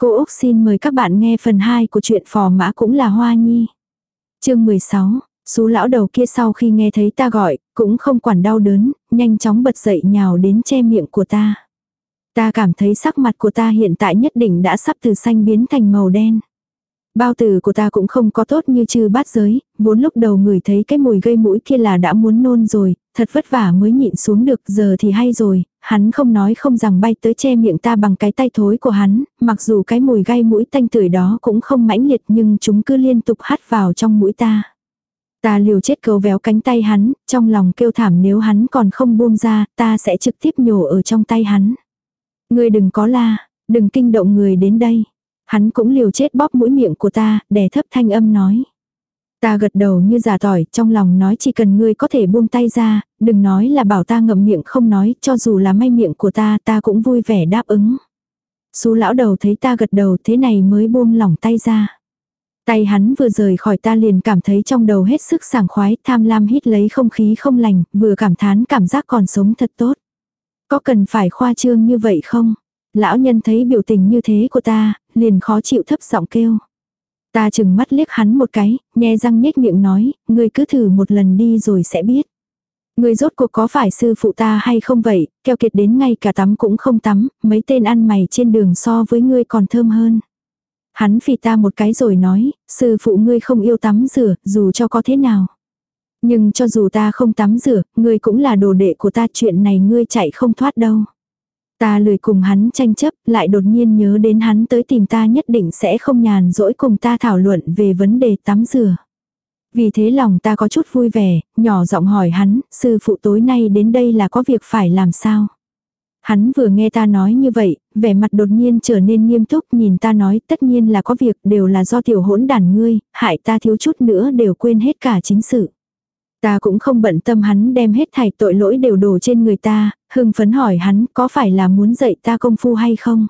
Cô Úc xin mời các bạn nghe phần 2 của chuyện phò mã cũng là Hoa Nhi. chương 16, Sú lão đầu kia sau khi nghe thấy ta gọi, cũng không quản đau đớn, nhanh chóng bật dậy nhào đến che miệng của ta. Ta cảm thấy sắc mặt của ta hiện tại nhất định đã sắp từ xanh biến thành màu đen. Bao tử của ta cũng không có tốt như chư bát giới, vốn lúc đầu người thấy cái mùi gây mũi kia là đã muốn nôn rồi, thật vất vả mới nhịn xuống được giờ thì hay rồi, hắn không nói không rằng bay tới che miệng ta bằng cái tay thối của hắn, mặc dù cái mùi gai mũi tanh tưởi đó cũng không mãnh liệt nhưng chúng cứ liên tục hắt vào trong mũi ta. Ta liều chết cầu véo cánh tay hắn, trong lòng kêu thảm nếu hắn còn không buông ra, ta sẽ trực tiếp nhổ ở trong tay hắn. Người đừng có la, đừng kinh động người đến đây. Hắn cũng liều chết bóp mũi miệng của ta, đè thấp thanh âm nói. Ta gật đầu như giả tỏi, trong lòng nói chỉ cần ngươi có thể buông tay ra, đừng nói là bảo ta ngậm miệng không nói, cho dù là may miệng của ta, ta cũng vui vẻ đáp ứng. Xú lão đầu thấy ta gật đầu thế này mới buông lỏng tay ra. Tay hắn vừa rời khỏi ta liền cảm thấy trong đầu hết sức sảng khoái, tham lam hít lấy không khí không lành, vừa cảm thán cảm giác còn sống thật tốt. Có cần phải khoa trương như vậy không? Lão nhân thấy biểu tình như thế của ta, liền khó chịu thấp giọng kêu. Ta chừng mắt liếc hắn một cái, nhe răng nhếch miệng nói, ngươi cứ thử một lần đi rồi sẽ biết. Ngươi rốt cuộc có phải sư phụ ta hay không vậy, keo kiệt đến ngay cả tắm cũng không tắm, mấy tên ăn mày trên đường so với ngươi còn thơm hơn. Hắn phì ta một cái rồi nói, sư phụ ngươi không yêu tắm rửa, dù cho có thế nào. Nhưng cho dù ta không tắm rửa, ngươi cũng là đồ đệ của ta chuyện này ngươi chạy không thoát đâu. Ta lười cùng hắn tranh chấp, lại đột nhiên nhớ đến hắn tới tìm ta nhất định sẽ không nhàn rỗi cùng ta thảo luận về vấn đề tắm rửa. Vì thế lòng ta có chút vui vẻ, nhỏ giọng hỏi hắn, sư phụ tối nay đến đây là có việc phải làm sao? Hắn vừa nghe ta nói như vậy, vẻ mặt đột nhiên trở nên nghiêm túc nhìn ta nói tất nhiên là có việc đều là do tiểu hỗn đàn ngươi, hại ta thiếu chút nữa đều quên hết cả chính sự. Ta cũng không bận tâm hắn đem hết thảy tội lỗi đều đổ trên người ta, hưng phấn hỏi hắn có phải là muốn dạy ta công phu hay không.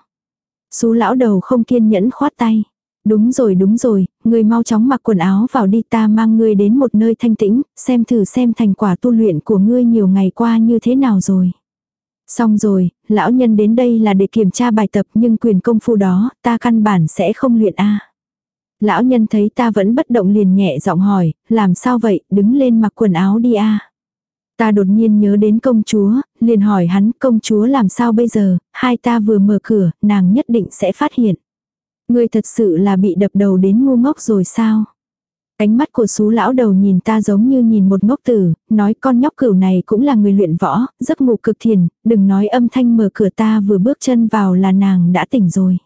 Xú lão đầu không kiên nhẫn khoát tay. Đúng rồi đúng rồi, người mau chóng mặc quần áo vào đi ta mang ngươi đến một nơi thanh tĩnh, xem thử xem thành quả tu luyện của ngươi nhiều ngày qua như thế nào rồi. Xong rồi, lão nhân đến đây là để kiểm tra bài tập nhưng quyền công phu đó, ta căn bản sẽ không luyện a. Lão nhân thấy ta vẫn bất động liền nhẹ giọng hỏi, làm sao vậy, đứng lên mặc quần áo đi a. Ta đột nhiên nhớ đến công chúa, liền hỏi hắn công chúa làm sao bây giờ, hai ta vừa mở cửa, nàng nhất định sẽ phát hiện. Ngươi thật sự là bị đập đầu đến ngu ngốc rồi sao? Ánh mắt của sú lão đầu nhìn ta giống như nhìn một ngốc tử, nói con nhóc cửu này cũng là người luyện võ, giấc ngủ cực thiền, đừng nói âm thanh mở cửa ta vừa bước chân vào là nàng đã tỉnh rồi.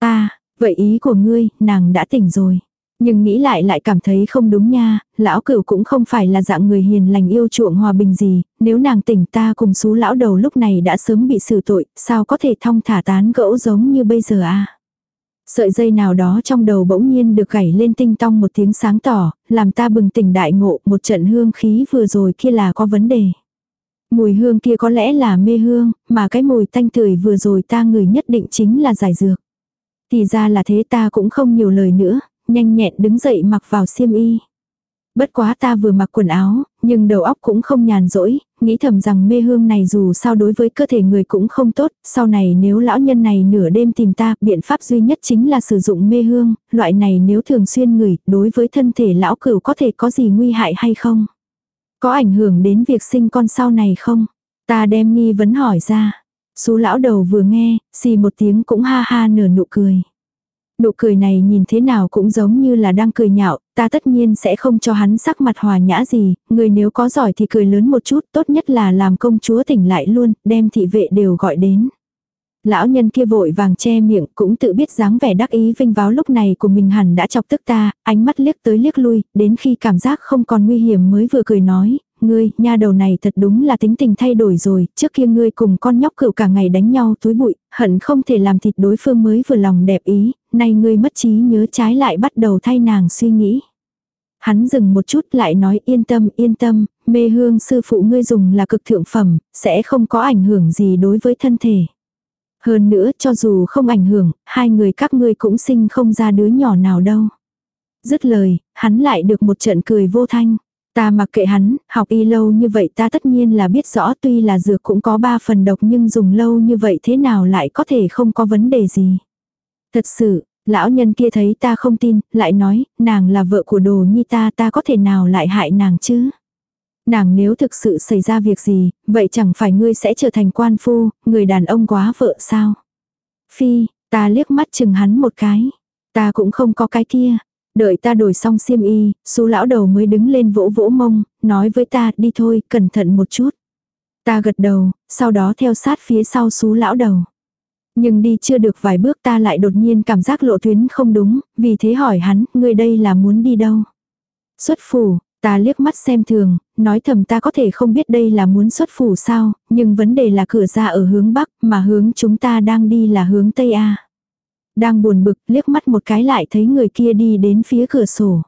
Ta, vậy ý của ngươi, nàng đã tỉnh rồi. Nhưng nghĩ lại lại cảm thấy không đúng nha, lão cửu cũng không phải là dạng người hiền lành yêu chuộng hòa bình gì, nếu nàng tỉnh ta cùng sú lão đầu lúc này đã sớm bị xử tội, sao có thể thong thả tán gẫu giống như bây giờ à. Sợi dây nào đó trong đầu bỗng nhiên được gảy lên tinh tong một tiếng sáng tỏ, làm ta bừng tỉnh đại ngộ một trận hương khí vừa rồi kia là có vấn đề. Mùi hương kia có lẽ là mê hương, mà cái mùi tanh tưởi vừa rồi ta ngửi nhất định chính là giải dược. Thì ra là thế ta cũng không nhiều lời nữa, nhanh nhẹn đứng dậy mặc vào xiêm y. Bất quá ta vừa mặc quần áo, nhưng đầu óc cũng không nhàn rỗi, nghĩ thầm rằng mê hương này dù sao đối với cơ thể người cũng không tốt, sau này nếu lão nhân này nửa đêm tìm ta, biện pháp duy nhất chính là sử dụng mê hương, loại này nếu thường xuyên ngửi, đối với thân thể lão cửu có thể có gì nguy hại hay không? Có ảnh hưởng đến việc sinh con sau này không? Ta đem nghi vấn hỏi ra. Sú lão đầu vừa nghe, xì một tiếng cũng ha ha nở nụ cười. Nụ cười này nhìn thế nào cũng giống như là đang cười nhạo, ta tất nhiên sẽ không cho hắn sắc mặt hòa nhã gì, người nếu có giỏi thì cười lớn một chút, tốt nhất là làm công chúa tỉnh lại luôn, đem thị vệ đều gọi đến. Lão nhân kia vội vàng che miệng cũng tự biết dáng vẻ đắc ý vinh váo lúc này của mình hẳn đã chọc tức ta, ánh mắt liếc tới liếc lui, đến khi cảm giác không còn nguy hiểm mới vừa cười nói, ngươi, nha đầu này thật đúng là tính tình thay đổi rồi, trước kia ngươi cùng con nhóc cựu cả ngày đánh nhau túi bụi, hận không thể làm thịt đối phương mới vừa lòng đẹp ý, nay ngươi mất trí nhớ trái lại bắt đầu thay nàng suy nghĩ. Hắn dừng một chút lại nói yên tâm yên tâm, mê hương sư phụ ngươi dùng là cực thượng phẩm, sẽ không có ảnh hưởng gì đối với thân thể. Hơn nữa cho dù không ảnh hưởng, hai người các ngươi cũng sinh không ra đứa nhỏ nào đâu. Dứt lời, hắn lại được một trận cười vô thanh. Ta mặc kệ hắn, học y lâu như vậy ta tất nhiên là biết rõ tuy là dược cũng có ba phần độc nhưng dùng lâu như vậy thế nào lại có thể không có vấn đề gì. Thật sự, lão nhân kia thấy ta không tin, lại nói, nàng là vợ của đồ nhi ta ta có thể nào lại hại nàng chứ. Nàng nếu thực sự xảy ra việc gì, vậy chẳng phải ngươi sẽ trở thành quan phu, người đàn ông quá vợ sao? Phi, ta liếc mắt chừng hắn một cái. Ta cũng không có cái kia. Đợi ta đổi xong xiêm y, su lão đầu mới đứng lên vỗ vỗ mông, nói với ta đi thôi, cẩn thận một chút. Ta gật đầu, sau đó theo sát phía sau su lão đầu. Nhưng đi chưa được vài bước ta lại đột nhiên cảm giác lộ tuyến không đúng, vì thế hỏi hắn, người đây là muốn đi đâu? Xuất phủ, ta liếc mắt xem thường, nói thầm ta có thể không biết đây là muốn xuất phủ sao, nhưng vấn đề là cửa ra ở hướng bắc, mà hướng chúng ta đang đi là hướng tây A. Đang buồn bực, liếc mắt một cái lại thấy người kia đi đến phía cửa sổ.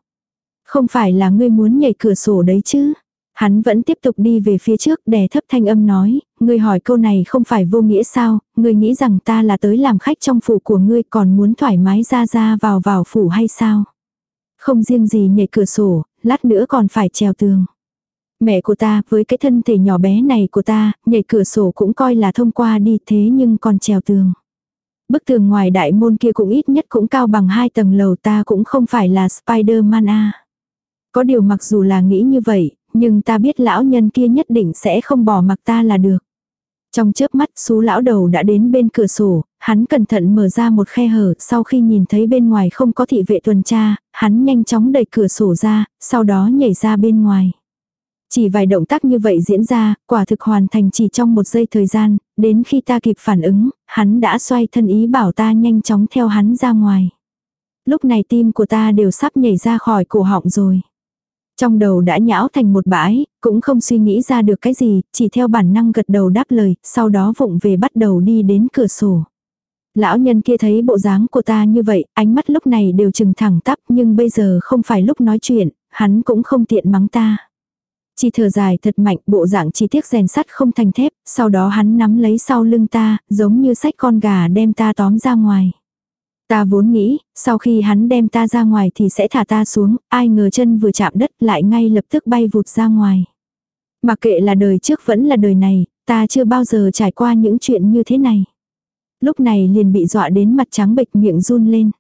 Không phải là ngươi muốn nhảy cửa sổ đấy chứ? Hắn vẫn tiếp tục đi về phía trước đè thấp thanh âm nói, ngươi hỏi câu này không phải vô nghĩa sao, ngươi nghĩ rằng ta là tới làm khách trong phủ của ngươi còn muốn thoải mái ra ra vào vào phủ hay sao? Không riêng gì nhảy cửa sổ, lát nữa còn phải trèo tường. Mẹ của ta, với cái thân thể nhỏ bé này của ta, nhảy cửa sổ cũng coi là thông qua đi thế nhưng còn trèo tường. Bức tường ngoài đại môn kia cũng ít nhất cũng cao bằng hai tầng lầu ta cũng không phải là Spider-Man a. Có điều mặc dù là nghĩ như vậy, nhưng ta biết lão nhân kia nhất định sẽ không bỏ mặc ta là được. Trong chớp mắt xú lão đầu đã đến bên cửa sổ, hắn cẩn thận mở ra một khe hở, sau khi nhìn thấy bên ngoài không có thị vệ tuần tra, hắn nhanh chóng đẩy cửa sổ ra, sau đó nhảy ra bên ngoài. Chỉ vài động tác như vậy diễn ra, quả thực hoàn thành chỉ trong một giây thời gian, đến khi ta kịp phản ứng, hắn đã xoay thân ý bảo ta nhanh chóng theo hắn ra ngoài. Lúc này tim của ta đều sắp nhảy ra khỏi cổ họng rồi. Trong đầu đã nhão thành một bãi, cũng không suy nghĩ ra được cái gì, chỉ theo bản năng gật đầu đáp lời, sau đó vụng về bắt đầu đi đến cửa sổ. Lão nhân kia thấy bộ dáng của ta như vậy, ánh mắt lúc này đều trừng thẳng tắp nhưng bây giờ không phải lúc nói chuyện, hắn cũng không tiện mắng ta. Chỉ thở dài thật mạnh, bộ dạng chi tiết rèn sắt không thành thép, sau đó hắn nắm lấy sau lưng ta, giống như sách con gà đem ta tóm ra ngoài. Ta vốn nghĩ, sau khi hắn đem ta ra ngoài thì sẽ thả ta xuống, ai ngờ chân vừa chạm đất lại ngay lập tức bay vụt ra ngoài. Mặc kệ là đời trước vẫn là đời này, ta chưa bao giờ trải qua những chuyện như thế này. Lúc này liền bị dọa đến mặt trắng bệch miệng run lên.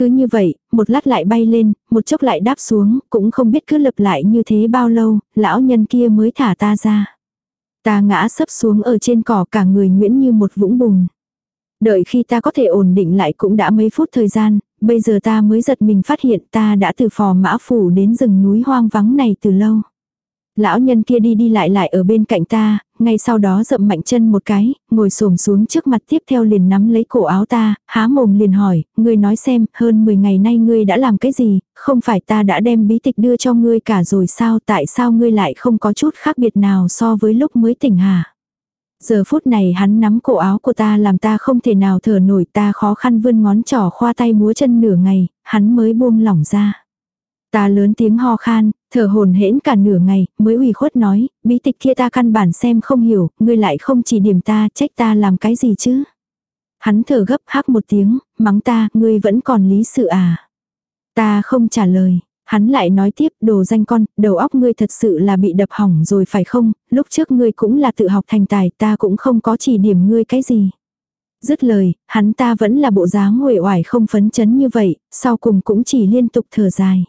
Cứ như vậy, một lát lại bay lên, một chốc lại đáp xuống, cũng không biết cứ lập lại như thế bao lâu, lão nhân kia mới thả ta ra. Ta ngã sấp xuống ở trên cỏ cả người nguyễn như một vũng bùn. Đợi khi ta có thể ổn định lại cũng đã mấy phút thời gian, bây giờ ta mới giật mình phát hiện ta đã từ phò mã phủ đến rừng núi hoang vắng này từ lâu. Lão nhân kia đi đi lại lại ở bên cạnh ta, ngay sau đó dậm mạnh chân một cái, ngồi xổm xuống trước mặt tiếp theo liền nắm lấy cổ áo ta, há mồm liền hỏi, ngươi nói xem, hơn 10 ngày nay ngươi đã làm cái gì, không phải ta đã đem bí tịch đưa cho ngươi cả rồi sao, tại sao ngươi lại không có chút khác biệt nào so với lúc mới tỉnh hả? Giờ phút này hắn nắm cổ áo của ta làm ta không thể nào thở nổi ta khó khăn vươn ngón trỏ khoa tay múa chân nửa ngày, hắn mới buông lỏng ra. Ta lớn tiếng ho khan, thở hồn hển cả nửa ngày, mới ủy khuất nói, bí tịch kia ta căn bản xem không hiểu, ngươi lại không chỉ điểm ta, trách ta làm cái gì chứ. Hắn thở gấp hắc một tiếng, mắng ta, ngươi vẫn còn lý sự à. Ta không trả lời. Hắn lại nói tiếp, đồ danh con, đầu óc ngươi thật sự là bị đập hỏng rồi phải không, lúc trước ngươi cũng là tự học thành tài, ta cũng không có chỉ điểm ngươi cái gì. Dứt lời, hắn ta vẫn là bộ dáng uể oải không phấn chấn như vậy, sau cùng cũng chỉ liên tục thở dài.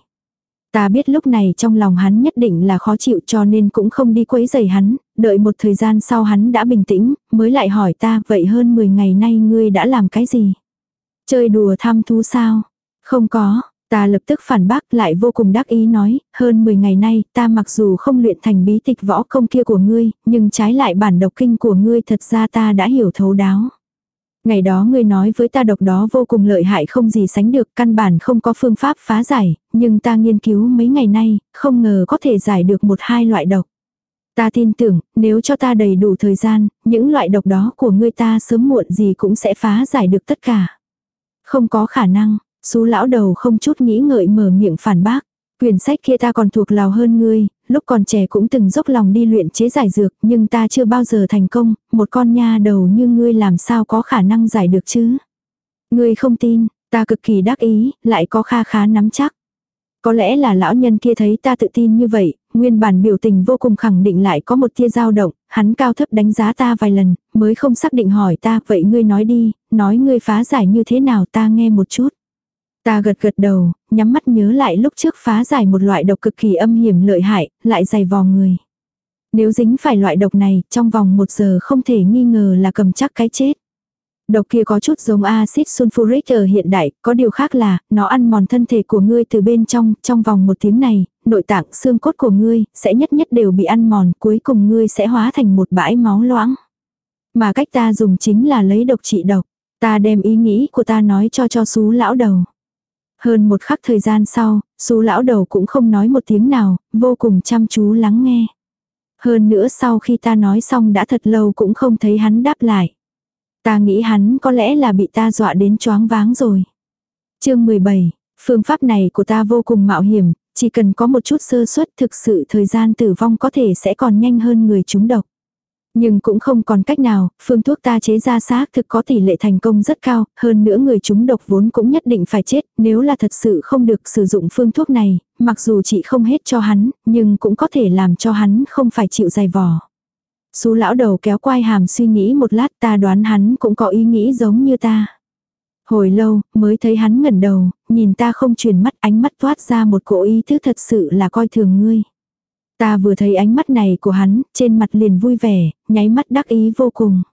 Ta biết lúc này trong lòng hắn nhất định là khó chịu cho nên cũng không đi quấy giày hắn, đợi một thời gian sau hắn đã bình tĩnh, mới lại hỏi ta vậy hơn 10 ngày nay ngươi đã làm cái gì? Chơi đùa thăm thú sao? Không có, ta lập tức phản bác lại vô cùng đắc ý nói, hơn 10 ngày nay ta mặc dù không luyện thành bí tịch võ công kia của ngươi, nhưng trái lại bản độc kinh của ngươi thật ra ta đã hiểu thấu đáo. Ngày đó ngươi nói với ta độc đó vô cùng lợi hại không gì sánh được, căn bản không có phương pháp phá giải, nhưng ta nghiên cứu mấy ngày nay, không ngờ có thể giải được một hai loại độc. Ta tin tưởng, nếu cho ta đầy đủ thời gian, những loại độc đó của ngươi ta sớm muộn gì cũng sẽ phá giải được tất cả. Không có khả năng, xú lão đầu không chút nghĩ ngợi mở miệng phản bác. Quyển sách kia ta còn thuộc lào hơn ngươi, lúc còn trẻ cũng từng dốc lòng đi luyện chế giải dược, nhưng ta chưa bao giờ thành công, một con nha đầu như ngươi làm sao có khả năng giải được chứ. Ngươi không tin, ta cực kỳ đắc ý, lại có kha khá nắm chắc. Có lẽ là lão nhân kia thấy ta tự tin như vậy, nguyên bản biểu tình vô cùng khẳng định lại có một tia dao động, hắn cao thấp đánh giá ta vài lần, mới không xác định hỏi ta, vậy ngươi nói đi, nói ngươi phá giải như thế nào ta nghe một chút. Ta gật gật đầu, nhắm mắt nhớ lại lúc trước phá giải một loại độc cực kỳ âm hiểm lợi hại, lại dày vò người. Nếu dính phải loại độc này, trong vòng một giờ không thể nghi ngờ là cầm chắc cái chết. Độc kia có chút giống axit sulfuric ở hiện đại, có điều khác là, nó ăn mòn thân thể của ngươi từ bên trong, trong vòng một tiếng này, nội tạng xương cốt của ngươi, sẽ nhất nhất đều bị ăn mòn, cuối cùng ngươi sẽ hóa thành một bãi máu loãng. Mà cách ta dùng chính là lấy độc trị độc. Ta đem ý nghĩ của ta nói cho cho xú lão đầu. Hơn một khắc thời gian sau, sú lão đầu cũng không nói một tiếng nào, vô cùng chăm chú lắng nghe. Hơn nữa sau khi ta nói xong đã thật lâu cũng không thấy hắn đáp lại. Ta nghĩ hắn có lẽ là bị ta dọa đến choáng váng rồi. chương 17, phương pháp này của ta vô cùng mạo hiểm, chỉ cần có một chút sơ suất thực sự thời gian tử vong có thể sẽ còn nhanh hơn người chúng độc. Nhưng cũng không còn cách nào, phương thuốc ta chế ra xác thực có tỷ lệ thành công rất cao, hơn nữa người chúng độc vốn cũng nhất định phải chết, nếu là thật sự không được sử dụng phương thuốc này, mặc dù chị không hết cho hắn, nhưng cũng có thể làm cho hắn không phải chịu dày vò. Xú lão đầu kéo quai hàm suy nghĩ một lát ta đoán hắn cũng có ý nghĩ giống như ta. Hồi lâu, mới thấy hắn ngẩn đầu, nhìn ta không chuyển mắt ánh mắt toát ra một cỗ ý thứ thật sự là coi thường ngươi. Ta vừa thấy ánh mắt này của hắn, trên mặt liền vui vẻ, nháy mắt đắc ý vô cùng.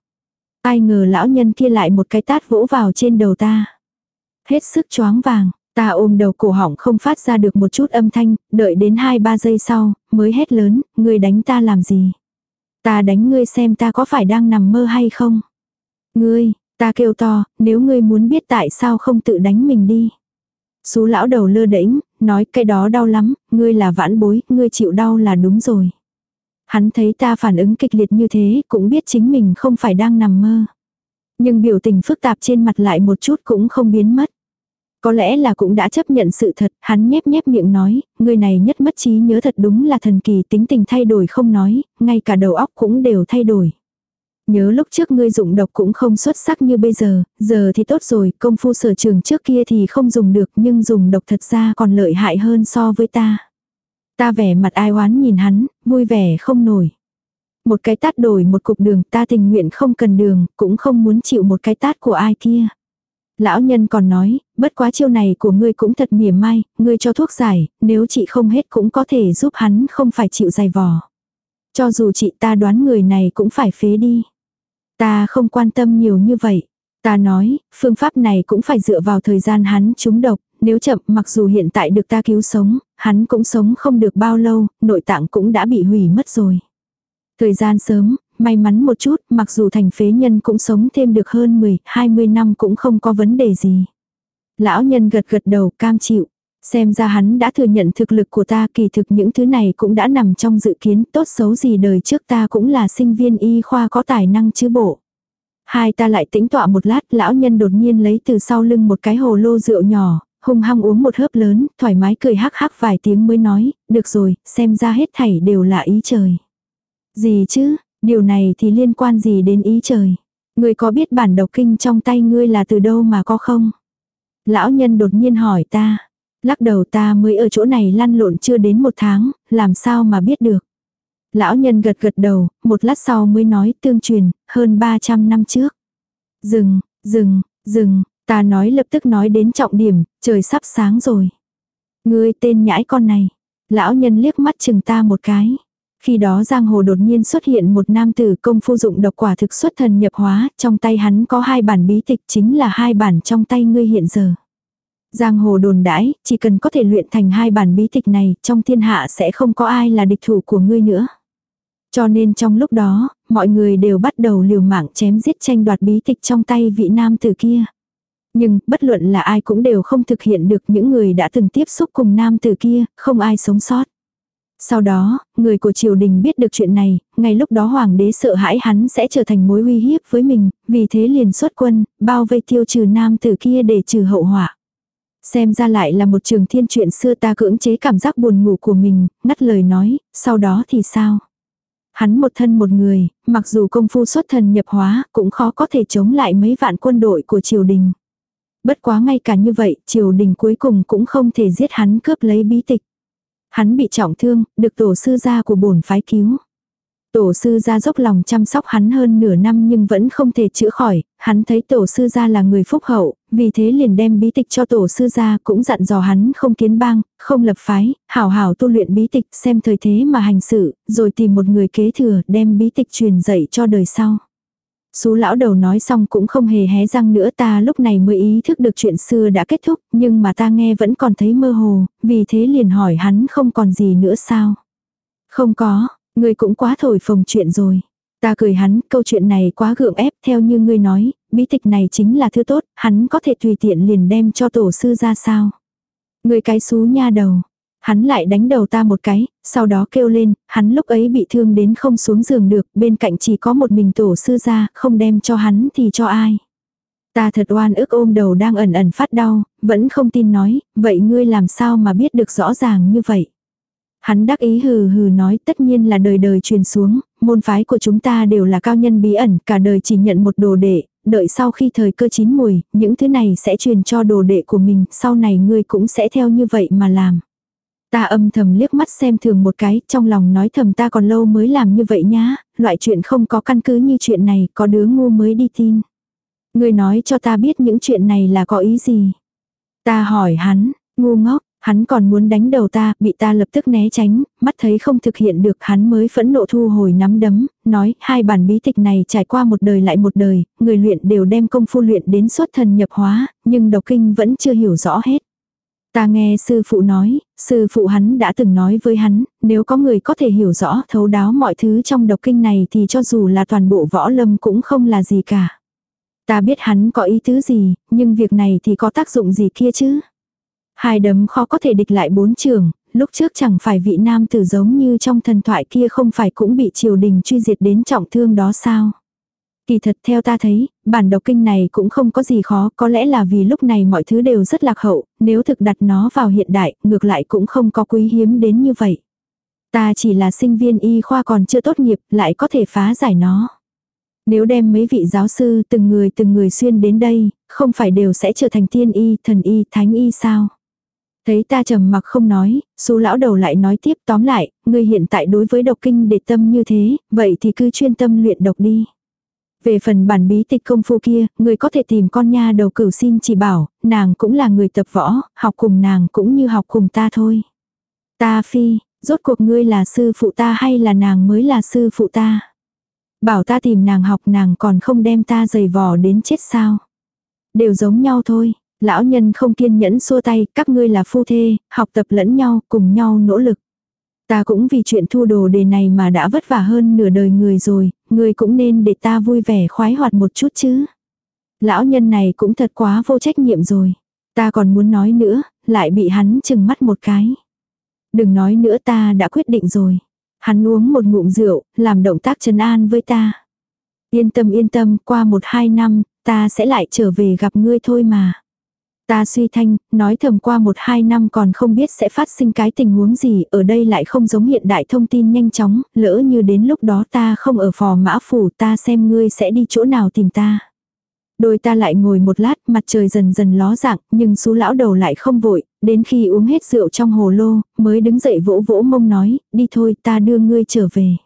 Ai ngờ lão nhân kia lại một cái tát vỗ vào trên đầu ta. Hết sức choáng vàng, ta ôm đầu cổ họng không phát ra được một chút âm thanh, đợi đến 2-3 giây sau, mới hét lớn, ngươi đánh ta làm gì? Ta đánh ngươi xem ta có phải đang nằm mơ hay không? Ngươi, ta kêu to, nếu ngươi muốn biết tại sao không tự đánh mình đi. Xú lão đầu lơ đễnh, nói cái đó đau lắm, ngươi là vãn bối, ngươi chịu đau là đúng rồi. Hắn thấy ta phản ứng kịch liệt như thế, cũng biết chính mình không phải đang nằm mơ. Nhưng biểu tình phức tạp trên mặt lại một chút cũng không biến mất. Có lẽ là cũng đã chấp nhận sự thật, hắn nhép nhép miệng nói, người này nhất mất trí nhớ thật đúng là thần kỳ tính tình thay đổi không nói, ngay cả đầu óc cũng đều thay đổi. Nhớ lúc trước ngươi dụng độc cũng không xuất sắc như bây giờ, giờ thì tốt rồi, công phu sở trường trước kia thì không dùng được nhưng dùng độc thật ra còn lợi hại hơn so với ta. Ta vẻ mặt ai oán nhìn hắn, vui vẻ không nổi. Một cái tát đổi một cục đường ta tình nguyện không cần đường, cũng không muốn chịu một cái tát của ai kia. Lão nhân còn nói, bất quá chiêu này của ngươi cũng thật mỉa mai, ngươi cho thuốc giải, nếu chị không hết cũng có thể giúp hắn không phải chịu dài vò. Cho dù chị ta đoán người này cũng phải phế đi. Ta không quan tâm nhiều như vậy. Ta nói, phương pháp này cũng phải dựa vào thời gian hắn trúng độc, nếu chậm mặc dù hiện tại được ta cứu sống, hắn cũng sống không được bao lâu, nội tạng cũng đã bị hủy mất rồi. Thời gian sớm, may mắn một chút, mặc dù thành phế nhân cũng sống thêm được hơn 10, 20 năm cũng không có vấn đề gì. Lão nhân gật gật đầu cam chịu. Xem ra hắn đã thừa nhận thực lực của ta kỳ thực những thứ này cũng đã nằm trong dự kiến tốt xấu gì đời trước ta cũng là sinh viên y khoa có tài năng chứ bộ. Hai ta lại tĩnh tọa một lát lão nhân đột nhiên lấy từ sau lưng một cái hồ lô rượu nhỏ, hung hăng uống một hớp lớn, thoải mái cười hắc hắc vài tiếng mới nói, được rồi, xem ra hết thảy đều là ý trời. Gì chứ, điều này thì liên quan gì đến ý trời. Ngươi có biết bản độc kinh trong tay ngươi là từ đâu mà có không? Lão nhân đột nhiên hỏi ta. Lắc đầu ta mới ở chỗ này lăn lộn chưa đến một tháng, làm sao mà biết được. Lão nhân gật gật đầu, một lát sau mới nói tương truyền, hơn 300 năm trước. Dừng, dừng, dừng, ta nói lập tức nói đến trọng điểm, trời sắp sáng rồi. Ngươi tên nhãi con này. Lão nhân liếc mắt chừng ta một cái. Khi đó giang hồ đột nhiên xuất hiện một nam tử công phu dụng độc quả thực xuất thần nhập hóa, trong tay hắn có hai bản bí tịch chính là hai bản trong tay ngươi hiện giờ. Giang hồ đồn đãi, chỉ cần có thể luyện thành hai bản bí tịch này, trong thiên hạ sẽ không có ai là địch thủ của ngươi nữa. Cho nên trong lúc đó, mọi người đều bắt đầu liều mạng chém giết tranh đoạt bí tịch trong tay vị nam tử kia. Nhưng, bất luận là ai cũng đều không thực hiện được những người đã từng tiếp xúc cùng nam tử kia, không ai sống sót. Sau đó, người của triều đình biết được chuyện này, ngay lúc đó hoàng đế sợ hãi hắn sẽ trở thành mối uy hiếp với mình, vì thế liền xuất quân, bao vây tiêu trừ nam tử kia để trừ hậu họa. Xem ra lại là một trường thiên chuyện xưa ta cưỡng chế cảm giác buồn ngủ của mình, ngắt lời nói, sau đó thì sao? Hắn một thân một người, mặc dù công phu xuất thần nhập hóa, cũng khó có thể chống lại mấy vạn quân đội của triều đình. Bất quá ngay cả như vậy, triều đình cuối cùng cũng không thể giết hắn cướp lấy bí tịch. Hắn bị trọng thương, được tổ sư gia của bổn phái cứu. Tổ sư gia dốc lòng chăm sóc hắn hơn nửa năm nhưng vẫn không thể chữa khỏi, hắn thấy tổ sư gia là người phúc hậu, vì thế liền đem bí tịch cho tổ sư gia cũng dặn dò hắn không kiến bang, không lập phái, hảo hảo tu luyện bí tịch xem thời thế mà hành sự, rồi tìm một người kế thừa đem bí tịch truyền dạy cho đời sau. Sú lão đầu nói xong cũng không hề hé răng nữa ta lúc này mới ý thức được chuyện xưa đã kết thúc, nhưng mà ta nghe vẫn còn thấy mơ hồ, vì thế liền hỏi hắn không còn gì nữa sao. Không có, Ngươi cũng quá thổi phồng chuyện rồi. Ta cười hắn, câu chuyện này quá gượng ép, theo như ngươi nói, bí tịch này chính là thứ tốt, hắn có thể tùy tiện liền đem cho tổ sư ra sao. Ngươi cái xú nha đầu. Hắn lại đánh đầu ta một cái, sau đó kêu lên, hắn lúc ấy bị thương đến không xuống giường được, bên cạnh chỉ có một mình tổ sư ra, không đem cho hắn thì cho ai. Ta thật oan ức ôm đầu đang ẩn ẩn phát đau, vẫn không tin nói, vậy ngươi làm sao mà biết được rõ ràng như vậy. Hắn đắc ý hừ hừ nói tất nhiên là đời đời truyền xuống, môn phái của chúng ta đều là cao nhân bí ẩn, cả đời chỉ nhận một đồ đệ, đợi sau khi thời cơ chín mùi, những thứ này sẽ truyền cho đồ đệ của mình, sau này ngươi cũng sẽ theo như vậy mà làm. Ta âm thầm liếc mắt xem thường một cái, trong lòng nói thầm ta còn lâu mới làm như vậy nhá, loại chuyện không có căn cứ như chuyện này, có đứa ngu mới đi tin. Ngươi nói cho ta biết những chuyện này là có ý gì. Ta hỏi hắn, ngu ngốc, Hắn còn muốn đánh đầu ta, bị ta lập tức né tránh, mắt thấy không thực hiện được hắn mới phẫn nộ thu hồi nắm đấm, nói hai bản bí tịch này trải qua một đời lại một đời, người luyện đều đem công phu luyện đến xuất thần nhập hóa, nhưng độc kinh vẫn chưa hiểu rõ hết. Ta nghe sư phụ nói, sư phụ hắn đã từng nói với hắn, nếu có người có thể hiểu rõ thấu đáo mọi thứ trong độc kinh này thì cho dù là toàn bộ võ lâm cũng không là gì cả. Ta biết hắn có ý tứ gì, nhưng việc này thì có tác dụng gì kia chứ? Hai đấm khó có thể địch lại bốn trường, lúc trước chẳng phải vị nam tử giống như trong thần thoại kia không phải cũng bị triều đình truy diệt đến trọng thương đó sao. Kỳ thật theo ta thấy, bản đọc kinh này cũng không có gì khó, có lẽ là vì lúc này mọi thứ đều rất lạc hậu, nếu thực đặt nó vào hiện đại, ngược lại cũng không có quý hiếm đến như vậy. Ta chỉ là sinh viên y khoa còn chưa tốt nghiệp, lại có thể phá giải nó. Nếu đem mấy vị giáo sư từng người từng người xuyên đến đây, không phải đều sẽ trở thành tiên y, thần y, thánh y sao? Thấy ta trầm mặc không nói, số lão đầu lại nói tiếp tóm lại, ngươi hiện tại đối với độc kinh để tâm như thế, vậy thì cứ chuyên tâm luyện độc đi. Về phần bản bí tịch công phu kia, ngươi có thể tìm con nha đầu cửu xin chỉ bảo, nàng cũng là người tập võ, học cùng nàng cũng như học cùng ta thôi. Ta phi, rốt cuộc ngươi là sư phụ ta hay là nàng mới là sư phụ ta? Bảo ta tìm nàng học nàng còn không đem ta giày vò đến chết sao? Đều giống nhau thôi, Lão nhân không kiên nhẫn xua tay, các ngươi là phu thê, học tập lẫn nhau, cùng nhau nỗ lực. Ta cũng vì chuyện thu đồ đề này mà đã vất vả hơn nửa đời người rồi, người cũng nên để ta vui vẻ khoái hoạt một chút chứ. Lão nhân này cũng thật quá vô trách nhiệm rồi. Ta còn muốn nói nữa, lại bị hắn chừng mắt một cái. Đừng nói nữa ta đã quyết định rồi. Hắn uống một ngụm rượu, làm động tác trấn an với ta. Yên tâm yên tâm, qua một hai năm, ta sẽ lại trở về gặp ngươi thôi mà. Ta suy thanh, nói thầm qua một hai năm còn không biết sẽ phát sinh cái tình huống gì, ở đây lại không giống hiện đại thông tin nhanh chóng, lỡ như đến lúc đó ta không ở phò mã phủ ta xem ngươi sẽ đi chỗ nào tìm ta. Đôi ta lại ngồi một lát, mặt trời dần dần ló dạng, nhưng sú lão đầu lại không vội, đến khi uống hết rượu trong hồ lô, mới đứng dậy vỗ vỗ mông nói, đi thôi ta đưa ngươi trở về.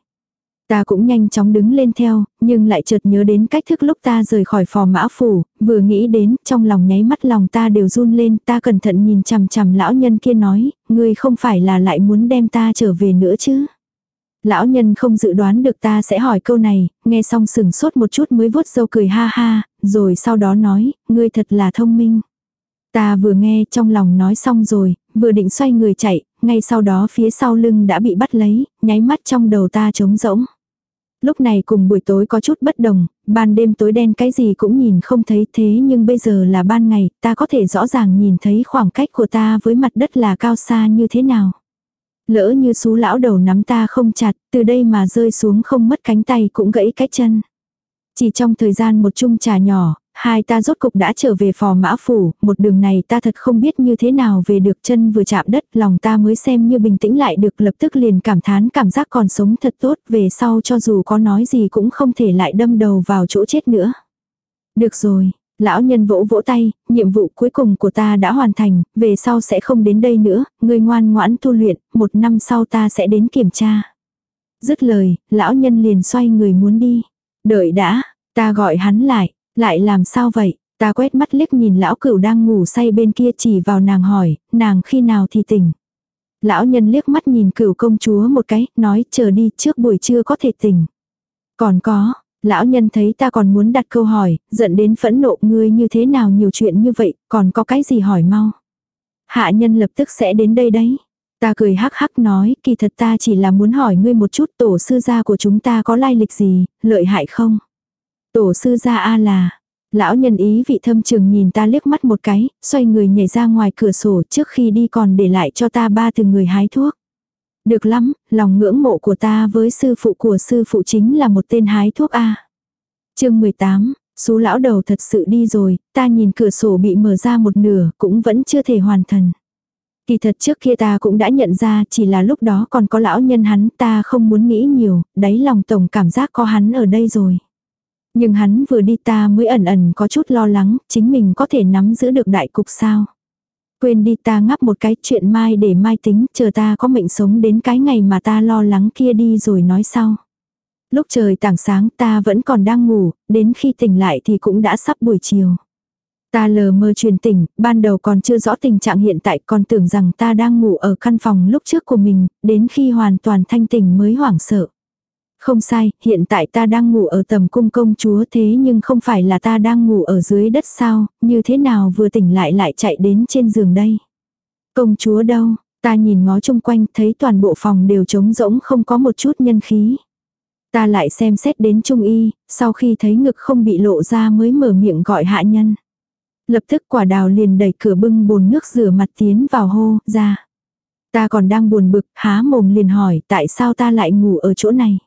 Ta cũng nhanh chóng đứng lên theo, nhưng lại chợt nhớ đến cách thức lúc ta rời khỏi phò mã phủ, vừa nghĩ đến, trong lòng nháy mắt lòng ta đều run lên, ta cẩn thận nhìn chằm chằm lão nhân kia nói, ngươi không phải là lại muốn đem ta trở về nữa chứ. Lão nhân không dự đoán được ta sẽ hỏi câu này, nghe xong sừng sốt một chút mới vuốt râu cười ha ha, rồi sau đó nói, ngươi thật là thông minh. Ta vừa nghe trong lòng nói xong rồi, vừa định xoay người chạy, ngay sau đó phía sau lưng đã bị bắt lấy, nháy mắt trong đầu ta trống rỗng. Lúc này cùng buổi tối có chút bất đồng, ban đêm tối đen cái gì cũng nhìn không thấy thế nhưng bây giờ là ban ngày, ta có thể rõ ràng nhìn thấy khoảng cách của ta với mặt đất là cao xa như thế nào. Lỡ như xú lão đầu nắm ta không chặt, từ đây mà rơi xuống không mất cánh tay cũng gãy cái chân. Chỉ trong thời gian một chung trà nhỏ, hai ta rốt cục đã trở về phò mã phủ, một đường này ta thật không biết như thế nào về được chân vừa chạm đất, lòng ta mới xem như bình tĩnh lại được lập tức liền cảm thán cảm giác còn sống thật tốt, về sau cho dù có nói gì cũng không thể lại đâm đầu vào chỗ chết nữa. Được rồi, Lão nhân vỗ vỗ tay, nhiệm vụ cuối cùng của ta đã hoàn thành, về sau sẽ không đến đây nữa, ngươi ngoan ngoãn tu luyện, một năm sau ta sẽ đến kiểm tra. Dứt lời, lão nhân liền xoay người muốn đi. Đợi đã, ta gọi hắn lại, lại làm sao vậy? Ta quét mắt liếc nhìn lão cửu đang ngủ say bên kia chỉ vào nàng hỏi, nàng khi nào thì tỉnh. Lão nhân liếc mắt nhìn cửu công chúa một cái, nói chờ đi trước buổi trưa có thể tỉnh. Còn có, lão nhân thấy ta còn muốn đặt câu hỏi, giận đến phẫn nộ ngươi như thế nào nhiều chuyện như vậy, còn có cái gì hỏi mau. Hạ nhân lập tức sẽ đến đây đấy. Ta cười hắc hắc nói, kỳ thật ta chỉ là muốn hỏi ngươi một chút tổ sư gia của chúng ta có lai lịch gì, lợi hại không? Tổ sư gia A là, lão nhân ý vị thâm trường nhìn ta liếc mắt một cái, xoay người nhảy ra ngoài cửa sổ trước khi đi còn để lại cho ta ba từ người hái thuốc. Được lắm, lòng ngưỡng mộ của ta với sư phụ của sư phụ chính là một tên hái thuốc A. chương 18, số lão đầu thật sự đi rồi, ta nhìn cửa sổ bị mở ra một nửa cũng vẫn chưa thể hoàn thành. Kỳ thật trước kia ta cũng đã nhận ra chỉ là lúc đó còn có lão nhân hắn ta không muốn nghĩ nhiều, đáy lòng tổng cảm giác có hắn ở đây rồi. Nhưng hắn vừa đi ta mới ẩn ẩn có chút lo lắng, chính mình có thể nắm giữ được đại cục sao. Quên đi ta ngắp một cái chuyện mai để mai tính, chờ ta có mệnh sống đến cái ngày mà ta lo lắng kia đi rồi nói sau. Lúc trời tảng sáng ta vẫn còn đang ngủ, đến khi tỉnh lại thì cũng đã sắp buổi chiều. Ta lờ mơ truyền tỉnh, ban đầu còn chưa rõ tình trạng hiện tại còn tưởng rằng ta đang ngủ ở căn phòng lúc trước của mình, đến khi hoàn toàn thanh tỉnh mới hoảng sợ. Không sai, hiện tại ta đang ngủ ở tầm cung công chúa thế nhưng không phải là ta đang ngủ ở dưới đất sao, như thế nào vừa tỉnh lại lại chạy đến trên giường đây. Công chúa đâu, ta nhìn ngó chung quanh thấy toàn bộ phòng đều trống rỗng không có một chút nhân khí. Ta lại xem xét đến trung y, sau khi thấy ngực không bị lộ ra mới mở miệng gọi hạ nhân. Lập tức quả đào liền đẩy cửa bưng bồn nước rửa mặt tiến vào hô, ra. Ta còn đang buồn bực, há mồm liền hỏi tại sao ta lại ngủ ở chỗ này.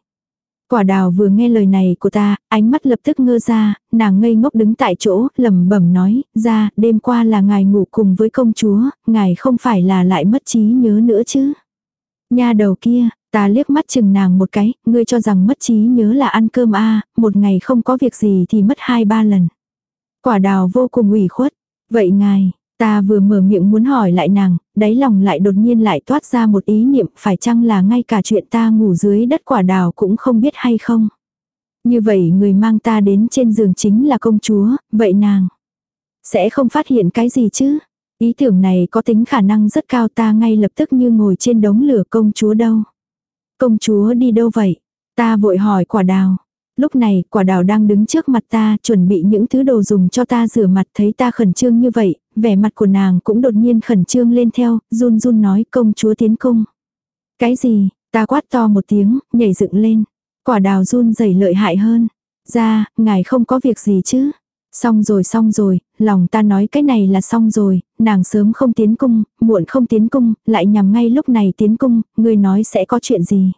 Quả đào vừa nghe lời này của ta, ánh mắt lập tức ngơ ra, nàng ngây ngốc đứng tại chỗ, lẩm bẩm nói, ra, đêm qua là ngài ngủ cùng với công chúa, ngài không phải là lại mất trí nhớ nữa chứ. Nha đầu kia, ta liếc mắt chừng nàng một cái, ngươi cho rằng mất trí nhớ là ăn cơm a một ngày không có việc gì thì mất hai ba lần. Quả đào vô cùng ủy khuất. Vậy ngài, ta vừa mở miệng muốn hỏi lại nàng, đáy lòng lại đột nhiên lại toát ra một ý niệm phải chăng là ngay cả chuyện ta ngủ dưới đất quả đào cũng không biết hay không. Như vậy người mang ta đến trên giường chính là công chúa, vậy nàng sẽ không phát hiện cái gì chứ. Ý tưởng này có tính khả năng rất cao ta ngay lập tức như ngồi trên đống lửa công chúa đâu. Công chúa đi đâu vậy? Ta vội hỏi quả đào. Lúc này, quả đào đang đứng trước mặt ta, chuẩn bị những thứ đồ dùng cho ta rửa mặt thấy ta khẩn trương như vậy, vẻ mặt của nàng cũng đột nhiên khẩn trương lên theo, run run nói công chúa tiến cung. Cái gì, ta quát to một tiếng, nhảy dựng lên. Quả đào run rẩy lợi hại hơn. Ra, ngài không có việc gì chứ. Xong rồi xong rồi, lòng ta nói cái này là xong rồi, nàng sớm không tiến cung, muộn không tiến cung, lại nhằm ngay lúc này tiến cung, người nói sẽ có chuyện gì.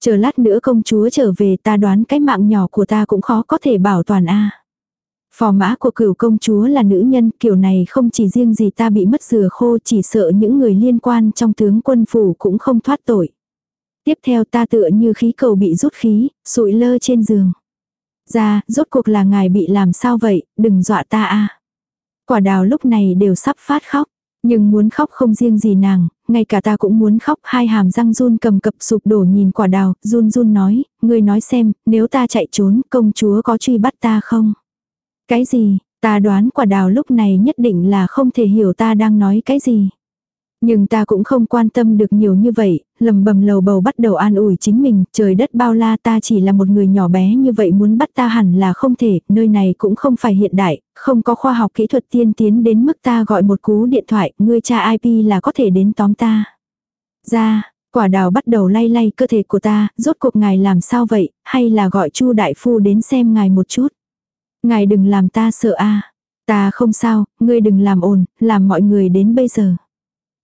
Chờ lát nữa công chúa trở về ta đoán cái mạng nhỏ của ta cũng khó có thể bảo toàn a. Phò mã của cửu công chúa là nữ nhân, kiểu này không chỉ riêng gì ta bị mất dừa khô chỉ sợ những người liên quan trong tướng quân phủ cũng không thoát tội. Tiếp theo ta tựa như khí cầu bị rút khí, sụi lơ trên giường. Ra, rốt cuộc là ngài bị làm sao vậy, đừng dọa ta a. Quả đào lúc này đều sắp phát khóc. Nhưng muốn khóc không riêng gì nàng, ngay cả ta cũng muốn khóc hai hàm răng run cầm cập sụp đổ nhìn quả đào, run run nói, ngươi nói xem, nếu ta chạy trốn, công chúa có truy bắt ta không? Cái gì, ta đoán quả đào lúc này nhất định là không thể hiểu ta đang nói cái gì. Nhưng ta cũng không quan tâm được nhiều như vậy, lầm bầm lầu bầu bắt đầu an ủi chính mình, trời đất bao la ta chỉ là một người nhỏ bé như vậy muốn bắt ta hẳn là không thể, nơi này cũng không phải hiện đại, không có khoa học kỹ thuật tiên tiến đến mức ta gọi một cú điện thoại, ngươi cha IP là có thể đến tóm ta. Ra, quả đào bắt đầu lay lay cơ thể của ta, rốt cuộc ngài làm sao vậy, hay là gọi chu đại phu đến xem ngài một chút. Ngài đừng làm ta sợ a Ta không sao, ngươi đừng làm ồn, làm mọi người đến bây giờ.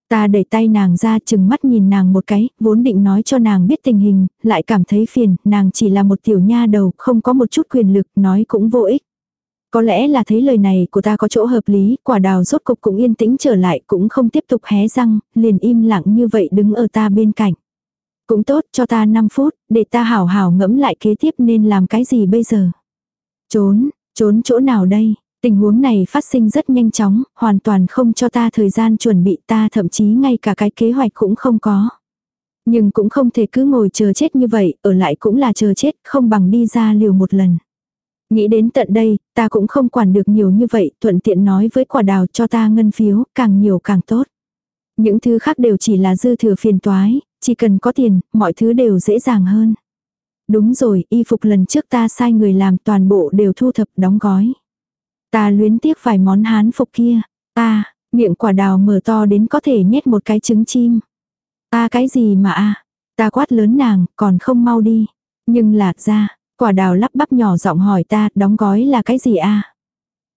Ta đẩy tay nàng ra chừng mắt nhìn nàng một cái, vốn định nói cho nàng biết tình hình, lại cảm thấy phiền, nàng chỉ là một tiểu nha đầu, không có một chút quyền lực, nói cũng vô ích. Có lẽ là thấy lời này của ta có chỗ hợp lý, quả đào rốt cục cũng yên tĩnh trở lại, cũng không tiếp tục hé răng, liền im lặng như vậy đứng ở ta bên cạnh. Cũng tốt, cho ta 5 phút, để ta hảo hảo ngẫm lại kế tiếp nên làm cái gì bây giờ. Trốn, trốn chỗ nào đây? Tình huống này phát sinh rất nhanh chóng, hoàn toàn không cho ta thời gian chuẩn bị ta thậm chí ngay cả cái kế hoạch cũng không có. Nhưng cũng không thể cứ ngồi chờ chết như vậy, ở lại cũng là chờ chết, không bằng đi ra liều một lần. Nghĩ đến tận đây, ta cũng không quản được nhiều như vậy, thuận tiện nói với quả đào cho ta ngân phiếu, càng nhiều càng tốt. Những thứ khác đều chỉ là dư thừa phiền toái, chỉ cần có tiền, mọi thứ đều dễ dàng hơn. Đúng rồi, y phục lần trước ta sai người làm toàn bộ đều thu thập đóng gói. Ta luyến tiếc vài món hán phục kia. Ta, miệng quả đào mở to đến có thể nhét một cái trứng chim. Ta cái gì mà a Ta quát lớn nàng, còn không mau đi. Nhưng lạc ra, quả đào lắp bắp nhỏ giọng hỏi ta, đóng gói là cái gì a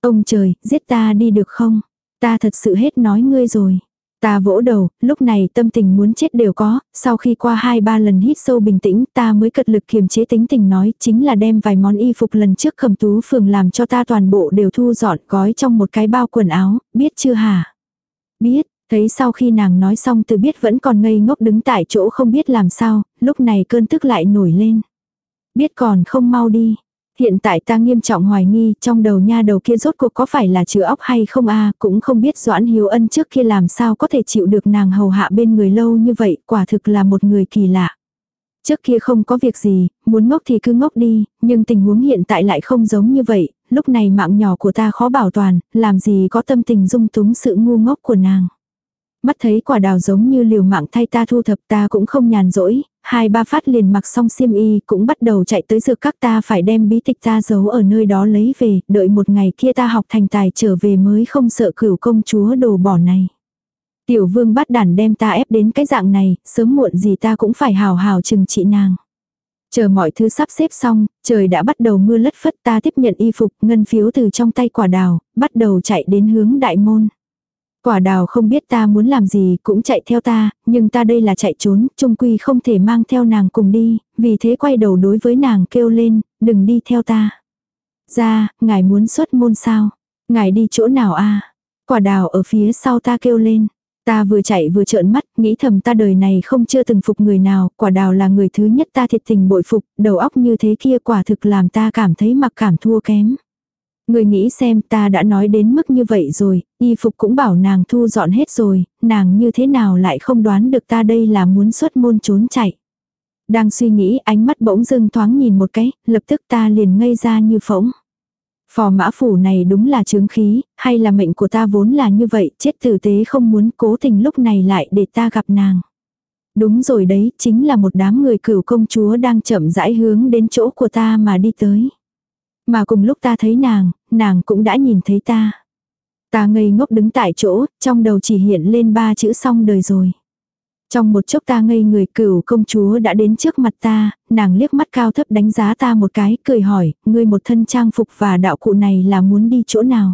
Ông trời, giết ta đi được không? Ta thật sự hết nói ngươi rồi. Ta vỗ đầu, lúc này tâm tình muốn chết đều có, sau khi qua hai ba lần hít sâu bình tĩnh ta mới cật lực kiềm chế tính tình nói chính là đem vài món y phục lần trước khẩm tú phường làm cho ta toàn bộ đều thu dọn gói trong một cái bao quần áo, biết chưa hả? Biết, thấy sau khi nàng nói xong từ biết vẫn còn ngây ngốc đứng tại chỗ không biết làm sao, lúc này cơn tức lại nổi lên. Biết còn không mau đi, Hiện tại ta nghiêm trọng hoài nghi trong đầu nha đầu kia rốt cuộc có phải là chứa óc hay không a cũng không biết Doãn Hiếu Ân trước kia làm sao có thể chịu được nàng hầu hạ bên người lâu như vậy, quả thực là một người kỳ lạ. Trước kia không có việc gì, muốn ngốc thì cứ ngốc đi, nhưng tình huống hiện tại lại không giống như vậy, lúc này mạng nhỏ của ta khó bảo toàn, làm gì có tâm tình dung túng sự ngu ngốc của nàng. Mắt thấy quả đào giống như liều mạng thay ta thu thập ta cũng không nhàn rỗi, hai ba phát liền mặc xong xiêm y cũng bắt đầu chạy tới dược các ta phải đem bí tịch ta giấu ở nơi đó lấy về, đợi một ngày kia ta học thành tài trở về mới không sợ cửu công chúa đồ bỏ này. Tiểu vương bắt đàn đem ta ép đến cái dạng này, sớm muộn gì ta cũng phải hào hào chừng trị nàng. Chờ mọi thứ sắp xếp xong, trời đã bắt đầu mưa lất phất ta tiếp nhận y phục ngân phiếu từ trong tay quả đào, bắt đầu chạy đến hướng đại môn. Quả đào không biết ta muốn làm gì cũng chạy theo ta, nhưng ta đây là chạy trốn, trung quy không thể mang theo nàng cùng đi, vì thế quay đầu đối với nàng kêu lên, đừng đi theo ta. Ra, ngài muốn xuất môn sao? Ngài đi chỗ nào a Quả đào ở phía sau ta kêu lên. Ta vừa chạy vừa trợn mắt, nghĩ thầm ta đời này không chưa từng phục người nào, quả đào là người thứ nhất ta thiệt tình bội phục, đầu óc như thế kia quả thực làm ta cảm thấy mặc cảm thua kém. Người nghĩ xem ta đã nói đến mức như vậy rồi, y phục cũng bảo nàng thu dọn hết rồi, nàng như thế nào lại không đoán được ta đây là muốn xuất môn trốn chạy. Đang suy nghĩ ánh mắt bỗng dưng thoáng nhìn một cái, lập tức ta liền ngây ra như phỗng. Phò mã phủ này đúng là chứng khí, hay là mệnh của ta vốn là như vậy, chết tử tế không muốn cố tình lúc này lại để ta gặp nàng. Đúng rồi đấy, chính là một đám người cửu công chúa đang chậm rãi hướng đến chỗ của ta mà đi tới. Mà cùng lúc ta thấy nàng, nàng cũng đã nhìn thấy ta. Ta ngây ngốc đứng tại chỗ, trong đầu chỉ hiện lên ba chữ xong đời rồi. Trong một chốc ta ngây người cửu công chúa đã đến trước mặt ta, nàng liếc mắt cao thấp đánh giá ta một cái, cười hỏi, ngươi một thân trang phục và đạo cụ này là muốn đi chỗ nào?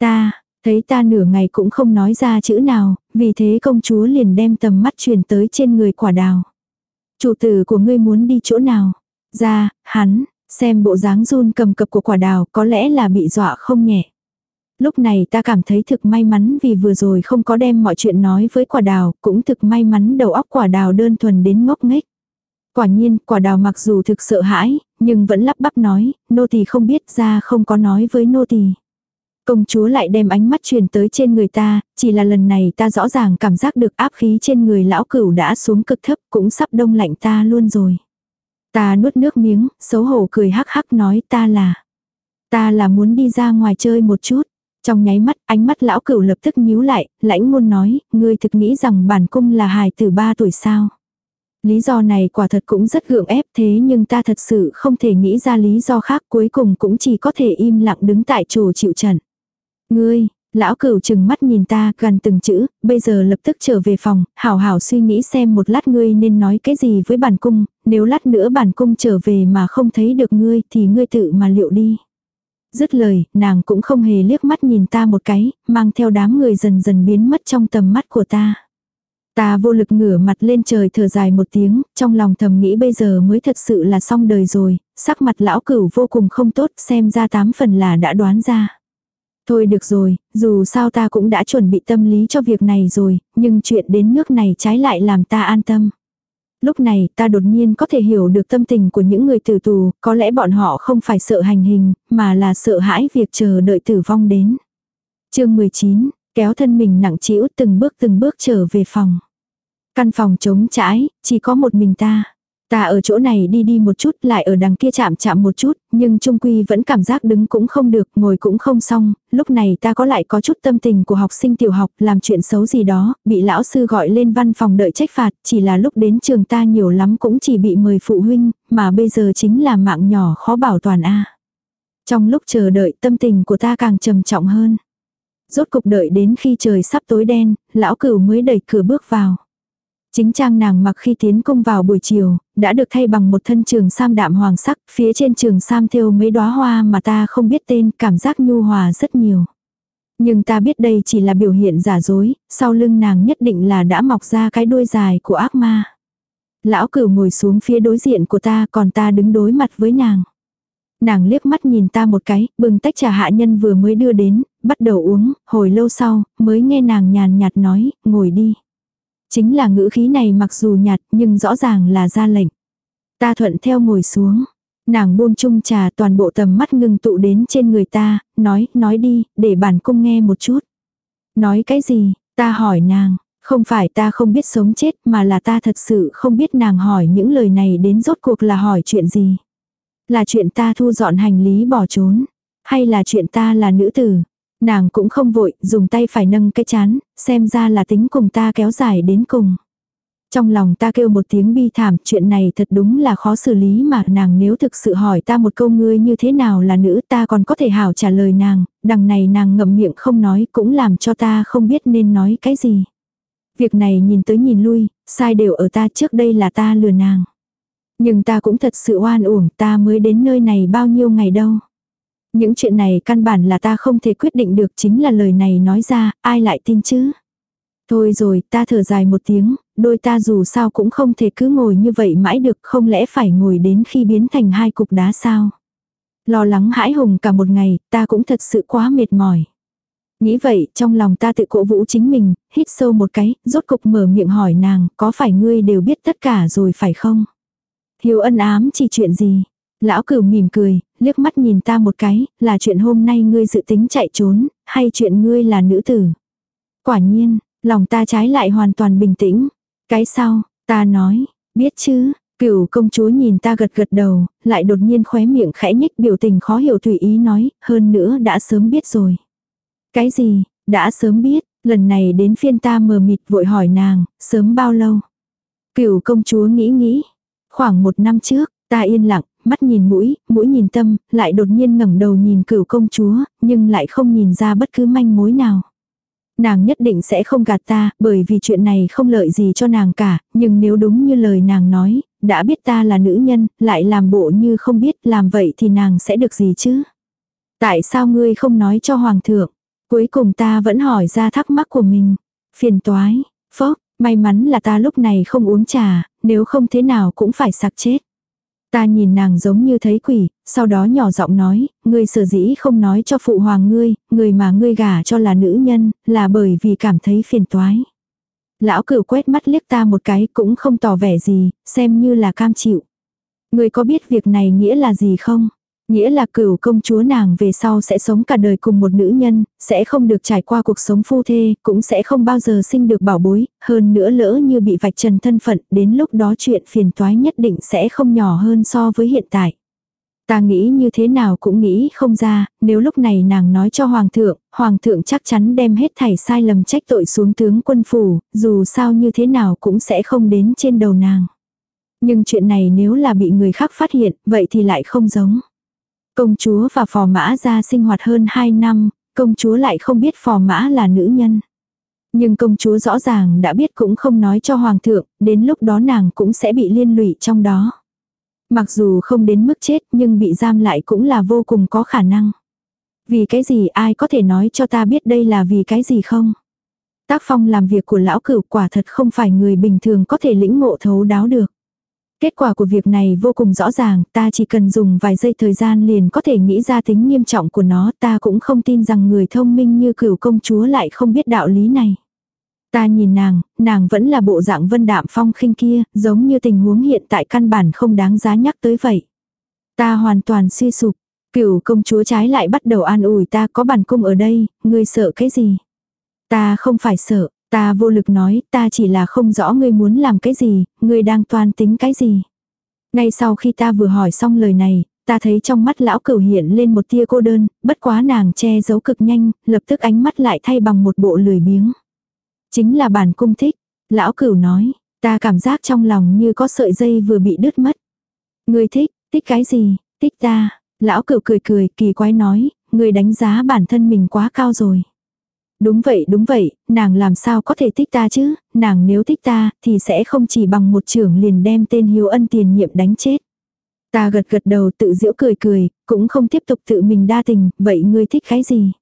Ta, thấy ta nửa ngày cũng không nói ra chữ nào, vì thế công chúa liền đem tầm mắt truyền tới trên người quả đào. Chủ tử của ngươi muốn đi chỗ nào? Ra, hắn, Xem bộ dáng run cầm cập của quả đào có lẽ là bị dọa không nhẹ. Lúc này ta cảm thấy thực may mắn vì vừa rồi không có đem mọi chuyện nói với quả đào, cũng thực may mắn đầu óc quả đào đơn thuần đến ngốc nghếch. Quả nhiên, quả đào mặc dù thực sợ hãi, nhưng vẫn lắp bắp nói, nô tỳ không biết ra không có nói với nô tỳ. Công chúa lại đem ánh mắt truyền tới trên người ta, chỉ là lần này ta rõ ràng cảm giác được áp khí trên người lão cửu đã xuống cực thấp cũng sắp đông lạnh ta luôn rồi. Ta nuốt nước miếng, xấu hổ cười hắc hắc nói ta là. Ta là muốn đi ra ngoài chơi một chút. Trong nháy mắt, ánh mắt lão cửu lập tức nhíu lại, lãnh ngôn nói, ngươi thực nghĩ rằng bản cung là hài từ ba tuổi sao. Lý do này quả thật cũng rất gượng ép thế nhưng ta thật sự không thể nghĩ ra lý do khác cuối cùng cũng chỉ có thể im lặng đứng tại chỗ chịu trận. Ngươi, Lão cửu chừng mắt nhìn ta gần từng chữ, bây giờ lập tức trở về phòng, hảo hảo suy nghĩ xem một lát ngươi nên nói cái gì với bản cung, nếu lát nữa bản cung trở về mà không thấy được ngươi thì ngươi tự mà liệu đi. Dứt lời, nàng cũng không hề liếc mắt nhìn ta một cái, mang theo đám người dần dần biến mất trong tầm mắt của ta. Ta vô lực ngửa mặt lên trời thở dài một tiếng, trong lòng thầm nghĩ bây giờ mới thật sự là xong đời rồi, sắc mặt lão cửu vô cùng không tốt xem ra tám phần là đã đoán ra. Thôi được rồi, dù sao ta cũng đã chuẩn bị tâm lý cho việc này rồi, nhưng chuyện đến nước này trái lại làm ta an tâm. Lúc này ta đột nhiên có thể hiểu được tâm tình của những người tử tù, có lẽ bọn họ không phải sợ hành hình, mà là sợ hãi việc chờ đợi tử vong đến. chương 19, kéo thân mình nặng trĩu từng bước từng bước trở về phòng. Căn phòng trống trãi, chỉ có một mình ta. Ta ở chỗ này đi đi một chút, lại ở đằng kia chạm chạm một chút, nhưng trung quy vẫn cảm giác đứng cũng không được, ngồi cũng không xong, lúc này ta có lại có chút tâm tình của học sinh tiểu học, làm chuyện xấu gì đó, bị lão sư gọi lên văn phòng đợi trách phạt, chỉ là lúc đến trường ta nhiều lắm cũng chỉ bị mời phụ huynh, mà bây giờ chính là mạng nhỏ khó bảo toàn a. Trong lúc chờ đợi tâm tình của ta càng trầm trọng hơn. Rốt cục đợi đến khi trời sắp tối đen, lão cửu mới đẩy cửa bước vào. Chính trang nàng mặc khi tiến cung vào buổi chiều, đã được thay bằng một thân trường sam đạm hoàng sắc, phía trên trường sam thêu mấy đóa hoa mà ta không biết tên, cảm giác nhu hòa rất nhiều. Nhưng ta biết đây chỉ là biểu hiện giả dối, sau lưng nàng nhất định là đã mọc ra cái đuôi dài của ác ma. Lão cửu ngồi xuống phía đối diện của ta còn ta đứng đối mặt với nàng. Nàng liếc mắt nhìn ta một cái, bừng tách trà hạ nhân vừa mới đưa đến, bắt đầu uống, hồi lâu sau, mới nghe nàng nhàn nhạt nói, ngồi đi. Chính là ngữ khí này mặc dù nhạt nhưng rõ ràng là ra lệnh. Ta thuận theo ngồi xuống. Nàng buông chung trà toàn bộ tầm mắt ngưng tụ đến trên người ta, nói, nói đi, để bản cung nghe một chút. Nói cái gì, ta hỏi nàng, không phải ta không biết sống chết mà là ta thật sự không biết nàng hỏi những lời này đến rốt cuộc là hỏi chuyện gì. Là chuyện ta thu dọn hành lý bỏ trốn, hay là chuyện ta là nữ tử. Nàng cũng không vội, dùng tay phải nâng cái chán, xem ra là tính cùng ta kéo dài đến cùng. Trong lòng ta kêu một tiếng bi thảm, chuyện này thật đúng là khó xử lý mà nàng nếu thực sự hỏi ta một câu ngươi như thế nào là nữ ta còn có thể hảo trả lời nàng, đằng này nàng ngậm miệng không nói cũng làm cho ta không biết nên nói cái gì. Việc này nhìn tới nhìn lui, sai đều ở ta trước đây là ta lừa nàng. Nhưng ta cũng thật sự oan uổng ta mới đến nơi này bao nhiêu ngày đâu. Những chuyện này căn bản là ta không thể quyết định được chính là lời này nói ra, ai lại tin chứ. Thôi rồi, ta thở dài một tiếng, đôi ta dù sao cũng không thể cứ ngồi như vậy mãi được không lẽ phải ngồi đến khi biến thành hai cục đá sao. Lo lắng hãi hùng cả một ngày, ta cũng thật sự quá mệt mỏi. Nghĩ vậy, trong lòng ta tự cổ vũ chính mình, hít sâu một cái, rốt cục mở miệng hỏi nàng, có phải ngươi đều biết tất cả rồi phải không? Hiếu ân ám chỉ chuyện gì? Lão cửu mỉm cười, liếc mắt nhìn ta một cái, là chuyện hôm nay ngươi dự tính chạy trốn, hay chuyện ngươi là nữ tử. Quả nhiên, lòng ta trái lại hoàn toàn bình tĩnh. Cái sau, ta nói, biết chứ, cửu công chúa nhìn ta gật gật đầu, lại đột nhiên khóe miệng khẽ nhích biểu tình khó hiểu tùy ý nói, hơn nữa đã sớm biết rồi. Cái gì, đã sớm biết, lần này đến phiên ta mờ mịt vội hỏi nàng, sớm bao lâu. Cửu công chúa nghĩ nghĩ, khoảng một năm trước, ta yên lặng, mắt nhìn mũi, mũi nhìn tâm, lại đột nhiên ngẩng đầu nhìn cửu công chúa, nhưng lại không nhìn ra bất cứ manh mối nào. Nàng nhất định sẽ không gạt ta, bởi vì chuyện này không lợi gì cho nàng cả, nhưng nếu đúng như lời nàng nói, đã biết ta là nữ nhân, lại làm bộ như không biết làm vậy thì nàng sẽ được gì chứ? Tại sao ngươi không nói cho hoàng thượng? Cuối cùng ta vẫn hỏi ra thắc mắc của mình. Phiền toái, phốc, may mắn là ta lúc này không uống trà, nếu không thế nào cũng phải sặc chết. Ta nhìn nàng giống như thấy quỷ, sau đó nhỏ giọng nói, ngươi sở dĩ không nói cho phụ hoàng ngươi, người mà ngươi gả cho là nữ nhân, là bởi vì cảm thấy phiền toái. Lão cửu quét mắt liếc ta một cái cũng không tỏ vẻ gì, xem như là cam chịu. Ngươi có biết việc này nghĩa là gì không? Nghĩa là cửu công chúa nàng về sau sẽ sống cả đời cùng một nữ nhân, sẽ không được trải qua cuộc sống phu thê, cũng sẽ không bao giờ sinh được bảo bối, hơn nữa lỡ như bị vạch trần thân phận, đến lúc đó chuyện phiền toái nhất định sẽ không nhỏ hơn so với hiện tại. Ta nghĩ như thế nào cũng nghĩ không ra, nếu lúc này nàng nói cho hoàng thượng, hoàng thượng chắc chắn đem hết thảy sai lầm trách tội xuống tướng quân phủ, dù sao như thế nào cũng sẽ không đến trên đầu nàng. Nhưng chuyện này nếu là bị người khác phát hiện, vậy thì lại không giống. Công chúa và phò mã ra sinh hoạt hơn 2 năm, công chúa lại không biết phò mã là nữ nhân. Nhưng công chúa rõ ràng đã biết cũng không nói cho hoàng thượng, đến lúc đó nàng cũng sẽ bị liên lụy trong đó. Mặc dù không đến mức chết nhưng bị giam lại cũng là vô cùng có khả năng. Vì cái gì ai có thể nói cho ta biết đây là vì cái gì không? Tác phong làm việc của lão cửu quả thật không phải người bình thường có thể lĩnh ngộ thấu đáo được. Kết quả của việc này vô cùng rõ ràng, ta chỉ cần dùng vài giây thời gian liền có thể nghĩ ra tính nghiêm trọng của nó, ta cũng không tin rằng người thông minh như cửu công chúa lại không biết đạo lý này. Ta nhìn nàng, nàng vẫn là bộ dạng vân đạm phong khinh kia, giống như tình huống hiện tại căn bản không đáng giá nhắc tới vậy. Ta hoàn toàn suy sụp, cửu công chúa trái lại bắt đầu an ủi ta có bản cung ở đây, ngươi sợ cái gì? Ta không phải sợ, ta vô lực nói, ta chỉ là không rõ ngươi muốn làm cái gì, ngươi đang toan tính cái gì. Ngay sau khi ta vừa hỏi xong lời này, ta thấy trong mắt lão cửu hiện lên một tia cô đơn, bất quá nàng che giấu cực nhanh, lập tức ánh mắt lại thay bằng một bộ lười biếng. Chính là bản cung thích, lão cửu nói, ta cảm giác trong lòng như có sợi dây vừa bị đứt mất. Ngươi thích, thích cái gì, thích ta, lão cửu cười cười kỳ quái nói, ngươi đánh giá bản thân mình quá cao rồi. Đúng vậy đúng vậy, nàng làm sao có thể thích ta chứ, nàng nếu thích ta thì sẽ không chỉ bằng một trưởng liền đem tên hiếu ân tiền nhiệm đánh chết. Ta gật gật đầu tự giễu cười cười, cũng không tiếp tục tự mình đa tình, vậy ngươi thích cái gì?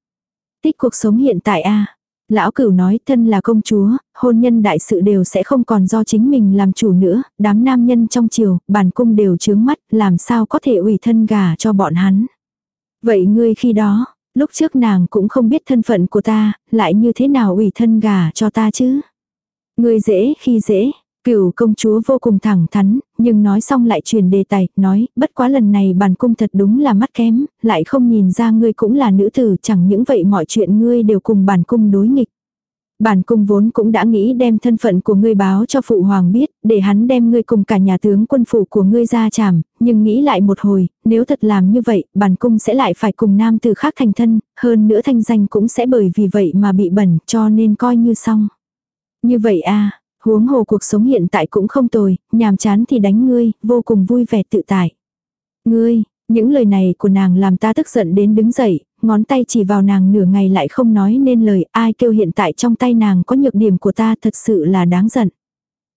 Thích cuộc sống hiện tại a Lão cửu nói thân là công chúa, hôn nhân đại sự đều sẽ không còn do chính mình làm chủ nữa, đám nam nhân trong triều, bản cung đều chướng mắt, làm sao có thể ủy thân gà cho bọn hắn. Vậy ngươi khi đó, lúc trước nàng cũng không biết thân phận của ta, lại như thế nào ủy thân gà cho ta chứ. Ngươi dễ khi dễ, Cửu công chúa vô cùng thẳng thắn, nhưng nói xong lại truyền đề tài, nói, bất quá lần này bản cung thật đúng là mắt kém, lại không nhìn ra ngươi cũng là nữ tử, chẳng những vậy mọi chuyện ngươi đều cùng bản cung đối nghịch. Bản cung vốn cũng đã nghĩ đem thân phận của ngươi báo cho phụ hoàng biết, để hắn đem ngươi cùng cả nhà tướng quân phủ của ngươi ra trảm, nhưng nghĩ lại một hồi, nếu thật làm như vậy, bản cung sẽ lại phải cùng nam tử khác thành thân, hơn nữa thanh danh cũng sẽ bởi vì vậy mà bị bẩn, cho nên coi như xong. Như vậy à, Huống hồ cuộc sống hiện tại cũng không tồi, nhàm chán thì đánh ngươi, vô cùng vui vẻ tự tại. Ngươi, những lời này của nàng làm ta tức giận đến đứng dậy, ngón tay chỉ vào nàng nửa ngày lại không nói nên lời, ai kêu hiện tại trong tay nàng có nhược điểm của ta thật sự là đáng giận.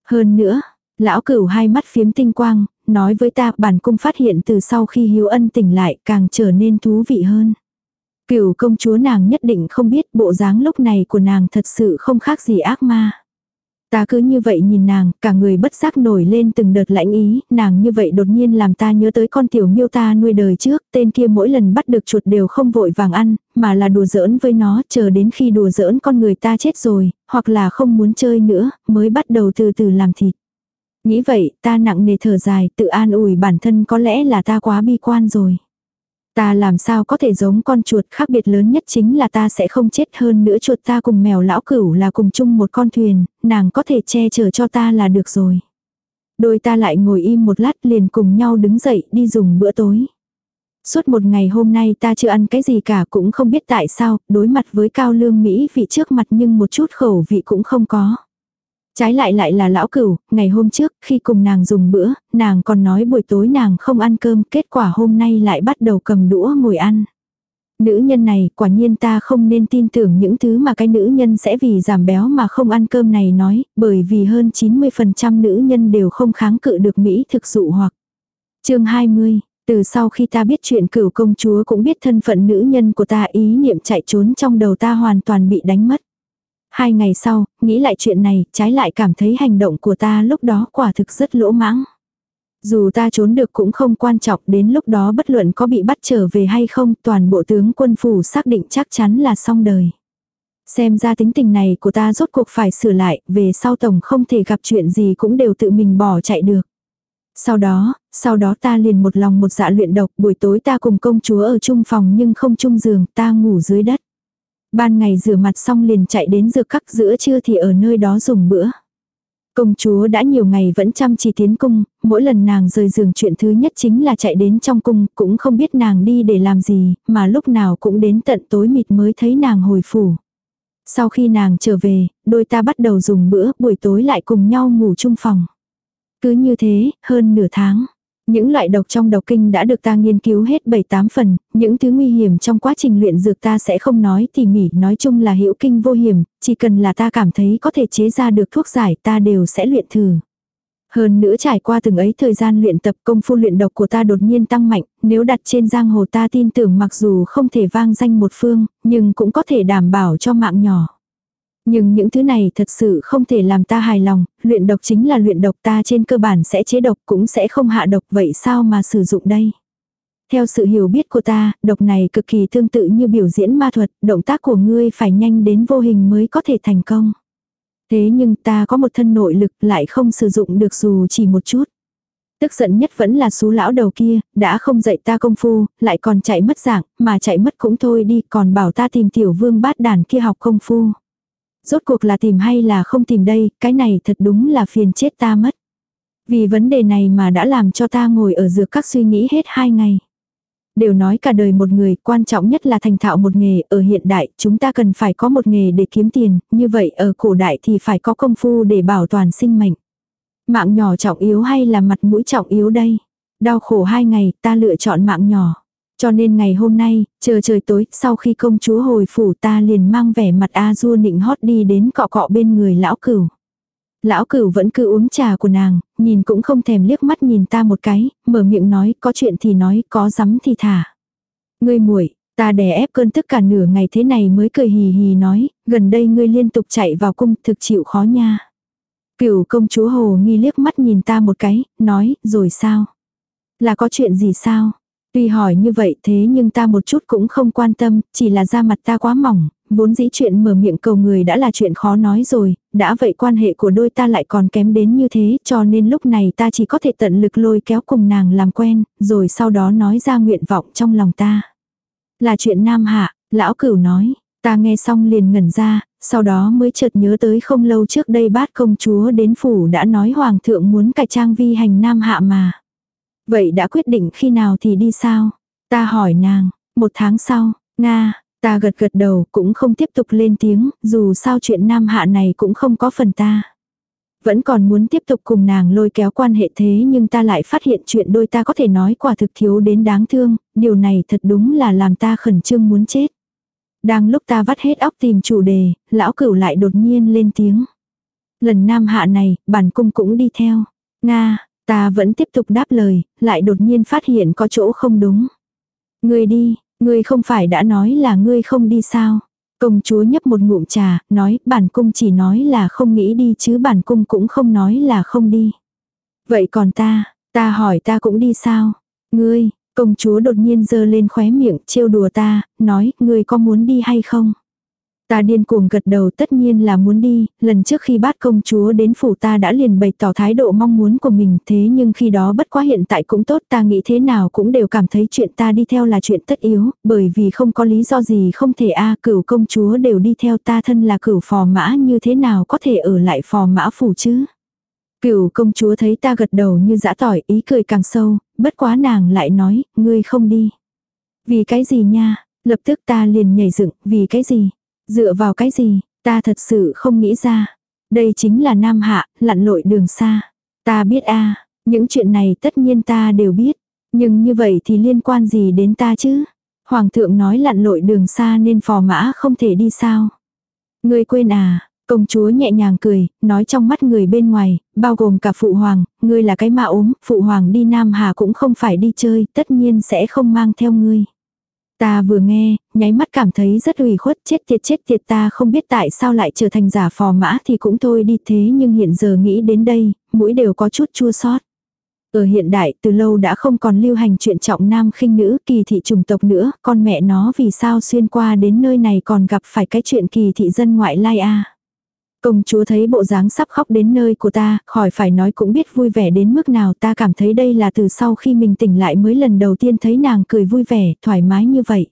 Hơn nữa, lão cửu hai mắt phiếm tinh quang, nói với ta bản cung phát hiện từ sau khi hiếu ân tỉnh lại càng trở nên thú vị hơn. Cửu công chúa nàng nhất định không biết bộ dáng lúc này của nàng thật sự không khác gì ác ma. Ta cứ như vậy nhìn nàng, cả người bất giác nổi lên từng đợt lãnh ý, nàng như vậy đột nhiên làm ta nhớ tới con tiểu miêu ta nuôi đời trước, tên kia mỗi lần bắt được chuột đều không vội vàng ăn, mà là đùa giỡn với nó, chờ đến khi đùa giỡn con người ta chết rồi, hoặc là không muốn chơi nữa, mới bắt đầu từ từ làm thịt. Nghĩ vậy, ta nặng nề thở dài, tự an ủi bản thân có lẽ là ta quá bi quan rồi. Ta làm sao có thể giống con chuột khác biệt lớn nhất chính là ta sẽ không chết hơn nữa chuột ta cùng mèo lão cửu là cùng chung một con thuyền, nàng có thể che chở cho ta là được rồi. Đôi ta lại ngồi im một lát liền cùng nhau đứng dậy đi dùng bữa tối. Suốt một ngày hôm nay ta chưa ăn cái gì cả cũng không biết tại sao, đối mặt với cao lương Mỹ vị trước mặt nhưng một chút khẩu vị cũng không có. Trái lại lại là lão cửu, ngày hôm trước khi cùng nàng dùng bữa, nàng còn nói buổi tối nàng không ăn cơm, kết quả hôm nay lại bắt đầu cầm đũa ngồi ăn. Nữ nhân này, quả nhiên ta không nên tin tưởng những thứ mà cái nữ nhân sẽ vì giảm béo mà không ăn cơm này nói, bởi vì hơn 90% nữ nhân đều không kháng cự được Mỹ thực dụ hoặc. chương 20, từ sau khi ta biết chuyện cửu công chúa cũng biết thân phận nữ nhân của ta ý niệm chạy trốn trong đầu ta hoàn toàn bị đánh mất. Hai ngày sau, nghĩ lại chuyện này, trái lại cảm thấy hành động của ta lúc đó quả thực rất lỗ mãng. Dù ta trốn được cũng không quan trọng đến lúc đó bất luận có bị bắt trở về hay không, toàn bộ tướng quân phủ xác định chắc chắn là xong đời. Xem ra tính tình này của ta rốt cuộc phải sửa lại, về sau tổng không thể gặp chuyện gì cũng đều tự mình bỏ chạy được. Sau đó, sau đó ta liền một lòng một dạ luyện độc, buổi tối ta cùng công chúa ở chung phòng nhưng không chung giường, ta ngủ dưới đất. Ban ngày rửa mặt xong liền chạy đến dược khắc giữa trưa thì ở nơi đó dùng bữa. Công chúa đã nhiều ngày vẫn chăm chỉ tiến cung, mỗi lần nàng rời giường chuyện thứ nhất chính là chạy đến trong cung, cũng không biết nàng đi để làm gì, mà lúc nào cũng đến tận tối mịt mới thấy nàng hồi phủ. Sau khi nàng trở về, đôi ta bắt đầu dùng bữa, buổi tối lại cùng nhau ngủ chung phòng. Cứ như thế, hơn nửa tháng. Những loại độc trong độc kinh đã được ta nghiên cứu hết 7-8 phần, những thứ nguy hiểm trong quá trình luyện dược ta sẽ không nói tỉ mỉ, nói chung là hữu kinh vô hiểm, chỉ cần là ta cảm thấy có thể chế ra được thuốc giải ta đều sẽ luyện thử. Hơn nữa trải qua từng ấy thời gian luyện tập công phu luyện độc của ta đột nhiên tăng mạnh, nếu đặt trên giang hồ ta tin tưởng mặc dù không thể vang danh một phương, nhưng cũng có thể đảm bảo cho mạng nhỏ. Nhưng những thứ này thật sự không thể làm ta hài lòng, luyện độc chính là luyện độc ta trên cơ bản sẽ chế độc cũng sẽ không hạ độc vậy sao mà sử dụng đây. Theo sự hiểu biết của ta, độc này cực kỳ tương tự như biểu diễn ma thuật, động tác của ngươi phải nhanh đến vô hình mới có thể thành công. Thế nhưng ta có một thân nội lực lại không sử dụng được dù chỉ một chút. Tức giận nhất vẫn là xú lão đầu kia, đã không dạy ta công phu, lại còn chạy mất dạng, mà chạy mất cũng thôi đi, còn bảo ta tìm tiểu vương bát đàn kia học công phu. Rốt cuộc là tìm hay là không tìm đây, cái này thật đúng là phiền chết ta mất. Vì vấn đề này mà đã làm cho ta ngồi ở dược các suy nghĩ hết hai ngày. Đều nói cả đời một người, quan trọng nhất là thành thạo một nghề, ở hiện đại chúng ta cần phải có một nghề để kiếm tiền, như vậy ở cổ đại thì phải có công phu để bảo toàn sinh mệnh. Mạng nhỏ trọng yếu hay là mặt mũi trọng yếu đây? Đau khổ hai ngày, ta lựa chọn mạng nhỏ. Cho nên ngày hôm nay, chờ trời tối, sau khi công chúa hồi phủ ta liền mang vẻ mặt a du nịnh hót đi đến cọ cọ bên người lão cửu. Lão cửu vẫn cứ uống trà của nàng, nhìn cũng không thèm liếc mắt nhìn ta một cái, mở miệng nói, có chuyện thì nói, có dám thì thả. Ngươi muội, ta đè ép cơn tức cả nửa ngày thế này mới cười hì hì nói, gần đây ngươi liên tục chạy vào cung thực chịu khó nha. Cửu công chúa hồ nghi liếc mắt nhìn ta một cái, nói, rồi sao? Là có chuyện gì sao? Tuy hỏi như vậy thế nhưng ta một chút cũng không quan tâm, chỉ là da mặt ta quá mỏng, vốn dĩ chuyện mở miệng cầu người đã là chuyện khó nói rồi, đã vậy quan hệ của đôi ta lại còn kém đến như thế cho nên lúc này ta chỉ có thể tận lực lôi kéo cùng nàng làm quen, rồi sau đó nói ra nguyện vọng trong lòng ta. Là chuyện nam hạ, lão cửu nói, ta nghe xong liền ngẩn ra, sau đó mới chợt nhớ tới không lâu trước đây bát công chúa đến phủ đã nói hoàng thượng muốn cải trang vi hành nam hạ mà. Vậy đã quyết định khi nào thì đi sao? Ta hỏi nàng, một tháng sau, Nga, ta gật gật đầu cũng không tiếp tục lên tiếng, dù sao chuyện nam hạ này cũng không có phần ta. Vẫn còn muốn tiếp tục cùng nàng lôi kéo quan hệ thế nhưng ta lại phát hiện chuyện đôi ta có thể nói quả thực thiếu đến đáng thương, điều này thật đúng là làm ta khẩn trương muốn chết. Đang lúc ta vắt hết óc tìm chủ đề, lão cửu lại đột nhiên lên tiếng. Lần nam hạ này, bản cung cũng đi theo. Nga, ta vẫn tiếp tục đáp lời, lại đột nhiên phát hiện có chỗ không đúng. Ngươi đi, ngươi không phải đã nói là ngươi không đi sao? Công chúa nhấp một ngụm trà, nói bản cung chỉ nói là không nghĩ đi chứ bản cung cũng không nói là không đi. Vậy còn ta, ta hỏi ta cũng đi sao? Ngươi, Công chúa đột nhiên giơ lên khóe miệng trêu đùa ta, nói, ngươi có muốn đi hay không? Ta điên cuồng gật đầu tất nhiên là muốn đi, lần trước khi bát công chúa đến phủ ta đã liền bày tỏ thái độ mong muốn của mình thế nhưng khi đó bất quá hiện tại cũng tốt ta nghĩ thế nào cũng đều cảm thấy chuyện ta đi theo là chuyện tất yếu, bởi vì không có lý do gì không thể a cửu công chúa đều đi theo ta thân là cửu phò mã như thế nào có thể ở lại phò mã phủ chứ. Cửu công chúa thấy ta gật đầu như dã tỏi, ý cười càng sâu, bất quá nàng lại nói, ngươi không đi. Vì cái gì nha, lập tức ta liền nhảy dựng, vì cái gì, dựa vào cái gì, ta thật sự không nghĩ ra. Đây chính là Nam Hạ, lặn lội đường xa. Ta biết a những chuyện này tất nhiên ta đều biết. Nhưng như vậy thì liên quan gì đến ta chứ? Hoàng thượng nói lặn lội đường xa nên phò mã không thể đi sao? Ngươi quên à, Công chúa nhẹ nhàng cười, nói trong mắt người bên ngoài, bao gồm cả phụ hoàng, ngươi là cái ma ốm, phụ hoàng đi Nam Hà cũng không phải đi chơi, tất nhiên sẽ không mang theo ngươi. Ta vừa nghe, nháy mắt cảm thấy rất ủy khuất, chết tiệt chết tiệt ta không biết tại sao lại trở thành giả phò mã thì cũng thôi đi thế nhưng hiện giờ nghĩ đến đây, mũi đều có chút chua xót. Ở hiện đại từ lâu đã không còn lưu hành chuyện trọng nam khinh nữ kỳ thị trùng tộc nữa, con mẹ nó vì sao xuyên qua đến nơi này còn gặp phải cái chuyện kỳ thị dân ngoại lai a Công chúa thấy bộ dáng sắp khóc đến nơi của ta, khỏi phải nói cũng biết vui vẻ đến mức nào ta cảm thấy đây là từ sau khi mình tỉnh lại mới lần đầu tiên thấy nàng cười vui vẻ, thoải mái như vậy.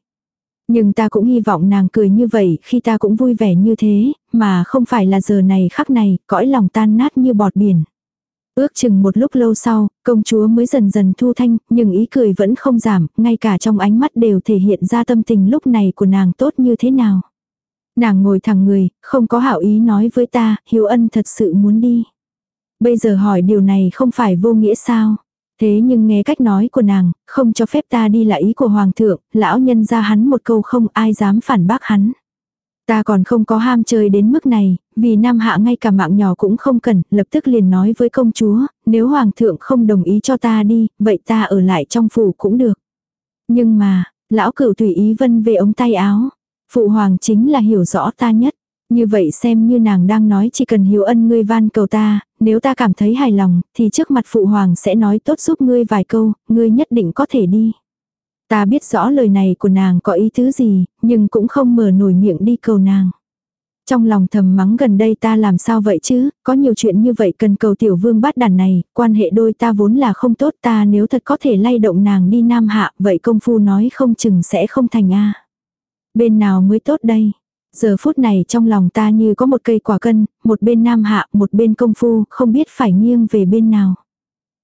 Nhưng ta cũng hy vọng nàng cười như vậy khi ta cũng vui vẻ như thế, mà không phải là giờ này khắc này, cõi lòng tan nát như bọt biển. Ước chừng một lúc lâu sau, công chúa mới dần dần thu thanh, nhưng ý cười vẫn không giảm, ngay cả trong ánh mắt đều thể hiện ra tâm tình lúc này của nàng tốt như thế nào. Nàng ngồi thẳng người, không có hảo ý nói với ta, Hiếu Ân thật sự muốn đi. Bây giờ hỏi điều này không phải vô nghĩa sao? Thế nhưng nghe cách nói của nàng, không cho phép ta đi là ý của Hoàng thượng, lão nhân ra hắn một câu không ai dám phản bác hắn. Ta còn không có ham chơi đến mức này, vì Nam Hạ ngay cả mạng nhỏ cũng không cần, lập tức liền nói với công chúa, nếu Hoàng thượng không đồng ý cho ta đi, vậy ta ở lại trong phủ cũng được. Nhưng mà, lão cửu tùy ý vân về ống tay áo. Phụ hoàng chính là hiểu rõ ta nhất. Như vậy xem như nàng đang nói chỉ cần hiểu ân ngươi van cầu ta, nếu ta cảm thấy hài lòng, thì trước mặt phụ hoàng sẽ nói tốt giúp ngươi vài câu, ngươi nhất định có thể đi. Ta biết rõ lời này của nàng có ý tứ gì, nhưng cũng không mở nổi miệng đi cầu nàng. Trong lòng thầm mắng gần đây ta làm sao vậy chứ, có nhiều chuyện như vậy cần cầu tiểu vương bát đàn này, quan hệ đôi ta vốn là không tốt ta nếu thật có thể lay động nàng đi nam hạ, vậy công phu nói không chừng sẽ không thành a Bên nào mới tốt đây? Giờ phút này trong lòng ta như có một cây quả cân, một bên nam hạ, một bên công phu, không biết phải nghiêng về bên nào.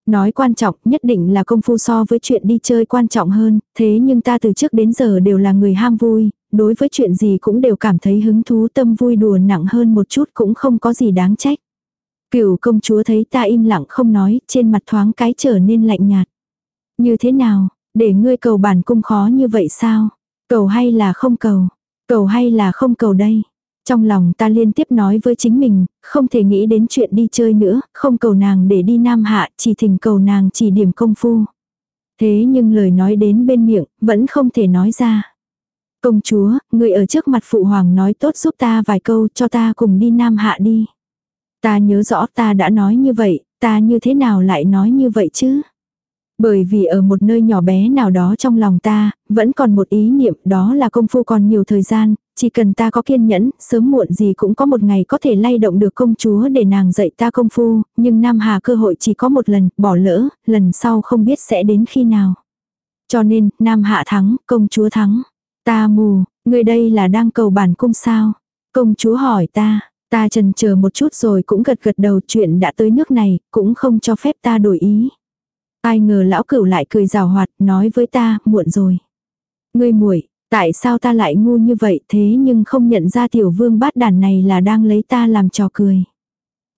Nói quan trọng nhất định là công phu so với chuyện đi chơi quan trọng hơn, thế nhưng ta từ trước đến giờ đều là người ham vui, đối với chuyện gì cũng đều cảm thấy hứng thú tâm vui đùa nặng hơn một chút cũng không có gì đáng trách. Cửu công chúa thấy ta im lặng không nói, trên mặt thoáng cái trở nên lạnh nhạt. Như thế nào, để ngươi cầu bản cung khó như vậy sao? Cầu hay là không cầu? Cầu hay là không cầu đây? Trong lòng ta liên tiếp nói với chính mình, không thể nghĩ đến chuyện đi chơi nữa, không cầu nàng để đi Nam Hạ, chỉ thỉnh cầu nàng chỉ điểm công phu. Thế nhưng lời nói đến bên miệng, vẫn không thể nói ra. Công chúa, người ở trước mặt phụ hoàng nói tốt giúp ta vài câu cho ta cùng đi Nam Hạ đi. Ta nhớ rõ ta đã nói như vậy, ta như thế nào lại nói như vậy chứ? Bởi vì ở một nơi nhỏ bé nào đó trong lòng ta, vẫn còn một ý niệm đó là công phu còn nhiều thời gian, chỉ cần ta có kiên nhẫn, sớm muộn gì cũng có một ngày có thể lay động được công chúa để nàng dạy ta công phu, nhưng Nam Hà cơ hội chỉ có một lần, bỏ lỡ, lần sau không biết sẽ đến khi nào. Cho nên, Nam Hạ thắng, công chúa thắng. Ta mù, người đây là đang cầu bản cung sao? Công chúa hỏi ta, ta trần chờ một chút rồi cũng gật gật đầu chuyện đã tới nước này, cũng không cho phép ta đổi ý. Ai ngờ lão cửu lại cười rào hoạt, nói với ta, muộn rồi. Ngươi muội, tại sao ta lại ngu như vậy thế nhưng không nhận ra tiểu vương bát đàn này là đang lấy ta làm trò cười.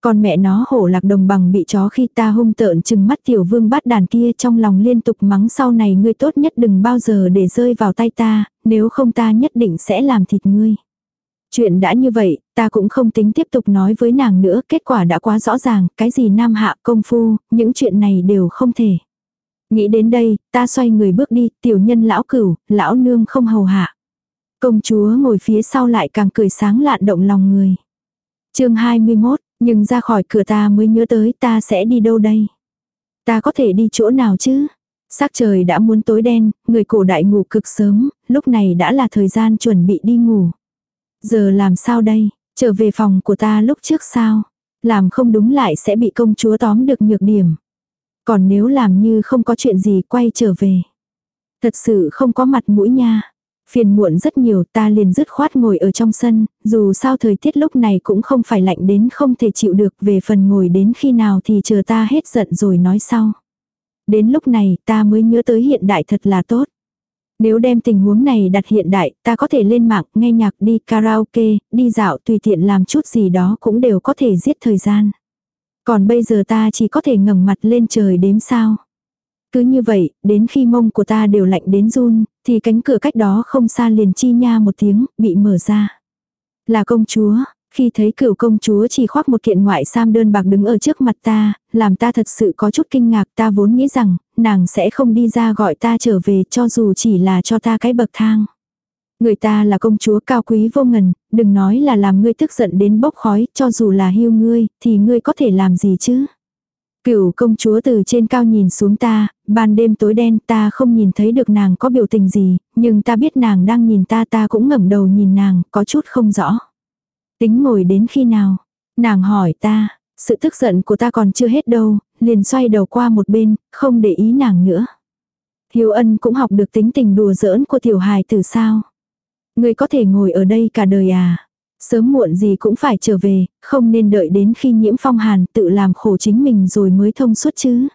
Còn mẹ nó hổ lạc đồng bằng bị chó khi ta hung tợn chừng mắt tiểu vương bát đàn kia trong lòng liên tục mắng sau này ngươi tốt nhất đừng bao giờ để rơi vào tay ta, nếu không ta nhất định sẽ làm thịt ngươi. Chuyện đã như vậy, ta cũng không tính tiếp tục nói với nàng nữa, kết quả đã quá rõ ràng, cái gì nam hạ công phu, những chuyện này đều không thể. Nghĩ đến đây, ta xoay người bước đi, tiểu nhân lão cửu, lão nương không hầu hạ. Công chúa ngồi phía sau lại càng cười sáng lạn động lòng người. chương 21, nhưng ra khỏi cửa ta mới nhớ tới ta sẽ đi đâu đây. Ta có thể đi chỗ nào chứ? Sắc trời đã muốn tối đen, người cổ đại ngủ cực sớm, lúc này đã là thời gian chuẩn bị đi ngủ. Giờ làm sao đây? Trở về phòng của ta lúc trước sao? Làm không đúng lại sẽ bị công chúa tóm được nhược điểm. Còn nếu làm như không có chuyện gì quay trở về. Thật sự không có mặt mũi nha. Phiền muộn rất nhiều ta liền dứt khoát ngồi ở trong sân, dù sao thời tiết lúc này cũng không phải lạnh đến không thể chịu được về phần ngồi đến khi nào thì chờ ta hết giận rồi nói sau. Đến lúc này ta mới nhớ tới hiện đại thật là tốt. Nếu đem tình huống này đặt hiện đại, ta có thể lên mạng, nghe nhạc, đi karaoke, đi dạo tùy tiện làm chút gì đó cũng đều có thể giết thời gian. Còn bây giờ ta chỉ có thể ngẩng mặt lên trời đếm sao. Cứ như vậy, đến khi mông của ta đều lạnh đến run, thì cánh cửa cách đó không xa liền chi nha một tiếng, bị mở ra. Là công chúa, khi thấy cửu công chúa chỉ khoác một kiện ngoại sam đơn bạc đứng ở trước mặt ta, làm ta thật sự có chút kinh ngạc ta vốn nghĩ rằng, nàng sẽ không đi ra gọi ta trở về cho dù chỉ là cho ta cái bậc thang. Người ta là công chúa cao quý vô ngần, đừng nói là làm ngươi tức giận đến bốc khói, cho dù là hưu ngươi, thì ngươi có thể làm gì chứ? Cửu công chúa từ trên cao nhìn xuống ta, ban đêm tối đen ta không nhìn thấy được nàng có biểu tình gì, nhưng ta biết nàng đang nhìn ta ta cũng ngẩng đầu nhìn nàng, có chút không rõ. Tính ngồi đến khi nào? Nàng hỏi ta, sự tức giận của ta còn chưa hết đâu, liền xoay đầu qua một bên, không để ý nàng nữa. Hiếu ân cũng học được tính tình đùa giỡn của tiểu hài từ sao. Người có thể ngồi ở đây cả đời à. Sớm muộn gì cũng phải trở về, không nên đợi đến khi nhiễm phong hàn tự làm khổ chính mình rồi mới thông suốt chứ.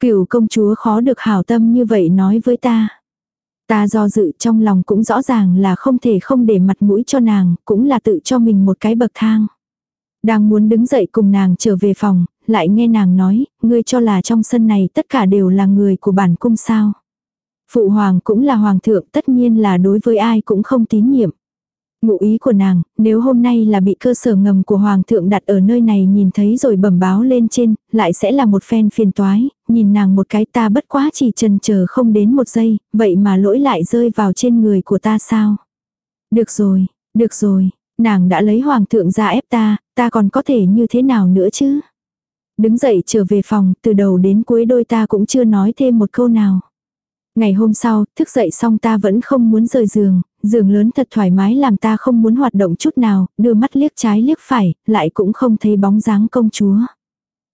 Cửu công chúa khó được hảo tâm như vậy nói với ta. Ta do dự trong lòng cũng rõ ràng là không thể không để mặt mũi cho nàng, cũng là tự cho mình một cái bậc thang. Đang muốn đứng dậy cùng nàng trở về phòng, lại nghe nàng nói, ngươi cho là trong sân này tất cả đều là người của bản cung sao. Phụ hoàng cũng là hoàng thượng tất nhiên là đối với ai cũng không tín nhiệm. Ngụ ý của nàng, nếu hôm nay là bị cơ sở ngầm của Hoàng thượng đặt ở nơi này nhìn thấy rồi bẩm báo lên trên, lại sẽ là một phen phiền toái, nhìn nàng một cái ta bất quá chỉ trần chờ không đến một giây, vậy mà lỗi lại rơi vào trên người của ta sao? Được rồi, được rồi, nàng đã lấy Hoàng thượng ra ép ta, ta còn có thể như thế nào nữa chứ? Đứng dậy trở về phòng, từ đầu đến cuối đôi ta cũng chưa nói thêm một câu nào. Ngày hôm sau, thức dậy xong ta vẫn không muốn rời giường, giường lớn thật thoải mái làm ta không muốn hoạt động chút nào, đưa mắt liếc trái liếc phải, lại cũng không thấy bóng dáng công chúa.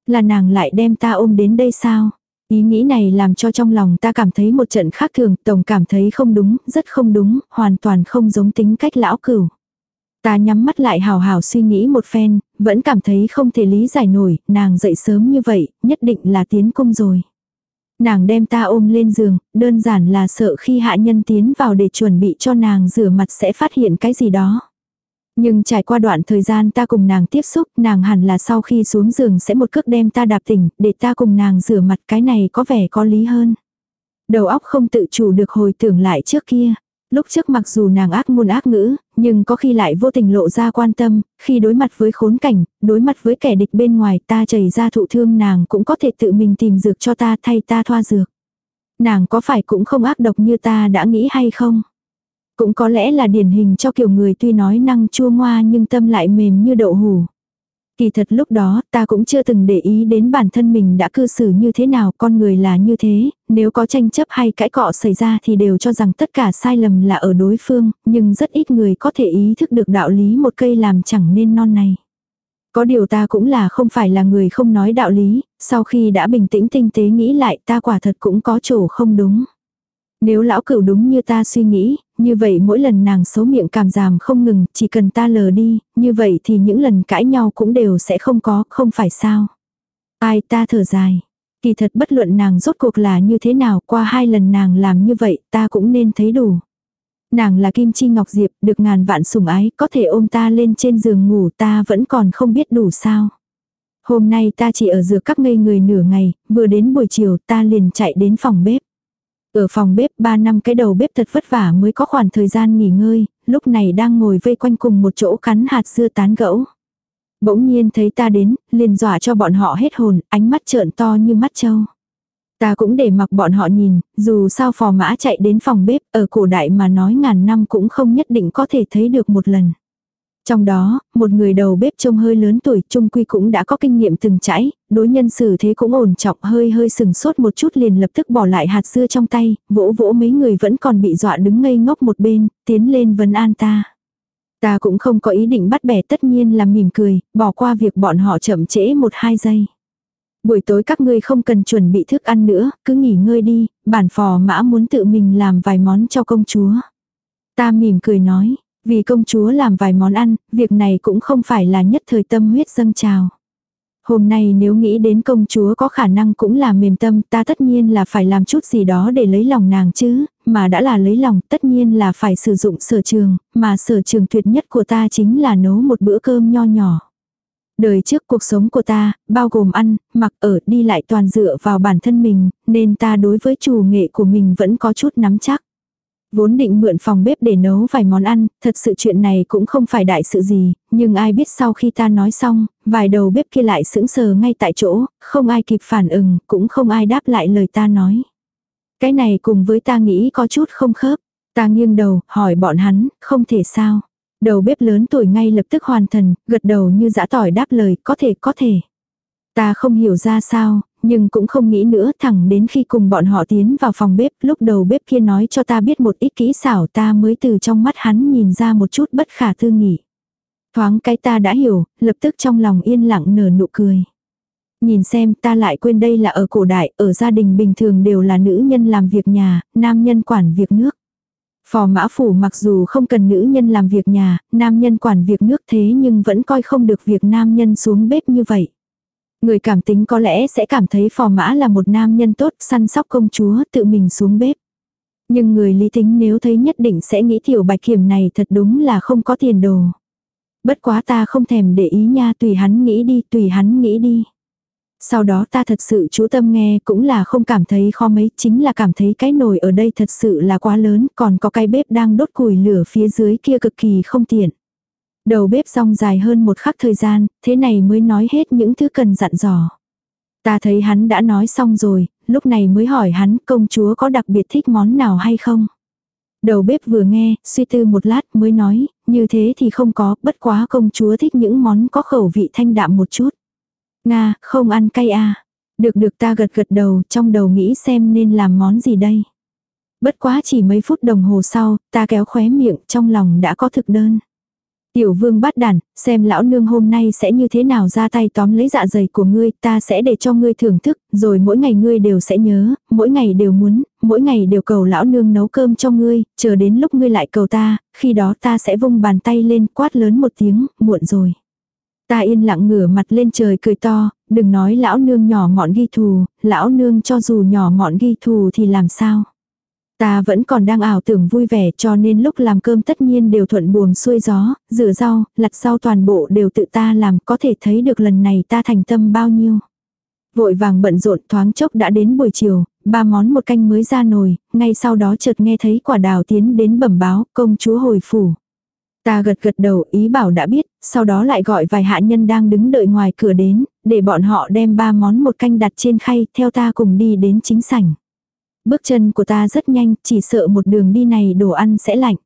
Là nàng lại đem ta ôm đến đây sao? Ý nghĩ này làm cho trong lòng ta cảm thấy một trận khác thường, tổng cảm thấy không đúng, rất không đúng, hoàn toàn không giống tính cách lão cửu. Ta nhắm mắt lại hào hào suy nghĩ một phen, vẫn cảm thấy không thể lý giải nổi, nàng dậy sớm như vậy, nhất định là tiến cung rồi. Nàng đem ta ôm lên giường, đơn giản là sợ khi hạ nhân tiến vào để chuẩn bị cho nàng rửa mặt sẽ phát hiện cái gì đó. Nhưng trải qua đoạn thời gian ta cùng nàng tiếp xúc, nàng hẳn là sau khi xuống giường sẽ một cước đem ta đạp tỉnh, để ta cùng nàng rửa mặt cái này có vẻ có lý hơn. Đầu óc không tự chủ được hồi tưởng lại trước kia. Lúc trước mặc dù nàng ác ngôn ác ngữ, nhưng có khi lại vô tình lộ ra quan tâm, khi đối mặt với khốn cảnh, đối mặt với kẻ địch bên ngoài ta chảy ra thụ thương nàng cũng có thể tự mình tìm dược cho ta thay ta thoa dược. Nàng có phải cũng không ác độc như ta đã nghĩ hay không? Cũng có lẽ là điển hình cho kiểu người tuy nói năng chua ngoa nhưng tâm lại mềm như đậu hủ. Kỳ thật lúc đó ta cũng chưa từng để ý đến bản thân mình đã cư xử như thế nào con người là như thế, nếu có tranh chấp hay cãi cọ xảy ra thì đều cho rằng tất cả sai lầm là ở đối phương, nhưng rất ít người có thể ý thức được đạo lý một cây làm chẳng nên non này. Có điều ta cũng là không phải là người không nói đạo lý, sau khi đã bình tĩnh tinh tế nghĩ lại ta quả thật cũng có chỗ không đúng. Nếu lão cửu đúng như ta suy nghĩ, như vậy mỗi lần nàng xấu miệng cảm giảm không ngừng, chỉ cần ta lờ đi, như vậy thì những lần cãi nhau cũng đều sẽ không có, không phải sao. Ai ta thở dài. Kỳ thật bất luận nàng rốt cuộc là như thế nào, qua hai lần nàng làm như vậy, ta cũng nên thấy đủ. Nàng là Kim Chi Ngọc Diệp, được ngàn vạn sủng ái, có thể ôm ta lên trên giường ngủ ta vẫn còn không biết đủ sao. Hôm nay ta chỉ ở giữa các ngây người nửa ngày, vừa đến buổi chiều ta liền chạy đến phòng bếp. Ở phòng bếp 3 năm cái đầu bếp thật vất vả mới có khoảng thời gian nghỉ ngơi, lúc này đang ngồi vây quanh cùng một chỗ cắn hạt dưa tán gẫu. Bỗng nhiên thấy ta đến, liền dọa cho bọn họ hết hồn, ánh mắt trợn to như mắt trâu. Ta cũng để mặc bọn họ nhìn, dù sao phò mã chạy đến phòng bếp, ở cổ đại mà nói ngàn năm cũng không nhất định có thể thấy được một lần. Trong đó, một người đầu bếp trông hơi lớn tuổi trung quy cũng đã có kinh nghiệm từng chảy, đối nhân xử thế cũng ổn trọng hơi hơi sừng sốt một chút liền lập tức bỏ lại hạt dưa trong tay, vỗ vỗ mấy người vẫn còn bị dọa đứng ngây ngốc một bên, tiến lên vấn an ta. Ta cũng không có ý định bắt bẻ tất nhiên là mỉm cười, bỏ qua việc bọn họ chậm trễ một hai giây. Buổi tối các ngươi không cần chuẩn bị thức ăn nữa, cứ nghỉ ngơi đi, bản phò mã muốn tự mình làm vài món cho công chúa. Ta mỉm cười nói, vì công chúa làm vài món ăn, việc này cũng không phải là nhất thời tâm huyết dâng trào. Hôm nay nếu nghĩ đến công chúa có khả năng cũng là mềm tâm ta tất nhiên là phải làm chút gì đó để lấy lòng nàng chứ, mà đã là lấy lòng tất nhiên là phải sử dụng sở trường, mà sở trường tuyệt nhất của ta chính là nấu một bữa cơm nho nhỏ. Đời trước cuộc sống của ta, bao gồm ăn, mặc ở, đi lại toàn dựa vào bản thân mình, nên ta đối với chủ nghệ của mình vẫn có chút nắm chắc. Vốn định mượn phòng bếp để nấu vài món ăn, thật sự chuyện này cũng không phải đại sự gì, nhưng ai biết sau khi ta nói xong, vài đầu bếp kia lại sững sờ ngay tại chỗ, không ai kịp phản ứng, cũng không ai đáp lại lời ta nói. Cái này cùng với ta nghĩ có chút không khớp. Ta nghiêng đầu, hỏi bọn hắn, không thể sao. Đầu bếp lớn tuổi ngay lập tức hoàn thần, gật đầu như dã tỏi đáp lời, có thể, có thể. Ta không hiểu ra sao, nhưng cũng không nghĩ nữa thẳng đến khi cùng bọn họ tiến vào phòng bếp, lúc đầu bếp kia nói cho ta biết một ít kỹ xảo ta mới từ trong mắt hắn nhìn ra một chút bất khả thư nghị. Thoáng cái ta đã hiểu, lập tức trong lòng yên lặng nở nụ cười. Nhìn xem ta lại quên đây là ở cổ đại, ở gia đình bình thường đều là nữ nhân làm việc nhà, nam nhân quản việc nước. Phò mã phủ mặc dù không cần nữ nhân làm việc nhà, nam nhân quản việc nước thế nhưng vẫn coi không được việc nam nhân xuống bếp như vậy. Người cảm tính có lẽ sẽ cảm thấy phò mã là một nam nhân tốt, săn sóc công chúa, tự mình xuống bếp. Nhưng người lý tính nếu thấy nhất định sẽ nghĩ tiểu bạch kiểm này thật đúng là không có tiền đồ. Bất quá ta không thèm để ý nha, tùy hắn nghĩ đi, tùy hắn nghĩ đi. Sau đó ta thật sự chú tâm nghe cũng là không cảm thấy khó mấy, chính là cảm thấy cái nồi ở đây thật sự là quá lớn, còn có cái bếp đang đốt củi lửa phía dưới kia cực kỳ không tiện. Đầu bếp rong dài hơn một khắc thời gian, thế này mới nói hết những thứ cần dặn dò. Ta thấy hắn đã nói xong rồi, lúc này mới hỏi hắn công chúa có đặc biệt thích món nào hay không. Đầu bếp vừa nghe, suy tư một lát mới nói, như thế thì không có, bất quá công chúa thích những món có khẩu vị thanh đạm một chút. Nga, không ăn cay à. Được được ta gật gật đầu, trong đầu nghĩ xem nên làm món gì đây. Bất quá chỉ mấy phút đồng hồ sau, ta kéo khóe miệng trong lòng đã có thực đơn. Tiểu vương bắt đàn, xem lão nương hôm nay sẽ như thế nào ra tay tóm lấy dạ dày của ngươi, ta sẽ để cho ngươi thưởng thức, rồi mỗi ngày ngươi đều sẽ nhớ, mỗi ngày đều muốn, mỗi ngày đều cầu lão nương nấu cơm cho ngươi, chờ đến lúc ngươi lại cầu ta, khi đó ta sẽ vung bàn tay lên quát lớn một tiếng, muộn rồi. Ta yên lặng ngửa mặt lên trời cười to, đừng nói lão nương nhỏ mọn ghi thù, lão nương cho dù nhỏ mọn ghi thù thì làm sao. Ta vẫn còn đang ảo tưởng vui vẻ cho nên lúc làm cơm tất nhiên đều thuận buồm xuôi gió, rửa rau, lặt rau toàn bộ đều tự ta làm có thể thấy được lần này ta thành tâm bao nhiêu. Vội vàng bận rộn thoáng chốc đã đến buổi chiều, ba món một canh mới ra nồi, ngay sau đó chợt nghe thấy quả đào tiến đến bẩm báo công chúa hồi phủ. Ta gật gật đầu ý bảo đã biết, sau đó lại gọi vài hạ nhân đang đứng đợi ngoài cửa đến, để bọn họ đem ba món một canh đặt trên khay theo ta cùng đi đến chính sảnh. Bước chân của ta rất nhanh, chỉ sợ một đường đi này đồ ăn sẽ lạnh.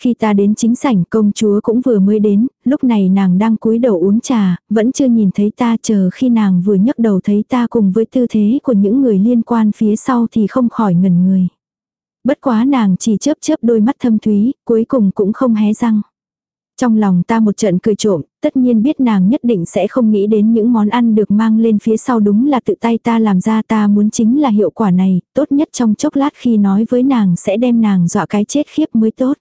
Khi ta đến chính sảnh công chúa cũng vừa mới đến, lúc này nàng đang cúi đầu uống trà, vẫn chưa nhìn thấy ta chờ khi nàng vừa nhấc đầu thấy ta cùng với tư thế của những người liên quan phía sau thì không khỏi ngẩn người. Bất quá nàng chỉ chớp chớp đôi mắt thâm thúy, cuối cùng cũng không hé răng. Trong lòng ta một trận cười trộm, tất nhiên biết nàng nhất định sẽ không nghĩ đến những món ăn được mang lên phía sau đúng là tự tay ta làm ra ta muốn chính là hiệu quả này, tốt nhất trong chốc lát khi nói với nàng sẽ đem nàng dọa cái chết khiếp mới tốt.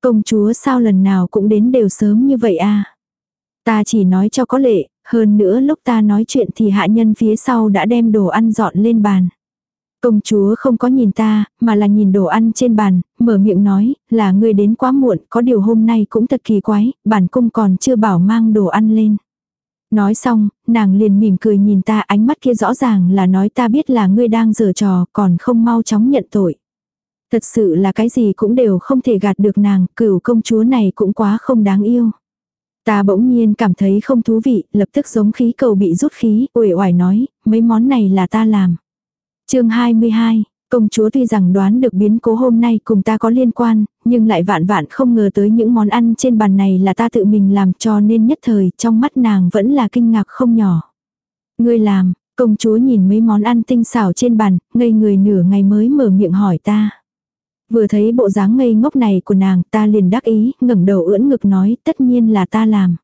Công chúa sao lần nào cũng đến đều sớm như vậy à? Ta chỉ nói cho có lệ, hơn nữa lúc ta nói chuyện thì hạ nhân phía sau đã đem đồ ăn dọn lên bàn. Công chúa không có nhìn ta, mà là nhìn đồ ăn trên bàn, mở miệng nói, là người đến quá muộn, có điều hôm nay cũng thật kỳ quái, bản cung còn chưa bảo mang đồ ăn lên. Nói xong, nàng liền mỉm cười nhìn ta ánh mắt kia rõ ràng là nói ta biết là ngươi đang giở trò, còn không mau chóng nhận tội. Thật sự là cái gì cũng đều không thể gạt được nàng, cửu công chúa này cũng quá không đáng yêu. Ta bỗng nhiên cảm thấy không thú vị, lập tức giống khí cầu bị rút khí, uể oải nói, mấy món này là ta làm chương 22, công chúa tuy rằng đoán được biến cố hôm nay cùng ta có liên quan, nhưng lại vạn vạn không ngờ tới những món ăn trên bàn này là ta tự mình làm cho nên nhất thời trong mắt nàng vẫn là kinh ngạc không nhỏ. Ngươi làm, công chúa nhìn mấy món ăn tinh xảo trên bàn, ngây người nửa ngày mới mở miệng hỏi ta. Vừa thấy bộ dáng ngây ngốc này của nàng ta liền đắc ý, ngẩng đầu ưỡn ngực nói tất nhiên là ta làm.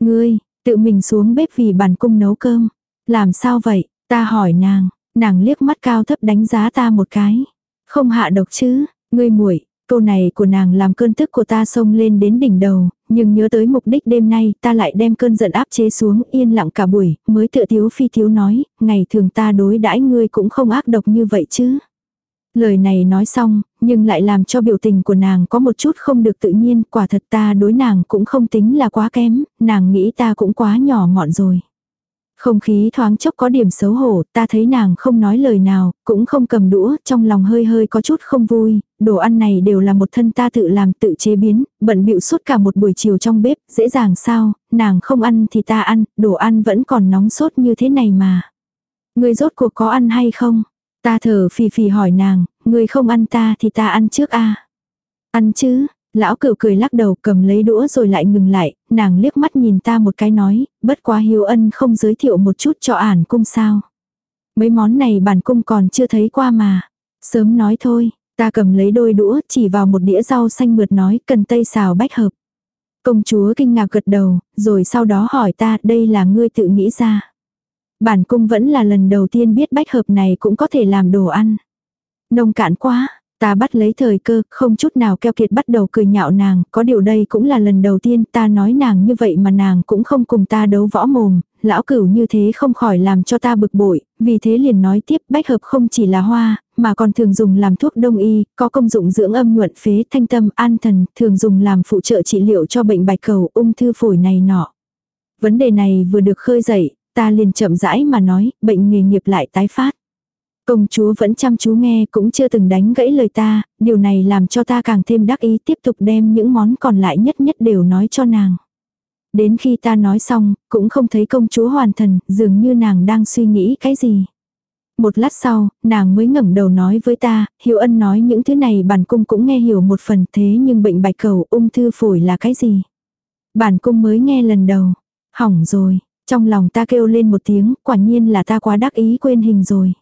Ngươi, tự mình xuống bếp vì bàn cung nấu cơm. Làm sao vậy? Ta hỏi nàng, Nàng liếc mắt cao thấp đánh giá ta một cái. Không hạ độc chứ, ngươi muội câu này của nàng làm cơn tức của ta xông lên đến đỉnh đầu, nhưng nhớ tới mục đích đêm nay ta lại đem cơn giận áp chế xuống yên lặng cả buổi, mới tựa thiếu phi thiếu nói, ngày thường ta đối đãi ngươi cũng không ác độc như vậy chứ. Lời này nói xong, nhưng lại làm cho biểu tình của nàng có một chút không được tự nhiên, quả thật ta đối nàng cũng không tính là quá kém, nàng nghĩ ta cũng quá nhỏ mọn rồi. Không khí thoáng chốc có điểm xấu hổ, ta thấy nàng không nói lời nào, cũng không cầm đũa, trong lòng hơi hơi có chút không vui, đồ ăn này đều là một thân ta tự làm tự chế biến, bận bịu suốt cả một buổi chiều trong bếp, dễ dàng sao, nàng không ăn thì ta ăn, đồ ăn vẫn còn nóng sốt như thế này mà. Người rốt cuộc có ăn hay không? Ta thở phì phì hỏi nàng, người không ăn ta thì ta ăn trước a Ăn chứ, Lão cửu cười lắc đầu cầm lấy đũa rồi lại ngừng lại, nàng liếc mắt nhìn ta một cái nói, bất quá hiếu ân không giới thiệu một chút cho ản cung sao. Mấy món này bản cung còn chưa thấy qua mà. Sớm nói thôi, ta cầm lấy đôi đũa chỉ vào một đĩa rau xanh mượt nói cần tây xào bách hợp. Công chúa kinh ngạc gật đầu, rồi sau đó hỏi ta đây là ngươi tự nghĩ ra. Bản cung vẫn là lần đầu tiên biết bách hợp này cũng có thể làm đồ ăn. Nông cạn quá, Ta bắt lấy thời cơ, không chút nào keo kiệt bắt đầu cười nhạo nàng, có điều đây cũng là lần đầu tiên ta nói nàng như vậy mà nàng cũng không cùng ta đấu võ mồm, lão cửu như thế không khỏi làm cho ta bực bội, vì thế liền nói tiếp bách hợp không chỉ là hoa, mà còn thường dùng làm thuốc đông y, có công dụng dưỡng âm nhuận phế thanh tâm an thần, thường dùng làm phụ trợ trị liệu cho bệnh bạch cầu ung thư phổi này nọ. Vấn đề này vừa được khơi dậy, ta liền chậm rãi mà nói, bệnh nghề nghiệp lại tái phát. Công chúa vẫn chăm chú nghe cũng chưa từng đánh gãy lời ta, điều này làm cho ta càng thêm đắc ý tiếp tục đem những món còn lại nhất nhất đều nói cho nàng. Đến khi ta nói xong, cũng không thấy công chúa hoàn thần, dường như nàng đang suy nghĩ cái gì. Một lát sau, nàng mới ngẩng đầu nói với ta, Hiểu Ân nói những thứ này bản cung cũng nghe hiểu một phần thế nhưng bệnh bạch cầu ung thư phổi là cái gì. Bản cung mới nghe lần đầu, hỏng rồi, trong lòng ta kêu lên một tiếng, quả nhiên là ta quá đắc ý quên hình rồi.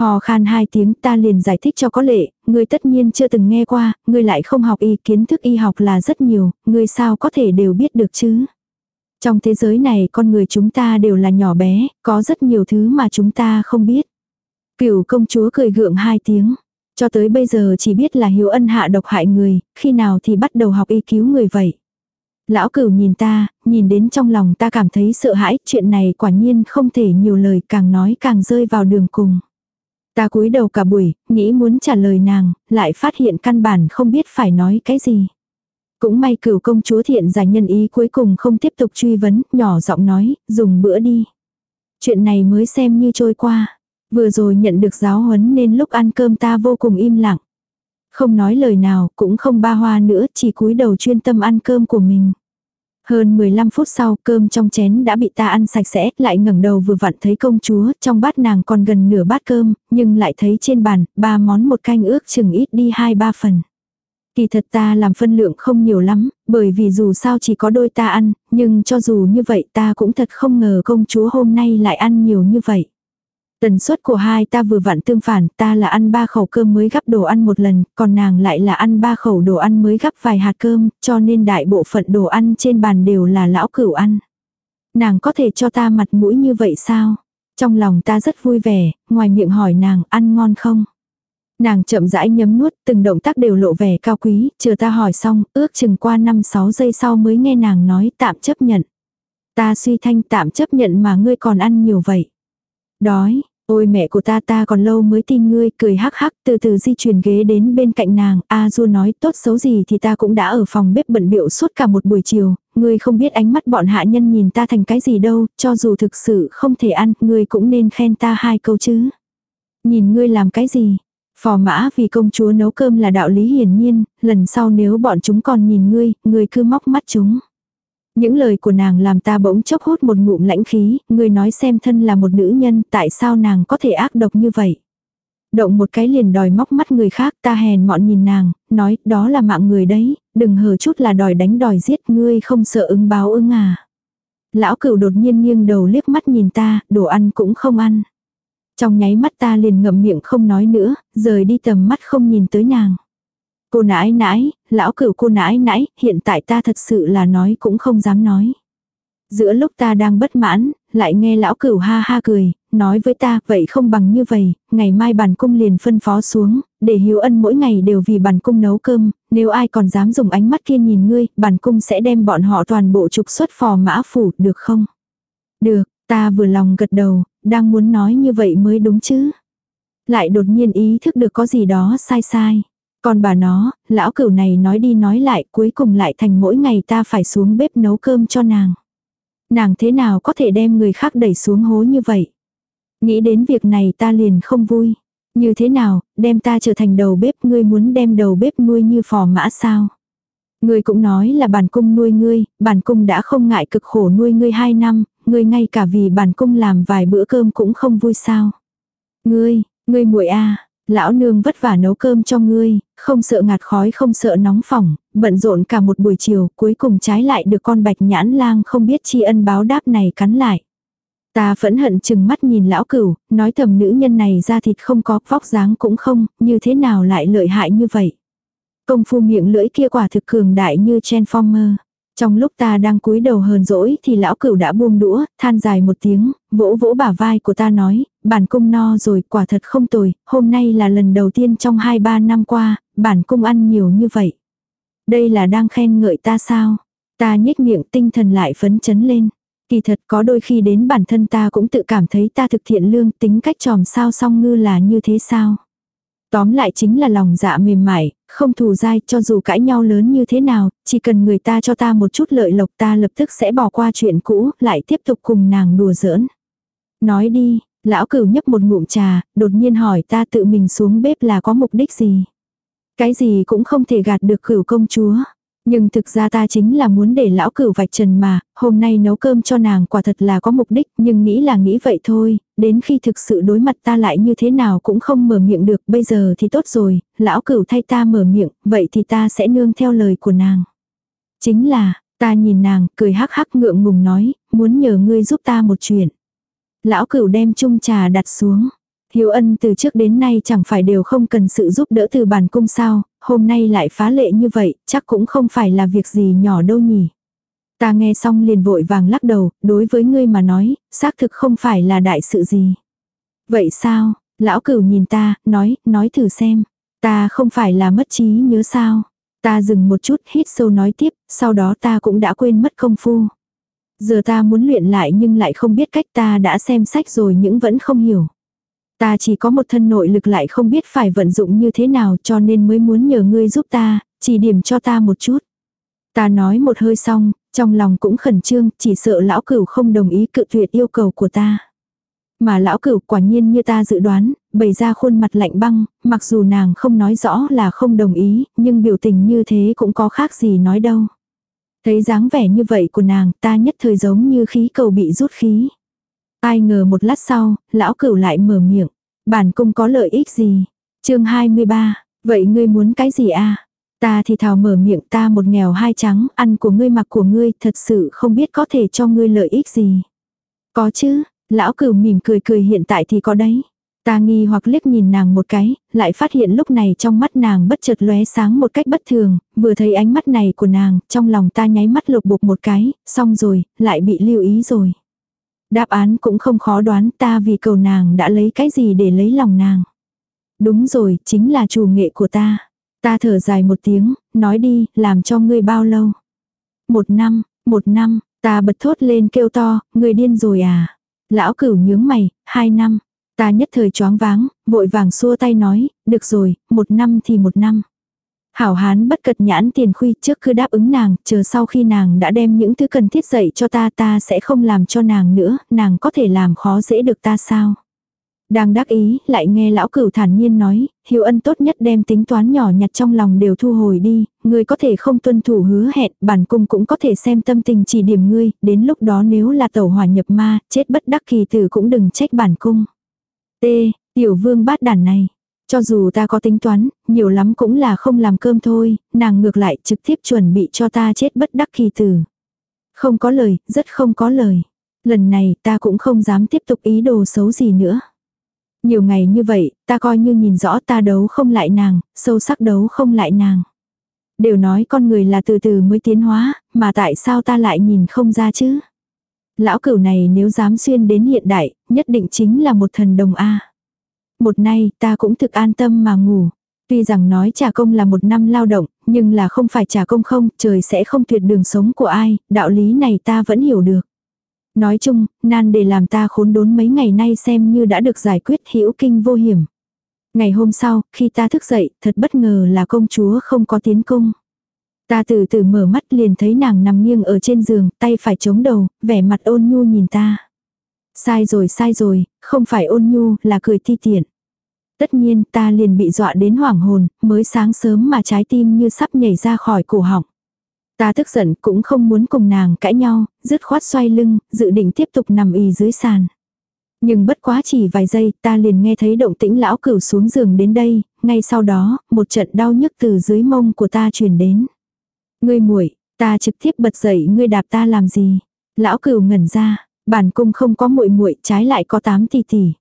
Hò khan hai tiếng ta liền giải thích cho có lệ, ngươi tất nhiên chưa từng nghe qua, ngươi lại không học y, kiến thức y học là rất nhiều, ngươi sao có thể đều biết được chứ. Trong thế giới này con người chúng ta đều là nhỏ bé, có rất nhiều thứ mà chúng ta không biết. Cửu công chúa cười gượng hai tiếng. Cho tới bây giờ chỉ biết là hiếu ân hạ độc hại người, khi nào thì bắt đầu học y cứu người vậy. Lão cửu nhìn ta, nhìn đến trong lòng ta cảm thấy sợ hãi, chuyện này quả nhiên không thể nhiều lời càng nói càng rơi vào đường cùng. Ta cúi đầu cả buổi, nghĩ muốn trả lời nàng, lại phát hiện căn bản không biết phải nói cái gì. Cũng may cửu công chúa thiện giải nhân ý cuối cùng không tiếp tục truy vấn, nhỏ giọng nói, dùng bữa đi. Chuyện này mới xem như trôi qua. Vừa rồi nhận được giáo huấn nên lúc ăn cơm ta vô cùng im lặng. Không nói lời nào, cũng không ba hoa nữa, chỉ cúi đầu chuyên tâm ăn cơm của mình. Hơn 15 phút sau cơm trong chén đã bị ta ăn sạch sẽ, lại ngẩng đầu vừa vặn thấy công chúa, trong bát nàng còn gần nửa bát cơm, nhưng lại thấy trên bàn, ba món một canh ước chừng ít đi hai ba phần. Kỳ thật ta làm phân lượng không nhiều lắm, bởi vì dù sao chỉ có đôi ta ăn, nhưng cho dù như vậy ta cũng thật không ngờ công chúa hôm nay lại ăn nhiều như vậy. Tần suất của hai ta vừa vặn tương phản, ta là ăn ba khẩu cơm mới gắp đồ ăn một lần, còn nàng lại là ăn ba khẩu đồ ăn mới gắp vài hạt cơm, cho nên đại bộ phận đồ ăn trên bàn đều là lão cửu ăn. Nàng có thể cho ta mặt mũi như vậy sao? Trong lòng ta rất vui vẻ, ngoài miệng hỏi nàng ăn ngon không? Nàng chậm rãi nhấm nuốt, từng động tác đều lộ vẻ cao quý, chờ ta hỏi xong, ước chừng qua 5-6 giây sau mới nghe nàng nói tạm chấp nhận. Ta suy thanh tạm chấp nhận mà ngươi còn ăn nhiều vậy. Đói, ôi mẹ của ta ta còn lâu mới tin ngươi, cười hắc hắc từ từ di chuyển ghế đến bên cạnh nàng, A Du nói tốt xấu gì thì ta cũng đã ở phòng bếp bận biệu suốt cả một buổi chiều, ngươi không biết ánh mắt bọn hạ nhân nhìn ta thành cái gì đâu, cho dù thực sự không thể ăn, ngươi cũng nên khen ta hai câu chứ. Nhìn ngươi làm cái gì, Phò mã vì công chúa nấu cơm là đạo lý hiển nhiên, lần sau nếu bọn chúng còn nhìn ngươi, ngươi cứ móc mắt chúng. Những lời của nàng làm ta bỗng chốc hút một ngụm lãnh khí, người nói xem thân là một nữ nhân, tại sao nàng có thể ác độc như vậy. Động một cái liền đòi móc mắt người khác, ta hèn mọn nhìn nàng, nói, đó là mạng người đấy, đừng hờ chút là đòi đánh đòi giết, ngươi không sợ ứng báo ứng à. Lão cửu đột nhiên nghiêng đầu liếc mắt nhìn ta, đồ ăn cũng không ăn. Trong nháy mắt ta liền ngậm miệng không nói nữa, rời đi tầm mắt không nhìn tới nàng. Cô nãi nãi, lão cửu cô nãi nãi, hiện tại ta thật sự là nói cũng không dám nói. Giữa lúc ta đang bất mãn, lại nghe lão cửu ha ha cười, nói với ta, vậy không bằng như vậy, ngày mai bản cung liền phân phó xuống, để hiếu ân mỗi ngày đều vì bản cung nấu cơm, nếu ai còn dám dùng ánh mắt kia nhìn ngươi, bản cung sẽ đem bọn họ toàn bộ trục xuất phò mã phủ, được không? Được, ta vừa lòng gật đầu, đang muốn nói như vậy mới đúng chứ. Lại đột nhiên ý thức được có gì đó sai sai. Còn bà nó, lão cửu này nói đi nói lại cuối cùng lại thành mỗi ngày ta phải xuống bếp nấu cơm cho nàng. Nàng thế nào có thể đem người khác đẩy xuống hố như vậy? Nghĩ đến việc này ta liền không vui. Như thế nào, đem ta trở thành đầu bếp ngươi muốn đem đầu bếp nuôi như phò mã sao? Ngươi cũng nói là bản cung nuôi ngươi, bản cung đã không ngại cực khổ nuôi ngươi hai năm, ngươi ngay cả vì bản cung làm vài bữa cơm cũng không vui sao. Ngươi, ngươi muội a lão nương vất vả nấu cơm cho ngươi, không sợ ngạt khói không sợ nóng phỏng, bận rộn cả một buổi chiều, cuối cùng trái lại được con bạch nhãn lang không biết tri ân báo đáp này cắn lại. Ta phẫn hận chừng mắt nhìn lão cửu, nói thầm nữ nhân này ra thịt không có, vóc dáng cũng không, như thế nào lại lợi hại như vậy. Công phu miệng lưỡi kia quả thực cường đại như Transformer. Trong lúc ta đang cúi đầu hờn dỗi thì lão cửu đã buông đũa, than dài một tiếng, vỗ vỗ bả vai của ta nói, bản cung no rồi, quả thật không tồi, hôm nay là lần đầu tiên trong 2-3 năm qua, bản cung ăn nhiều như vậy. Đây là đang khen ngợi ta sao? Ta nhếch miệng tinh thần lại phấn chấn lên. Kỳ thật có đôi khi đến bản thân ta cũng tự cảm thấy ta thực thiện lương tính cách tròm sao song ngư là như thế sao. Tóm lại chính là lòng dạ mềm mại, không thù dai cho dù cãi nhau lớn như thế nào, chỉ cần người ta cho ta một chút lợi lộc ta lập tức sẽ bỏ qua chuyện cũ, lại tiếp tục cùng nàng đùa giỡn. Nói đi, lão cửu nhấp một ngụm trà, đột nhiên hỏi ta tự mình xuống bếp là có mục đích gì. Cái gì cũng không thể gạt được cửu công chúa. Nhưng thực ra ta chính là muốn để lão cửu vạch trần mà, hôm nay nấu cơm cho nàng quả thật là có mục đích, nhưng nghĩ là nghĩ vậy thôi, đến khi thực sự đối mặt ta lại như thế nào cũng không mở miệng được, bây giờ thì tốt rồi, lão cửu thay ta mở miệng, vậy thì ta sẽ nương theo lời của nàng. Chính là, ta nhìn nàng, cười hắc hắc ngượng ngùng nói, muốn nhờ ngươi giúp ta một chuyện. Lão cửu đem chung trà đặt xuống. Hiếu ân từ trước đến nay chẳng phải đều không cần sự giúp đỡ từ bản cung sao, hôm nay lại phá lệ như vậy, chắc cũng không phải là việc gì nhỏ đâu nhỉ. Ta nghe xong liền vội vàng lắc đầu, đối với ngươi mà nói, xác thực không phải là đại sự gì. Vậy sao, lão cửu nhìn ta, nói, nói thử xem. Ta không phải là mất trí nhớ sao. Ta dừng một chút hít sâu nói tiếp, sau đó ta cũng đã quên mất công phu. Giờ ta muốn luyện lại nhưng lại không biết cách ta đã xem sách rồi nhưng vẫn không hiểu. Ta chỉ có một thân nội lực lại không biết phải vận dụng như thế nào cho nên mới muốn nhờ ngươi giúp ta, chỉ điểm cho ta một chút. Ta nói một hơi xong, trong lòng cũng khẩn trương, chỉ sợ lão cửu không đồng ý cự tuyệt yêu cầu của ta. Mà lão cửu quả nhiên như ta dự đoán, bày ra khuôn mặt lạnh băng, mặc dù nàng không nói rõ là không đồng ý, nhưng biểu tình như thế cũng có khác gì nói đâu. Thấy dáng vẻ như vậy của nàng, ta nhất thời giống như khí cầu bị rút khí. Ai ngờ một lát sau, lão cửu lại mở miệng. Bản cung có lợi ích gì? chương 23, vậy ngươi muốn cái gì a Ta thì thào mở miệng ta một nghèo hai trắng, ăn của ngươi mặc của ngươi, thật sự không biết có thể cho ngươi lợi ích gì. Có chứ, lão cửu mỉm cười cười hiện tại thì có đấy. Ta nghi hoặc liếc nhìn nàng một cái, lại phát hiện lúc này trong mắt nàng bất chợt lóe sáng một cách bất thường, vừa thấy ánh mắt này của nàng, trong lòng ta nháy mắt lục bục một cái, xong rồi, lại bị lưu ý rồi. Đáp án cũng không khó đoán ta vì cầu nàng đã lấy cái gì để lấy lòng nàng. Đúng rồi, chính là chủ nghệ của ta. Ta thở dài một tiếng, nói đi, làm cho ngươi bao lâu? Một năm, một năm, ta bật thốt lên kêu to, ngươi điên rồi à? Lão cửu nhướng mày, hai năm. Ta nhất thời choáng váng, vội vàng xua tay nói, được rồi, một năm thì một năm. Hảo hán bất cật nhãn tiền khuy trước cứ đáp ứng nàng, chờ sau khi nàng đã đem những thứ cần thiết dạy cho ta ta sẽ không làm cho nàng nữa, nàng có thể làm khó dễ được ta sao. Đang đắc ý, lại nghe lão cửu thản nhiên nói, hiếu ân tốt nhất đem tính toán nhỏ nhặt trong lòng đều thu hồi đi, ngươi có thể không tuân thủ hứa hẹn, bản cung cũng có thể xem tâm tình chỉ điểm ngươi, đến lúc đó nếu là tẩu hỏa nhập ma, chết bất đắc kỳ tử cũng đừng trách bản cung. T, tiểu vương bát đàn này, cho dù ta có tính toán, nhiều lắm cũng là không làm cơm thôi, nàng ngược lại trực tiếp chuẩn bị cho ta chết bất đắc kỳ tử. Không có lời, rất không có lời. Lần này ta cũng không dám tiếp tục ý đồ xấu gì nữa. Nhiều ngày như vậy, ta coi như nhìn rõ ta đấu không lại nàng, sâu sắc đấu không lại nàng. Đều nói con người là từ từ mới tiến hóa, mà tại sao ta lại nhìn không ra chứ? Lão cửu này nếu dám xuyên đến hiện đại, nhất định chính là một thần đồng A. Một nay, ta cũng thực an tâm mà ngủ. Tuy rằng nói trả công là một năm lao động, nhưng là không phải trả công không, trời sẽ không tuyệt đường sống của ai, đạo lý này ta vẫn hiểu được. Nói chung, nan để làm ta khốn đốn mấy ngày nay xem như đã được giải quyết hữu kinh vô hiểm. Ngày hôm sau, khi ta thức dậy, thật bất ngờ là công chúa không có tiến cung. Ta từ từ mở mắt liền thấy nàng nằm nghiêng ở trên giường, tay phải chống đầu, vẻ mặt ôn nhu nhìn ta. Sai rồi sai rồi, không phải ôn nhu, là cười ti tiện. Tất nhiên ta liền bị dọa đến hoảng hồn, mới sáng sớm mà trái tim như sắp nhảy ra khỏi cổ họng. Ta tức giận cũng không muốn cùng nàng cãi nhau, dứt khoát xoay lưng, dự định tiếp tục nằm y dưới sàn. Nhưng bất quá chỉ vài giây ta liền nghe thấy động tĩnh lão cửu xuống giường đến đây, ngay sau đó, một trận đau nhức từ dưới mông của ta truyền đến. Ngươi muội ta trực tiếp bật dậy ngươi đạp ta làm gì? Lão cửu ngẩn ra, bản cung không có muội muội trái lại có tám tỷ tỷ.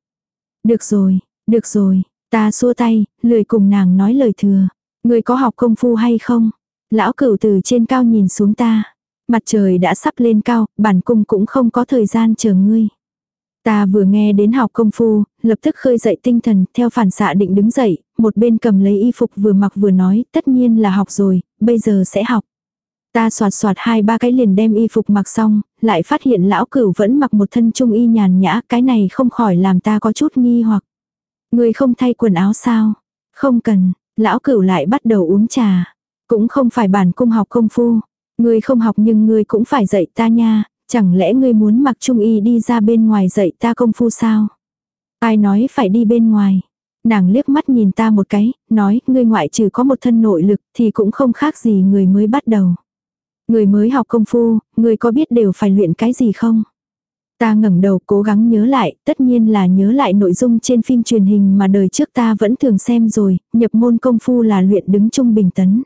Được rồi, được rồi, ta xua tay, lười cùng nàng nói lời thừa. Ngươi có học công phu hay không? Lão cửu từ trên cao nhìn xuống ta. Mặt trời đã sắp lên cao, bản cung cũng không có thời gian chờ ngươi. Ta vừa nghe đến học công phu, lập tức khơi dậy tinh thần, theo phản xạ định đứng dậy, một bên cầm lấy y phục vừa mặc vừa nói, tất nhiên là học rồi, bây giờ sẽ học. Ta soạt soạt hai ba cái liền đem y phục mặc xong, lại phát hiện lão cửu vẫn mặc một thân trung y nhàn nhã, cái này không khỏi làm ta có chút nghi hoặc. Người không thay quần áo sao? Không cần, lão cửu lại bắt đầu uống trà. Cũng không phải bản cung học công phu. người không học nhưng người cũng phải dạy ta nha, chẳng lẽ ngươi muốn mặc trung y đi ra bên ngoài dạy ta công phu sao? Ai nói phải đi bên ngoài? Nàng liếc mắt nhìn ta một cái, nói, ngươi ngoại trừ có một thân nội lực thì cũng không khác gì người mới bắt đầu. Người mới học công phu, người có biết đều phải luyện cái gì không? Ta ngẩng đầu cố gắng nhớ lại, tất nhiên là nhớ lại nội dung trên phim truyền hình mà đời trước ta vẫn thường xem rồi, nhập môn công phu là luyện đứng trung bình tấn.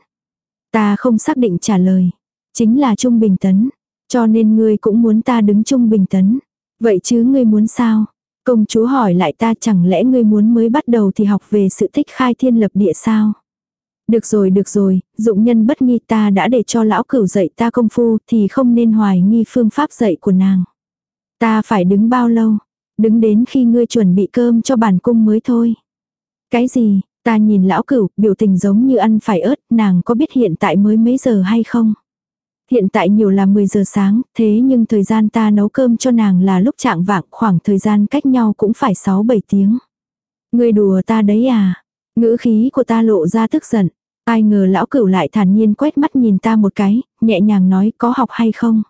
Ta không xác định trả lời. Chính là trung bình tấn. Cho nên ngươi cũng muốn ta đứng trung bình tấn. Vậy chứ ngươi muốn sao? Công chúa hỏi lại ta chẳng lẽ ngươi muốn mới bắt đầu thì học về sự thích khai thiên lập địa sao? Được rồi được rồi, dụng nhân bất nghi ta đã để cho lão cửu dạy ta công phu thì không nên hoài nghi phương pháp dạy của nàng. Ta phải đứng bao lâu? Đứng đến khi ngươi chuẩn bị cơm cho bản cung mới thôi. Cái gì, ta nhìn lão cửu, biểu tình giống như ăn phải ớt, nàng có biết hiện tại mới mấy giờ hay không? Hiện tại nhiều là 10 giờ sáng, thế nhưng thời gian ta nấu cơm cho nàng là lúc trạng vạng khoảng thời gian cách nhau cũng phải 6-7 tiếng. Ngươi đùa ta đấy à? Ngữ khí của ta lộ ra tức giận. Ai ngờ lão cửu lại thản nhiên quét mắt nhìn ta một cái, nhẹ nhàng nói có học hay không.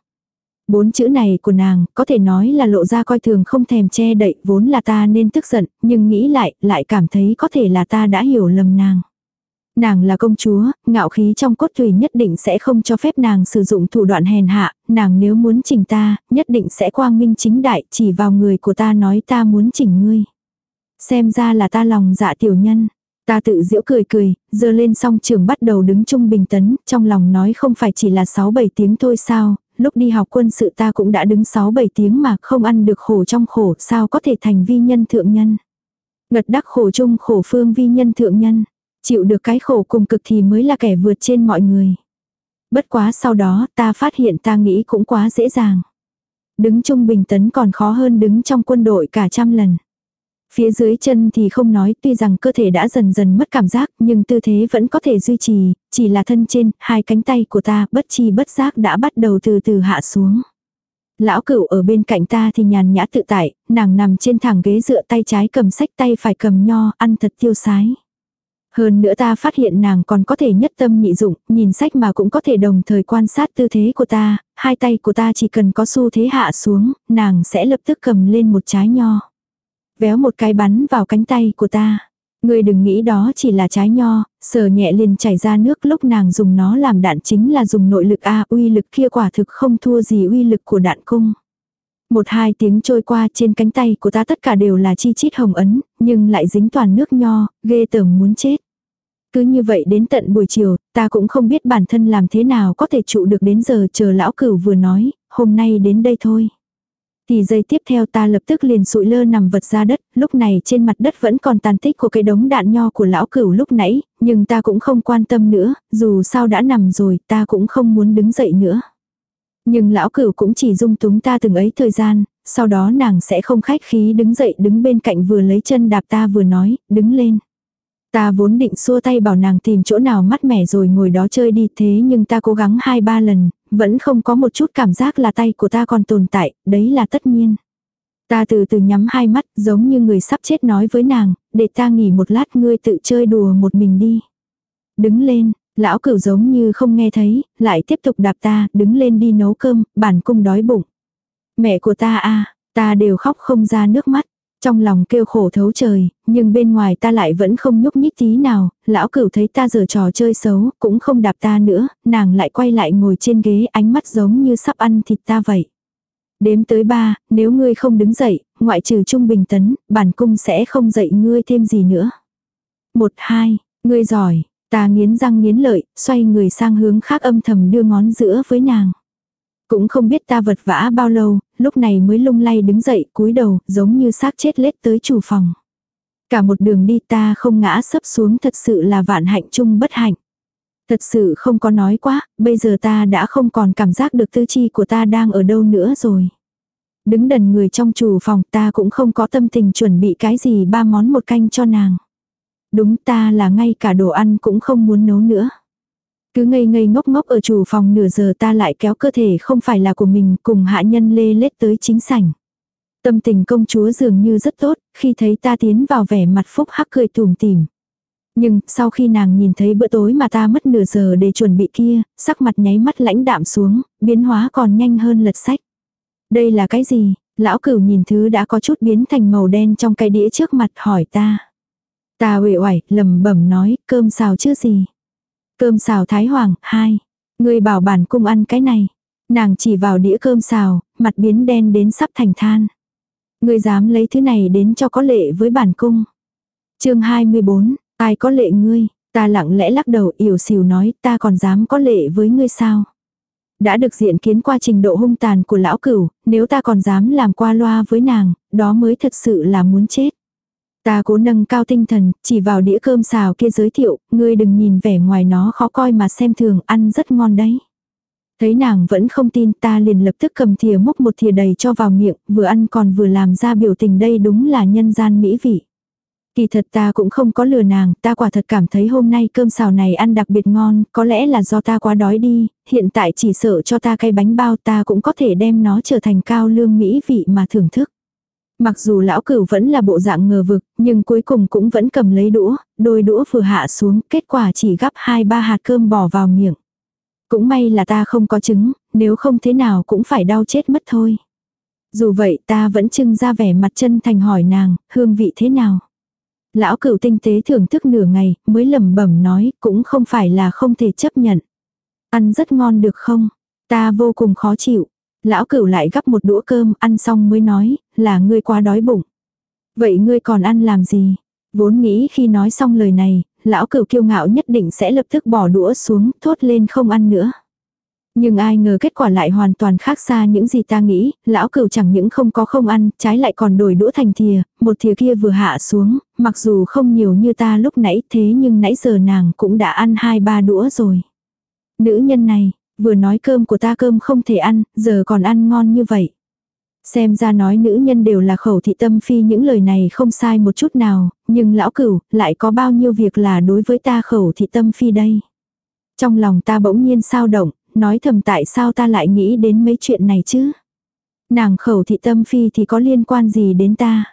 Bốn chữ này của nàng có thể nói là lộ ra coi thường không thèm che đậy vốn là ta nên tức giận, nhưng nghĩ lại, lại cảm thấy có thể là ta đã hiểu lầm nàng. Nàng là công chúa, ngạo khí trong cốt tùy nhất định sẽ không cho phép nàng sử dụng thủ đoạn hèn hạ, nàng nếu muốn chỉnh ta, nhất định sẽ quang minh chính đại chỉ vào người của ta nói ta muốn chỉnh ngươi. Xem ra là ta lòng dạ tiểu nhân. Ta tự giễu cười cười, giờ lên xong trường bắt đầu đứng trung bình tấn, trong lòng nói không phải chỉ là 6-7 tiếng thôi sao, lúc đi học quân sự ta cũng đã đứng 6-7 tiếng mà không ăn được khổ trong khổ sao có thể thành vi nhân thượng nhân. Ngật đắc khổ chung khổ phương vi nhân thượng nhân. Chịu được cái khổ cùng cực thì mới là kẻ vượt trên mọi người. Bất quá sau đó ta phát hiện ta nghĩ cũng quá dễ dàng. Đứng trung bình tấn còn khó hơn đứng trong quân đội cả trăm lần. Phía dưới chân thì không nói tuy rằng cơ thể đã dần dần mất cảm giác nhưng tư thế vẫn có thể duy trì, chỉ là thân trên, hai cánh tay của ta bất chi bất giác đã bắt đầu từ từ hạ xuống. Lão cửu ở bên cạnh ta thì nhàn nhã tự tại, nàng nằm trên thẳng ghế dựa tay trái cầm sách tay phải cầm nho, ăn thật tiêu sái. Hơn nữa ta phát hiện nàng còn có thể nhất tâm nhị dụng, nhìn sách mà cũng có thể đồng thời quan sát tư thế của ta, hai tay của ta chỉ cần có xu thế hạ xuống, nàng sẽ lập tức cầm lên một trái nho. Véo một cái bắn vào cánh tay của ta. Ngươi đừng nghĩ đó chỉ là trái nho, sờ nhẹ liền chảy ra nước lúc nàng dùng nó làm đạn chính là dùng nội lực A uy lực kia quả thực không thua gì uy lực của đạn cung. Một hai tiếng trôi qua trên cánh tay của ta tất cả đều là chi chít hồng ấn, nhưng lại dính toàn nước nho, ghê tởm muốn chết. Cứ như vậy đến tận buổi chiều, ta cũng không biết bản thân làm thế nào có thể trụ được đến giờ chờ lão cửu vừa nói, hôm nay đến đây thôi. Thì giây tiếp theo ta lập tức liền sụi lơ nằm vật ra đất, lúc này trên mặt đất vẫn còn tàn tích của cái đống đạn nho của lão cửu lúc nãy, nhưng ta cũng không quan tâm nữa, dù sao đã nằm rồi ta cũng không muốn đứng dậy nữa. Nhưng lão cửu cũng chỉ dung túng ta từng ấy thời gian, sau đó nàng sẽ không khách khí đứng dậy đứng bên cạnh vừa lấy chân đạp ta vừa nói, đứng lên. Ta vốn định xua tay bảo nàng tìm chỗ nào mát mẻ rồi ngồi đó chơi đi thế nhưng ta cố gắng hai ba lần, vẫn không có một chút cảm giác là tay của ta còn tồn tại, đấy là tất nhiên. Ta từ từ nhắm hai mắt giống như người sắp chết nói với nàng, để ta nghỉ một lát ngươi tự chơi đùa một mình đi. Đứng lên, lão cửu giống như không nghe thấy, lại tiếp tục đạp ta, đứng lên đi nấu cơm, bản cung đói bụng. Mẹ của ta a ta đều khóc không ra nước mắt. Trong lòng kêu khổ thấu trời, nhưng bên ngoài ta lại vẫn không nhúc nhích tí nào, lão cửu thấy ta giờ trò chơi xấu, cũng không đạp ta nữa, nàng lại quay lại ngồi trên ghế ánh mắt giống như sắp ăn thịt ta vậy. Đếm tới ba, nếu ngươi không đứng dậy, ngoại trừ trung bình tấn, bản cung sẽ không dậy ngươi thêm gì nữa. Một hai, ngươi giỏi, ta nghiến răng nghiến lợi, xoay người sang hướng khác âm thầm đưa ngón giữa với nàng. Cũng không biết ta vật vã bao lâu, lúc này mới lung lay đứng dậy cúi đầu giống như xác chết lết tới chủ phòng. Cả một đường đi ta không ngã sấp xuống thật sự là vạn hạnh chung bất hạnh. Thật sự không có nói quá, bây giờ ta đã không còn cảm giác được tư chi của ta đang ở đâu nữa rồi. Đứng đần người trong chủ phòng ta cũng không có tâm tình chuẩn bị cái gì ba món một canh cho nàng. Đúng ta là ngay cả đồ ăn cũng không muốn nấu nữa. Cứ ngây ngây ngốc ngốc ở chủ phòng nửa giờ ta lại kéo cơ thể không phải là của mình cùng hạ nhân lê lết tới chính sảnh. Tâm tình công chúa dường như rất tốt, khi thấy ta tiến vào vẻ mặt phúc hắc cười tùm tỉm. Nhưng, sau khi nàng nhìn thấy bữa tối mà ta mất nửa giờ để chuẩn bị kia, sắc mặt nháy mắt lãnh đạm xuống, biến hóa còn nhanh hơn lật sách. Đây là cái gì? Lão cửu nhìn thứ đã có chút biến thành màu đen trong cái đĩa trước mặt hỏi ta. Ta uể oải, lầm bẩm nói, cơm xào chứ gì. Cơm xào Thái Hoàng, hai. Người bảo bản cung ăn cái này. Nàng chỉ vào đĩa cơm xào, mặt biến đen đến sắp thành than. Người dám lấy thứ này đến cho có lệ với bản cung. chương 24, ai có lệ ngươi, ta lặng lẽ lắc đầu yểu xìu nói ta còn dám có lệ với ngươi sao. Đã được diện kiến qua trình độ hung tàn của lão cửu, nếu ta còn dám làm qua loa với nàng, đó mới thật sự là muốn chết. Ta cố nâng cao tinh thần, chỉ vào đĩa cơm xào kia giới thiệu, ngươi đừng nhìn vẻ ngoài nó khó coi mà xem thường, ăn rất ngon đấy. Thấy nàng vẫn không tin ta liền lập tức cầm thìa múc một thìa đầy cho vào miệng, vừa ăn còn vừa làm ra biểu tình đây đúng là nhân gian mỹ vị. Kỳ thật ta cũng không có lừa nàng, ta quả thật cảm thấy hôm nay cơm xào này ăn đặc biệt ngon, có lẽ là do ta quá đói đi, hiện tại chỉ sợ cho ta cây bánh bao ta cũng có thể đem nó trở thành cao lương mỹ vị mà thưởng thức. Mặc dù lão cửu vẫn là bộ dạng ngờ vực, nhưng cuối cùng cũng vẫn cầm lấy đũa, đôi đũa vừa hạ xuống, kết quả chỉ gắp hai ba hạt cơm bỏ vào miệng. Cũng may là ta không có trứng, nếu không thế nào cũng phải đau chết mất thôi. Dù vậy ta vẫn trưng ra vẻ mặt chân thành hỏi nàng, hương vị thế nào. Lão cửu tinh tế thưởng thức nửa ngày, mới lẩm bẩm nói, cũng không phải là không thể chấp nhận. Ăn rất ngon được không? Ta vô cùng khó chịu. Lão cửu lại gắp một đũa cơm, ăn xong mới nói, là ngươi quá đói bụng. Vậy ngươi còn ăn làm gì? Vốn nghĩ khi nói xong lời này, lão cửu kiêu ngạo nhất định sẽ lập tức bỏ đũa xuống, thốt lên không ăn nữa. Nhưng ai ngờ kết quả lại hoàn toàn khác xa những gì ta nghĩ, lão cửu chẳng những không có không ăn, trái lại còn đổi đũa thành thìa, một thìa kia vừa hạ xuống, mặc dù không nhiều như ta lúc nãy thế nhưng nãy giờ nàng cũng đã ăn hai ba đũa rồi. Nữ nhân này, vừa nói cơm của ta cơm không thể ăn, giờ còn ăn ngon như vậy. Xem ra nói nữ nhân đều là khẩu thị tâm phi những lời này không sai một chút nào, nhưng lão cửu lại có bao nhiêu việc là đối với ta khẩu thị tâm phi đây. Trong lòng ta bỗng nhiên sao động, nói thầm tại sao ta lại nghĩ đến mấy chuyện này chứ. Nàng khẩu thị tâm phi thì có liên quan gì đến ta.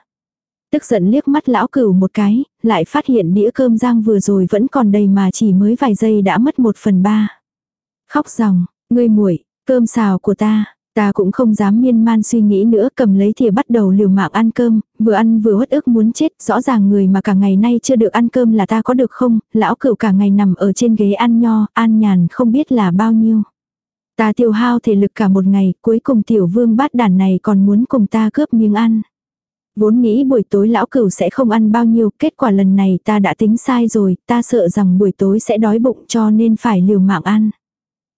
Tức giận liếc mắt lão cửu một cái, lại phát hiện đĩa cơm rang vừa rồi vẫn còn đầy mà chỉ mới vài giây đã mất một phần ba. Khóc ròng, ngươi muội, cơm xào của ta, Ta cũng không dám miên man suy nghĩ nữa cầm lấy thìa bắt đầu liều mạng ăn cơm, vừa ăn vừa uất ức muốn chết, rõ ràng người mà cả ngày nay chưa được ăn cơm là ta có được không, lão cửu cả ngày nằm ở trên ghế ăn nho, an nhàn không biết là bao nhiêu. Ta tiêu hao thể lực cả một ngày, cuối cùng tiểu vương bát đàn này còn muốn cùng ta cướp miếng ăn. Vốn nghĩ buổi tối lão cửu sẽ không ăn bao nhiêu, kết quả lần này ta đã tính sai rồi, ta sợ rằng buổi tối sẽ đói bụng cho nên phải liều mạng ăn.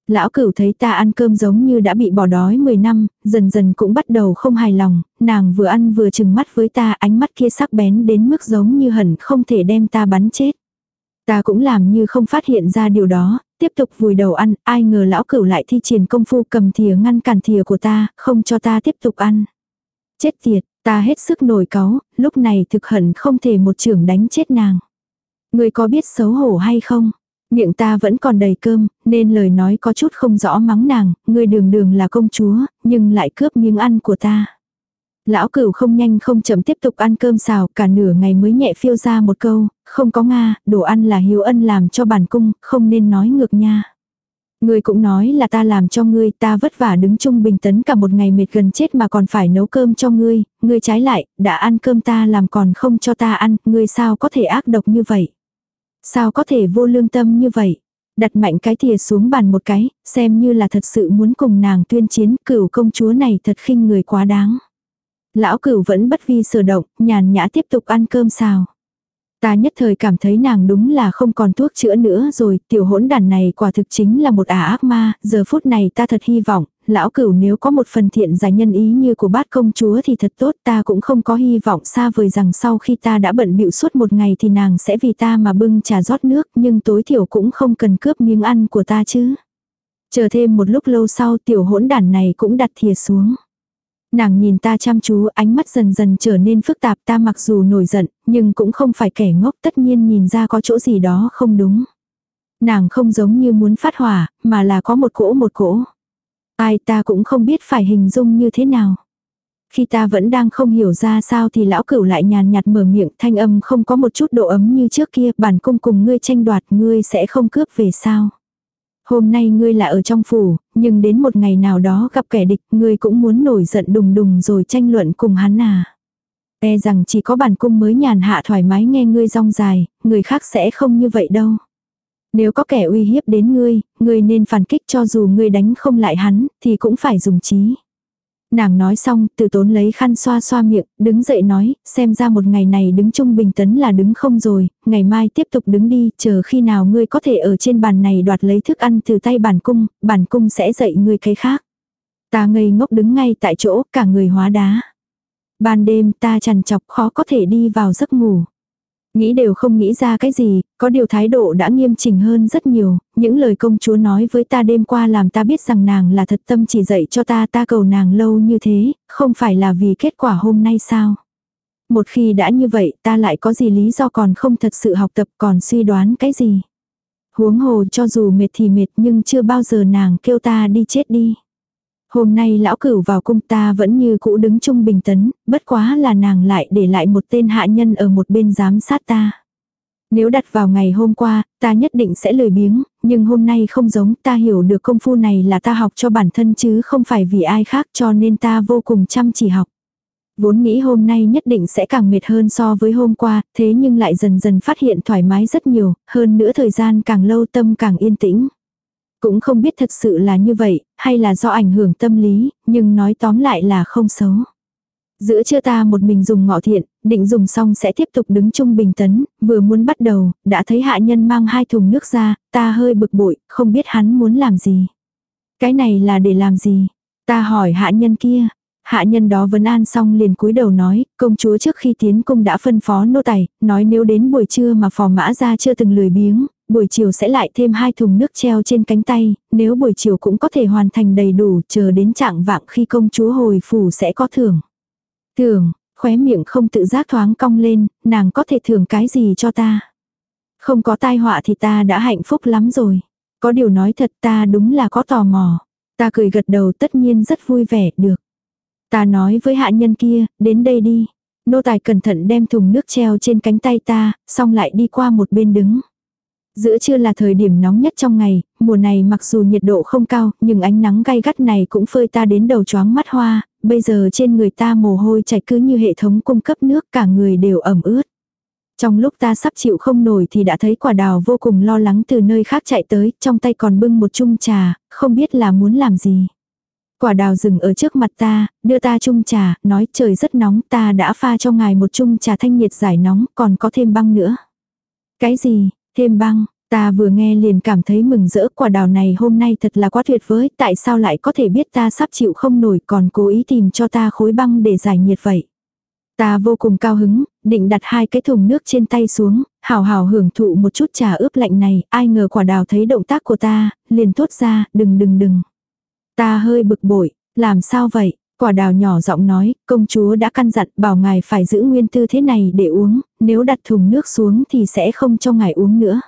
Lão cửu thấy ta ăn cơm giống như đã bị bỏ đói 10 năm, dần dần cũng bắt đầu không hài lòng, nàng vừa ăn vừa chừng mắt với ta ánh mắt kia sắc bén đến mức giống như hẳn không thể đem ta bắn chết. Ta cũng làm như không phát hiện ra điều đó, tiếp tục vùi đầu ăn, ai ngờ lão cửu lại thi triển công phu cầm thìa ngăn cản thìa của ta, không cho ta tiếp tục ăn. Chết tiệt, ta hết sức nổi cáu, lúc này thực hận không thể một trưởng đánh chết nàng. Người có biết xấu hổ hay không? Miệng ta vẫn còn đầy cơm, nên lời nói có chút không rõ mắng nàng, ngươi đường đường là công chúa, nhưng lại cướp miếng ăn của ta. Lão cửu không nhanh không chậm tiếp tục ăn cơm xào, cả nửa ngày mới nhẹ phiêu ra một câu, không có Nga, đồ ăn là hiếu ân làm cho bản cung, không nên nói ngược nha. Ngươi cũng nói là ta làm cho ngươi, ta vất vả đứng chung bình tấn cả một ngày mệt gần chết mà còn phải nấu cơm cho ngươi, ngươi trái lại, đã ăn cơm ta làm còn không cho ta ăn, ngươi sao có thể ác độc như vậy. Sao có thể vô lương tâm như vậy? Đặt mạnh cái thìa xuống bàn một cái, xem như là thật sự muốn cùng nàng tuyên chiến, cửu công chúa này thật khinh người quá đáng. Lão cửu vẫn bất vi sở động, nhàn nhã tiếp tục ăn cơm xào. Ta nhất thời cảm thấy nàng đúng là không còn thuốc chữa nữa rồi, tiểu hỗn đàn này quả thực chính là một ả ác ma, giờ phút này ta thật hy vọng, lão cửu nếu có một phần thiện giải nhân ý như của bát công chúa thì thật tốt, ta cũng không có hy vọng xa vời rằng sau khi ta đã bận bịu suốt một ngày thì nàng sẽ vì ta mà bưng trà rót nước, nhưng tối thiểu cũng không cần cướp miếng ăn của ta chứ. Chờ thêm một lúc lâu sau tiểu hỗn đàn này cũng đặt thìa xuống. Nàng nhìn ta chăm chú, ánh mắt dần dần trở nên phức tạp, ta mặc dù nổi giận, nhưng cũng không phải kẻ ngốc, tất nhiên nhìn ra có chỗ gì đó không đúng. Nàng không giống như muốn phát hỏa, mà là có một cỗ một cỗ. Ai ta cũng không biết phải hình dung như thế nào. Khi ta vẫn đang không hiểu ra sao thì lão cửu lại nhàn nhạt mở miệng thanh âm không có một chút độ ấm như trước kia bản cung cùng ngươi tranh đoạt ngươi sẽ không cướp về sao. Hôm nay ngươi là ở trong phủ, nhưng đến một ngày nào đó gặp kẻ địch ngươi cũng muốn nổi giận đùng đùng rồi tranh luận cùng hắn à. E rằng chỉ có bản cung mới nhàn hạ thoải mái nghe ngươi rong dài, người khác sẽ không như vậy đâu. Nếu có kẻ uy hiếp đến ngươi, ngươi nên phản kích cho dù ngươi đánh không lại hắn, thì cũng phải dùng trí. Nàng nói xong, từ tốn lấy khăn xoa xoa miệng, đứng dậy nói, xem ra một ngày này đứng trung bình tấn là đứng không rồi, ngày mai tiếp tục đứng đi, chờ khi nào ngươi có thể ở trên bàn này đoạt lấy thức ăn từ tay bản cung, bản cung sẽ dạy ngươi cái khác. Ta ngây ngốc đứng ngay tại chỗ, cả người hóa đá. Ban đêm ta chằn chọc khó có thể đi vào giấc ngủ. Nghĩ đều không nghĩ ra cái gì, có điều thái độ đã nghiêm chỉnh hơn rất nhiều, những lời công chúa nói với ta đêm qua làm ta biết rằng nàng là thật tâm chỉ dạy cho ta ta cầu nàng lâu như thế, không phải là vì kết quả hôm nay sao. Một khi đã như vậy ta lại có gì lý do còn không thật sự học tập còn suy đoán cái gì. Huống hồ cho dù mệt thì mệt nhưng chưa bao giờ nàng kêu ta đi chết đi. Hôm nay lão cửu vào cung ta vẫn như cũ đứng trung bình tấn, bất quá là nàng lại để lại một tên hạ nhân ở một bên giám sát ta. Nếu đặt vào ngày hôm qua, ta nhất định sẽ lười biếng, nhưng hôm nay không giống ta hiểu được công phu này là ta học cho bản thân chứ không phải vì ai khác cho nên ta vô cùng chăm chỉ học. Vốn nghĩ hôm nay nhất định sẽ càng mệt hơn so với hôm qua, thế nhưng lại dần dần phát hiện thoải mái rất nhiều, hơn nữa thời gian càng lâu tâm càng yên tĩnh. Cũng không biết thật sự là như vậy, hay là do ảnh hưởng tâm lý, nhưng nói tóm lại là không xấu. Giữa chưa ta một mình dùng ngọ thiện, định dùng xong sẽ tiếp tục đứng chung bình tấn, vừa muốn bắt đầu, đã thấy hạ nhân mang hai thùng nước ra, ta hơi bực bội, không biết hắn muốn làm gì. Cái này là để làm gì? Ta hỏi hạ nhân kia. Hạ nhân đó vấn an xong liền cúi đầu nói, công chúa trước khi tiến cung đã phân phó nô tài, nói nếu đến buổi trưa mà phò mã ra chưa từng lười biếng, buổi chiều sẽ lại thêm hai thùng nước treo trên cánh tay, nếu buổi chiều cũng có thể hoàn thành đầy đủ, chờ đến trạng vạng khi công chúa hồi phủ sẽ có thưởng. Thưởng, khóe miệng không tự giác thoáng cong lên, nàng có thể thưởng cái gì cho ta. Không có tai họa thì ta đã hạnh phúc lắm rồi. Có điều nói thật ta đúng là có tò mò. Ta cười gật đầu tất nhiên rất vui vẻ, được. Ta nói với hạ nhân kia, đến đây đi. Nô tài cẩn thận đem thùng nước treo trên cánh tay ta, xong lại đi qua một bên đứng. Giữa trưa là thời điểm nóng nhất trong ngày, mùa này mặc dù nhiệt độ không cao, nhưng ánh nắng gay gắt này cũng phơi ta đến đầu chóng mắt hoa, bây giờ trên người ta mồ hôi chảy cứ như hệ thống cung cấp nước cả người đều ẩm ướt. Trong lúc ta sắp chịu không nổi thì đã thấy quả đào vô cùng lo lắng từ nơi khác chạy tới, trong tay còn bưng một chung trà, không biết là muốn làm gì. Quả đào dừng ở trước mặt ta, đưa ta chung trà, nói trời rất nóng ta đã pha cho ngài một chung trà thanh nhiệt giải nóng, còn có thêm băng nữa. Cái gì, Thêm băng, ta vừa nghe liền cảm thấy mừng rỡ quả đào này hôm nay thật là quá tuyệt vời, tại sao lại có thể biết ta sắp chịu không nổi còn cố ý tìm cho ta khối băng để giải nhiệt vậy. Ta vô cùng cao hứng, định đặt hai cái thùng nước trên tay xuống, hào hào hưởng thụ một chút trà ướp lạnh này, ai ngờ quả đào thấy động tác của ta, liền thốt ra, đừng đừng đừng. Ta hơi bực bội, làm sao vậy, Quả đào nhỏ giọng nói, công chúa đã căn dặn bảo ngài phải giữ nguyên tư thế này để uống, nếu đặt thùng nước xuống thì sẽ không cho ngài uống nữa.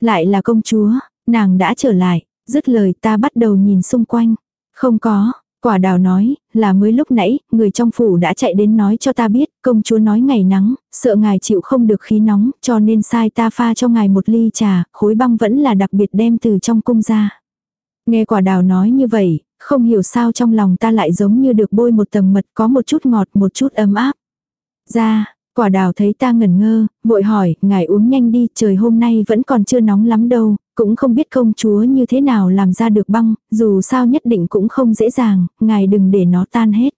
Lại là công chúa, nàng đã trở lại, dứt lời ta bắt đầu nhìn xung quanh. Không có, quả đào nói, là mới lúc nãy, người trong phủ đã chạy đến nói cho ta biết, công chúa nói ngày nắng, sợ ngài chịu không được khí nóng, cho nên sai ta pha cho ngài một ly trà, khối băng vẫn là đặc biệt đem từ trong cung ra. Nghe quả đào nói như vậy, không hiểu sao trong lòng ta lại giống như được bôi một tầng mật có một chút ngọt một chút ấm áp. Ra, quả đào thấy ta ngẩn ngơ, vội hỏi, ngài uống nhanh đi, trời hôm nay vẫn còn chưa nóng lắm đâu, cũng không biết công chúa như thế nào làm ra được băng, dù sao nhất định cũng không dễ dàng, ngài đừng để nó tan hết.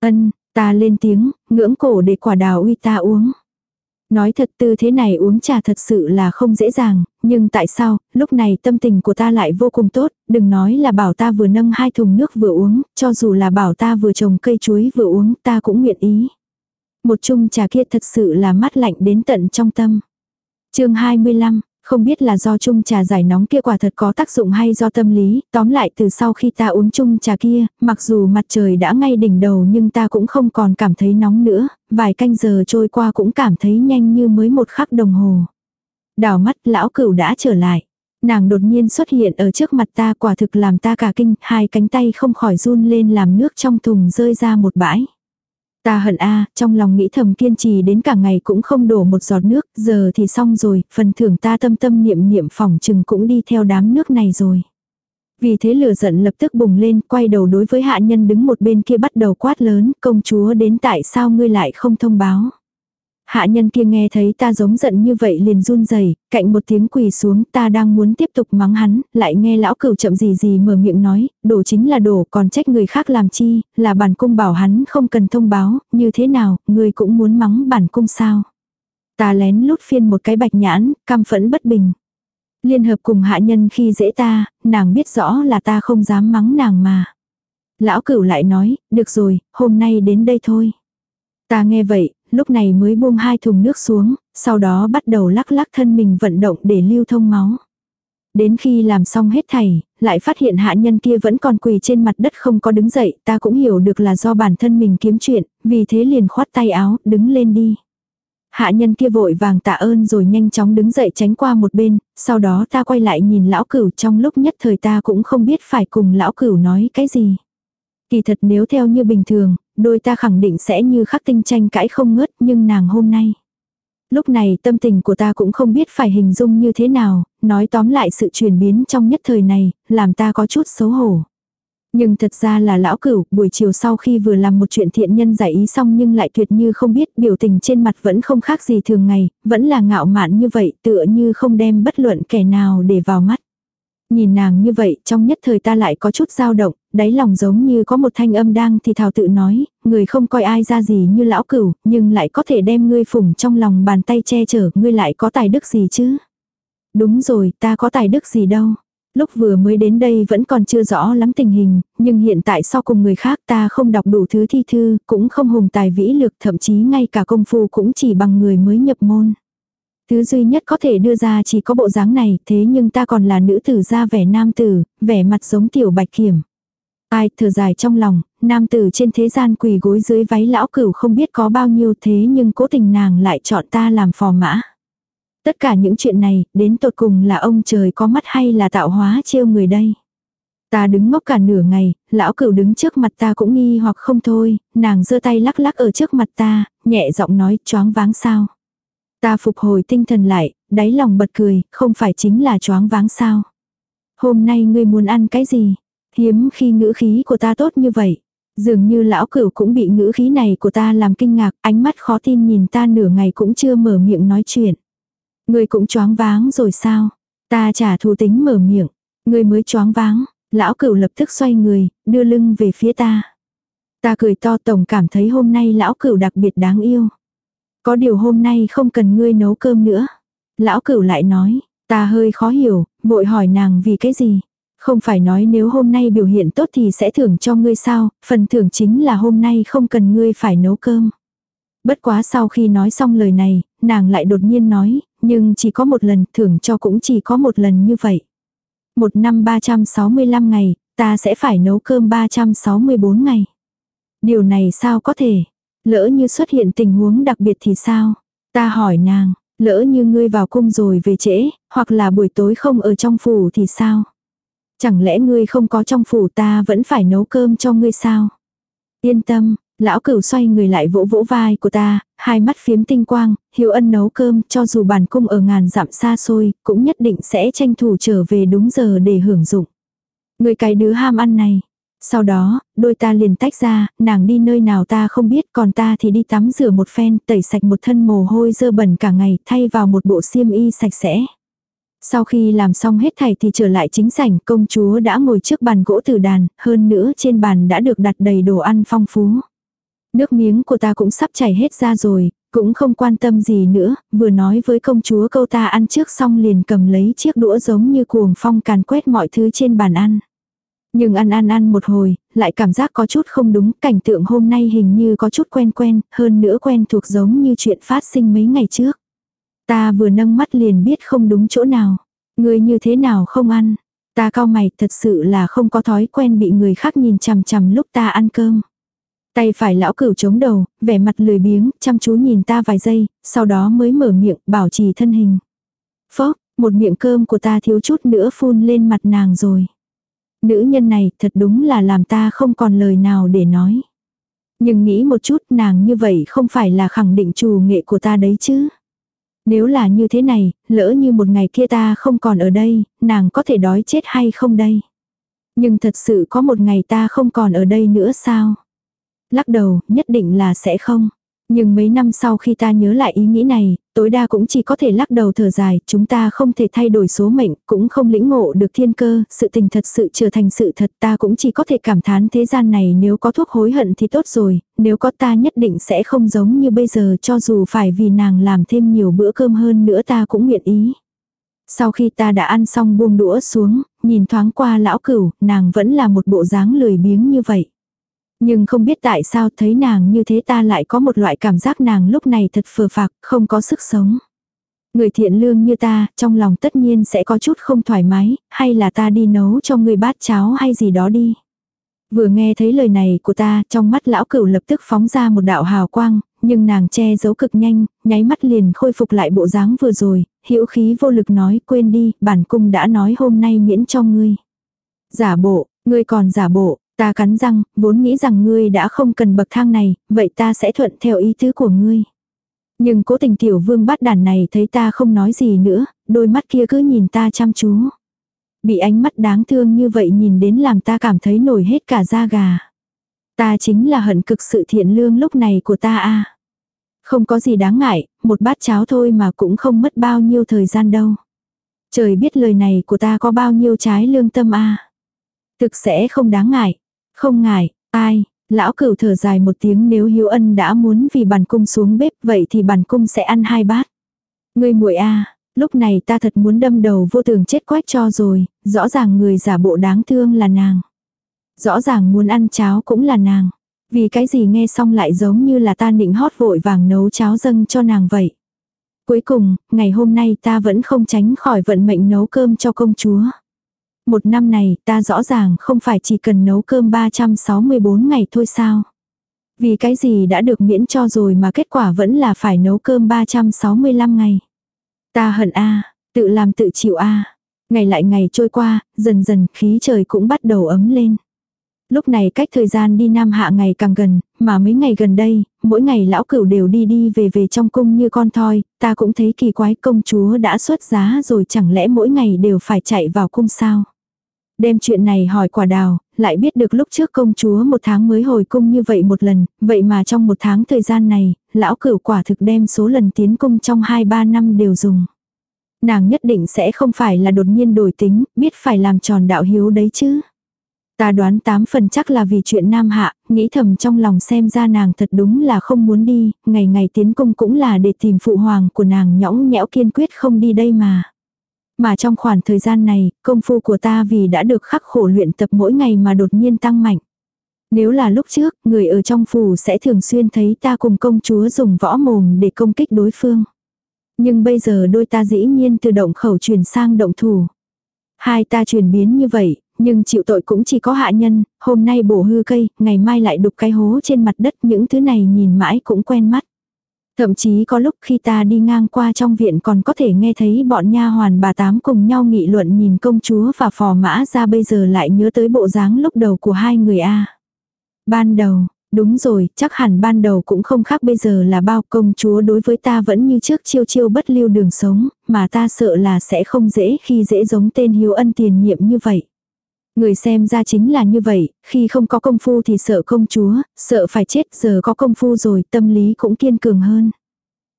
Ân, ta lên tiếng, ngưỡng cổ để quả đào uy ta uống. Nói thật tư thế này uống trà thật sự là không dễ dàng, nhưng tại sao, lúc này tâm tình của ta lại vô cùng tốt, đừng nói là bảo ta vừa nâng hai thùng nước vừa uống, cho dù là bảo ta vừa trồng cây chuối vừa uống ta cũng nguyện ý. Một chung trà kia thật sự là mát lạnh đến tận trong tâm. chương 25, không biết là do chung trà giải nóng kia quả thật có tác dụng hay do tâm lý, tóm lại từ sau khi ta uống chung trà kia, mặc dù mặt trời đã ngay đỉnh đầu nhưng ta cũng không còn cảm thấy nóng nữa, vài canh giờ trôi qua cũng cảm thấy nhanh như mới một khắc đồng hồ. Đảo mắt lão cửu đã trở lại. Nàng đột nhiên xuất hiện ở trước mặt ta quả thực làm ta cả kinh, hai cánh tay không khỏi run lên làm nước trong thùng rơi ra một bãi. Ta hận a, trong lòng nghĩ thầm kiên trì đến cả ngày cũng không đổ một giọt nước, giờ thì xong rồi, phần thưởng ta tâm tâm niệm niệm phòng chừng cũng đi theo đám nước này rồi. Vì thế lửa giận lập tức bùng lên, quay đầu đối với hạ nhân đứng một bên kia bắt đầu quát lớn, công chúa đến tại sao ngươi lại không thông báo. Hạ nhân kia nghe thấy ta giống giận như vậy liền run rẩy, cạnh một tiếng quỳ xuống ta đang muốn tiếp tục mắng hắn, lại nghe lão cửu chậm gì gì mở miệng nói, đổ chính là đổ còn trách người khác làm chi, là bản cung bảo hắn không cần thông báo, như thế nào, người cũng muốn mắng bản cung sao. Ta lén lút phiên một cái bạch nhãn, cam phẫn bất bình. Liên hợp cùng hạ nhân khi dễ ta, nàng biết rõ là ta không dám mắng nàng mà. Lão cửu lại nói, được rồi, hôm nay đến đây thôi. Ta nghe vậy, lúc này mới buông hai thùng nước xuống, sau đó bắt đầu lắc lắc thân mình vận động để lưu thông máu. Đến khi làm xong hết thảy, lại phát hiện hạ nhân kia vẫn còn quỳ trên mặt đất không có đứng dậy, ta cũng hiểu được là do bản thân mình kiếm chuyện, vì thế liền khoát tay áo, đứng lên đi. Hạ nhân kia vội vàng tạ ơn rồi nhanh chóng đứng dậy tránh qua một bên, sau đó ta quay lại nhìn lão cửu trong lúc nhất thời ta cũng không biết phải cùng lão cửu nói cái gì. Kỳ thật nếu theo như bình thường, đôi ta khẳng định sẽ như khắc tinh tranh cãi không ngớt nhưng nàng hôm nay. Lúc này tâm tình của ta cũng không biết phải hình dung như thế nào, nói tóm lại sự chuyển biến trong nhất thời này, làm ta có chút xấu hổ. Nhưng thật ra là lão cửu, buổi chiều sau khi vừa làm một chuyện thiện nhân giải ý xong nhưng lại tuyệt như không biết biểu tình trên mặt vẫn không khác gì thường ngày, vẫn là ngạo mạn như vậy tựa như không đem bất luận kẻ nào để vào mắt. Nhìn nàng như vậy trong nhất thời ta lại có chút dao động, đáy lòng giống như có một thanh âm đang thì thào tự nói, người không coi ai ra gì như lão cửu, nhưng lại có thể đem ngươi phủng trong lòng bàn tay che chở, ngươi lại có tài đức gì chứ? Đúng rồi, ta có tài đức gì đâu. Lúc vừa mới đến đây vẫn còn chưa rõ lắm tình hình, nhưng hiện tại so cùng người khác ta không đọc đủ thứ thi thư, cũng không hùng tài vĩ lực, thậm chí ngay cả công phu cũng chỉ bằng người mới nhập môn. Thứ duy nhất có thể đưa ra chỉ có bộ dáng này, thế nhưng ta còn là nữ tử ra vẻ nam tử, vẻ mặt giống tiểu bạch kiểm. Ai thở dài trong lòng, nam tử trên thế gian quỳ gối dưới váy lão cửu không biết có bao nhiêu thế nhưng cố tình nàng lại chọn ta làm phò mã. Tất cả những chuyện này, đến tột cùng là ông trời có mắt hay là tạo hóa trêu người đây. Ta đứng ngốc cả nửa ngày, lão cửu đứng trước mặt ta cũng nghi hoặc không thôi, nàng giơ tay lắc lắc ở trước mặt ta, nhẹ giọng nói choáng váng sao. Ta phục hồi tinh thần lại, đáy lòng bật cười, không phải chính là choáng váng sao. Hôm nay ngươi muốn ăn cái gì? Hiếm khi ngữ khí của ta tốt như vậy. Dường như lão cửu cũng bị ngữ khí này của ta làm kinh ngạc, ánh mắt khó tin nhìn ta nửa ngày cũng chưa mở miệng nói chuyện. Ngươi cũng choáng váng rồi sao? Ta trả thù tính mở miệng. Ngươi mới choáng váng. Lão cửu lập tức xoay người, đưa lưng về phía ta. Ta cười to tổng cảm thấy hôm nay lão cửu đặc biệt đáng yêu. Có điều hôm nay không cần ngươi nấu cơm nữa. Lão cửu lại nói, ta hơi khó hiểu, vội hỏi nàng vì cái gì. Không phải nói nếu hôm nay biểu hiện tốt thì sẽ thưởng cho ngươi sao, phần thưởng chính là hôm nay không cần ngươi phải nấu cơm. Bất quá sau khi nói xong lời này, nàng lại đột nhiên nói, nhưng chỉ có một lần, thưởng cho cũng chỉ có một lần như vậy. Một năm 365 ngày, ta sẽ phải nấu cơm 364 ngày. Điều này sao có thể? Lỡ như xuất hiện tình huống đặc biệt thì sao? Ta hỏi nàng, lỡ như ngươi vào cung rồi về trễ, hoặc là buổi tối không ở trong phủ thì sao? Chẳng lẽ ngươi không có trong phủ ta vẫn phải nấu cơm cho ngươi sao? Yên tâm, lão cửu xoay người lại vỗ vỗ vai của ta, hai mắt phiếm tinh quang, hiếu ân nấu cơm cho dù bản cung ở ngàn dặm xa xôi, cũng nhất định sẽ tranh thủ trở về đúng giờ để hưởng dụng. Người cái đứa ham ăn này, sau đó, đôi ta liền tách ra, nàng đi nơi nào ta không biết còn ta thì đi tắm rửa một phen, tẩy sạch một thân mồ hôi dơ bẩn cả ngày, thay vào một bộ xiêm y sạch sẽ. Sau khi làm xong hết thảy thì trở lại chính sảnh, công chúa đã ngồi trước bàn gỗ tử đàn, hơn nữa trên bàn đã được đặt đầy đồ ăn phong phú. Nước miếng của ta cũng sắp chảy hết ra rồi, cũng không quan tâm gì nữa, vừa nói với công chúa câu ta ăn trước xong liền cầm lấy chiếc đũa giống như cuồng phong càn quét mọi thứ trên bàn ăn. Nhưng ăn ăn ăn một hồi, lại cảm giác có chút không đúng, cảnh tượng hôm nay hình như có chút quen quen, hơn nữa quen thuộc giống như chuyện phát sinh mấy ngày trước. Ta vừa nâng mắt liền biết không đúng chỗ nào. Người như thế nào không ăn. Ta cao mày thật sự là không có thói quen bị người khác nhìn chằm chằm lúc ta ăn cơm. Tay phải lão cửu chống đầu, vẻ mặt lười biếng, chăm chú nhìn ta vài giây, sau đó mới mở miệng, bảo trì thân hình. Phốc, một miệng cơm của ta thiếu chút nữa phun lên mặt nàng rồi. Nữ nhân này thật đúng là làm ta không còn lời nào để nói. Nhưng nghĩ một chút nàng như vậy không phải là khẳng định chủ nghệ của ta đấy chứ. Nếu là như thế này, lỡ như một ngày kia ta không còn ở đây, nàng có thể đói chết hay không đây? Nhưng thật sự có một ngày ta không còn ở đây nữa sao? Lắc đầu, nhất định là sẽ không. Nhưng mấy năm sau khi ta nhớ lại ý nghĩ này, tối đa cũng chỉ có thể lắc đầu thở dài, chúng ta không thể thay đổi số mệnh, cũng không lĩnh ngộ được thiên cơ, sự tình thật sự trở thành sự thật ta cũng chỉ có thể cảm thán thế gian này nếu có thuốc hối hận thì tốt rồi, nếu có ta nhất định sẽ không giống như bây giờ cho dù phải vì nàng làm thêm nhiều bữa cơm hơn nữa ta cũng nguyện ý. Sau khi ta đã ăn xong buông đũa xuống, nhìn thoáng qua lão cửu, nàng vẫn là một bộ dáng lười biếng như vậy. Nhưng không biết tại sao thấy nàng như thế ta lại có một loại cảm giác nàng lúc này thật phờ phạc, không có sức sống. Người thiện lương như ta, trong lòng tất nhiên sẽ có chút không thoải mái, hay là ta đi nấu cho người bát cháo hay gì đó đi. Vừa nghe thấy lời này của ta, trong mắt lão cửu lập tức phóng ra một đạo hào quang, nhưng nàng che giấu cực nhanh, nháy mắt liền khôi phục lại bộ dáng vừa rồi, hữu khí vô lực nói quên đi, bản cung đã nói hôm nay miễn cho ngươi. Giả bộ, ngươi còn giả bộ, ta cắn răng, vốn nghĩ rằng ngươi đã không cần bậc thang này, vậy ta sẽ thuận theo ý tứ của ngươi. Nhưng cố tình tiểu vương bắt đàn này thấy ta không nói gì nữa, đôi mắt kia cứ nhìn ta chăm chú. Bị ánh mắt đáng thương như vậy nhìn đến làm ta cảm thấy nổi hết cả da gà. Ta chính là hận cực sự thiện lương lúc này của ta a Không có gì đáng ngại, một bát cháo thôi mà cũng không mất bao nhiêu thời gian đâu. Trời biết lời này của ta có bao nhiêu trái lương tâm a Thực sẽ không đáng ngại. Không ngại, ai, lão cửu thở dài một tiếng nếu hiếu ân đã muốn vì bản cung xuống bếp vậy thì bản cung sẽ ăn hai bát. Ngươi muội a lúc này ta thật muốn đâm đầu vô tường chết quách cho rồi, rõ ràng người giả bộ đáng thương là nàng. Rõ ràng muốn ăn cháo cũng là nàng. Vì cái gì nghe xong lại giống như là ta định hót vội vàng nấu cháo dâng cho nàng vậy. Cuối cùng, ngày hôm nay ta vẫn không tránh khỏi vận mệnh nấu cơm cho công chúa. Một năm này ta rõ ràng không phải chỉ cần nấu cơm 364 ngày thôi sao. Vì cái gì đã được miễn cho rồi mà kết quả vẫn là phải nấu cơm 365 ngày. Ta hận a tự làm tự chịu a Ngày lại ngày trôi qua, dần dần khí trời cũng bắt đầu ấm lên. Lúc này cách thời gian đi Nam Hạ ngày càng gần, mà mấy ngày gần đây, mỗi ngày lão cửu đều đi đi về về trong cung như con thoi, ta cũng thấy kỳ quái công chúa đã xuất giá rồi chẳng lẽ mỗi ngày đều phải chạy vào cung sao. Đem chuyện này hỏi quả đào, lại biết được lúc trước công chúa một tháng mới hồi cung như vậy một lần, vậy mà trong một tháng thời gian này, lão cửu quả thực đem số lần tiến cung trong 2-3 năm đều dùng. Nàng nhất định sẽ không phải là đột nhiên đổi tính, biết phải làm tròn đạo hiếu đấy chứ. Ta đoán tám phần chắc là vì chuyện nam hạ, nghĩ thầm trong lòng xem ra nàng thật đúng là không muốn đi, ngày ngày tiến cung cũng là để tìm phụ hoàng của nàng nhõng nhẽo kiên quyết không đi đây mà. Mà trong khoảng thời gian này, công phu của ta vì đã được khắc khổ luyện tập mỗi ngày mà đột nhiên tăng mạnh. Nếu là lúc trước, người ở trong phủ sẽ thường xuyên thấy ta cùng công chúa dùng võ mồm để công kích đối phương. Nhưng bây giờ đôi ta dĩ nhiên từ động khẩu chuyển sang động thủ. Hai ta chuyển biến như vậy, nhưng chịu tội cũng chỉ có hạ nhân, hôm nay bổ hư cây, ngày mai lại đục cái hố trên mặt đất, những thứ này nhìn mãi cũng quen mắt. Thậm chí có lúc khi ta đi ngang qua trong viện còn có thể nghe thấy bọn nha hoàn bà tám cùng nhau nghị luận nhìn công chúa và phò mã ra bây giờ lại nhớ tới bộ dáng lúc đầu của hai người a. Ban đầu, đúng rồi, chắc hẳn ban đầu cũng không khác bây giờ là bao công chúa đối với ta vẫn như trước chiêu chiêu bất lưu đường sống, mà ta sợ là sẽ không dễ khi dễ giống tên hiếu ân tiền nhiệm như vậy. Người xem ra chính là như vậy, khi không có công phu thì sợ công chúa, sợ phải chết giờ có công phu rồi tâm lý cũng kiên cường hơn.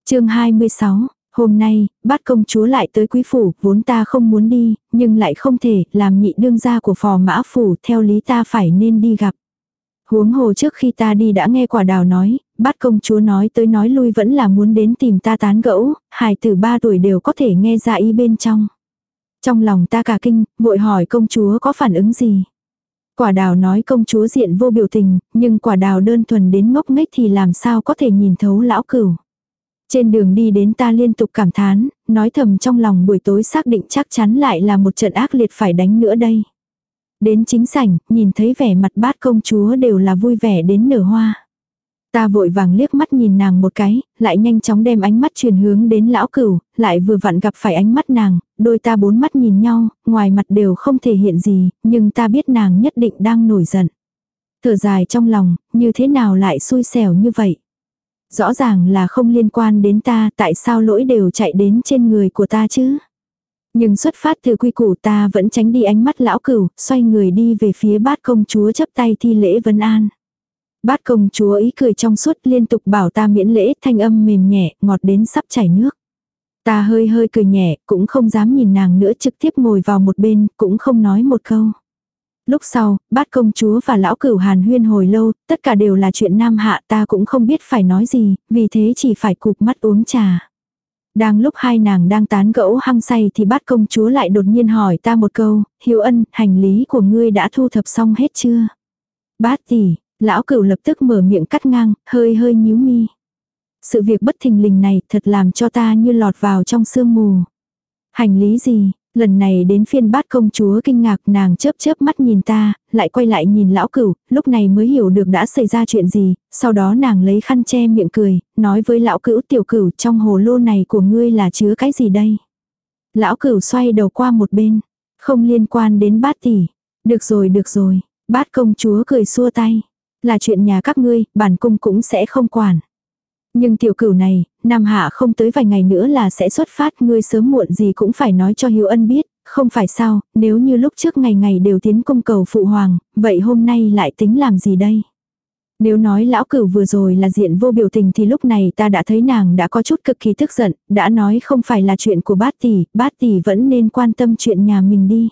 chương 26, hôm nay, bắt công chúa lại tới quý phủ, vốn ta không muốn đi, nhưng lại không thể, làm nhị đương gia của phò mã phủ, theo lý ta phải nên đi gặp. Huống hồ trước khi ta đi đã nghe quả đào nói, bắt công chúa nói tới nói lui vẫn là muốn đến tìm ta tán gẫu, hài tử ba tuổi đều có thể nghe ra ý bên trong. Trong lòng ta cả kinh, vội hỏi công chúa có phản ứng gì. Quả đào nói công chúa diện vô biểu tình, nhưng quả đào đơn thuần đến ngốc nghếch thì làm sao có thể nhìn thấu lão cửu. Trên đường đi đến ta liên tục cảm thán, nói thầm trong lòng buổi tối xác định chắc chắn lại là một trận ác liệt phải đánh nữa đây. Đến chính sảnh, nhìn thấy vẻ mặt bát công chúa đều là vui vẻ đến nở hoa. Ta vội vàng liếc mắt nhìn nàng một cái, lại nhanh chóng đem ánh mắt truyền hướng đến lão cửu, lại vừa vặn gặp phải ánh mắt nàng, đôi ta bốn mắt nhìn nhau, ngoài mặt đều không thể hiện gì, nhưng ta biết nàng nhất định đang nổi giận. Thở dài trong lòng, như thế nào lại xui xẻo như vậy? Rõ ràng là không liên quan đến ta, tại sao lỗi đều chạy đến trên người của ta chứ? Nhưng xuất phát từ quy củ ta vẫn tránh đi ánh mắt lão cửu, xoay người đi về phía bát công chúa chấp tay thi lễ vân an. Bát công chúa ý cười trong suốt liên tục bảo ta miễn lễ thanh âm mềm nhẹ, ngọt đến sắp chảy nước. Ta hơi hơi cười nhẹ, cũng không dám nhìn nàng nữa trực tiếp ngồi vào một bên, cũng không nói một câu. Lúc sau, bát công chúa và lão cửu hàn huyên hồi lâu, tất cả đều là chuyện nam hạ ta cũng không biết phải nói gì, vì thế chỉ phải cụp mắt uống trà. Đang lúc hai nàng đang tán gẫu hăng say thì bát công chúa lại đột nhiên hỏi ta một câu, hiếu ân, hành lý của ngươi đã thu thập xong hết chưa? Bát tỷ, lão cửu lập tức mở miệng cắt ngang, hơi hơi nhíu mi. Sự việc bất thình lình này thật làm cho ta như lọt vào trong sương mù. Hành lý gì, lần này đến phiên bát công chúa kinh ngạc nàng chớp chớp mắt nhìn ta, lại quay lại nhìn lão cửu, lúc này mới hiểu được đã xảy ra chuyện gì, sau đó nàng lấy khăn che miệng cười, nói với lão cửu tiểu cửu trong hồ lô này của ngươi là chứa cái gì đây. Lão cửu xoay đầu qua một bên, không liên quan đến bát tỷ. Được rồi được rồi, bát công chúa cười xua tay. Là chuyện nhà các ngươi, bản cung cũng sẽ không quản. Nhưng tiểu cửu này, Nam Hạ không tới vài ngày nữa là sẽ xuất phát, ngươi sớm muộn gì cũng phải nói cho Hiếu Ân biết, không phải sao, nếu như lúc trước ngày ngày đều tiến cung cầu phụ hoàng, vậy hôm nay lại tính làm gì đây? Nếu nói lão cửu vừa rồi là diện vô biểu tình thì lúc này ta đã thấy nàng đã có chút cực kỳ tức giận, đã nói không phải là chuyện của bát tỷ, bát tỷ vẫn nên quan tâm chuyện nhà mình đi.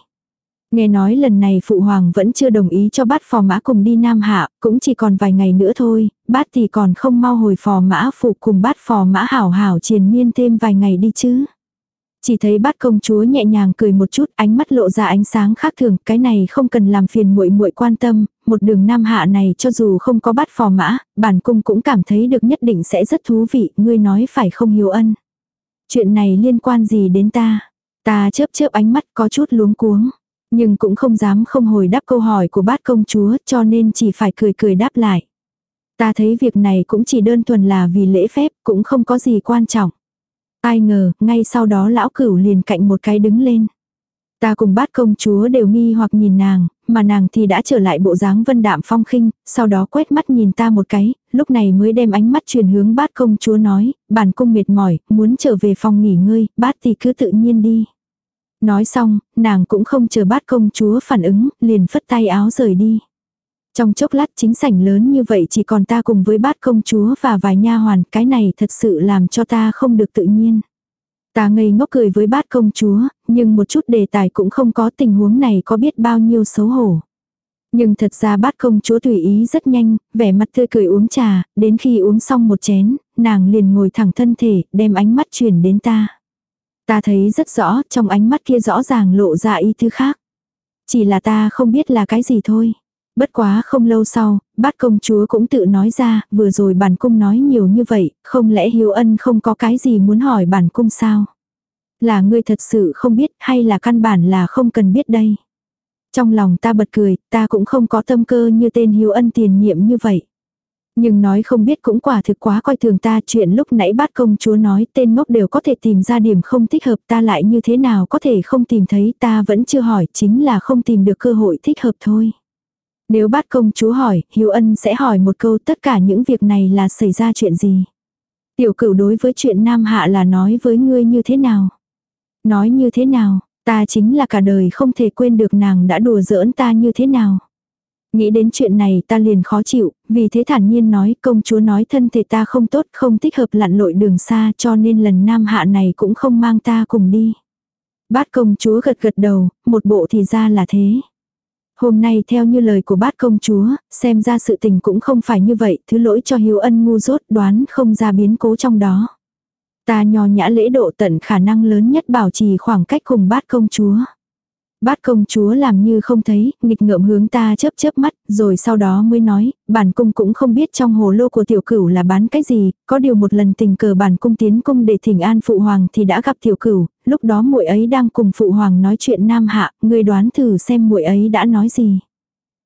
Nghe nói lần này phụ hoàng vẫn chưa đồng ý cho bát phò mã cùng đi Nam Hạ, cũng chỉ còn vài ngày nữa thôi, bát thì còn không mau hồi phò mã phụ cùng bát phò mã hảo hảo triền miên thêm vài ngày đi chứ. Chỉ thấy bát công chúa nhẹ nhàng cười một chút, ánh mắt lộ ra ánh sáng khác thường, cái này không cần làm phiền muội muội quan tâm, một đường Nam Hạ này cho dù không có bát phò mã, bản cung cũng cảm thấy được nhất định sẽ rất thú vị, ngươi nói phải không hiếu ân. Chuyện này liên quan gì đến ta? Ta chớp chớp ánh mắt có chút luống cuống. Nhưng cũng không dám không hồi đáp câu hỏi của bát công chúa cho nên chỉ phải cười cười đáp lại. Ta thấy việc này cũng chỉ đơn thuần là vì lễ phép cũng không có gì quan trọng. Ai ngờ, ngay sau đó lão cửu liền cạnh một cái đứng lên. Ta cùng bát công chúa đều nghi hoặc nhìn nàng, mà nàng thì đã trở lại bộ dáng vân đạm phong khinh, sau đó quét mắt nhìn ta một cái, lúc này mới đem ánh mắt truyền hướng bát công chúa nói, bản cung mệt mỏi, muốn trở về phòng nghỉ ngơi, bát thì cứ tự nhiên đi. Nói xong, nàng cũng không chờ bát công chúa phản ứng, liền phất tay áo rời đi. Trong chốc lát chính sảnh lớn như vậy chỉ còn ta cùng với bát công chúa và vài nha hoàn, cái này thật sự làm cho ta không được tự nhiên. Ta ngây ngốc cười với bát công chúa, nhưng một chút đề tài cũng không có tình huống này có biết bao nhiêu xấu hổ. Nhưng thật ra bát công chúa tùy ý rất nhanh, vẻ mặt tươi cười uống trà, đến khi uống xong một chén, nàng liền ngồi thẳng thân thể, đem ánh mắt chuyển đến ta. Ta thấy rất rõ, trong ánh mắt kia rõ ràng lộ ra ý thứ khác. Chỉ là ta không biết là cái gì thôi. Bất quá không lâu sau, bát công chúa cũng tự nói ra, vừa rồi bản cung nói nhiều như vậy, không lẽ hiếu ân không có cái gì muốn hỏi bản cung sao? Là ngươi thật sự không biết hay là căn bản là không cần biết đây? Trong lòng ta bật cười, ta cũng không có tâm cơ như tên hiếu ân tiền nhiệm như vậy. Nhưng nói không biết cũng quả thực quá coi thường ta chuyện lúc nãy bát công chúa nói tên ngốc đều có thể tìm ra điểm không thích hợp ta lại như thế nào có thể không tìm thấy ta vẫn chưa hỏi chính là không tìm được cơ hội thích hợp thôi. Nếu bát công chúa hỏi, Hiếu Ân sẽ hỏi một câu tất cả những việc này là xảy ra chuyện gì. Tiểu cửu đối với chuyện Nam Hạ là nói với ngươi như thế nào. Nói như thế nào, ta chính là cả đời không thể quên được nàng đã đùa giỡn ta như thế nào. Nghĩ đến chuyện này ta liền khó chịu, vì thế thản nhiên nói công chúa nói thân thể ta không tốt không thích hợp lặn lội đường xa cho nên lần nam hạ này cũng không mang ta cùng đi. Bát công chúa gật gật đầu, một bộ thì ra là thế. Hôm nay theo như lời của bát công chúa, xem ra sự tình cũng không phải như vậy, thứ lỗi cho hiếu ân ngu dốt đoán không ra biến cố trong đó. Ta nho nhã lễ độ tận khả năng lớn nhất bảo trì khoảng cách cùng bát công chúa. Bát công chúa làm như không thấy, nghịch ngợm hướng ta chớp chớp mắt, rồi sau đó mới nói, bản cung cũng không biết trong hồ lô của tiểu cửu là bán cái gì, có điều một lần tình cờ bản cung tiến cung để thỉnh an phụ hoàng thì đã gặp tiểu cửu, lúc đó muội ấy đang cùng phụ hoàng nói chuyện nam hạ, người đoán thử xem muội ấy đã nói gì.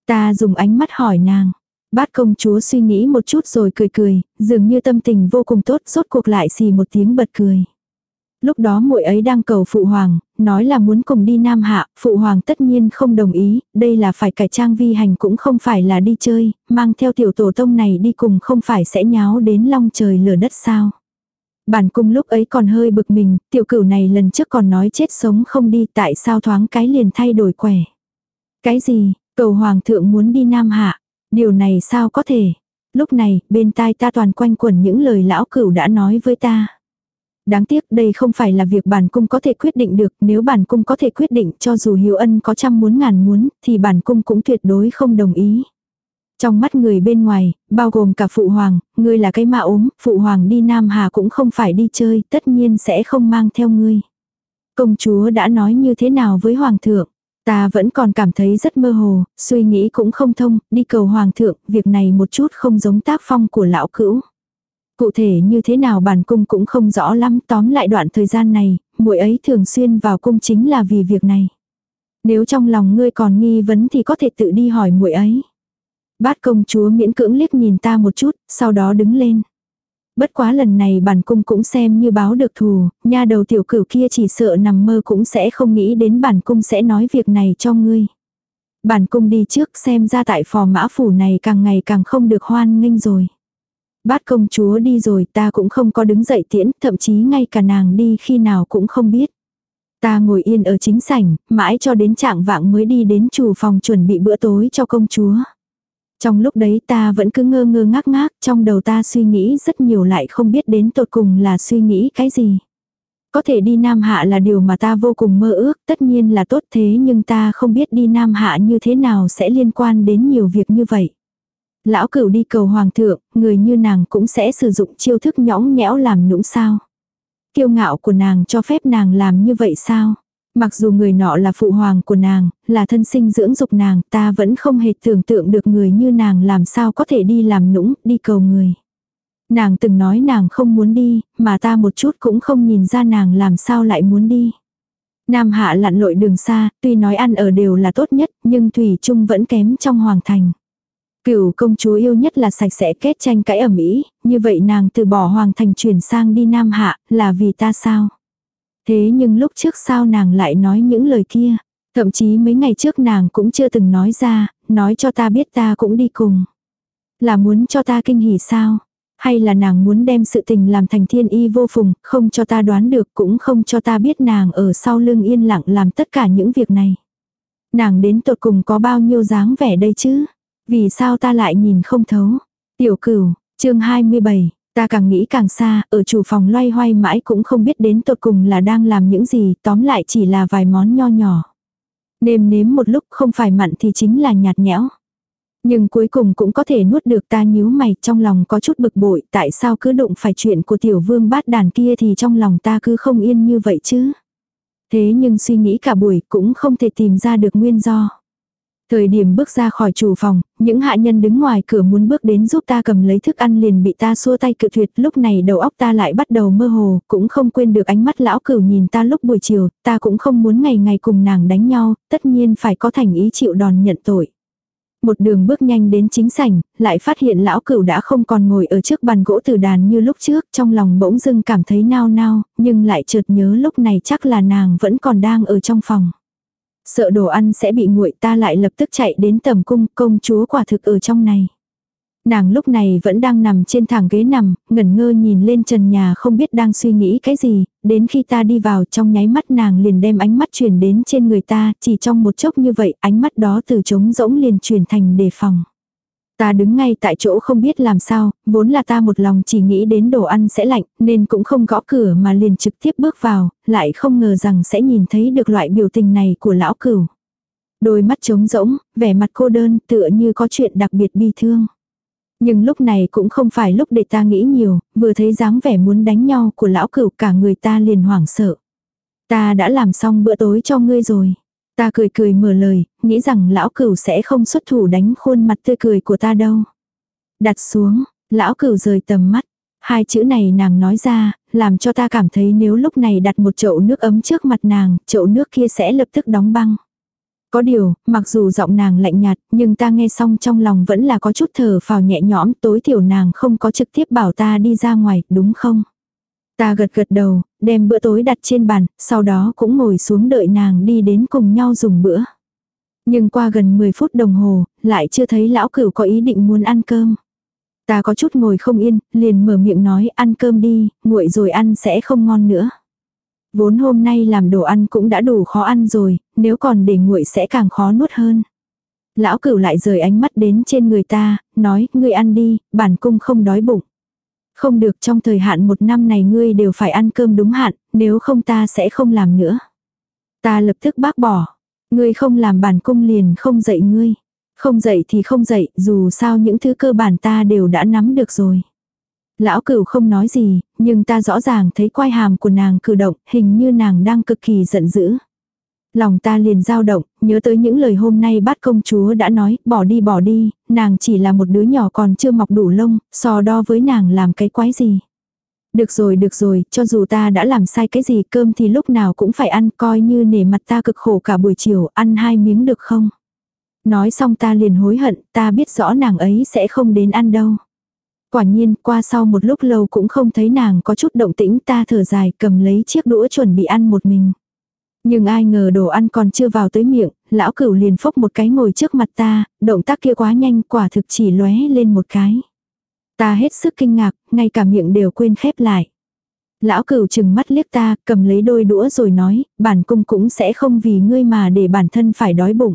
Ta dùng ánh mắt hỏi nàng. Bát công chúa suy nghĩ một chút rồi cười cười, dường như tâm tình vô cùng tốt, rốt cuộc lại xì một tiếng bật cười. Lúc đó muội ấy đang cầu phụ hoàng, nói là muốn cùng đi Nam Hạ, phụ hoàng tất nhiên không đồng ý, đây là phải cải trang vi hành cũng không phải là đi chơi, mang theo tiểu tổ tông này đi cùng không phải sẽ nháo đến long trời lửa đất sao. Bản cung lúc ấy còn hơi bực mình, tiểu cửu này lần trước còn nói chết sống không đi tại sao thoáng cái liền thay đổi quẻ. Cái gì, cầu hoàng thượng muốn đi Nam Hạ, điều này sao có thể, Lúc này, bên tai ta toàn quanh quẩn những lời lão cửu đã nói với ta. Đáng tiếc đây không phải là việc bản cung có thể quyết định được, nếu bản cung có thể quyết định cho dù hiếu ân có trăm muốn ngàn muốn, thì bản cung cũng tuyệt đối không đồng ý. Trong mắt người bên ngoài, bao gồm cả phụ hoàng, ngươi là cái ma ốm, phụ hoàng đi Nam Hà cũng không phải đi chơi, tất nhiên sẽ không mang theo ngươi. Công chúa đã nói như thế nào với hoàng thượng? Ta vẫn còn cảm thấy rất mơ hồ, suy nghĩ cũng không thông, đi cầu hoàng thượng, việc này một chút không giống tác phong của lão cữu. Cụ thể như thế nào bản cung cũng không rõ lắm, tóm lại đoạn thời gian này, muội ấy thường xuyên vào cung chính là vì việc này. Nếu trong lòng ngươi còn nghi vấn thì có thể tự đi hỏi muội ấy. Bát công chúa miễn cưỡng liếc nhìn ta một chút, sau đó đứng lên. Bất quá lần này bản cung cũng xem như báo được thù, nha đầu tiểu cửu kia chỉ sợ nằm mơ cũng sẽ không nghĩ đến bản cung sẽ nói việc này cho ngươi. Bản cung đi trước xem ra tại phò mã phủ này càng ngày càng không được hoan nghênh rồi. Bát công chúa đi rồi ta cũng không có đứng dậy tiễn, thậm chí ngay cả nàng đi khi nào cũng không biết. Ta ngồi yên ở chính sảnh, mãi cho đến trạng vạng mới đi đến chủ phòng chuẩn bị bữa tối cho công chúa. Trong lúc đấy ta vẫn cứ ngơ ngơ ngác ngác, trong đầu ta suy nghĩ rất nhiều lại không biết đến tột cùng là suy nghĩ cái gì. Có thể đi Nam Hạ là điều mà ta vô cùng mơ ước, tất nhiên là tốt thế nhưng ta không biết đi Nam Hạ như thế nào sẽ liên quan đến nhiều việc như vậy. Lão cửu đi cầu hoàng thượng, người như nàng cũng sẽ sử dụng chiêu thức nhõng nhẽo làm nũng sao. Kiêu ngạo của nàng cho phép nàng làm như vậy sao? Mặc dù người nọ là phụ hoàng của nàng, là thân sinh dưỡng dục nàng, ta vẫn không hề tưởng tượng được người như nàng làm sao có thể đi làm nũng, đi cầu người. Nàng từng nói nàng không muốn đi, mà ta một chút cũng không nhìn ra nàng làm sao lại muốn đi. Nam hạ lặn lội đường xa, tuy nói ăn ở đều là tốt nhất, nhưng Thủy Trung vẫn kém trong hoàng thành. Cửu công chúa yêu nhất là sạch sẽ kết tranh cãi ẩm mỹ như vậy nàng từ bỏ hoàng thành chuyển sang đi Nam hạ, là vì ta sao? Thế nhưng lúc trước sao nàng lại nói những lời kia? Thậm chí mấy ngày trước nàng cũng chưa từng nói ra, nói cho ta biết ta cũng đi cùng. Là muốn cho ta kinh hỉ sao? Hay là nàng muốn đem sự tình làm thành thiên y vô phùng, không cho ta đoán được cũng không cho ta biết nàng ở sau lưng yên lặng làm tất cả những việc này. Nàng đến tột cùng có bao nhiêu dáng vẻ đây chứ? Vì sao ta lại nhìn không thấu? Tiểu cửu, chương 27, Ta càng nghĩ càng xa, ở chủ phòng loay hoay mãi cũng không biết đến tột cùng là đang làm những gì, tóm lại chỉ là vài món nho nhỏ. Nêm nếm một lúc không phải mặn thì chính là nhạt nhẽo. Nhưng cuối cùng cũng có thể nuốt được ta nhíu mày trong lòng có chút bực bội tại sao cứ đụng phải chuyện của tiểu vương bát đàn kia thì trong lòng ta cứ không yên như vậy chứ. Thế nhưng suy nghĩ cả buổi cũng không thể tìm ra được nguyên do. Thời điểm bước ra khỏi chủ phòng, những hạ nhân đứng ngoài cửa muốn bước đến giúp ta cầm lấy thức ăn liền bị ta xua tay cự tuyệt. Lúc này đầu óc ta lại bắt đầu mơ hồ, cũng không quên được ánh mắt lão cửu nhìn ta lúc buổi chiều, ta cũng không muốn ngày ngày cùng nàng đánh nhau, tất nhiên phải có thành ý chịu đòn nhận tội. Một đường bước nhanh đến chính sảnh, lại phát hiện lão cửu đã không còn ngồi ở trước bàn gỗ từ đàn như lúc trước, trong lòng bỗng dưng cảm thấy nao nao, nhưng lại chợt nhớ lúc này chắc là nàng vẫn còn đang ở trong phòng. Sợ đồ ăn sẽ bị nguội ta lại lập tức chạy đến tầm cung công chúa quả thực ở trong này. Nàng lúc này vẫn đang nằm trên thẳng ghế nằm, ngẩn ngơ nhìn lên trần nhà không biết đang suy nghĩ cái gì, đến khi ta đi vào trong nháy mắt nàng liền đem ánh mắt chuyển đến trên người ta, chỉ trong một chốc như vậy ánh mắt đó từ trống rỗng liền chuyển thành đề phòng. Ta đứng ngay tại chỗ không biết làm sao, vốn là ta một lòng chỉ nghĩ đến đồ ăn sẽ lạnh, nên cũng không gõ cửa mà liền trực tiếp bước vào, lại không ngờ rằng sẽ nhìn thấy được loại biểu tình này của lão cửu. Đôi mắt trống rỗng, vẻ mặt cô đơn tựa như có chuyện đặc biệt bi thương. Nhưng lúc này cũng không phải lúc để ta nghĩ nhiều, vừa thấy dáng vẻ muốn đánh nhau của lão cửu cả người ta liền hoảng sợ. Ta đã làm xong bữa tối cho ngươi rồi. Ta cười cười mở lời, nghĩ rằng lão cửu sẽ không xuất thủ đánh khuôn mặt tươi cười của ta đâu. Đặt xuống, lão cửu rời tầm mắt. Hai chữ này nàng nói ra, làm cho ta cảm thấy nếu lúc này đặt một chậu nước ấm trước mặt nàng, chậu nước kia sẽ lập tức đóng băng. Có điều, mặc dù giọng nàng lạnh nhạt, nhưng ta nghe xong trong lòng vẫn là có chút thở phào nhẹ nhõm, tối thiểu nàng không có trực tiếp bảo ta đi ra ngoài, đúng không? Ta gật gật đầu, đem bữa tối đặt trên bàn, sau đó cũng ngồi xuống đợi nàng đi đến cùng nhau dùng bữa. Nhưng qua gần 10 phút đồng hồ, lại chưa thấy lão cửu có ý định muốn ăn cơm. Ta có chút ngồi không yên, liền mở miệng nói ăn cơm đi, nguội rồi ăn sẽ không ngon nữa. Vốn hôm nay làm đồ ăn cũng đã đủ khó ăn rồi, nếu còn để nguội sẽ càng khó nuốt hơn. Lão cửu lại rời ánh mắt đến trên người ta, nói, ngươi ăn đi, bản cung không đói bụng. Không được trong thời hạn một năm này ngươi đều phải ăn cơm đúng hạn, nếu không ta sẽ không làm nữa. Ta lập tức bác bỏ. Ngươi không làm bản cung liền không dạy ngươi. Không dạy thì không dạy, dù sao những thứ cơ bản ta đều đã nắm được rồi. Lão cửu không nói gì, nhưng ta rõ ràng thấy quai hàm của nàng cử động, hình như nàng đang cực kỳ giận dữ. Lòng ta liền dao động, nhớ tới những lời hôm nay bát công chúa đã nói, bỏ đi bỏ đi, nàng chỉ là một đứa nhỏ còn chưa mọc đủ lông, so đo với nàng làm cái quái gì. Được rồi được rồi, cho dù ta đã làm sai cái gì cơm thì lúc nào cũng phải ăn coi như nể mặt ta cực khổ cả buổi chiều, ăn hai miếng được không? Nói xong ta liền hối hận, ta biết rõ nàng ấy sẽ không đến ăn đâu. Quả nhiên, qua sau một lúc lâu cũng không thấy nàng có chút động tĩnh ta thở dài cầm lấy chiếc đũa chuẩn bị ăn một mình. Nhưng ai ngờ đồ ăn còn chưa vào tới miệng, lão cửu liền phốc một cái ngồi trước mặt ta, động tác kia quá nhanh quả thực chỉ lóe lên một cái. Ta hết sức kinh ngạc, ngay cả miệng đều quên khép lại. Lão cửu chừng mắt liếc ta, cầm lấy đôi đũa rồi nói, bản cung cũng sẽ không vì ngươi mà để bản thân phải đói bụng.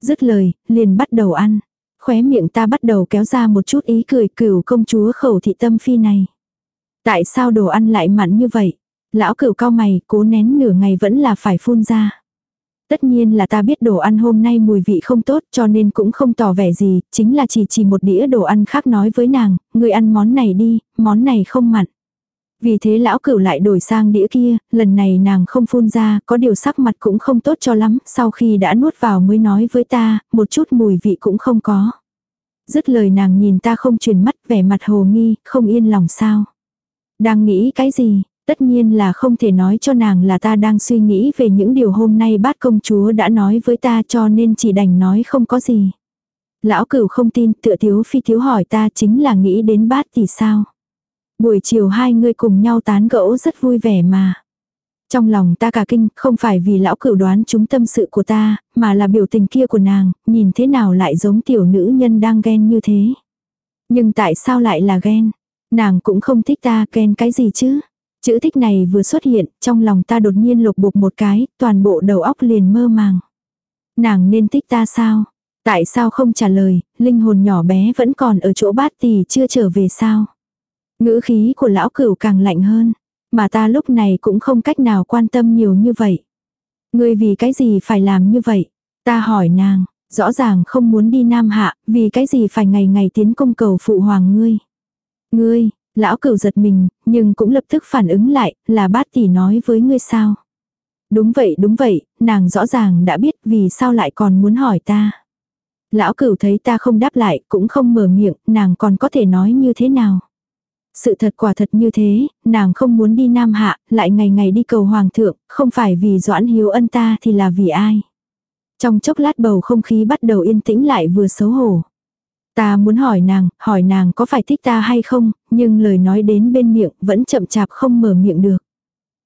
Dứt lời, liền bắt đầu ăn. Khóe miệng ta bắt đầu kéo ra một chút ý cười cửu công chúa khẩu thị tâm phi này. Tại sao đồ ăn lại mặn như vậy? Lão cửu cao mày, cố nén nửa ngày vẫn là phải phun ra. Tất nhiên là ta biết đồ ăn hôm nay mùi vị không tốt cho nên cũng không tỏ vẻ gì, chính là chỉ chỉ một đĩa đồ ăn khác nói với nàng, người ăn món này đi, món này không mặn. Vì thế lão cửu lại đổi sang đĩa kia, lần này nàng không phun ra, có điều sắc mặt cũng không tốt cho lắm, sau khi đã nuốt vào mới nói với ta, một chút mùi vị cũng không có. Dứt lời nàng nhìn ta không truyền mắt, vẻ mặt hồ nghi, không yên lòng sao. Đang nghĩ cái gì, tất nhiên là không thể nói cho nàng là ta đang suy nghĩ về những điều hôm nay bát công chúa đã nói với ta cho nên chỉ đành nói không có gì. Lão cửu không tin, tựa thiếu phi thiếu hỏi ta chính là nghĩ đến bát thì sao. Buổi chiều hai người cùng nhau tán gẫu rất vui vẻ mà. Trong lòng ta cả kinh, không phải vì lão cửu đoán chúng tâm sự của ta, mà là biểu tình kia của nàng, nhìn thế nào lại giống tiểu nữ nhân đang ghen như thế. Nhưng tại sao lại là ghen? Nàng cũng không thích ta ghen cái gì chứ? Chữ thích này vừa xuất hiện, trong lòng ta đột nhiên lục bục một cái, toàn bộ đầu óc liền mơ màng. Nàng nên thích ta sao? Tại sao không trả lời, linh hồn nhỏ bé vẫn còn ở chỗ bát tỷ chưa trở về sao? Ngữ khí của lão cửu càng lạnh hơn. Mà ta lúc này cũng không cách nào quan tâm nhiều như vậy. Ngươi vì cái gì phải làm như vậy? Ta hỏi nàng, rõ ràng không muốn đi Nam Hạ, vì cái gì phải ngày ngày tiến công cầu phụ hoàng ngươi? Ngươi, lão cửu giật mình, nhưng cũng lập tức phản ứng lại, là bát tỷ nói với ngươi sao? Đúng vậy đúng vậy, nàng rõ ràng đã biết vì sao lại còn muốn hỏi ta. Lão cửu thấy ta không đáp lại, cũng không mở miệng, nàng còn có thể nói như thế nào? Sự thật quả thật như thế, nàng không muốn đi Nam Hạ, lại ngày ngày đi cầu Hoàng thượng, không phải vì Doãn Hiếu ân ta thì là vì ai. Trong chốc lát bầu không khí bắt đầu yên tĩnh lại vừa xấu hổ. Ta muốn hỏi nàng, hỏi nàng có phải thích ta hay không, nhưng lời nói đến bên miệng vẫn chậm chạp không mở miệng được.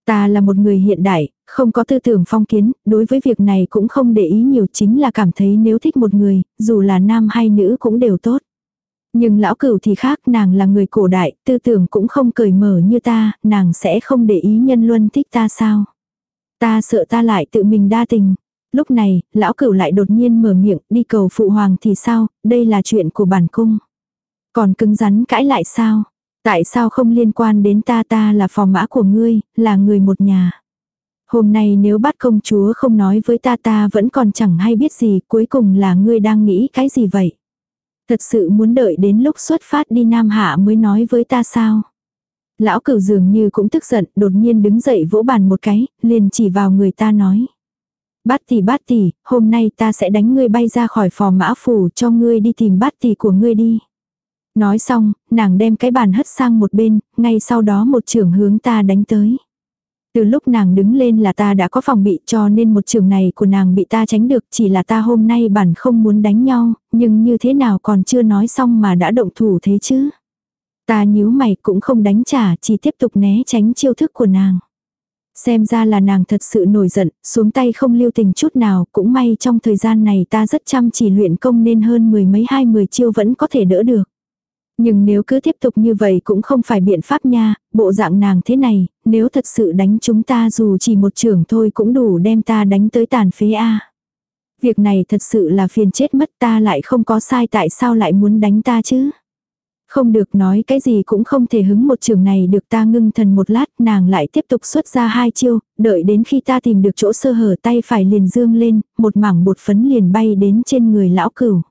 Ta là một người hiện đại, không có tư tưởng phong kiến, đối với việc này cũng không để ý nhiều chính là cảm thấy nếu thích một người, dù là nam hay nữ cũng đều tốt. Nhưng lão cửu thì khác, nàng là người cổ đại, tư tưởng cũng không cởi mở như ta, nàng sẽ không để ý nhân luân thích ta sao. Ta sợ ta lại tự mình đa tình. Lúc này, lão cửu lại đột nhiên mở miệng, đi cầu phụ hoàng thì sao, đây là chuyện của bản cung. Còn cứng rắn cãi lại sao? Tại sao không liên quan đến ta ta là phò mã của ngươi, là người một nhà. Hôm nay nếu bắt công chúa không nói với ta ta vẫn còn chẳng hay biết gì, cuối cùng là ngươi đang nghĩ cái gì vậy? Thật sự muốn đợi đến lúc xuất phát đi Nam Hạ mới nói với ta sao? Lão cửu dường như cũng tức giận, đột nhiên đứng dậy vỗ bàn một cái, liền chỉ vào người ta nói. Bát tỷ bát tỷ, hôm nay ta sẽ đánh ngươi bay ra khỏi phò mã phủ cho ngươi đi tìm bát tỷ của ngươi đi. Nói xong, nàng đem cái bàn hất sang một bên, ngay sau đó một trưởng hướng ta đánh tới. Từ lúc nàng đứng lên là ta đã có phòng bị cho nên một trường này của nàng bị ta tránh được chỉ là ta hôm nay bản không muốn đánh nhau, nhưng như thế nào còn chưa nói xong mà đã động thủ thế chứ. Ta nhíu mày cũng không đánh trả chỉ tiếp tục né tránh chiêu thức của nàng. Xem ra là nàng thật sự nổi giận, xuống tay không lưu tình chút nào, cũng may trong thời gian này ta rất chăm chỉ luyện công nên hơn mười mấy hai mười chiêu vẫn có thể đỡ được. Nhưng nếu cứ tiếp tục như vậy cũng không phải biện pháp nha, bộ dạng nàng thế này, nếu thật sự đánh chúng ta dù chỉ một trưởng thôi cũng đủ đem ta đánh tới tàn phế a. Việc này thật sự là phiền chết mất ta lại không có sai tại sao lại muốn đánh ta chứ. Không được nói cái gì cũng không thể hứng một trường này được ta ngưng thần một lát nàng lại tiếp tục xuất ra hai chiêu, đợi đến khi ta tìm được chỗ sơ hở tay phải liền dương lên, một mảng bột phấn liền bay đến trên người lão cửu.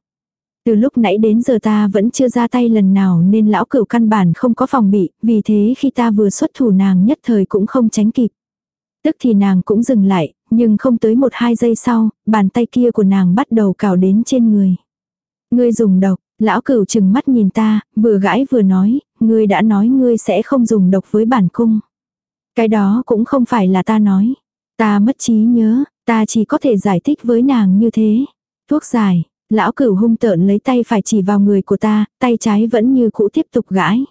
Từ lúc nãy đến giờ ta vẫn chưa ra tay lần nào nên lão cửu căn bản không có phòng bị, vì thế khi ta vừa xuất thủ nàng nhất thời cũng không tránh kịp. Tức thì nàng cũng dừng lại, nhưng không tới một hai giây sau, bàn tay kia của nàng bắt đầu cào đến trên người. Ngươi dùng độc, lão cửu chừng mắt nhìn ta, vừa gãi vừa nói, ngươi đã nói ngươi sẽ không dùng độc với bản cung. Cái đó cũng không phải là ta nói. Ta mất trí nhớ, ta chỉ có thể giải thích với nàng như thế. Thuốc giải, lão cửu hung tợn lấy tay phải chỉ vào người của ta, tay trái vẫn như cũ tiếp tục gãi.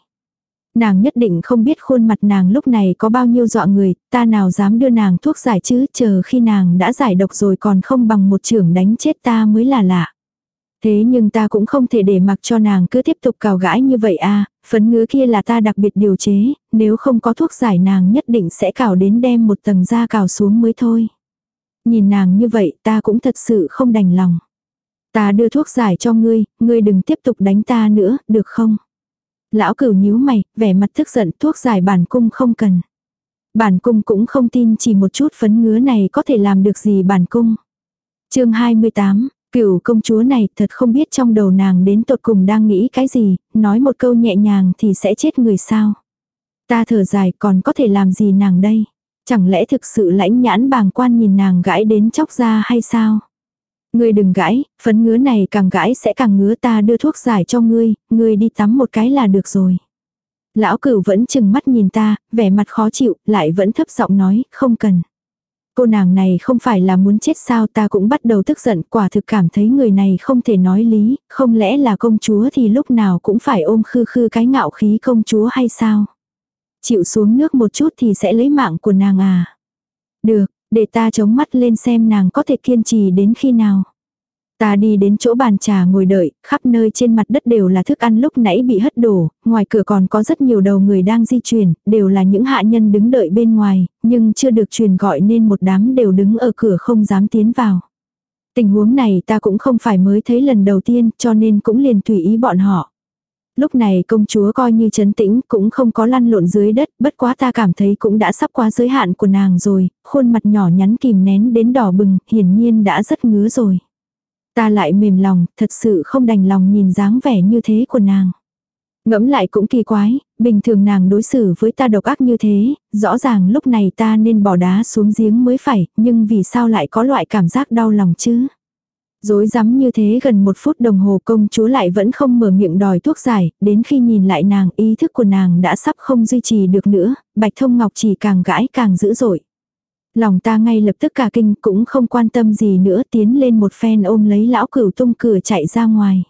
Nàng nhất định không biết khuôn mặt nàng lúc này có bao nhiêu dọa người, ta nào dám đưa nàng thuốc giải chứ, chờ khi nàng đã giải độc rồi còn không bằng một trưởng đánh chết ta mới là lạ. Thế nhưng ta cũng không thể để mặc cho nàng cứ tiếp tục cào gãi như vậy à, phấn ngứa kia là ta đặc biệt điều chế, nếu không có thuốc giải nàng nhất định sẽ cào đến đem một tầng da cào xuống mới thôi. Nhìn nàng như vậy ta cũng thật sự không đành lòng. Ta đưa thuốc giải cho ngươi, ngươi đừng tiếp tục đánh ta nữa, được không? Lão cửu nhíu mày, vẻ mặt tức giận thuốc giải bản cung không cần. Bản cung cũng không tin chỉ một chút phấn ngứa này có thể làm được gì bản cung. chương 28, cửu công chúa này thật không biết trong đầu nàng đến tột cùng đang nghĩ cái gì, nói một câu nhẹ nhàng thì sẽ chết người sao. Ta thở dài còn có thể làm gì nàng đây? Chẳng lẽ thực sự lãnh nhãn bàng quan nhìn nàng gãi đến chóc ra hay sao? Ngươi đừng gãi, phấn ngứa này càng gãi sẽ càng ngứa ta đưa thuốc giải cho ngươi, ngươi đi tắm một cái là được rồi. Lão cửu vẫn chừng mắt nhìn ta, vẻ mặt khó chịu, lại vẫn thấp giọng nói, không cần. Cô nàng này không phải là muốn chết sao ta cũng bắt đầu tức giận quả thực cảm thấy người này không thể nói lý, không lẽ là công chúa thì lúc nào cũng phải ôm khư khư cái ngạo khí công chúa hay sao? Chịu xuống nước một chút thì sẽ lấy mạng của nàng à? Được, để ta chống mắt lên xem nàng có thể kiên trì đến khi nào. Ta đi đến chỗ bàn trà ngồi đợi, khắp nơi trên mặt đất đều là thức ăn lúc nãy bị hất đổ, ngoài cửa còn có rất nhiều đầu người đang di chuyển, đều là những hạ nhân đứng đợi bên ngoài, nhưng chưa được truyền gọi nên một đám đều đứng ở cửa không dám tiến vào. Tình huống này ta cũng không phải mới thấy lần đầu tiên cho nên cũng liền tùy ý bọn họ. Lúc này công chúa coi như chấn tĩnh cũng không có lăn lộn dưới đất, bất quá ta cảm thấy cũng đã sắp qua giới hạn của nàng rồi, khuôn mặt nhỏ nhắn kìm nén đến đỏ bừng, hiển nhiên đã rất ngứa rồi. Ta lại mềm lòng, thật sự không đành lòng nhìn dáng vẻ như thế của nàng. Ngẫm lại cũng kỳ quái, bình thường nàng đối xử với ta độc ác như thế, rõ ràng lúc này ta nên bỏ đá xuống giếng mới phải, nhưng vì sao lại có loại cảm giác đau lòng chứ? Dối rắm như thế gần một phút đồng hồ công chúa lại vẫn không mở miệng đòi thuốc giải, đến khi nhìn lại nàng ý thức của nàng đã sắp không duy trì được nữa, bạch thông ngọc chỉ càng gãi càng dữ dội. Lòng ta ngay lập tức cả kinh cũng không quan tâm gì nữa tiến lên một phen ôm lấy lão cửu tung cửa chạy ra ngoài.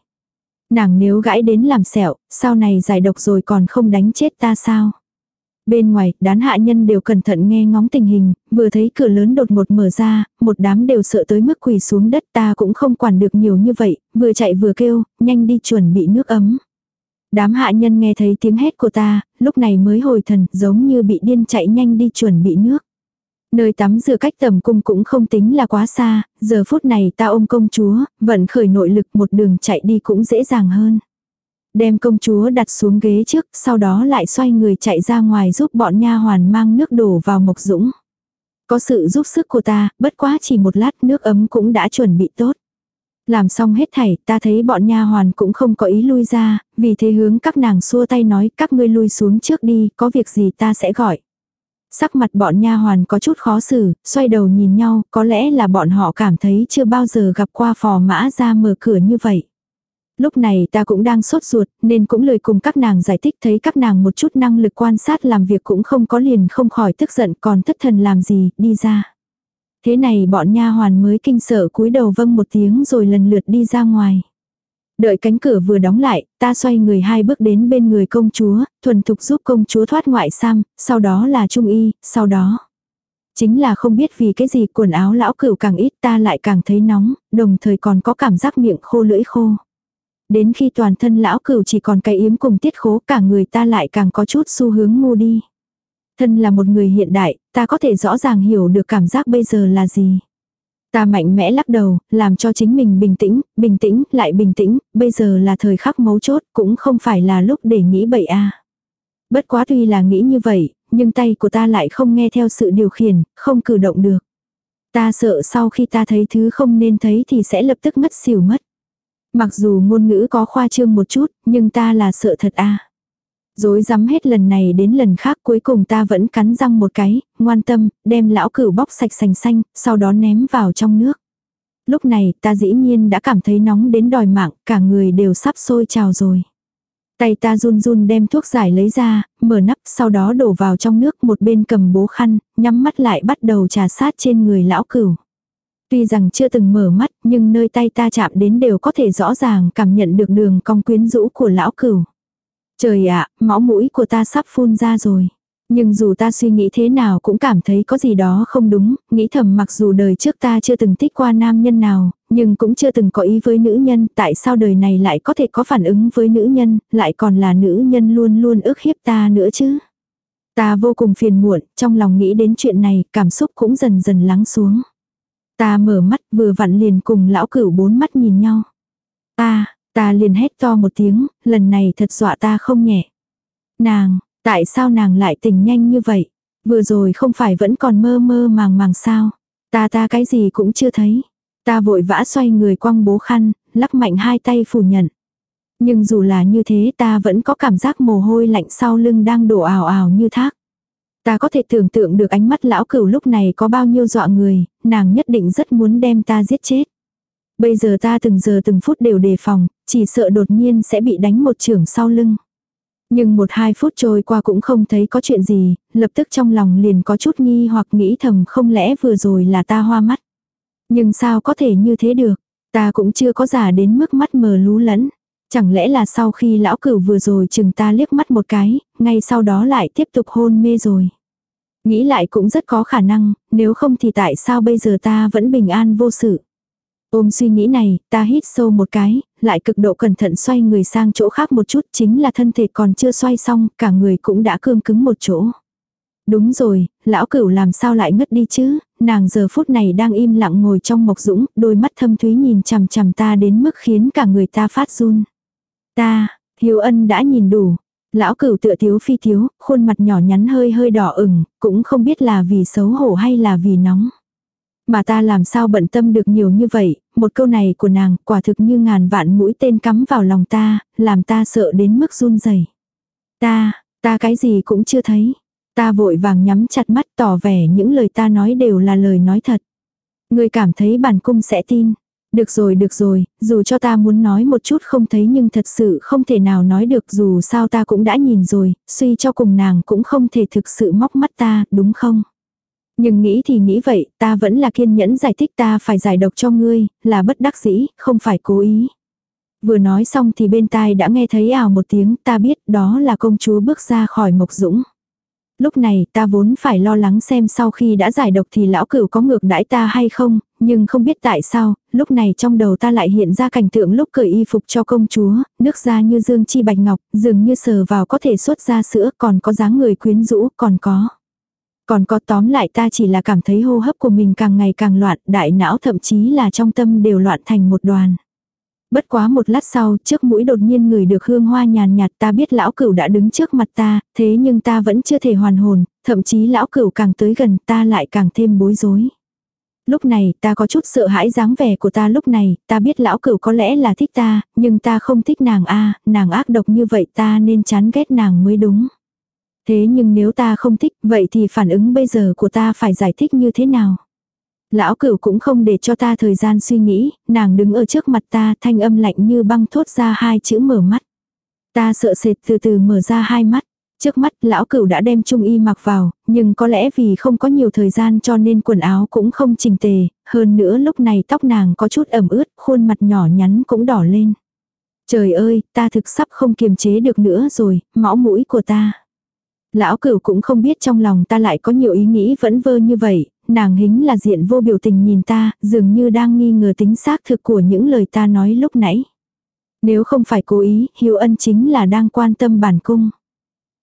Nàng nếu gãi đến làm sẹo, sau này giải độc rồi còn không đánh chết ta sao? Bên ngoài, đán hạ nhân đều cẩn thận nghe ngóng tình hình, vừa thấy cửa lớn đột ngột mở ra, một đám đều sợ tới mức quỳ xuống đất ta cũng không quản được nhiều như vậy, vừa chạy vừa kêu, nhanh đi chuẩn bị nước ấm. Đám hạ nhân nghe thấy tiếng hét của ta, lúc này mới hồi thần, giống như bị điên chạy nhanh đi chuẩn bị nước. Nơi tắm rửa cách tầm cung cũng không tính là quá xa, giờ phút này ta ôm công chúa, vận khởi nội lực một đường chạy đi cũng dễ dàng hơn. Đem công chúa đặt xuống ghế trước, sau đó lại xoay người chạy ra ngoài giúp bọn nha hoàn mang nước đổ vào mộc dũng. Có sự giúp sức của ta, bất quá chỉ một lát nước ấm cũng đã chuẩn bị tốt. Làm xong hết thảy, ta thấy bọn nha hoàn cũng không có ý lui ra, vì thế hướng các nàng xua tay nói các ngươi lui xuống trước đi, có việc gì ta sẽ gọi. Sắc mặt bọn nha hoàn có chút khó xử, xoay đầu nhìn nhau, có lẽ là bọn họ cảm thấy chưa bao giờ gặp qua phò mã ra mở cửa như vậy. Lúc này ta cũng đang sốt ruột, nên cũng lời cùng các nàng giải thích thấy các nàng một chút năng lực quan sát làm việc cũng không có liền không khỏi tức giận còn thất thần làm gì, đi ra. Thế này bọn nha hoàn mới kinh sợ cúi đầu vâng một tiếng rồi lần lượt đi ra ngoài. Đợi cánh cửa vừa đóng lại, ta xoay người hai bước đến bên người công chúa, thuần thục giúp công chúa thoát ngoại sam, sau đó là trung y, sau đó. Chính là không biết vì cái gì quần áo lão cửu càng ít ta lại càng thấy nóng, đồng thời còn có cảm giác miệng khô lưỡi khô. Đến khi toàn thân lão cửu chỉ còn cái yếm cùng tiết khố cả người ta lại càng có chút xu hướng ngu đi. Thân là một người hiện đại, ta có thể rõ ràng hiểu được cảm giác bây giờ là gì. Ta mạnh mẽ lắc đầu, làm cho chính mình bình tĩnh, bình tĩnh, lại bình tĩnh, bây giờ là thời khắc mấu chốt, cũng không phải là lúc để nghĩ bậy a. Bất quá tuy là nghĩ như vậy, nhưng tay của ta lại không nghe theo sự điều khiển, không cử động được. Ta sợ sau khi ta thấy thứ không nên thấy thì sẽ lập tức ngất xỉu mất. Mặc dù ngôn ngữ có khoa trương một chút, nhưng ta là sợ thật a. Dối rắm hết lần này đến lần khác cuối cùng ta vẫn cắn răng một cái, ngoan tâm, đem lão cửu bóc sạch sành xanh, sau đó ném vào trong nước. Lúc này ta dĩ nhiên đã cảm thấy nóng đến đòi mạng, cả người đều sắp sôi trào rồi. Tay ta run run đem thuốc giải lấy ra, mở nắp sau đó đổ vào trong nước một bên cầm bố khăn, nhắm mắt lại bắt đầu trà sát trên người lão cửu. Tuy rằng chưa từng mở mắt nhưng nơi tay ta chạm đến đều có thể rõ ràng cảm nhận được đường cong quyến rũ của lão cửu. Trời ạ, máu mũi của ta sắp phun ra rồi. Nhưng dù ta suy nghĩ thế nào cũng cảm thấy có gì đó không đúng, nghĩ thầm mặc dù đời trước ta chưa từng thích qua nam nhân nào, nhưng cũng chưa từng có ý với nữ nhân, tại sao đời này lại có thể có phản ứng với nữ nhân, lại còn là nữ nhân luôn luôn ức hiếp ta nữa chứ. Ta vô cùng phiền muộn, trong lòng nghĩ đến chuyện này, cảm xúc cũng dần dần lắng xuống. Ta mở mắt vừa vặn liền cùng lão cửu bốn mắt nhìn nhau. Ta, ta liền hét to một tiếng, lần này thật dọa ta không nhẹ. Nàng, tại sao nàng lại tỉnh nhanh như vậy? Vừa rồi không phải vẫn còn mơ mơ màng màng sao? Ta ta cái gì cũng chưa thấy. Ta vội vã xoay người quăng bố khăn, lắc mạnh hai tay phủ nhận. Nhưng dù là như thế ta vẫn có cảm giác mồ hôi lạnh sau lưng đang đổ ảo ảo như thác. Ta có thể tưởng tượng được ánh mắt lão cửu lúc này có bao nhiêu dọa người, nàng nhất định rất muốn đem ta giết chết. Bây giờ ta từng giờ từng phút đều đề phòng, chỉ sợ đột nhiên sẽ bị đánh một trưởng sau lưng. Nhưng một hai phút trôi qua cũng không thấy có chuyện gì, lập tức trong lòng liền có chút nghi hoặc nghĩ thầm không lẽ vừa rồi là ta hoa mắt. Nhưng sao có thể như thế được, ta cũng chưa có giả đến mức mắt mờ lú lẫn. Chẳng lẽ là sau khi lão cửu vừa rồi chừng ta liếc mắt một cái, ngay sau đó lại tiếp tục hôn mê rồi. Nghĩ lại cũng rất có khả năng, nếu không thì tại sao bây giờ ta vẫn bình an vô sự. Ôm suy nghĩ này, ta hít sâu một cái, lại cực độ cẩn thận xoay người sang chỗ khác một chút chính là thân thể còn chưa xoay xong, cả người cũng đã cương cứng một chỗ. Đúng rồi, lão cửu làm sao lại ngất đi chứ, nàng giờ phút này đang im lặng ngồi trong mộc dũng, đôi mắt thâm thúy nhìn chằm chằm ta đến mức khiến cả người ta phát run. Ta, hiếu ân đã nhìn đủ. Lão cửu tựa thiếu phi thiếu, khuôn mặt nhỏ nhắn hơi hơi đỏ ửng, cũng không biết là vì xấu hổ hay là vì nóng. Mà ta làm sao bận tâm được nhiều như vậy, một câu này của nàng quả thực như ngàn vạn mũi tên cắm vào lòng ta, làm ta sợ đến mức run rẩy. Ta, ta cái gì cũng chưa thấy. Ta vội vàng nhắm chặt mắt tỏ vẻ những lời ta nói đều là lời nói thật. Người cảm thấy bản cung sẽ tin. Được rồi được rồi, dù cho ta muốn nói một chút không thấy nhưng thật sự không thể nào nói được dù sao ta cũng đã nhìn rồi, suy cho cùng nàng cũng không thể thực sự móc mắt ta, đúng không? Nhưng nghĩ thì nghĩ vậy, ta vẫn là kiên nhẫn giải thích ta phải giải độc cho ngươi, là bất đắc dĩ, không phải cố ý. Vừa nói xong thì bên tai đã nghe thấy ảo một tiếng, ta biết đó là công chúa bước ra khỏi mộc dũng. Lúc này ta vốn phải lo lắng xem sau khi đã giải độc thì lão cửu có ngược đãi ta hay không, nhưng không biết tại sao, lúc này trong đầu ta lại hiện ra cảnh tượng lúc cởi y phục cho công chúa, nước da như dương chi bạch ngọc, dường như sờ vào có thể xuất ra sữa, còn có dáng người quyến rũ, còn có. Còn có tóm lại ta chỉ là cảm thấy hô hấp của mình càng ngày càng loạn, đại não thậm chí là trong tâm đều loạn thành một đoàn. Bất quá một lát sau, trước mũi đột nhiên ngửi được hương hoa nhàn nhạt ta biết lão cửu đã đứng trước mặt ta, thế nhưng ta vẫn chưa thể hoàn hồn, thậm chí lão cửu càng tới gần ta lại càng thêm bối rối. Lúc này ta có chút sợ hãi dáng vẻ của ta lúc này, ta biết lão cửu có lẽ là thích ta, nhưng ta không thích nàng a nàng ác độc như vậy ta nên chán ghét nàng mới đúng. Thế nhưng nếu ta không thích, vậy thì phản ứng bây giờ của ta phải giải thích như thế nào? Lão cửu cũng không để cho ta thời gian suy nghĩ, nàng đứng ở trước mặt ta thanh âm lạnh như băng thốt ra hai chữ mở mắt. Ta sợ sệt từ từ mở ra hai mắt. Trước mắt lão cửu đã đem trung y mặc vào, nhưng có lẽ vì không có nhiều thời gian cho nên quần áo cũng không chỉnh tề, hơn nữa lúc này tóc nàng có chút ẩm ướt, khuôn mặt nhỏ nhắn cũng đỏ lên. Trời ơi, ta thực sắp không kiềm chế được nữa rồi, máu mũi của ta. Lão cửu cũng không biết trong lòng ta lại có nhiều ý nghĩ vẫn vơ như vậy, nàng hính là diện vô biểu tình nhìn ta, dường như đang nghi ngờ tính xác thực của những lời ta nói lúc nãy. Nếu không phải cố ý, hiếu ân chính là đang quan tâm bản cung.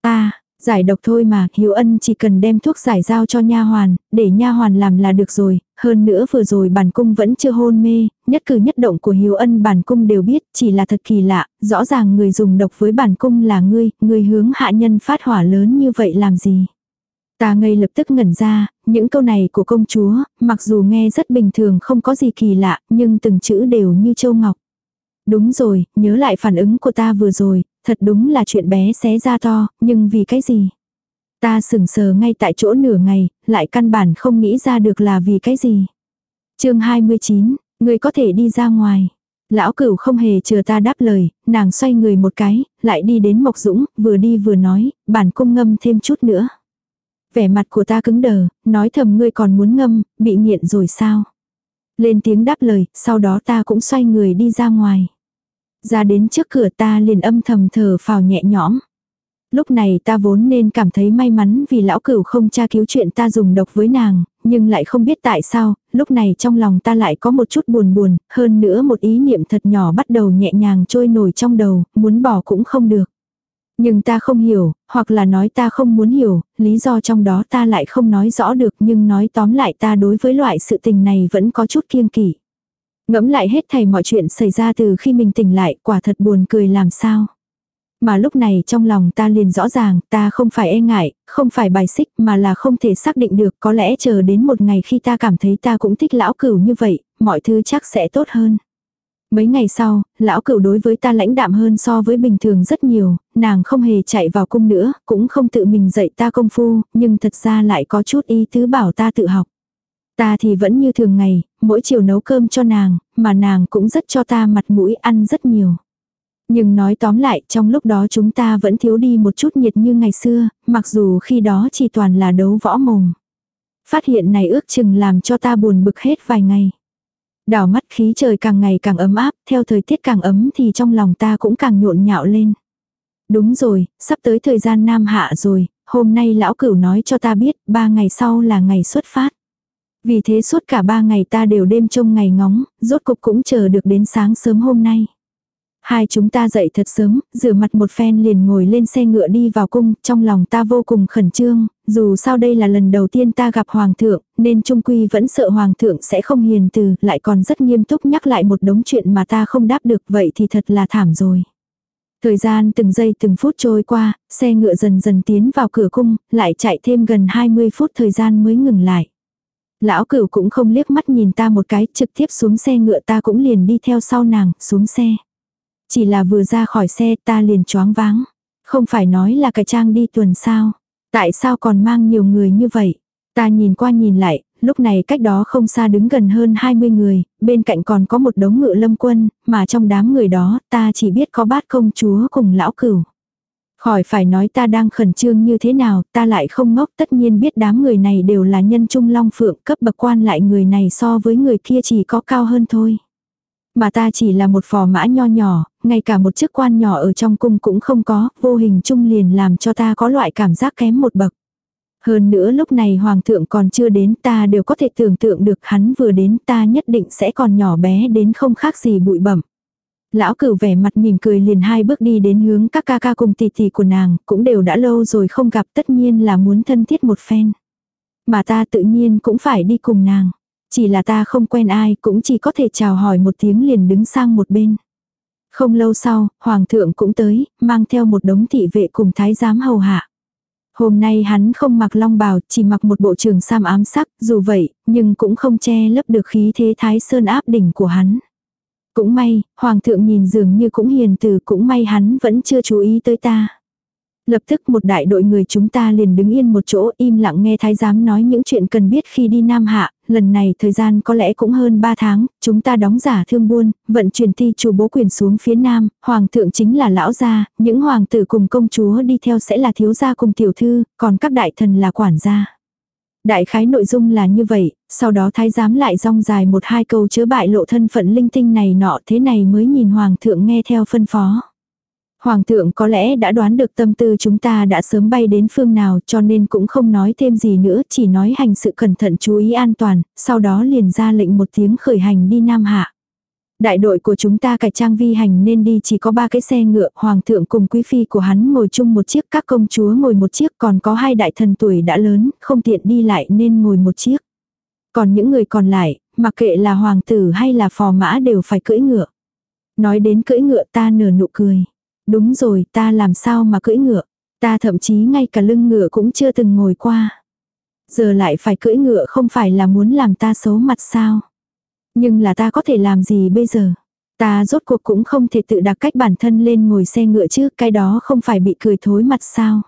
Ta, Giải độc thôi mà, Hiếu Ân chỉ cần đem thuốc giải giao cho nha hoàn, để nha hoàn làm là được rồi, hơn nữa vừa rồi bản cung vẫn chưa hôn mê, nhất cử nhất động của Hiếu Ân bản cung đều biết, chỉ là thật kỳ lạ, rõ ràng người dùng độc với bản cung là ngươi, ngươi hướng hạ nhân phát hỏa lớn như vậy làm gì? Ta ngây lập tức ngẩn ra, những câu này của công chúa, mặc dù nghe rất bình thường không có gì kỳ lạ, nhưng từng chữ đều như châu ngọc. Đúng rồi, nhớ lại phản ứng của ta vừa rồi, thật đúng là chuyện bé xé ra to, nhưng vì cái gì? Ta sừng sờ ngay tại chỗ nửa ngày, lại căn bản không nghĩ ra được là vì cái gì. chương 29, người có thể đi ra ngoài. Lão cửu không hề chờ ta đáp lời, nàng xoay người một cái, lại đi đến Mộc Dũng, vừa đi vừa nói, bản cung ngâm thêm chút nữa. Vẻ mặt của ta cứng đờ, nói thầm ngươi còn muốn ngâm, bị nghiện rồi sao? Lên tiếng đáp lời, sau đó ta cũng xoay người đi ra ngoài. Ra đến trước cửa ta liền âm thầm thở phào nhẹ nhõm. Lúc này ta vốn nên cảm thấy may mắn vì lão cửu không tra cứu chuyện ta dùng độc với nàng, nhưng lại không biết tại sao, lúc này trong lòng ta lại có một chút buồn buồn, hơn nữa một ý niệm thật nhỏ bắt đầu nhẹ nhàng trôi nổi trong đầu, muốn bỏ cũng không được. Nhưng ta không hiểu, hoặc là nói ta không muốn hiểu, lý do trong đó ta lại không nói rõ được nhưng nói tóm lại ta đối với loại sự tình này vẫn có chút kiêng kỵ. Ngẫm lại hết thầy mọi chuyện xảy ra từ khi mình tỉnh lại quả thật buồn cười làm sao. Mà lúc này trong lòng ta liền rõ ràng ta không phải e ngại, không phải bài xích mà là không thể xác định được có lẽ chờ đến một ngày khi ta cảm thấy ta cũng thích lão cửu như vậy, mọi thứ chắc sẽ tốt hơn. Mấy ngày sau, lão cửu đối với ta lãnh đạm hơn so với bình thường rất nhiều, nàng không hề chạy vào cung nữa, cũng không tự mình dạy ta công phu, nhưng thật ra lại có chút ý tứ bảo ta tự học. Ta thì vẫn như thường ngày, mỗi chiều nấu cơm cho nàng, mà nàng cũng rất cho ta mặt mũi ăn rất nhiều. Nhưng nói tóm lại, trong lúc đó chúng ta vẫn thiếu đi một chút nhiệt như ngày xưa, mặc dù khi đó chỉ toàn là đấu võ mồm. Phát hiện này ước chừng làm cho ta buồn bực hết vài ngày. Đảo mắt khí trời càng ngày càng ấm áp, theo thời tiết càng ấm thì trong lòng ta cũng càng nhộn nhạo lên. Đúng rồi, sắp tới thời gian nam hạ rồi, hôm nay lão cửu nói cho ta biết, ba ngày sau là ngày xuất phát. Vì thế suốt cả ba ngày ta đều đêm trông ngày ngóng, rốt cục cũng chờ được đến sáng sớm hôm nay. Hai chúng ta dậy thật sớm, rửa mặt một phen liền ngồi lên xe ngựa đi vào cung, trong lòng ta vô cùng khẩn trương, dù sao đây là lần đầu tiên ta gặp hoàng thượng, nên trung quy vẫn sợ hoàng thượng sẽ không hiền từ, lại còn rất nghiêm túc nhắc lại một đống chuyện mà ta không đáp được, vậy thì thật là thảm rồi. Thời gian từng giây từng phút trôi qua, xe ngựa dần dần tiến vào cửa cung, lại chạy thêm gần 20 phút thời gian mới ngừng lại. Lão cửu cũng không liếc mắt nhìn ta một cái, trực tiếp xuống xe ngựa ta cũng liền đi theo sau nàng, xuống xe. Chỉ là vừa ra khỏi xe ta liền choáng váng. Không phải nói là cái trang đi tuần sao. Tại sao còn mang nhiều người như vậy? Ta nhìn qua nhìn lại, lúc này cách đó không xa đứng gần hơn 20 người, bên cạnh còn có một đống ngựa lâm quân, mà trong đám người đó ta chỉ biết có bát công chúa cùng lão cửu. Khỏi phải nói ta đang khẩn trương như thế nào, ta lại không ngốc tất nhiên biết đám người này đều là nhân trung long phượng cấp bậc quan lại người này so với người kia chỉ có cao hơn thôi. Mà ta chỉ là một phò mã nho nhỏ, ngay cả một chức quan nhỏ ở trong cung cũng không có, vô hình chung liền làm cho ta có loại cảm giác kém một bậc. Hơn nữa lúc này hoàng thượng còn chưa đến ta đều có thể tưởng tượng được hắn vừa đến ta nhất định sẽ còn nhỏ bé đến không khác gì bụi bẩm. Lão cửu vẻ mặt mỉm cười liền hai bước đi đến hướng các ca ca cùng tỷ tỷ của nàng, cũng đều đã lâu rồi không gặp tất nhiên là muốn thân thiết một phen. Mà ta tự nhiên cũng phải đi cùng nàng. Chỉ là ta không quen ai cũng chỉ có thể chào hỏi một tiếng liền đứng sang một bên. Không lâu sau, hoàng thượng cũng tới, mang theo một đống thị vệ cùng thái giám hầu hạ. Hôm nay hắn không mặc long bào, chỉ mặc một bộ trường sam ám sắc, dù vậy, nhưng cũng không che lấp được khí thế thái sơn áp đỉnh của hắn. Cũng may, hoàng thượng nhìn dường như cũng hiền từ cũng may hắn vẫn chưa chú ý tới ta. Lập tức một đại đội người chúng ta liền đứng yên một chỗ im lặng nghe thái giám nói những chuyện cần biết khi đi Nam Hạ, lần này thời gian có lẽ cũng hơn 3 tháng, chúng ta đóng giả thương buôn, vận chuyển thi chủ bố quyền xuống phía Nam, hoàng thượng chính là lão gia, những hoàng tử cùng công chúa đi theo sẽ là thiếu gia cùng tiểu thư, còn các đại thần là quản gia. Đại khái nội dung là như vậy, sau đó thái giám lại rong dài một hai câu chớ bại lộ thân phận linh tinh này nọ thế này mới nhìn hoàng thượng nghe theo phân phó. Hoàng thượng có lẽ đã đoán được tâm tư chúng ta đã sớm bay đến phương nào cho nên cũng không nói thêm gì nữa, chỉ nói hành sự cẩn thận chú ý an toàn, sau đó liền ra lệnh một tiếng khởi hành đi Nam Hạ. Đại đội của chúng ta cải trang vi hành nên đi chỉ có ba cái xe ngựa, hoàng thượng cùng quý phi của hắn ngồi chung một chiếc, các công chúa ngồi một chiếc, còn có hai đại thần tuổi đã lớn, không tiện đi lại nên ngồi một chiếc. Còn những người còn lại, mặc kệ là hoàng tử hay là phò mã đều phải cưỡi ngựa. Nói đến cưỡi ngựa ta nở nụ cười. Đúng rồi, ta làm sao mà cưỡi ngựa. Ta thậm chí ngay cả lưng ngựa cũng chưa từng ngồi qua. Giờ lại phải cưỡi ngựa không phải là muốn làm ta xấu mặt sao. Nhưng là ta có thể làm gì bây giờ? Ta rốt cuộc cũng không thể tự đặt cách bản thân lên ngồi xe ngựa chứ, cái đó không phải bị cười thối mặt sao.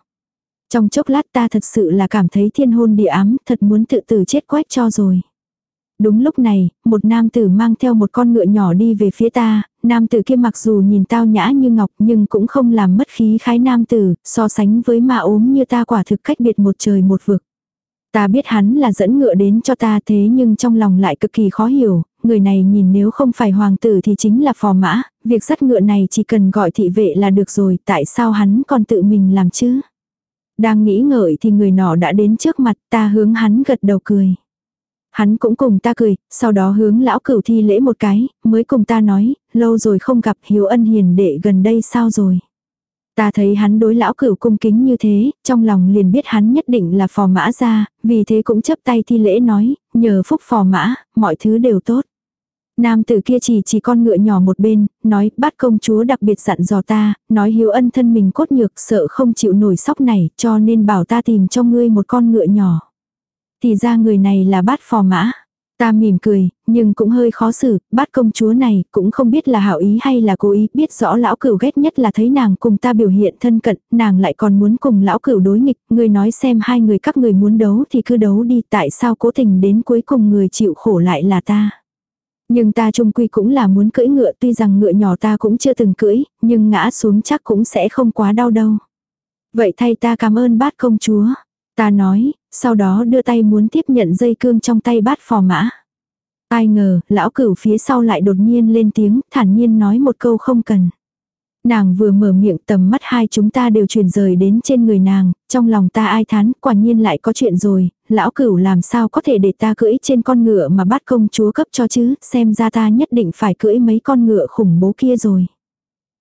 Trong chốc lát ta thật sự là cảm thấy thiên hôn địa ám, thật muốn tự tử chết quách cho rồi. Đúng lúc này, một nam tử mang theo một con ngựa nhỏ đi về phía ta, nam tử kia mặc dù nhìn tao nhã như ngọc nhưng cũng không làm mất khí khái nam tử, so sánh với ma ốm như ta quả thực cách biệt một trời một vực. Ta biết hắn là dẫn ngựa đến cho ta thế nhưng trong lòng lại cực kỳ khó hiểu, người này nhìn nếu không phải hoàng tử thì chính là phò mã, việc dắt ngựa này chỉ cần gọi thị vệ là được rồi, tại sao hắn còn tự mình làm chứ? Đang nghĩ ngợi thì người nọ đã đến trước mặt ta hướng hắn gật đầu cười. Hắn cũng cùng ta cười, sau đó hướng lão cửu thi lễ một cái, mới cùng ta nói, lâu rồi không gặp hiếu ân hiền đệ gần đây sao rồi. Ta thấy hắn đối lão cửu cung kính như thế, trong lòng liền biết hắn nhất định là phò mã ra, vì thế cũng chấp tay thi lễ nói, nhờ phúc phò mã, mọi thứ đều tốt. Nam tử kia chỉ chỉ con ngựa nhỏ một bên, nói bát công chúa đặc biệt dặn dò ta, nói hiếu ân thân mình cốt nhược sợ không chịu nổi sóc này cho nên bảo ta tìm cho ngươi một con ngựa nhỏ. Thì ra người này là bát phò mã. Ta mỉm cười, nhưng cũng hơi khó xử, bát công chúa này cũng không biết là hảo ý hay là cố ý, biết rõ lão cửu ghét nhất là thấy nàng cùng ta biểu hiện thân cận, nàng lại còn muốn cùng lão cửu đối nghịch, người nói xem hai người các người muốn đấu thì cứ đấu đi, tại sao cố tình đến cuối cùng người chịu khổ lại là ta. Nhưng ta trung quy cũng là muốn cưỡi ngựa tuy rằng ngựa nhỏ ta cũng chưa từng cưỡi, nhưng ngã xuống chắc cũng sẽ không quá đau đâu. Vậy thay ta cảm ơn bát công chúa. Ta nói, sau đó đưa tay muốn tiếp nhận dây cương trong tay bát phò mã. Ai ngờ, lão cửu phía sau lại đột nhiên lên tiếng, thản nhiên nói một câu không cần. Nàng vừa mở miệng tầm mắt hai chúng ta đều truyền rời đến trên người nàng, trong lòng ta ai thán, quả nhiên lại có chuyện rồi, lão cửu làm sao có thể để ta cưỡi trên con ngựa mà bắt công chúa cấp cho chứ, xem ra ta nhất định phải cưỡi mấy con ngựa khủng bố kia rồi.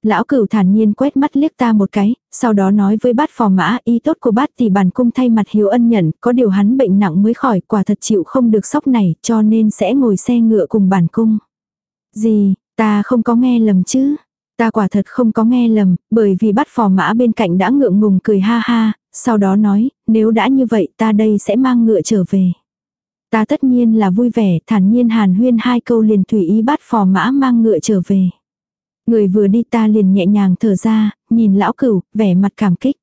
Lão cửu thản nhiên quét mắt liếc ta một cái, sau đó nói với bát phò mã y tốt của bát thì bản cung thay mặt hiếu ân nhận, có điều hắn bệnh nặng mới khỏi, quả thật chịu không được sóc này, cho nên sẽ ngồi xe ngựa cùng bản cung. Gì, ta không có nghe lầm chứ? Ta quả thật không có nghe lầm, bởi vì bát phò mã bên cạnh đã ngượng ngùng cười ha ha, sau đó nói, nếu đã như vậy ta đây sẽ mang ngựa trở về. Ta tất nhiên là vui vẻ, thản nhiên hàn huyên hai câu liền tùy ý bát phò mã mang ngựa trở về. Người vừa đi ta liền nhẹ nhàng thở ra, nhìn lão cửu, vẻ mặt cảm kích.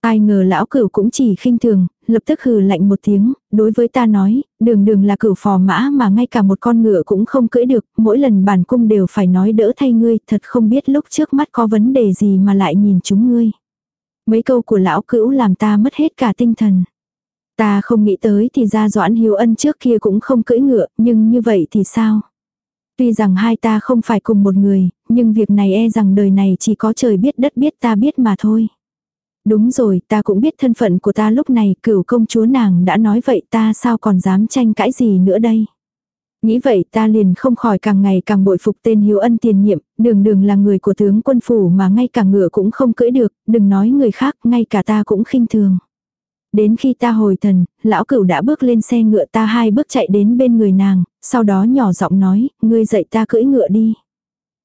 Ai ngờ lão cửu cũng chỉ khinh thường, lập tức hừ lạnh một tiếng, đối với ta nói, đường đường là cửu phò mã mà ngay cả một con ngựa cũng không cưỡi được, mỗi lần bản cung đều phải nói đỡ thay ngươi, thật không biết lúc trước mắt có vấn đề gì mà lại nhìn chúng ngươi. Mấy câu của lão cửu làm ta mất hết cả tinh thần. Ta không nghĩ tới thì ra Doãn Hiếu Ân trước kia cũng không cưỡi ngựa, nhưng như vậy thì sao? Tuy rằng hai ta không phải cùng một người, nhưng việc này e rằng đời này chỉ có trời biết đất biết ta biết mà thôi. Đúng rồi, ta cũng biết thân phận của ta lúc này, cửu công chúa nàng đã nói vậy ta sao còn dám tranh cãi gì nữa đây. Nghĩ vậy ta liền không khỏi càng ngày càng bội phục tên hiếu ân tiền nhiệm, đường đường là người của tướng quân phủ mà ngay cả ngựa cũng không cưỡi được, đừng nói người khác, ngay cả ta cũng khinh thường. Đến khi ta hồi thần, lão cửu đã bước lên xe ngựa ta hai bước chạy đến bên người nàng, sau đó nhỏ giọng nói, ngươi dạy ta cưỡi ngựa đi.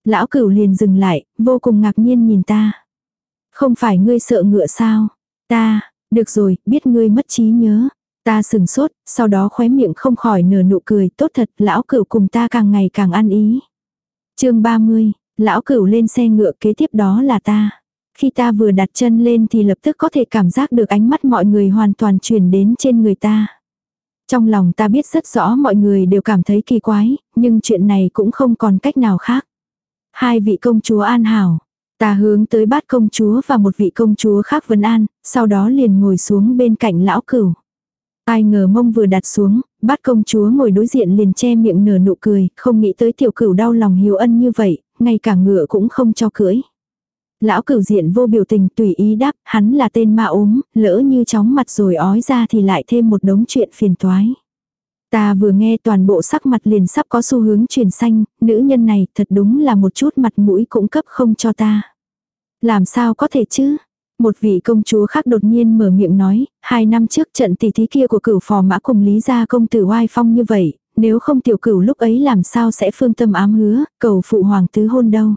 Lão cửu liền dừng lại, vô cùng ngạc nhiên nhìn ta. Không phải ngươi sợ ngựa sao? Ta, được rồi, biết ngươi mất trí nhớ. Ta sừng sốt, sau đó khóe miệng không khỏi nở nụ cười, tốt thật, lão cửu cùng ta càng ngày càng ăn ý. chương 30, lão cửu lên xe ngựa kế tiếp đó là ta. Khi ta vừa đặt chân lên thì lập tức có thể cảm giác được ánh mắt mọi người hoàn toàn chuyển đến trên người ta. Trong lòng ta biết rất rõ mọi người đều cảm thấy kỳ quái, nhưng chuyện này cũng không còn cách nào khác. Hai vị công chúa an hảo, Ta hướng tới bát công chúa và một vị công chúa khác vấn an, sau đó liền ngồi xuống bên cạnh lão cửu. Ai ngờ mông vừa đặt xuống, bát công chúa ngồi đối diện liền che miệng nở nụ cười, không nghĩ tới tiểu cửu đau lòng hiếu ân như vậy, ngay cả ngựa cũng không cho cưỡi. Lão cửu diện vô biểu tình tùy ý đáp, hắn là tên ma ốm, lỡ như chóng mặt rồi ói ra thì lại thêm một đống chuyện phiền toái. Ta vừa nghe toàn bộ sắc mặt liền sắp có xu hướng chuyển xanh, nữ nhân này thật đúng là một chút mặt mũi cũng cấp không cho ta. Làm sao có thể chứ? Một vị công chúa khác đột nhiên mở miệng nói, hai năm trước trận tỷ thí kia của cửu phò mã cùng lý gia công tử oai phong như vậy, nếu không tiểu cửu lúc ấy làm sao sẽ phương tâm ám hứa, cầu phụ hoàng tứ hôn đâu.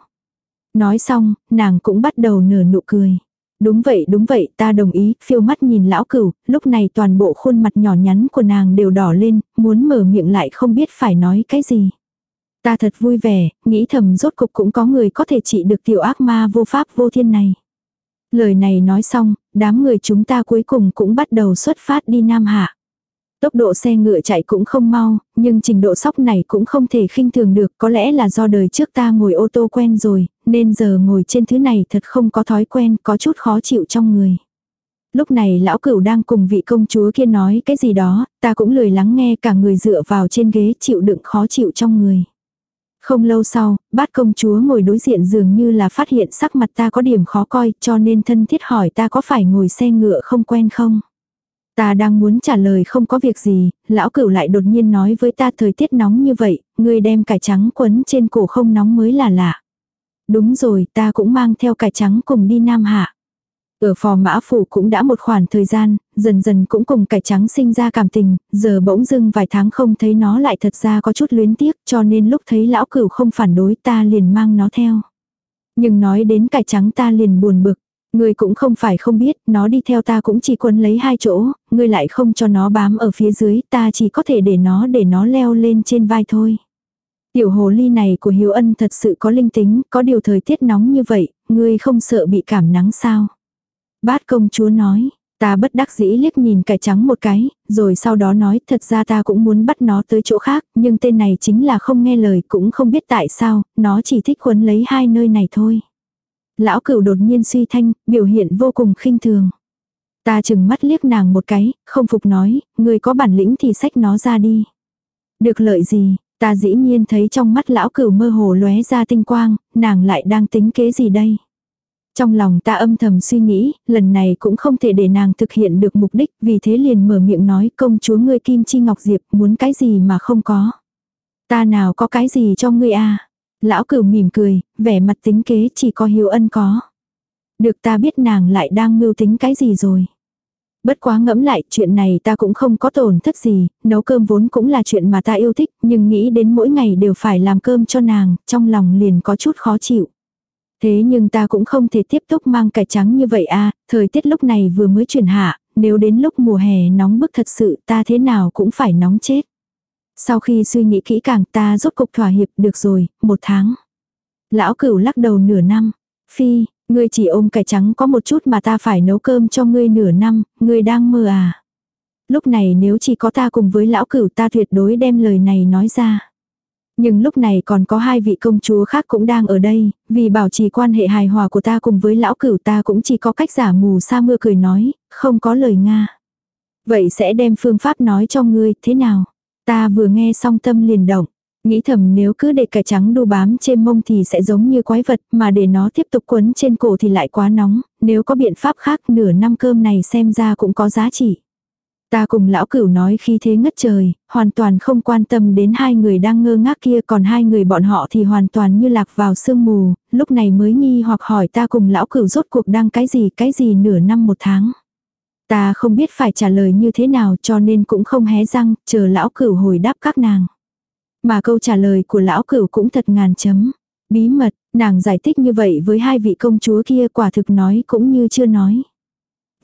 Nói xong, nàng cũng bắt đầu nở nụ cười. Đúng vậy đúng vậy ta đồng ý, phiêu mắt nhìn lão cửu, lúc này toàn bộ khuôn mặt nhỏ nhắn của nàng đều đỏ lên, muốn mở miệng lại không biết phải nói cái gì. Ta thật vui vẻ, nghĩ thầm rốt cục cũng có người có thể trị được tiểu ác ma vô pháp vô thiên này. Lời này nói xong, đám người chúng ta cuối cùng cũng bắt đầu xuất phát đi Nam Hạ. Tốc độ xe ngựa chạy cũng không mau, nhưng trình độ sóc này cũng không thể khinh thường được, có lẽ là do đời trước ta ngồi ô tô quen rồi, nên giờ ngồi trên thứ này thật không có thói quen, có chút khó chịu trong người. Lúc này lão cửu đang cùng vị công chúa kia nói cái gì đó, ta cũng lười lắng nghe cả người dựa vào trên ghế chịu đựng khó chịu trong người. Không lâu sau, bát công chúa ngồi đối diện dường như là phát hiện sắc mặt ta có điểm khó coi cho nên thân thiết hỏi ta có phải ngồi xe ngựa không quen không. Ta đang muốn trả lời không có việc gì, lão cửu lại đột nhiên nói với ta thời tiết nóng như vậy, người đem cải trắng quấn trên cổ không nóng mới là lạ. Đúng rồi, ta cũng mang theo cải trắng cùng đi Nam Hạ. Ở phò mã phủ cũng đã một khoảng thời gian, dần dần cũng cùng cải trắng sinh ra cảm tình, giờ bỗng dưng vài tháng không thấy nó lại thật ra có chút luyến tiếc cho nên lúc thấy lão cửu không phản đối ta liền mang nó theo. Nhưng nói đến cải trắng ta liền buồn bực. Ngươi cũng không phải không biết, nó đi theo ta cũng chỉ quấn lấy hai chỗ, ngươi lại không cho nó bám ở phía dưới, ta chỉ có thể để nó để nó leo lên trên vai thôi. Tiểu hồ ly này của Hiếu Ân thật sự có linh tính, có điều thời tiết nóng như vậy, ngươi không sợ bị cảm nắng sao? Bát công chúa nói, ta bất đắc dĩ liếc nhìn cải trắng một cái, rồi sau đó nói thật ra ta cũng muốn bắt nó tới chỗ khác, nhưng tên này chính là không nghe lời cũng không biết tại sao, nó chỉ thích quấn lấy hai nơi này thôi. Lão cửu đột nhiên suy thanh, biểu hiện vô cùng khinh thường. Ta chừng mắt liếc nàng một cái, không phục nói, người có bản lĩnh thì xách nó ra đi. Được lợi gì, ta dĩ nhiên thấy trong mắt lão cửu mơ hồ lóe ra tinh quang, nàng lại đang tính kế gì đây. Trong lòng ta âm thầm suy nghĩ, lần này cũng không thể để nàng thực hiện được mục đích, vì thế liền mở miệng nói công chúa ngươi Kim Chi Ngọc Diệp muốn cái gì mà không có. Ta nào có cái gì cho ngươi a Lão cửu mỉm cười, vẻ mặt tính kế chỉ có hiếu ân có. Được ta biết nàng lại đang mưu tính cái gì rồi. Bất quá ngẫm lại, chuyện này ta cũng không có tổn thất gì, nấu cơm vốn cũng là chuyện mà ta yêu thích, nhưng nghĩ đến mỗi ngày đều phải làm cơm cho nàng, trong lòng liền có chút khó chịu. Thế nhưng ta cũng không thể tiếp tục mang cải trắng như vậy a thời tiết lúc này vừa mới chuyển hạ, nếu đến lúc mùa hè nóng bức thật sự ta thế nào cũng phải nóng chết. Sau khi suy nghĩ kỹ càng ta rốt cục thỏa hiệp được rồi, một tháng. Lão cửu lắc đầu nửa năm. Phi, ngươi chỉ ôm cải trắng có một chút mà ta phải nấu cơm cho ngươi nửa năm, ngươi đang mơ à. Lúc này nếu chỉ có ta cùng với lão cửu ta tuyệt đối đem lời này nói ra. Nhưng lúc này còn có hai vị công chúa khác cũng đang ở đây, vì bảo trì quan hệ hài hòa của ta cùng với lão cửu ta cũng chỉ có cách giả mù sa mưa cười nói, không có lời Nga. Vậy sẽ đem phương pháp nói cho ngươi, thế nào? Ta vừa nghe xong tâm liền động. Nghĩ thầm nếu cứ để cải trắng đu bám trên mông thì sẽ giống như quái vật mà để nó tiếp tục quấn trên cổ thì lại quá nóng, nếu có biện pháp khác nửa năm cơm này xem ra cũng có giá trị. Ta cùng lão cửu nói khi thế ngất trời, hoàn toàn không quan tâm đến hai người đang ngơ ngác kia còn hai người bọn họ thì hoàn toàn như lạc vào sương mù, lúc này mới nghi hoặc hỏi ta cùng lão cửu rốt cuộc đang cái gì cái gì nửa năm một tháng. Ta không biết phải trả lời như thế nào cho nên cũng không hé răng, chờ lão cửu hồi đáp các nàng. Mà câu trả lời của lão cửu cũng thật ngàn chấm. Bí mật, nàng giải thích như vậy với hai vị công chúa kia quả thực nói cũng như chưa nói.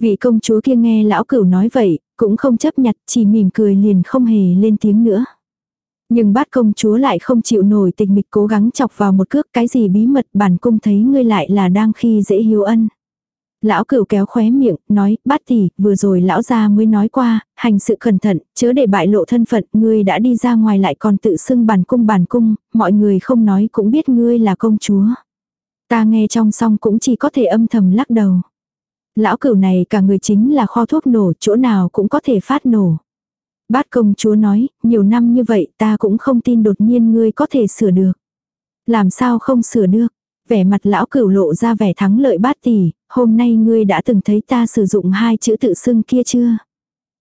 Vị công chúa kia nghe lão cửu nói vậy, cũng không chấp nhặt, chỉ mỉm cười liền không hề lên tiếng nữa. Nhưng bát công chúa lại không chịu nổi tịch mịch cố gắng chọc vào một cước cái gì bí mật bản cung thấy ngươi lại là đang khi dễ hiếu ân. Lão cửu kéo khóe miệng, nói, bát tỷ, vừa rồi lão gia mới nói qua, hành sự cẩn thận, chớ để bại lộ thân phận, ngươi đã đi ra ngoài lại còn tự xưng bản cung bản cung, mọi người không nói cũng biết ngươi là công chúa. Ta nghe trong xong cũng chỉ có thể âm thầm lắc đầu. Lão cửu này cả người chính là kho thuốc nổ, chỗ nào cũng có thể phát nổ. Bát công chúa nói, nhiều năm như vậy ta cũng không tin đột nhiên ngươi có thể sửa được. Làm sao không sửa được? Vẻ mặt lão cửu lộ ra vẻ thắng lợi bát tỷ, hôm nay ngươi đã từng thấy ta sử dụng hai chữ tự xưng kia chưa?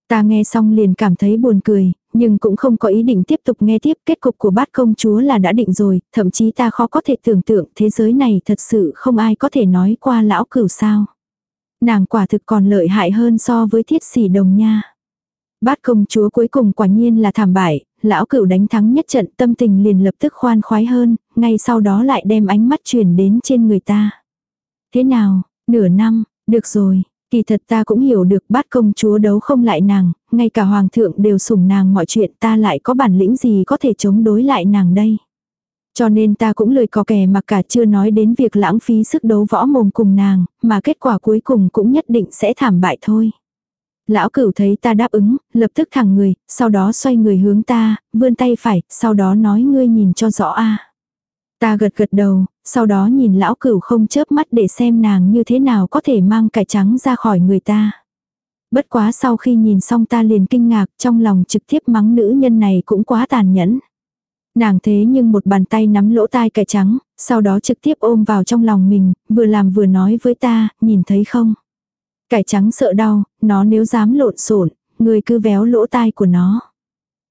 Ta nghe xong liền cảm thấy buồn cười, Nhưng cũng không có ý định tiếp tục nghe tiếp kết cục của bát công chúa là đã định rồi, thậm chí ta khó có thể tưởng tượng thế giới này thật sự không ai có thể nói qua lão cửu sao. Nàng quả thực còn lợi hại hơn so với thiết sỉ đồng nha. Bát công chúa cuối cùng quả nhiên là thảm bại, lão cửu đánh thắng nhất trận tâm tình liền lập tức khoan khoái hơn, ngay sau đó lại đem ánh mắt chuyển đến trên người ta. Thế nào, nửa năm, được rồi, kỳ thật ta cũng hiểu được bát công chúa đấu không lại nàng, ngay cả hoàng thượng đều sủng nàng mọi chuyện ta lại có bản lĩnh gì có thể chống đối lại nàng đây. Cho nên ta cũng lời có kè mà cả chưa nói đến việc lãng phí sức đấu võ mồm cùng nàng, mà kết quả cuối cùng cũng nhất định sẽ thảm bại thôi. Lão cửu thấy ta đáp ứng, lập tức thẳng người, sau đó xoay người hướng ta, vươn tay phải, sau đó nói ngươi nhìn cho rõ a. Ta gật gật đầu, sau đó nhìn lão cửu không chớp mắt để xem nàng như thế nào có thể mang cải trắng ra khỏi người ta. Bất quá sau khi nhìn xong ta liền kinh ngạc trong lòng trực tiếp mắng nữ nhân này cũng quá tàn nhẫn. Nàng thế nhưng một bàn tay nắm lỗ tai cải trắng, sau đó trực tiếp ôm vào trong lòng mình, vừa làm vừa nói với ta, nhìn thấy không? Cải trắng sợ đau, nó nếu dám lộn xộn, người cứ véo lỗ tai của nó.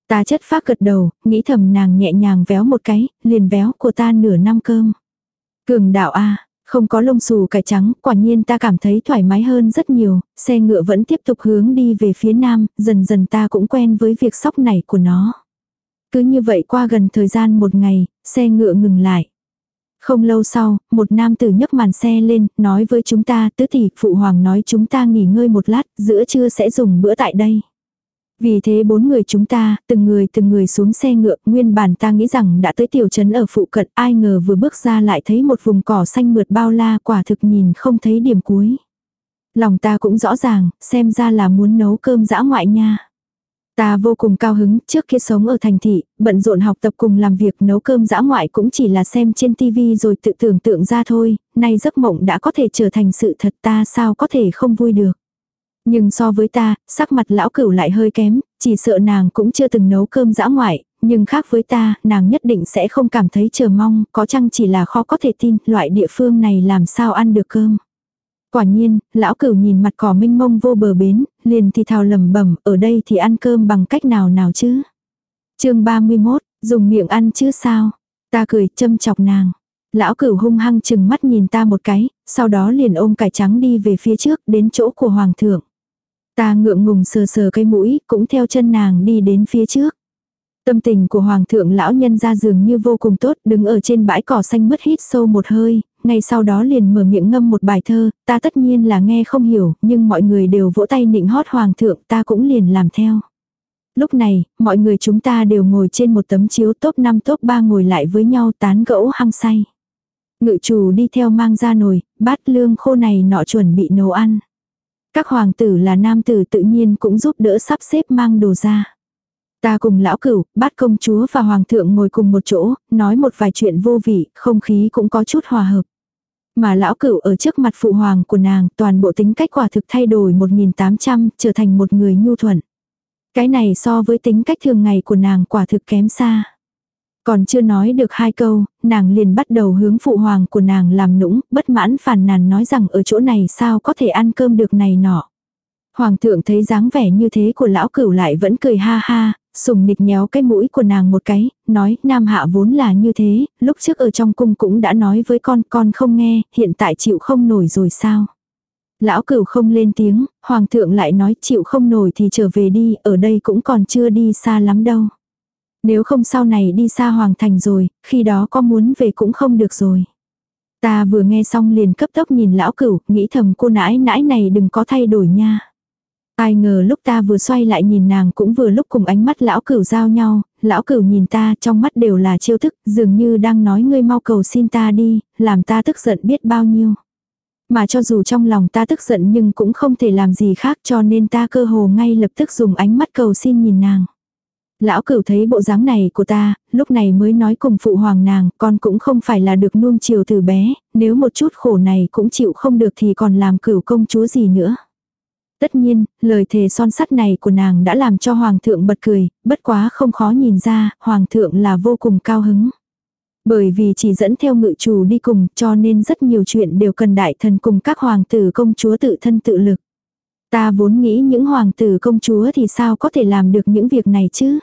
Ta chất phác gật đầu, nghĩ thầm nàng nhẹ nhàng véo một cái, liền véo của ta nửa năm cơm. Cường đạo a không có lông xù cải trắng, quả nhiên ta cảm thấy thoải mái hơn rất nhiều, xe ngựa vẫn tiếp tục hướng đi về phía nam, dần dần ta cũng quen với việc sóc này của nó. Cứ như vậy qua gần thời gian một ngày, xe ngựa ngừng lại. Không lâu sau, một nam tử nhấc màn xe lên, nói với chúng ta, tứ tỷ, phụ hoàng nói chúng ta nghỉ ngơi một lát, giữa trưa sẽ dùng bữa tại đây. Vì thế bốn người chúng ta, từng người từng người xuống xe ngựa, nguyên bản ta nghĩ rằng đã tới tiểu trấn ở phụ cận, ai ngờ vừa bước ra lại thấy một vùng cỏ xanh mượt bao la quả thực nhìn không thấy điểm cuối. Lòng ta cũng rõ ràng, xem ra là muốn nấu cơm dã ngoại nha. Ta vô cùng cao hứng, trước kia sống ở thành thị, bận rộn học tập cùng làm việc nấu cơm dã ngoại cũng chỉ là xem trên tivi rồi tự tưởng tượng ra thôi, nay giấc mộng đã có thể trở thành sự thật ta sao có thể không vui được. Nhưng so với ta, sắc mặt lão cửu lại hơi kém, chỉ sợ nàng cũng chưa từng nấu cơm dã ngoại, nhưng khác với ta, nàng nhất định sẽ không cảm thấy chờ mong, có chăng chỉ là khó có thể tin, loại địa phương này làm sao ăn được cơm. Quả nhiên, lão cửu nhìn mặt cỏ minh mông vô bờ bến, liền thì thào lầm bẩm ở đây thì ăn cơm bằng cách nào nào chứ. chương 31, dùng miệng ăn chứ sao. Ta cười châm chọc nàng. Lão cửu hung hăng chừng mắt nhìn ta một cái, sau đó liền ôm cải trắng đi về phía trước đến chỗ của hoàng thượng. Ta ngượng ngùng sờ sờ cái mũi, cũng theo chân nàng đi đến phía trước. Tâm tình của hoàng thượng lão nhân ra giường như vô cùng tốt, đứng ở trên bãi cỏ xanh mất hít sâu một hơi, ngay sau đó liền mở miệng ngâm một bài thơ, ta tất nhiên là nghe không hiểu, nhưng mọi người đều vỗ tay nịnh hót hoàng thượng, ta cũng liền làm theo. Lúc này, mọi người chúng ta đều ngồi trên một tấm chiếu top 5 top 3 ngồi lại với nhau tán gẫu hăng say. Ngự chủ đi theo mang ra nồi, bát lương khô này nọ chuẩn bị nấu ăn. Các hoàng tử là nam tử tự nhiên cũng giúp đỡ sắp xếp mang đồ ra. Ta cùng lão cửu, bát công chúa và hoàng thượng ngồi cùng một chỗ, nói một vài chuyện vô vị, không khí cũng có chút hòa hợp. Mà lão cửu ở trước mặt phụ hoàng của nàng, toàn bộ tính cách quả thực thay đổi 1800, trở thành một người nhu thuận. Cái này so với tính cách thường ngày của nàng quả thực kém xa. Còn chưa nói được hai câu, nàng liền bắt đầu hướng phụ hoàng của nàng làm nũng, bất mãn phàn nàn nói rằng ở chỗ này sao có thể ăn cơm được này nọ. Hoàng thượng thấy dáng vẻ như thế của lão cửu lại vẫn cười ha ha, sùng nịch nhéo cái mũi của nàng một cái, nói nam hạ vốn là như thế, lúc trước ở trong cung cũng đã nói với con, con không nghe, hiện tại chịu không nổi rồi sao. Lão cửu không lên tiếng, hoàng thượng lại nói chịu không nổi thì trở về đi, ở đây cũng còn chưa đi xa lắm đâu. Nếu không sau này đi xa hoàng thành rồi, khi đó có muốn về cũng không được rồi. Ta vừa nghe xong liền cấp tốc nhìn lão cửu, nghĩ thầm cô nãi nãi này đừng có thay đổi nha. Ai ngờ lúc ta vừa xoay lại nhìn nàng cũng vừa lúc cùng ánh mắt lão cửu giao nhau, lão cửu nhìn ta trong mắt đều là chiêu thức, dường như đang nói ngươi mau cầu xin ta đi, làm ta tức giận biết bao nhiêu. Mà cho dù trong lòng ta tức giận nhưng cũng không thể làm gì khác cho nên ta cơ hồ ngay lập tức dùng ánh mắt cầu xin nhìn nàng. Lão cửu thấy bộ dáng này của ta, lúc này mới nói cùng phụ hoàng nàng, con cũng không phải là được nuông chiều từ bé, nếu một chút khổ này cũng chịu không được thì còn làm cửu công chúa gì nữa. Tất nhiên, lời thề son sắt này của nàng đã làm cho hoàng thượng bật cười, bất quá không khó nhìn ra, hoàng thượng là vô cùng cao hứng. Bởi vì chỉ dẫn theo ngự chủ đi cùng cho nên rất nhiều chuyện đều cần đại thần cùng các hoàng tử công chúa tự thân tự lực. Ta vốn nghĩ những hoàng tử công chúa thì sao có thể làm được những việc này chứ?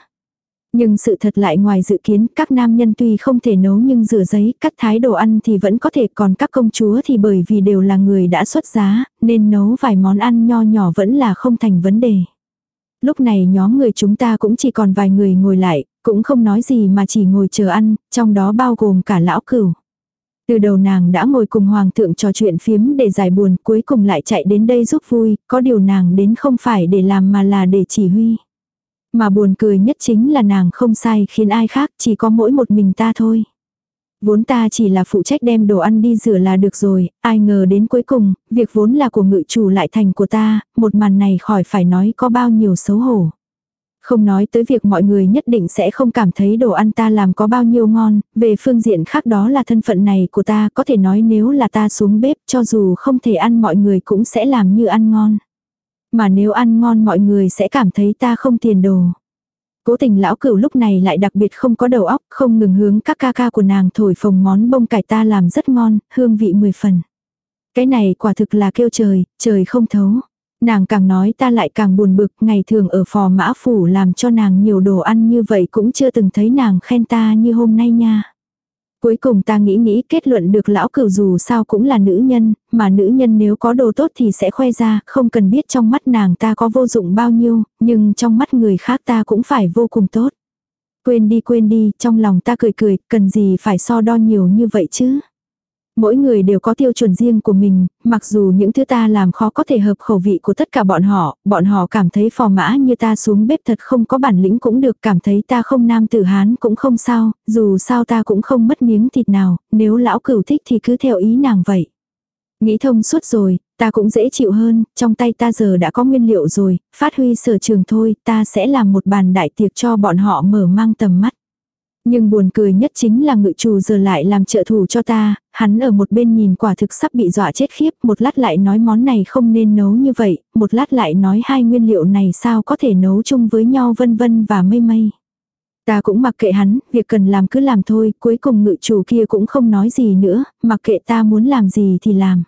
Nhưng sự thật lại ngoài dự kiến, các nam nhân tuy không thể nấu nhưng rửa giấy, cắt thái đồ ăn thì vẫn có thể, còn các công chúa thì bởi vì đều là người đã xuất giá, nên nấu vài món ăn nho nhỏ vẫn là không thành vấn đề. Lúc này nhóm người chúng ta cũng chỉ còn vài người ngồi lại, cũng không nói gì mà chỉ ngồi chờ ăn, trong đó bao gồm cả lão cửu. Từ đầu nàng đã ngồi cùng hoàng thượng trò chuyện phiếm để giải buồn, cuối cùng lại chạy đến đây giúp vui, có điều nàng đến không phải để làm mà là để chỉ huy. Mà buồn cười nhất chính là nàng không sai khiến ai khác chỉ có mỗi một mình ta thôi. Vốn ta chỉ là phụ trách đem đồ ăn đi rửa là được rồi, ai ngờ đến cuối cùng, việc vốn là của ngự chủ lại thành của ta, một màn này khỏi phải nói có bao nhiêu xấu hổ. Không nói tới việc mọi người nhất định sẽ không cảm thấy đồ ăn ta làm có bao nhiêu ngon, về phương diện khác đó là thân phận này của ta có thể nói nếu là ta xuống bếp cho dù không thể ăn mọi người cũng sẽ làm như ăn ngon. Mà nếu ăn ngon mọi người sẽ cảm thấy ta không tiền đồ. Cố tình lão cửu lúc này lại đặc biệt không có đầu óc, không ngừng hướng các ca ca của nàng thổi phồng món bông cải ta làm rất ngon, hương vị mười phần. Cái này quả thực là kêu trời, trời không thấu. Nàng càng nói ta lại càng buồn bực, ngày thường ở phò mã phủ làm cho nàng nhiều đồ ăn như vậy cũng chưa từng thấy nàng khen ta như hôm nay nha. Cuối cùng ta nghĩ nghĩ kết luận được lão cửu dù sao cũng là nữ nhân, mà nữ nhân nếu có đồ tốt thì sẽ khoe ra, không cần biết trong mắt nàng ta có vô dụng bao nhiêu, nhưng trong mắt người khác ta cũng phải vô cùng tốt. Quên đi quên đi, trong lòng ta cười cười, cần gì phải so đo nhiều như vậy chứ. Mỗi người đều có tiêu chuẩn riêng của mình, mặc dù những thứ ta làm khó có thể hợp khẩu vị của tất cả bọn họ, bọn họ cảm thấy phò mã như ta xuống bếp thật không có bản lĩnh cũng được, cảm thấy ta không nam tử hán cũng không sao, dù sao ta cũng không mất miếng thịt nào, nếu lão cửu thích thì cứ theo ý nàng vậy. Nghĩ thông suốt rồi, ta cũng dễ chịu hơn, trong tay ta giờ đã có nguyên liệu rồi, phát huy sở trường thôi, ta sẽ làm một bàn đại tiệc cho bọn họ mở mang tầm mắt. Nhưng buồn cười nhất chính là ngự chủ giờ lại làm trợ thủ cho ta, hắn ở một bên nhìn quả thực sắp bị dọa chết khiếp, một lát lại nói món này không nên nấu như vậy, một lát lại nói hai nguyên liệu này sao có thể nấu chung với nhau vân vân và mây mây. Ta cũng mặc kệ hắn, việc cần làm cứ làm thôi, cuối cùng ngự chủ kia cũng không nói gì nữa, mặc kệ ta muốn làm gì thì làm.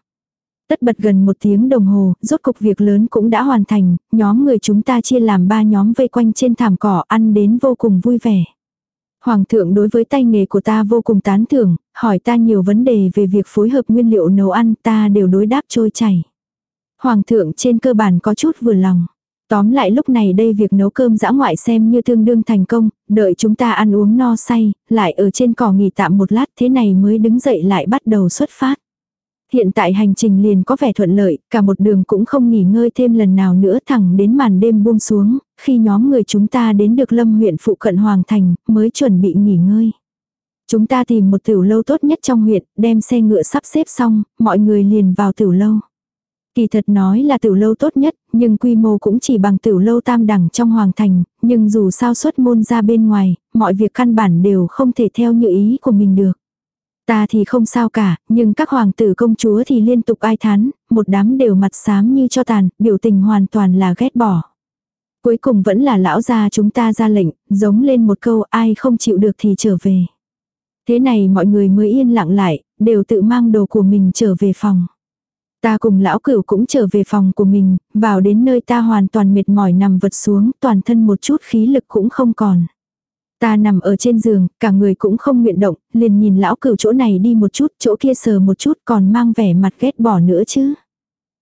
Tất bật gần một tiếng đồng hồ, rốt cục việc lớn cũng đã hoàn thành, nhóm người chúng ta chia làm ba nhóm vây quanh trên thảm cỏ ăn đến vô cùng vui vẻ. Hoàng thượng đối với tay nghề của ta vô cùng tán thưởng, hỏi ta nhiều vấn đề về việc phối hợp nguyên liệu nấu ăn ta đều đối đáp trôi chảy. Hoàng thượng trên cơ bản có chút vừa lòng. Tóm lại lúc này đây việc nấu cơm dã ngoại xem như tương đương thành công, đợi chúng ta ăn uống no say, lại ở trên cỏ nghỉ tạm một lát thế này mới đứng dậy lại bắt đầu xuất phát. Hiện tại hành trình liền có vẻ thuận lợi, cả một đường cũng không nghỉ ngơi thêm lần nào nữa thẳng đến màn đêm buông xuống, khi nhóm người chúng ta đến được lâm huyện phụ cận Hoàng Thành, mới chuẩn bị nghỉ ngơi. Chúng ta tìm một tiểu lâu tốt nhất trong huyện, đem xe ngựa sắp xếp xong, mọi người liền vào tiểu lâu. Kỳ thật nói là tiểu lâu tốt nhất, nhưng quy mô cũng chỉ bằng tiểu lâu tam đẳng trong hoàng thành, nhưng dù sao xuất môn ra bên ngoài, mọi việc căn bản đều không thể theo như ý của mình được. Ta thì không sao cả, nhưng các hoàng tử công chúa thì liên tục ai thán, một đám đều mặt xám như cho tàn, biểu tình hoàn toàn là ghét bỏ. Cuối cùng vẫn là lão gia chúng ta ra lệnh, giống lên một câu ai không chịu được thì trở về. Thế này mọi người mới yên lặng lại, đều tự mang đồ của mình trở về phòng. Ta cùng lão cửu cũng trở về phòng của mình, vào đến nơi ta hoàn toàn mệt mỏi nằm vật xuống, toàn thân một chút khí lực cũng không còn. Ta nằm ở trên giường, cả người cũng không nguyện động, liền nhìn lão cửu chỗ này đi một chút, chỗ kia sờ một chút còn mang vẻ mặt ghét bỏ nữa chứ.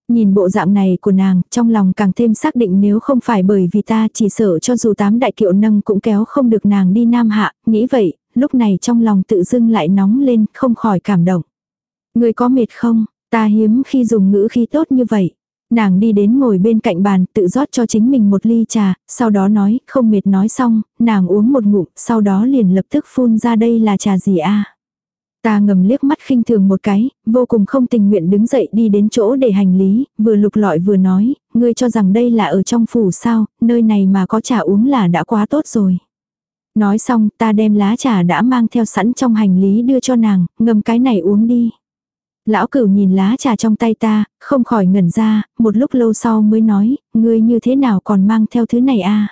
Nhìn bộ dạng này của nàng, trong lòng càng thêm xác định nếu không phải bởi vì ta chỉ sợ cho dù tám đại kiệu nâng cũng kéo không được nàng đi nam hạ, nghĩ vậy, lúc này trong lòng tự dưng lại nóng lên, không khỏi cảm động. Người có mệt không? Ta hiếm khi dùng ngữ khi tốt như vậy. Nàng đi đến ngồi bên cạnh bàn, tự rót cho chính mình một ly trà, sau đó nói, không mệt nói xong, nàng uống một ngụm, sau đó liền lập tức phun ra đây là trà gì a Ta ngầm liếc mắt khinh thường một cái, vô cùng không tình nguyện đứng dậy đi đến chỗ để hành lý, vừa lục lọi vừa nói, ngươi cho rằng đây là ở trong phủ sao, nơi này mà có trà uống là đã quá tốt rồi. Nói xong ta đem lá trà đã mang theo sẵn trong hành lý đưa cho nàng, ngầm cái này uống đi. Lão cửu nhìn lá trà trong tay ta, không khỏi ngẩn ra, một lúc lâu sau mới nói, ngươi như thế nào còn mang theo thứ này à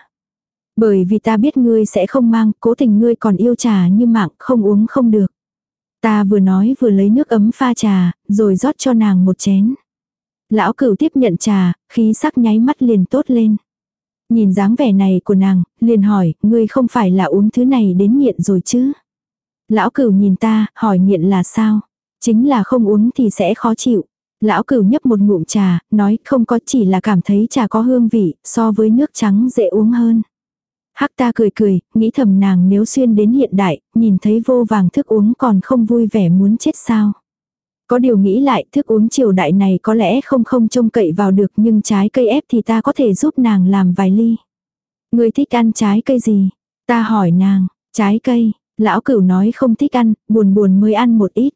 Bởi vì ta biết ngươi sẽ không mang, cố tình ngươi còn yêu trà như mạng, không uống không được. Ta vừa nói vừa lấy nước ấm pha trà, rồi rót cho nàng một chén. Lão cửu tiếp nhận trà, khí sắc nháy mắt liền tốt lên. Nhìn dáng vẻ này của nàng, liền hỏi, ngươi không phải là uống thứ này đến nghiện rồi chứ? Lão cửu nhìn ta, hỏi nghiện là sao? Chính là không uống thì sẽ khó chịu. Lão cửu nhấp một ngụm trà, nói không có chỉ là cảm thấy trà có hương vị, so với nước trắng dễ uống hơn. Hắc ta cười cười, nghĩ thầm nàng nếu xuyên đến hiện đại, nhìn thấy vô vàng thức uống còn không vui vẻ muốn chết sao. Có điều nghĩ lại thức uống triều đại này có lẽ không không trông cậy vào được nhưng trái cây ép thì ta có thể giúp nàng làm vài ly. Người thích ăn trái cây gì? Ta hỏi nàng, trái cây, lão cửu nói không thích ăn, buồn buồn mới ăn một ít.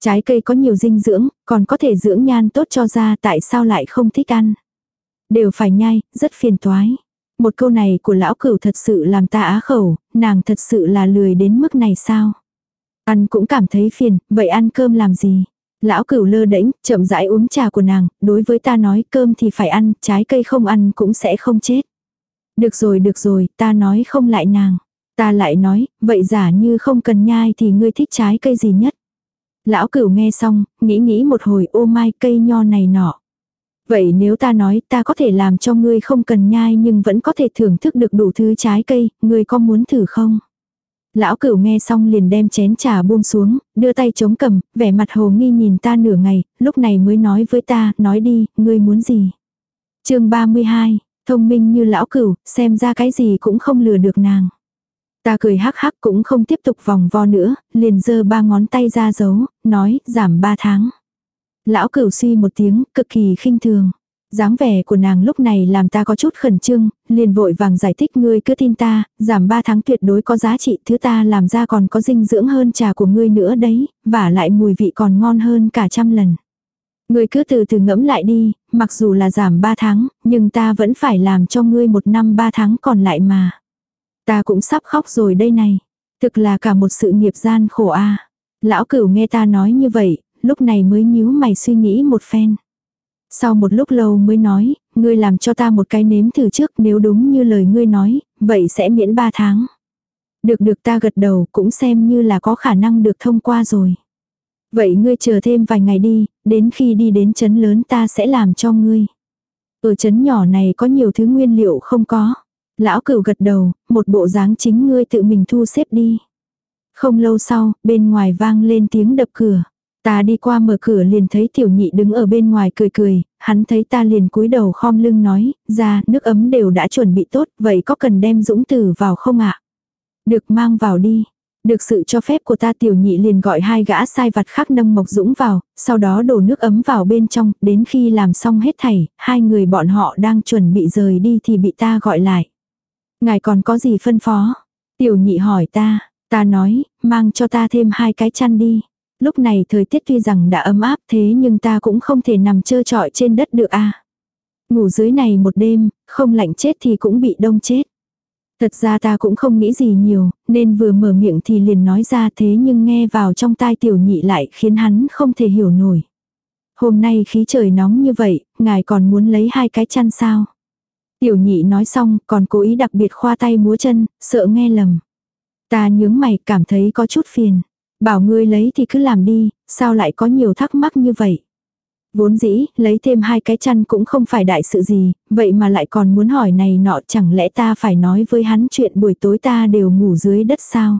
Trái cây có nhiều dinh dưỡng, còn có thể dưỡng nhan tốt cho da tại sao lại không thích ăn. Đều phải nhai, rất phiền toái. Một câu này của lão cửu thật sự làm ta á khẩu, nàng thật sự là lười đến mức này sao? Ăn cũng cảm thấy phiền, vậy ăn cơm làm gì? Lão cửu lơ đễnh, chậm rãi uống trà của nàng, đối với ta nói cơm thì phải ăn, trái cây không ăn cũng sẽ không chết. Được rồi được rồi, ta nói không lại nàng. Ta lại nói, vậy giả như không cần nhai thì ngươi thích trái cây gì nhất? Lão cửu nghe xong, nghĩ nghĩ một hồi ô mai cây nho này nọ. Vậy nếu ta nói ta có thể làm cho ngươi không cần nhai nhưng vẫn có thể thưởng thức được đủ thứ trái cây, ngươi có muốn thử không? Lão cửu nghe xong liền đem chén trà buông xuống, đưa tay chống cầm, vẻ mặt hồ nghi nhìn ta nửa ngày, lúc này mới nói với ta, nói đi, ngươi muốn gì? chương 32, thông minh như lão cửu, xem ra cái gì cũng không lừa được nàng. Ta cười hắc hắc cũng không tiếp tục vòng vo nữa, liền giơ ba ngón tay ra giấu, nói, giảm ba tháng. Lão cửu suy một tiếng, cực kỳ khinh thường. dáng vẻ của nàng lúc này làm ta có chút khẩn trương, liền vội vàng giải thích ngươi cứ tin ta, giảm 3 tháng tuyệt đối có giá trị thứ ta làm ra còn có dinh dưỡng hơn trà của ngươi nữa đấy, và lại mùi vị còn ngon hơn cả trăm lần. Ngươi cứ từ từ ngẫm lại đi, mặc dù là giảm 3 tháng, nhưng ta vẫn phải làm cho ngươi một năm 3 tháng còn lại mà. Ta cũng sắp khóc rồi đây này. Thực là cả một sự nghiệp gian khổ a. Lão cửu nghe ta nói như vậy, lúc này mới nhíu mày suy nghĩ một phen. Sau một lúc lâu mới nói, ngươi làm cho ta một cái nếm thử trước nếu đúng như lời ngươi nói, vậy sẽ miễn ba tháng. Được được ta gật đầu cũng xem như là có khả năng được thông qua rồi. Vậy ngươi chờ thêm vài ngày đi, đến khi đi đến chấn lớn ta sẽ làm cho ngươi. Ở chấn nhỏ này có nhiều thứ nguyên liệu không có. Lão cửu gật đầu, một bộ dáng chính ngươi tự mình thu xếp đi. Không lâu sau, bên ngoài vang lên tiếng đập cửa. Ta đi qua mở cửa liền thấy tiểu nhị đứng ở bên ngoài cười cười, hắn thấy ta liền cúi đầu khom lưng nói, ra, nước ấm đều đã chuẩn bị tốt, vậy có cần đem dũng tử vào không ạ? Được mang vào đi. Được sự cho phép của ta tiểu nhị liền gọi hai gã sai vặt khác nâng mộc dũng vào, sau đó đổ nước ấm vào bên trong, đến khi làm xong hết thảy, hai người bọn họ đang chuẩn bị rời đi thì bị ta gọi lại. Ngài còn có gì phân phó? Tiểu nhị hỏi ta, ta nói, mang cho ta thêm hai cái chăn đi. Lúc này thời tiết tuy rằng đã ấm áp thế nhưng ta cũng không thể nằm trơ trọi trên đất được à. Ngủ dưới này một đêm, không lạnh chết thì cũng bị đông chết. Thật ra ta cũng không nghĩ gì nhiều, nên vừa mở miệng thì liền nói ra thế nhưng nghe vào trong tai tiểu nhị lại khiến hắn không thể hiểu nổi. Hôm nay khí trời nóng như vậy, ngài còn muốn lấy hai cái chăn sao? Tiểu nhị nói xong còn cố ý đặc biệt khoa tay múa chân, sợ nghe lầm. Ta nhướng mày cảm thấy có chút phiền. Bảo ngươi lấy thì cứ làm đi, sao lại có nhiều thắc mắc như vậy? Vốn dĩ, lấy thêm hai cái chăn cũng không phải đại sự gì, vậy mà lại còn muốn hỏi này nọ chẳng lẽ ta phải nói với hắn chuyện buổi tối ta đều ngủ dưới đất sao?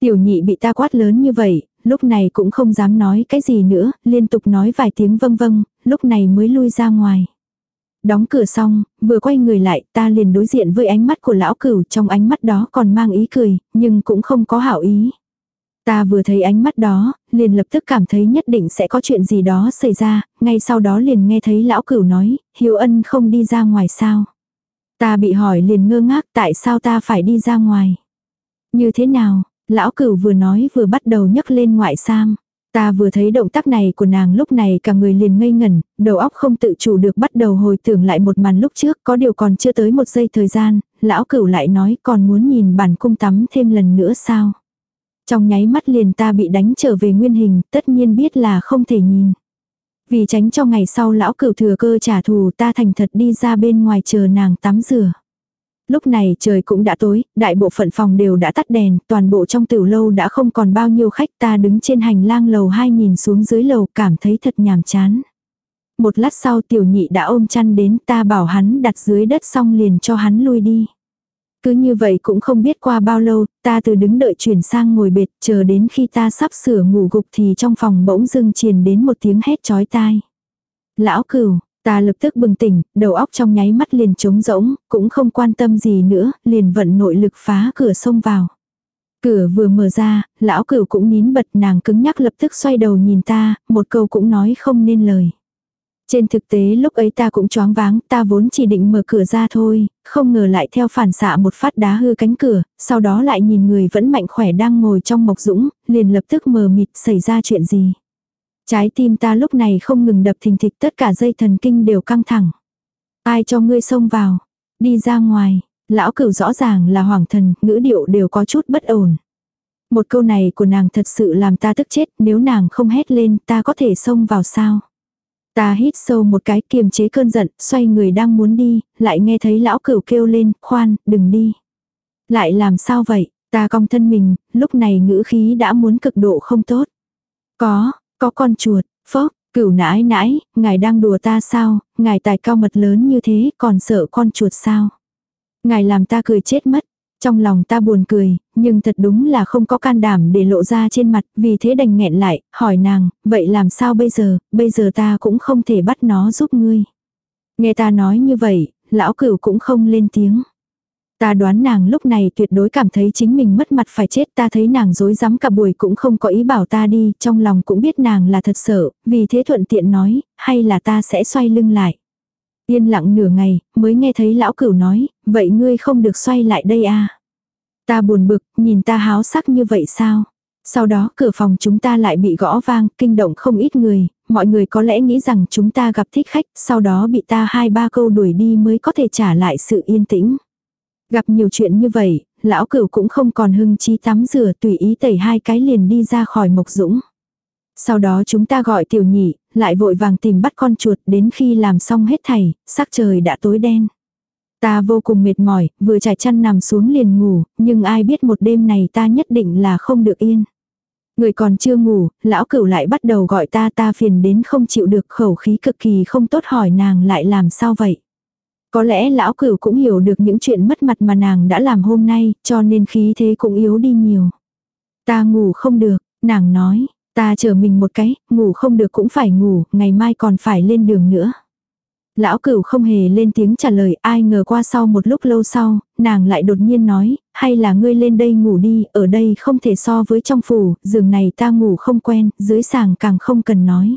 Tiểu nhị bị ta quát lớn như vậy, lúc này cũng không dám nói cái gì nữa, liên tục nói vài tiếng vâng vâng, lúc này mới lui ra ngoài. Đóng cửa xong, vừa quay người lại, ta liền đối diện với ánh mắt của lão cửu, trong ánh mắt đó còn mang ý cười, nhưng cũng không có hảo ý. Ta vừa thấy ánh mắt đó, liền lập tức cảm thấy nhất định sẽ có chuyện gì đó xảy ra, ngay sau đó liền nghe thấy lão cửu nói, hiếu ân không đi ra ngoài sao. Ta bị hỏi liền ngơ ngác tại sao ta phải đi ra ngoài. Như thế nào, lão cửu vừa nói vừa bắt đầu nhấc lên ngoại sam. Ta vừa thấy động tác này của nàng lúc này cả người liền ngây ngẩn, đầu óc không tự chủ được bắt đầu hồi tưởng lại một màn lúc trước, có điều còn chưa tới một giây thời gian, lão cửu lại nói còn muốn nhìn bản cung tắm thêm lần nữa sao. Trong nháy mắt liền ta bị đánh trở về nguyên hình, tất nhiên biết là không thể nhìn. Vì tránh cho ngày sau lão cửu thừa cơ trả thù ta thành thật đi ra bên ngoài chờ nàng tắm rửa. Lúc này trời cũng đã tối, đại bộ phận phòng đều đã tắt đèn, toàn bộ trong tiểu lâu đã không còn bao nhiêu khách ta đứng trên hành lang lầu hai nhìn xuống dưới lầu cảm thấy thật nhàm chán. Một lát sau tiểu nhị đã ôm chăn đến ta bảo hắn đặt dưới đất xong liền cho hắn lui đi. Cứ như vậy cũng không biết qua bao lâu, ta từ đứng đợi chuyển sang ngồi bệt, chờ đến khi ta sắp sửa ngủ gục thì trong phòng bỗng dưng truyền đến một tiếng hét chói tai. Lão cửu, ta lập tức bừng tỉnh, đầu óc trong nháy mắt liền trống rỗng, cũng không quan tâm gì nữa, liền vận nội lực phá cửa xông vào. Cửa vừa mở ra, lão cửu cũng nín bật nàng cứng nhắc lập tức xoay đầu nhìn ta, một câu cũng nói không nên lời. Trên thực tế lúc ấy ta cũng choáng váng, ta vốn chỉ định mở cửa ra thôi, không ngờ lại theo phản xạ một phát đá hư cánh cửa, sau đó lại nhìn người vẫn mạnh khỏe đang ngồi trong mộc dũng, liền lập tức mờ mịt xảy ra chuyện gì. Trái tim ta lúc này không ngừng đập thình thịch tất cả dây thần kinh đều căng thẳng. Ai cho ngươi xông vào, đi ra ngoài, lão cửu rõ ràng là hoàng thần, ngữ điệu đều có chút bất ổn. Một câu này của nàng thật sự làm ta tức chết, nếu nàng không hét lên ta có thể xông vào sao. Ta hít sâu một cái kiềm chế cơn giận, xoay người đang muốn đi, lại nghe thấy lão cửu kêu lên, khoan, đừng đi. Lại làm sao vậy, ta cong thân mình, lúc này ngữ khí đã muốn cực độ không tốt. Có, có con chuột, phốc, cửu nãi nãi, ngài đang đùa ta sao, ngài tài cao mật lớn như thế còn sợ con chuột sao. Ngài làm ta cười chết mất, trong lòng ta buồn cười, nhưng thật đúng là không có can đảm để lộ ra trên mặt, vì thế đành nghẹn lại, hỏi nàng, vậy làm sao bây giờ, bây giờ ta cũng không thể bắt nó giúp ngươi. Nghe ta nói như vậy, lão cửu cũng không lên tiếng. Ta đoán nàng lúc này tuyệt đối cảm thấy chính mình mất mặt phải chết ta thấy nàng dối rắm cả buổi cũng không có ý bảo ta đi, trong lòng cũng biết nàng là thật sợ, vì thế thuận tiện nói, hay là ta sẽ xoay lưng lại. Yên lặng nửa ngày, mới nghe thấy lão cửu nói, vậy ngươi không được xoay lại đây à. Ta buồn bực, nhìn ta háo sắc như vậy sao? Sau đó cửa phòng chúng ta lại bị gõ vang, kinh động không ít người, mọi người có lẽ nghĩ rằng chúng ta gặp thích khách, sau đó bị ta hai ba câu đuổi đi mới có thể trả lại sự yên tĩnh. Gặp nhiều chuyện như vậy, lão cửu cũng không còn hưng trí tắm rửa tùy ý tẩy hai cái liền đi ra khỏi mộc dũng. Sau đó chúng ta gọi tiểu nhị, lại vội vàng tìm bắt con chuột đến khi làm xong hết thảy, sắc trời đã tối đen. Ta vô cùng mệt mỏi, vừa trải chăn nằm xuống liền ngủ, nhưng ai biết một đêm này ta nhất định là không được yên. Người còn chưa ngủ, lão cửu lại bắt đầu gọi ta ta phiền đến không chịu được khẩu khí cực kỳ không tốt hỏi nàng lại làm sao vậy. Có lẽ lão cửu cũng hiểu được những chuyện mất mặt mà nàng đã làm hôm nay, cho nên khí thế cũng yếu đi nhiều. Ta ngủ không được, nàng nói, ta chờ mình một cái, ngủ không được cũng phải ngủ, ngày mai còn phải lên đường nữa. Lão cửu không hề lên tiếng trả lời ai ngờ qua sau một lúc lâu sau, nàng lại đột nhiên nói, hay là ngươi lên đây ngủ đi, ở đây không thể so với trong phủ, giường này ta ngủ không quen, dưới sàng càng không cần nói.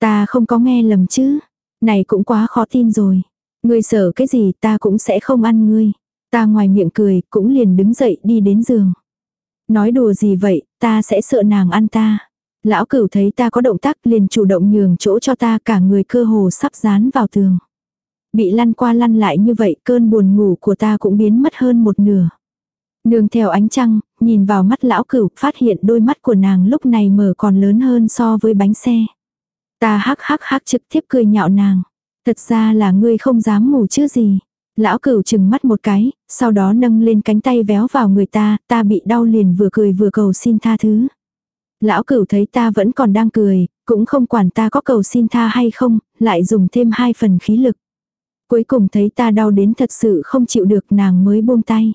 Ta không có nghe lầm chứ, này cũng quá khó tin rồi. Ngươi sợ cái gì ta cũng sẽ không ăn ngươi. Ta ngoài miệng cười, cũng liền đứng dậy đi đến giường. Nói đùa gì vậy, ta sẽ sợ nàng ăn ta. Lão cửu thấy ta có động tác liền chủ động nhường chỗ cho ta cả người cơ hồ sắp dán vào tường. Bị lăn qua lăn lại như vậy cơn buồn ngủ của ta cũng biến mất hơn một nửa. Nương theo ánh trăng, nhìn vào mắt lão cửu, phát hiện đôi mắt của nàng lúc này mở còn lớn hơn so với bánh xe. Ta hắc hắc hắc trực tiếp cười nhạo nàng. Thật ra là ngươi không dám ngủ chứ gì. Lão cửu chừng mắt một cái, sau đó nâng lên cánh tay véo vào người ta, ta bị đau liền vừa cười vừa cầu xin tha thứ. Lão cửu thấy ta vẫn còn đang cười, cũng không quản ta có cầu xin tha hay không, lại dùng thêm hai phần khí lực. Cuối cùng thấy ta đau đến thật sự không chịu được nàng mới buông tay.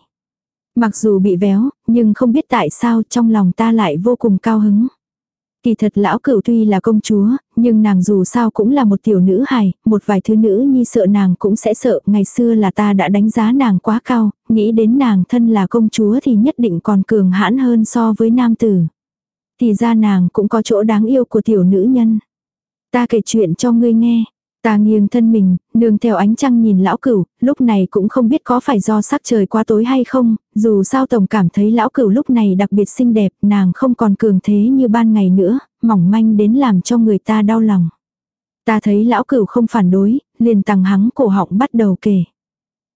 Mặc dù bị véo, nhưng không biết tại sao trong lòng ta lại vô cùng cao hứng. Kỳ thật lão cửu tuy là công chúa, nhưng nàng dù sao cũng là một tiểu nữ hài, một vài thứ nữ nhi sợ nàng cũng sẽ sợ, ngày xưa là ta đã đánh giá nàng quá cao, nghĩ đến nàng thân là công chúa thì nhất định còn cường hãn hơn so với nam tử. Thì ra nàng cũng có chỗ đáng yêu của tiểu nữ nhân. Ta kể chuyện cho ngươi nghe. Ta nghiêng thân mình, nương theo ánh trăng nhìn lão cửu, lúc này cũng không biết có phải do sắc trời quá tối hay không, dù sao tổng cảm thấy lão cửu lúc này đặc biệt xinh đẹp, nàng không còn cường thế như ban ngày nữa, mỏng manh đến làm cho người ta đau lòng. Ta thấy lão cửu không phản đối, liền tằng hắng cổ họng bắt đầu kể.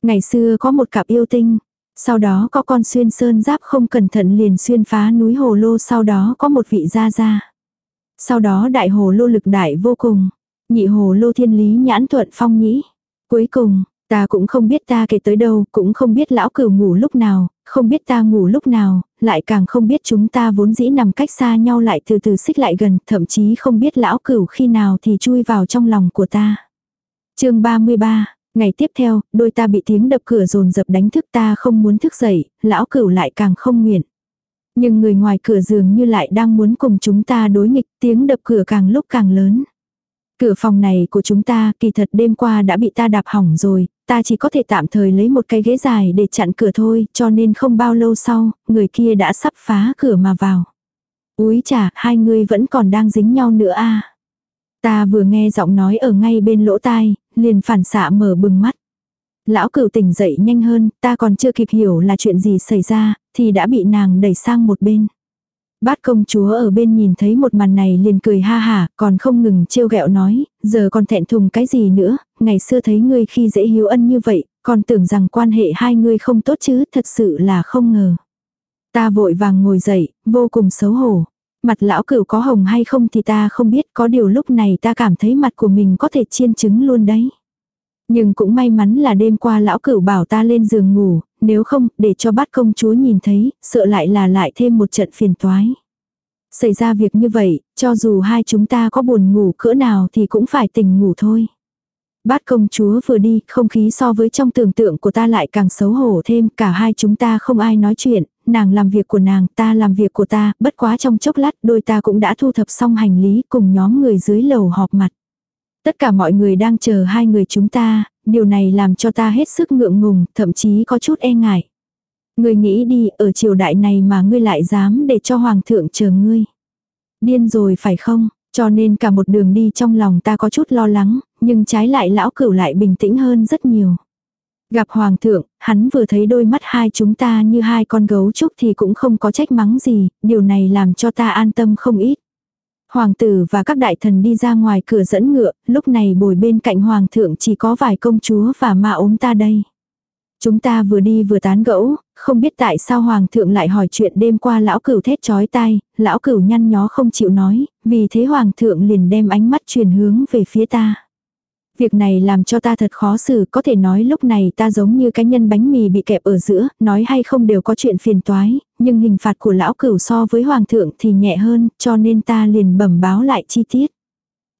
Ngày xưa có một cặp yêu tinh, sau đó có con xuyên sơn giáp không cẩn thận liền xuyên phá núi hồ lô sau đó có một vị gia gia. Sau đó đại hồ lô lực đại vô cùng. Nhị hồ lô thiên lý nhãn thuận phong nhĩ. Cuối cùng, Ta cũng không biết ta kể tới đâu, cũng không biết lão cửu ngủ lúc nào, không biết ta ngủ lúc nào, lại càng không biết chúng ta vốn dĩ nằm cách xa nhau lại từ từ xích lại gần, thậm chí không biết lão cửu khi nào thì chui vào trong lòng của ta. chương 33 Ngày tiếp theo, đôi ta bị tiếng đập cửa rồn dập đánh thức ta không muốn thức dậy, lão cửu lại càng không nguyện. Nhưng người ngoài cửa dường như lại đang muốn cùng chúng ta đối nghịch, tiếng đập cửa càng lúc càng lớn. Cửa phòng này của chúng ta kỳ thật đêm qua đã bị ta đạp hỏng rồi, ta chỉ có thể tạm thời lấy một cái ghế dài để chặn cửa thôi, cho nên không bao lâu sau, người kia đã sắp phá cửa mà vào. Úi chà, hai người vẫn còn đang dính nhau nữa a Ta vừa nghe giọng nói ở ngay bên lỗ tai, liền phản xạ mở bừng mắt. Lão cửu tỉnh dậy nhanh hơn, ta còn chưa kịp hiểu là chuyện gì xảy ra, thì đã bị nàng đẩy sang một bên. Bát công chúa ở bên nhìn thấy một màn này liền cười ha hả, còn không ngừng trêu ghẹo nói, giờ còn thẹn thùng cái gì nữa, ngày xưa thấy ngươi khi dễ hiếu ân như vậy, còn tưởng rằng quan hệ hai ngươi không tốt chứ, thật sự là không ngờ. Ta vội vàng ngồi dậy, vô cùng xấu hổ. Mặt lão cửu có hồng hay không thì ta không biết, có điều lúc này ta cảm thấy mặt của mình có thể chiên trứng luôn đấy. Nhưng cũng may mắn là đêm qua lão cửu bảo ta lên giường ngủ, nếu không, để cho bát công chúa nhìn thấy, sợ lại là lại thêm một trận phiền toái. Xảy ra việc như vậy, cho dù hai chúng ta có buồn ngủ cỡ nào thì cũng phải tỉnh ngủ thôi. Bát công chúa vừa đi, không khí so với trong tưởng tượng của ta lại càng xấu hổ thêm, cả hai chúng ta không ai nói chuyện, nàng làm việc của nàng, ta làm việc của ta, bất quá trong chốc lát đôi ta cũng đã thu thập xong hành lý cùng nhóm người dưới lầu họp mặt. Tất cả mọi người đang chờ hai người chúng ta, điều này làm cho ta hết sức ngượng ngùng, thậm chí có chút e ngại. Ngươi nghĩ đi, ở triều đại này mà ngươi lại dám để cho hoàng thượng chờ ngươi. Điên rồi phải không? Cho nên cả một đường đi trong lòng ta có chút lo lắng, nhưng trái lại lão cửu lại bình tĩnh hơn rất nhiều. Gặp hoàng thượng, hắn vừa thấy đôi mắt hai chúng ta như hai con gấu trúc thì cũng không có trách mắng gì, điều này làm cho ta an tâm không ít. Hoàng tử và các đại thần đi ra ngoài cửa dẫn ngựa, lúc này bồi bên cạnh hoàng thượng chỉ có vài công chúa và ma ốm ta đây. Chúng ta vừa đi vừa tán gẫu, không biết tại sao hoàng thượng lại hỏi chuyện đêm qua lão cửu thét chói tai, lão cửu nhăn nhó không chịu nói, vì thế hoàng thượng liền đem ánh mắt truyền hướng về phía ta. Việc này làm cho ta thật khó xử, có thể nói lúc này ta giống như cái nhân bánh mì bị kẹp ở giữa, nói hay không đều có chuyện phiền toái, nhưng hình phạt của lão cửu so với hoàng thượng thì nhẹ hơn, cho nên ta liền bẩm báo lại chi tiết.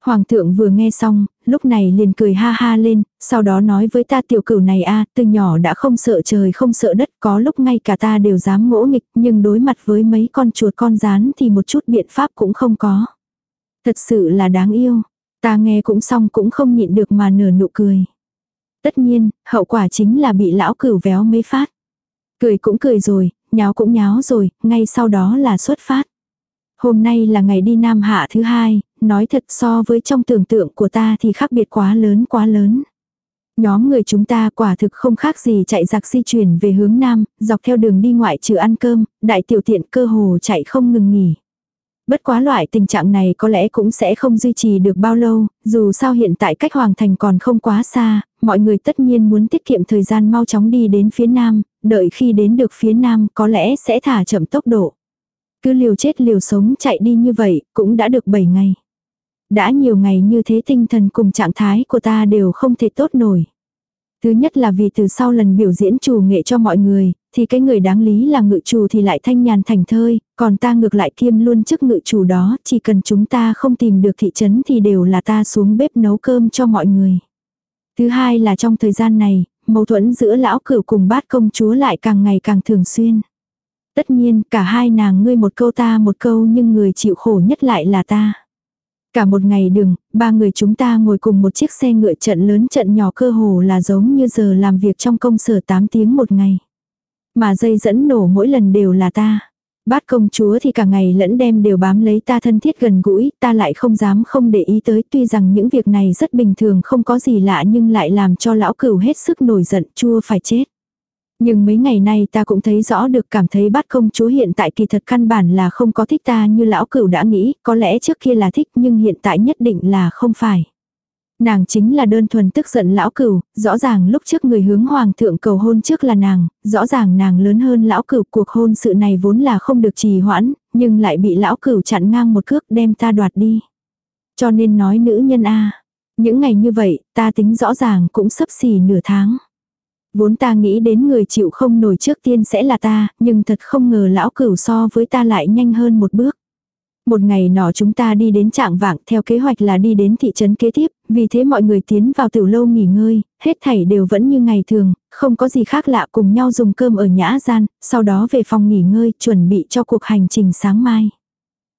Hoàng thượng vừa nghe xong, lúc này liền cười ha ha lên, sau đó nói với ta tiểu cửu này a từ nhỏ đã không sợ trời không sợ đất, có lúc ngay cả ta đều dám ngỗ nghịch, nhưng đối mặt với mấy con chuột con rán thì một chút biện pháp cũng không có. Thật sự là đáng yêu. Ta nghe cũng xong cũng không nhịn được mà nở nụ cười. Tất nhiên, hậu quả chính là bị lão cửu véo mấy phát. Cười cũng cười rồi, nháo cũng nháo rồi, ngay sau đó là xuất phát. Hôm nay là ngày đi Nam Hạ thứ hai, nói thật so với trong tưởng tượng của ta thì khác biệt quá lớn quá lớn. Nhóm người chúng ta quả thực không khác gì chạy giặc di chuyển về hướng Nam, dọc theo đường đi ngoại trừ ăn cơm, đại tiểu tiện cơ hồ chạy không ngừng nghỉ. Bất quá loại tình trạng này có lẽ cũng sẽ không duy trì được bao lâu, dù sao hiện tại cách hoàng thành còn không quá xa, mọi người tất nhiên muốn tiết kiệm thời gian mau chóng đi đến phía nam, đợi khi đến được phía nam có lẽ sẽ thả chậm tốc độ. Cứ liều chết liều sống chạy đi như vậy, cũng đã được 7 ngày. Đã nhiều ngày như thế tinh thần cùng trạng thái của ta đều không thể tốt nổi. Thứ nhất là vì từ sau lần biểu diễn chủ nghệ cho mọi người, thì cái người đáng lý là ngự chủ thì lại thanh nhàn thành thơi, còn ta ngược lại kiêm luôn chức ngự chủ đó, chỉ cần chúng ta không tìm được thị trấn thì đều là ta xuống bếp nấu cơm cho mọi người. Thứ hai là trong thời gian này, mâu thuẫn giữa lão cửu cùng bát công chúa lại càng ngày càng thường xuyên. Tất nhiên, cả hai nàng ngươi một câu ta một câu nhưng người chịu khổ nhất lại là ta. Cả một ngày đường, ba người chúng ta ngồi cùng một chiếc xe ngựa trận lớn trận nhỏ cơ hồ là giống như giờ làm việc trong công sở 8 tiếng một ngày. Mà dây dẫn nổ mỗi lần đều là ta. Bát công chúa thì cả ngày lẫn đêm đều bám lấy ta thân thiết gần gũi, ta lại không dám không để ý tới tuy rằng những việc này rất bình thường không có gì lạ nhưng lại làm cho lão cửu hết sức nổi giận chua phải chết. Nhưng mấy ngày nay ta cũng thấy rõ được cảm thấy bát công chúa hiện tại kỳ thật căn bản là không có thích ta như lão cửu đã nghĩ, có lẽ trước kia là thích nhưng hiện tại nhất định là không phải. Nàng chính là đơn thuần tức giận lão cửu, rõ ràng lúc trước người hướng hoàng thượng cầu hôn trước là nàng, rõ ràng nàng lớn hơn lão cửu cuộc hôn sự này vốn là không được trì hoãn, nhưng lại bị lão cửu chặn ngang một cước đem ta đoạt đi. Cho nên nói nữ nhân a Những ngày như vậy, ta tính rõ ràng cũng sấp xỉ nửa tháng. Vốn ta nghĩ đến người chịu không nổi trước tiên sẽ là ta, nhưng thật không ngờ lão cửu so với ta lại nhanh hơn một bước. Một ngày nọ chúng ta đi đến trạng vạng theo kế hoạch là đi đến thị trấn kế tiếp, vì thế mọi người tiến vào tiểu lâu nghỉ ngơi, hết thảy đều vẫn như ngày thường, không có gì khác lạ cùng nhau dùng cơm ở nhã gian, sau đó về phòng nghỉ ngơi chuẩn bị cho cuộc hành trình sáng mai.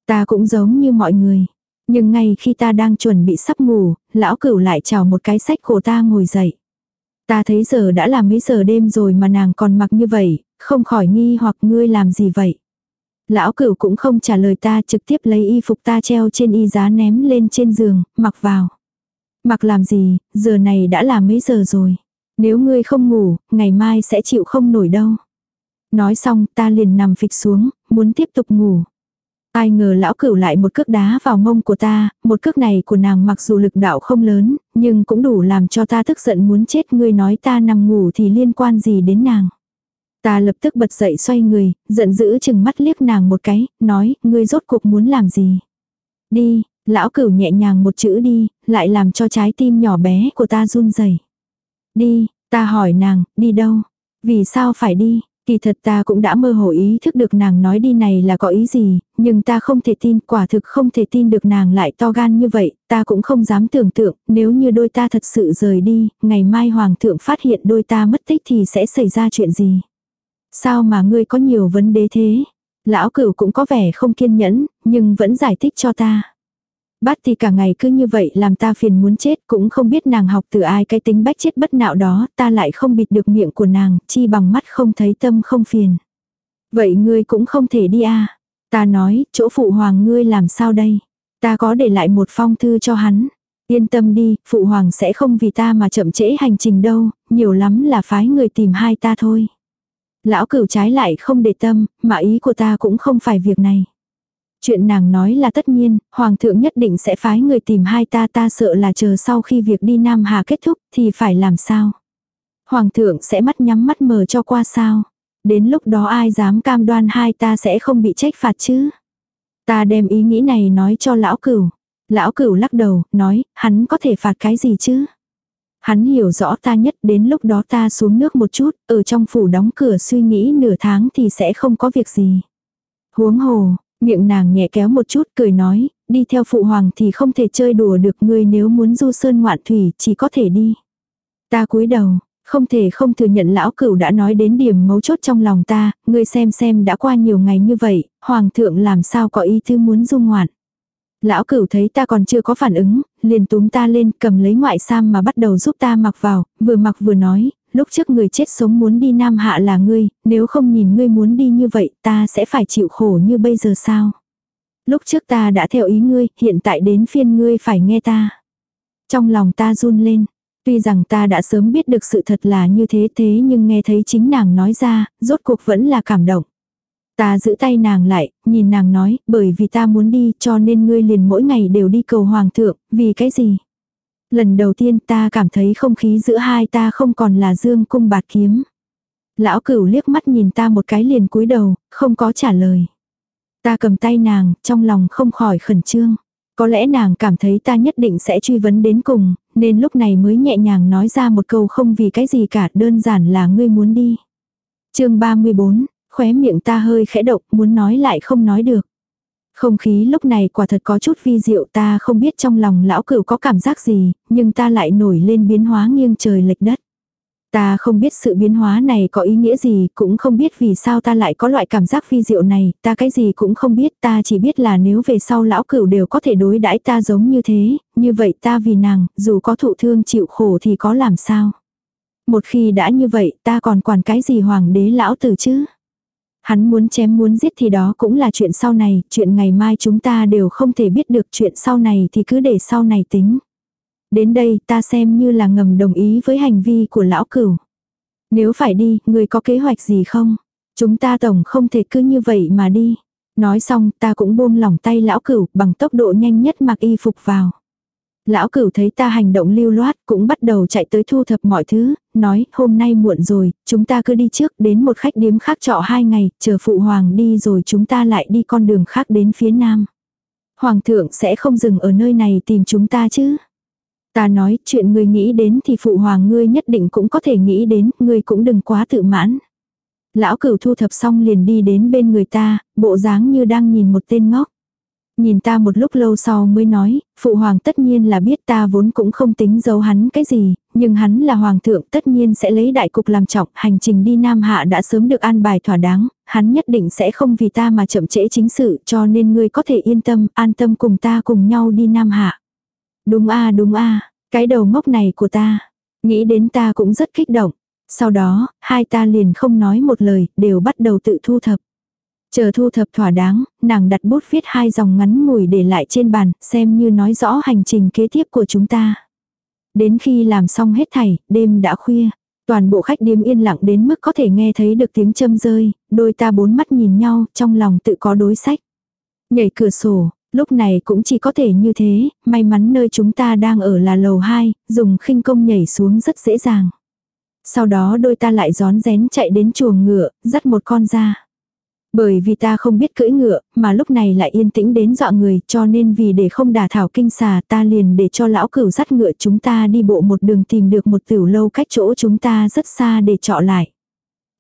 Ta cũng giống như mọi người. Nhưng ngay khi ta đang chuẩn bị sắp ngủ, lão cửu lại chào một cái sách cổ ta ngồi dậy. Ta thấy giờ đã là mấy giờ đêm rồi mà nàng còn mặc như vậy, không khỏi nghi hoặc ngươi làm gì vậy. Lão cửu cũng không trả lời ta trực tiếp lấy y phục ta treo trên y giá ném lên trên giường, mặc vào. Mặc làm gì, giờ này đã là mấy giờ rồi. Nếu ngươi không ngủ, ngày mai sẽ chịu không nổi đâu. Nói xong ta liền nằm phịch xuống, muốn tiếp tục ngủ. Ai ngờ lão cửu lại một cước đá vào mông của ta, một cước này của nàng mặc dù lực đạo không lớn, nhưng cũng đủ làm cho ta tức giận muốn chết ngươi nói ta nằm ngủ thì liên quan gì đến nàng. Ta lập tức bật dậy xoay người, giận dữ chừng mắt liếc nàng một cái, nói, ngươi rốt cuộc muốn làm gì. Đi, lão cửu nhẹ nhàng một chữ đi, lại làm cho trái tim nhỏ bé của ta run rẩy. Đi, ta hỏi nàng, đi đâu? Vì sao phải đi? Kỳ thật ta cũng đã mơ hồ ý thức được nàng nói đi này là có ý gì, nhưng ta không thể tin, quả thực không thể tin được nàng lại to gan như vậy, ta cũng không dám tưởng tượng, nếu như đôi ta thật sự rời đi, ngày mai hoàng thượng phát hiện đôi ta mất tích thì sẽ xảy ra chuyện gì. Sao mà ngươi có nhiều vấn đề thế? Lão cửu cũng có vẻ không kiên nhẫn, nhưng vẫn giải thích cho ta. Bát thì cả ngày cứ như vậy làm ta phiền muốn chết cũng không biết nàng học từ ai cái tính bách chết bất nạo đó, ta lại không bịt được miệng của nàng, chi bằng mắt không thấy tâm không phiền. Vậy ngươi cũng không thể đi à. Ta nói, chỗ phụ hoàng ngươi làm sao đây? Ta có để lại một phong thư cho hắn. Yên tâm đi, phụ hoàng sẽ không vì ta mà chậm trễ hành trình đâu, nhiều lắm là phái người tìm hai ta thôi. Lão cửu trái lại không để tâm, mà ý của ta cũng không phải việc này. Chuyện nàng nói là tất nhiên, hoàng thượng nhất định sẽ phái người tìm hai ta ta sợ là chờ sau khi việc đi Nam Hà kết thúc thì phải làm sao. Hoàng thượng sẽ mắt nhắm mắt mở cho qua sao. Đến lúc đó ai dám cam đoan hai ta sẽ không bị trách phạt chứ. Ta đem ý nghĩ này nói cho lão cửu. Lão cửu lắc đầu, nói, hắn có thể phạt cái gì chứ? Hắn hiểu rõ ta nhất đến lúc đó ta xuống nước một chút, ở trong phủ đóng cửa suy nghĩ nửa tháng thì sẽ không có việc gì. Huống hồ, miệng nàng nhẹ kéo một chút cười nói, đi theo phụ hoàng thì không thể chơi đùa được ngươi nếu muốn du sơn ngoạn thủy chỉ có thể đi. Ta cúi đầu, không thể không thừa nhận lão cửu đã nói đến điểm mấu chốt trong lòng ta, ngươi xem xem đã qua nhiều ngày như vậy, hoàng thượng làm sao có ý thư muốn du ngoạn. Lão cửu thấy ta còn chưa có phản ứng, liền túm ta lên cầm lấy ngoại sam mà bắt đầu giúp ta mặc vào, vừa mặc vừa nói, lúc trước người chết sống muốn đi Nam Hạ là ngươi, nếu không nhìn ngươi muốn đi như vậy ta sẽ phải chịu khổ như bây giờ sao. Lúc trước ta đã theo ý ngươi, hiện tại đến phiên ngươi phải nghe ta. Trong lòng ta run lên, tuy rằng ta đã sớm biết được sự thật là như thế thế nhưng nghe thấy chính nàng nói ra, rốt cuộc vẫn là cảm động. Ta giữ tay nàng lại, nhìn nàng nói, bởi vì ta muốn đi cho nên ngươi liền mỗi ngày đều đi cầu hoàng thượng, vì cái gì? Lần đầu tiên ta cảm thấy không khí giữa hai ta không còn là dương cung bạt kiếm. Lão cửu liếc mắt nhìn ta một cái liền cúi đầu, không có trả lời. Ta cầm tay nàng, trong lòng không khỏi khẩn trương. Có lẽ nàng cảm thấy ta nhất định sẽ truy vấn đến cùng, nên lúc này mới nhẹ nhàng nói ra một câu không vì cái gì cả, đơn giản là ngươi muốn đi. chương 34, Khóe miệng ta hơi khẽ động, muốn nói lại không nói được. Không khí lúc này quả thật có chút vi diệu ta không biết trong lòng lão cửu có cảm giác gì, nhưng ta lại nổi lên biến hóa nghiêng trời lệch đất. Ta không biết sự biến hóa này có ý nghĩa gì, cũng không biết vì sao ta lại có loại cảm giác vi diệu này, ta cái gì cũng không biết, ta chỉ biết là nếu về sau lão cửu đều có thể đối đãi ta giống như thế, như vậy ta vì nàng, dù có thụ thương chịu khổ thì có làm sao. Một khi đã như vậy, ta còn quản cái gì hoàng đế lão tử chứ? Hắn muốn chém muốn giết thì đó cũng là chuyện sau này, chuyện ngày mai chúng ta đều không thể biết được chuyện sau này thì cứ để sau này tính. Đến đây ta xem như là ngầm đồng ý với hành vi của lão cửu. Nếu phải đi, người có kế hoạch gì không? Chúng ta tổng không thể cứ như vậy mà đi. Nói xong ta cũng buông lỏng tay lão cửu bằng tốc độ nhanh nhất mặc y phục vào. Lão cửu thấy ta hành động lưu loát cũng bắt đầu chạy tới thu thập mọi thứ, nói hôm nay muộn rồi, chúng ta cứ đi trước đến một khách điếm khác trọ hai ngày, chờ phụ hoàng đi rồi chúng ta lại đi con đường khác đến phía nam. Hoàng thượng sẽ không dừng ở nơi này tìm chúng ta chứ. Ta nói chuyện ngươi nghĩ đến thì phụ hoàng ngươi nhất định cũng có thể nghĩ đến, ngươi cũng đừng quá tự mãn. Lão cửu thu thập xong liền đi đến bên người ta, bộ dáng như đang nhìn một tên ngốc. Nhìn ta một lúc lâu sau mới nói, phụ hoàng tất nhiên là biết ta vốn cũng không tính giấu hắn cái gì, nhưng hắn là hoàng thượng tất nhiên sẽ lấy đại cục làm trọng, hành trình đi Nam Hạ đã sớm được an bài thỏa đáng, hắn nhất định sẽ không vì ta mà chậm trễ chính sự cho nên ngươi có thể yên tâm, an tâm cùng ta cùng nhau đi Nam Hạ. Đúng a đúng a cái đầu ngốc này của ta. Nghĩ đến ta cũng rất kích động. Sau đó, hai ta liền không nói một lời, đều bắt đầu tự thu thập. Chờ thu thập thỏa đáng, nàng đặt bút viết hai dòng ngắn ngủi để lại trên bàn, xem như nói rõ hành trình kế tiếp của chúng ta. Đến khi làm xong hết thảy, đêm đã khuya. Toàn bộ khách điếm yên lặng đến mức có thể nghe thấy được tiếng châm rơi, đôi ta bốn mắt nhìn nhau, trong lòng tự có đối sách. Nhảy cửa sổ, lúc này cũng chỉ có thể như thế, may mắn nơi chúng ta đang ở là lầu 2, dùng khinh công nhảy xuống rất dễ dàng. Sau đó đôi ta lại gión rén chạy đến chuồng ngựa, dắt một con ra. Bởi vì ta không biết cưỡi ngựa, mà lúc này lại yên tĩnh đến dọa người, cho nên vì để không đả thảo kinh xà ta liền để cho lão cửu dắt ngựa chúng ta đi bộ một đường tìm được một tiểu lâu cách chỗ chúng ta rất xa để trọ lại.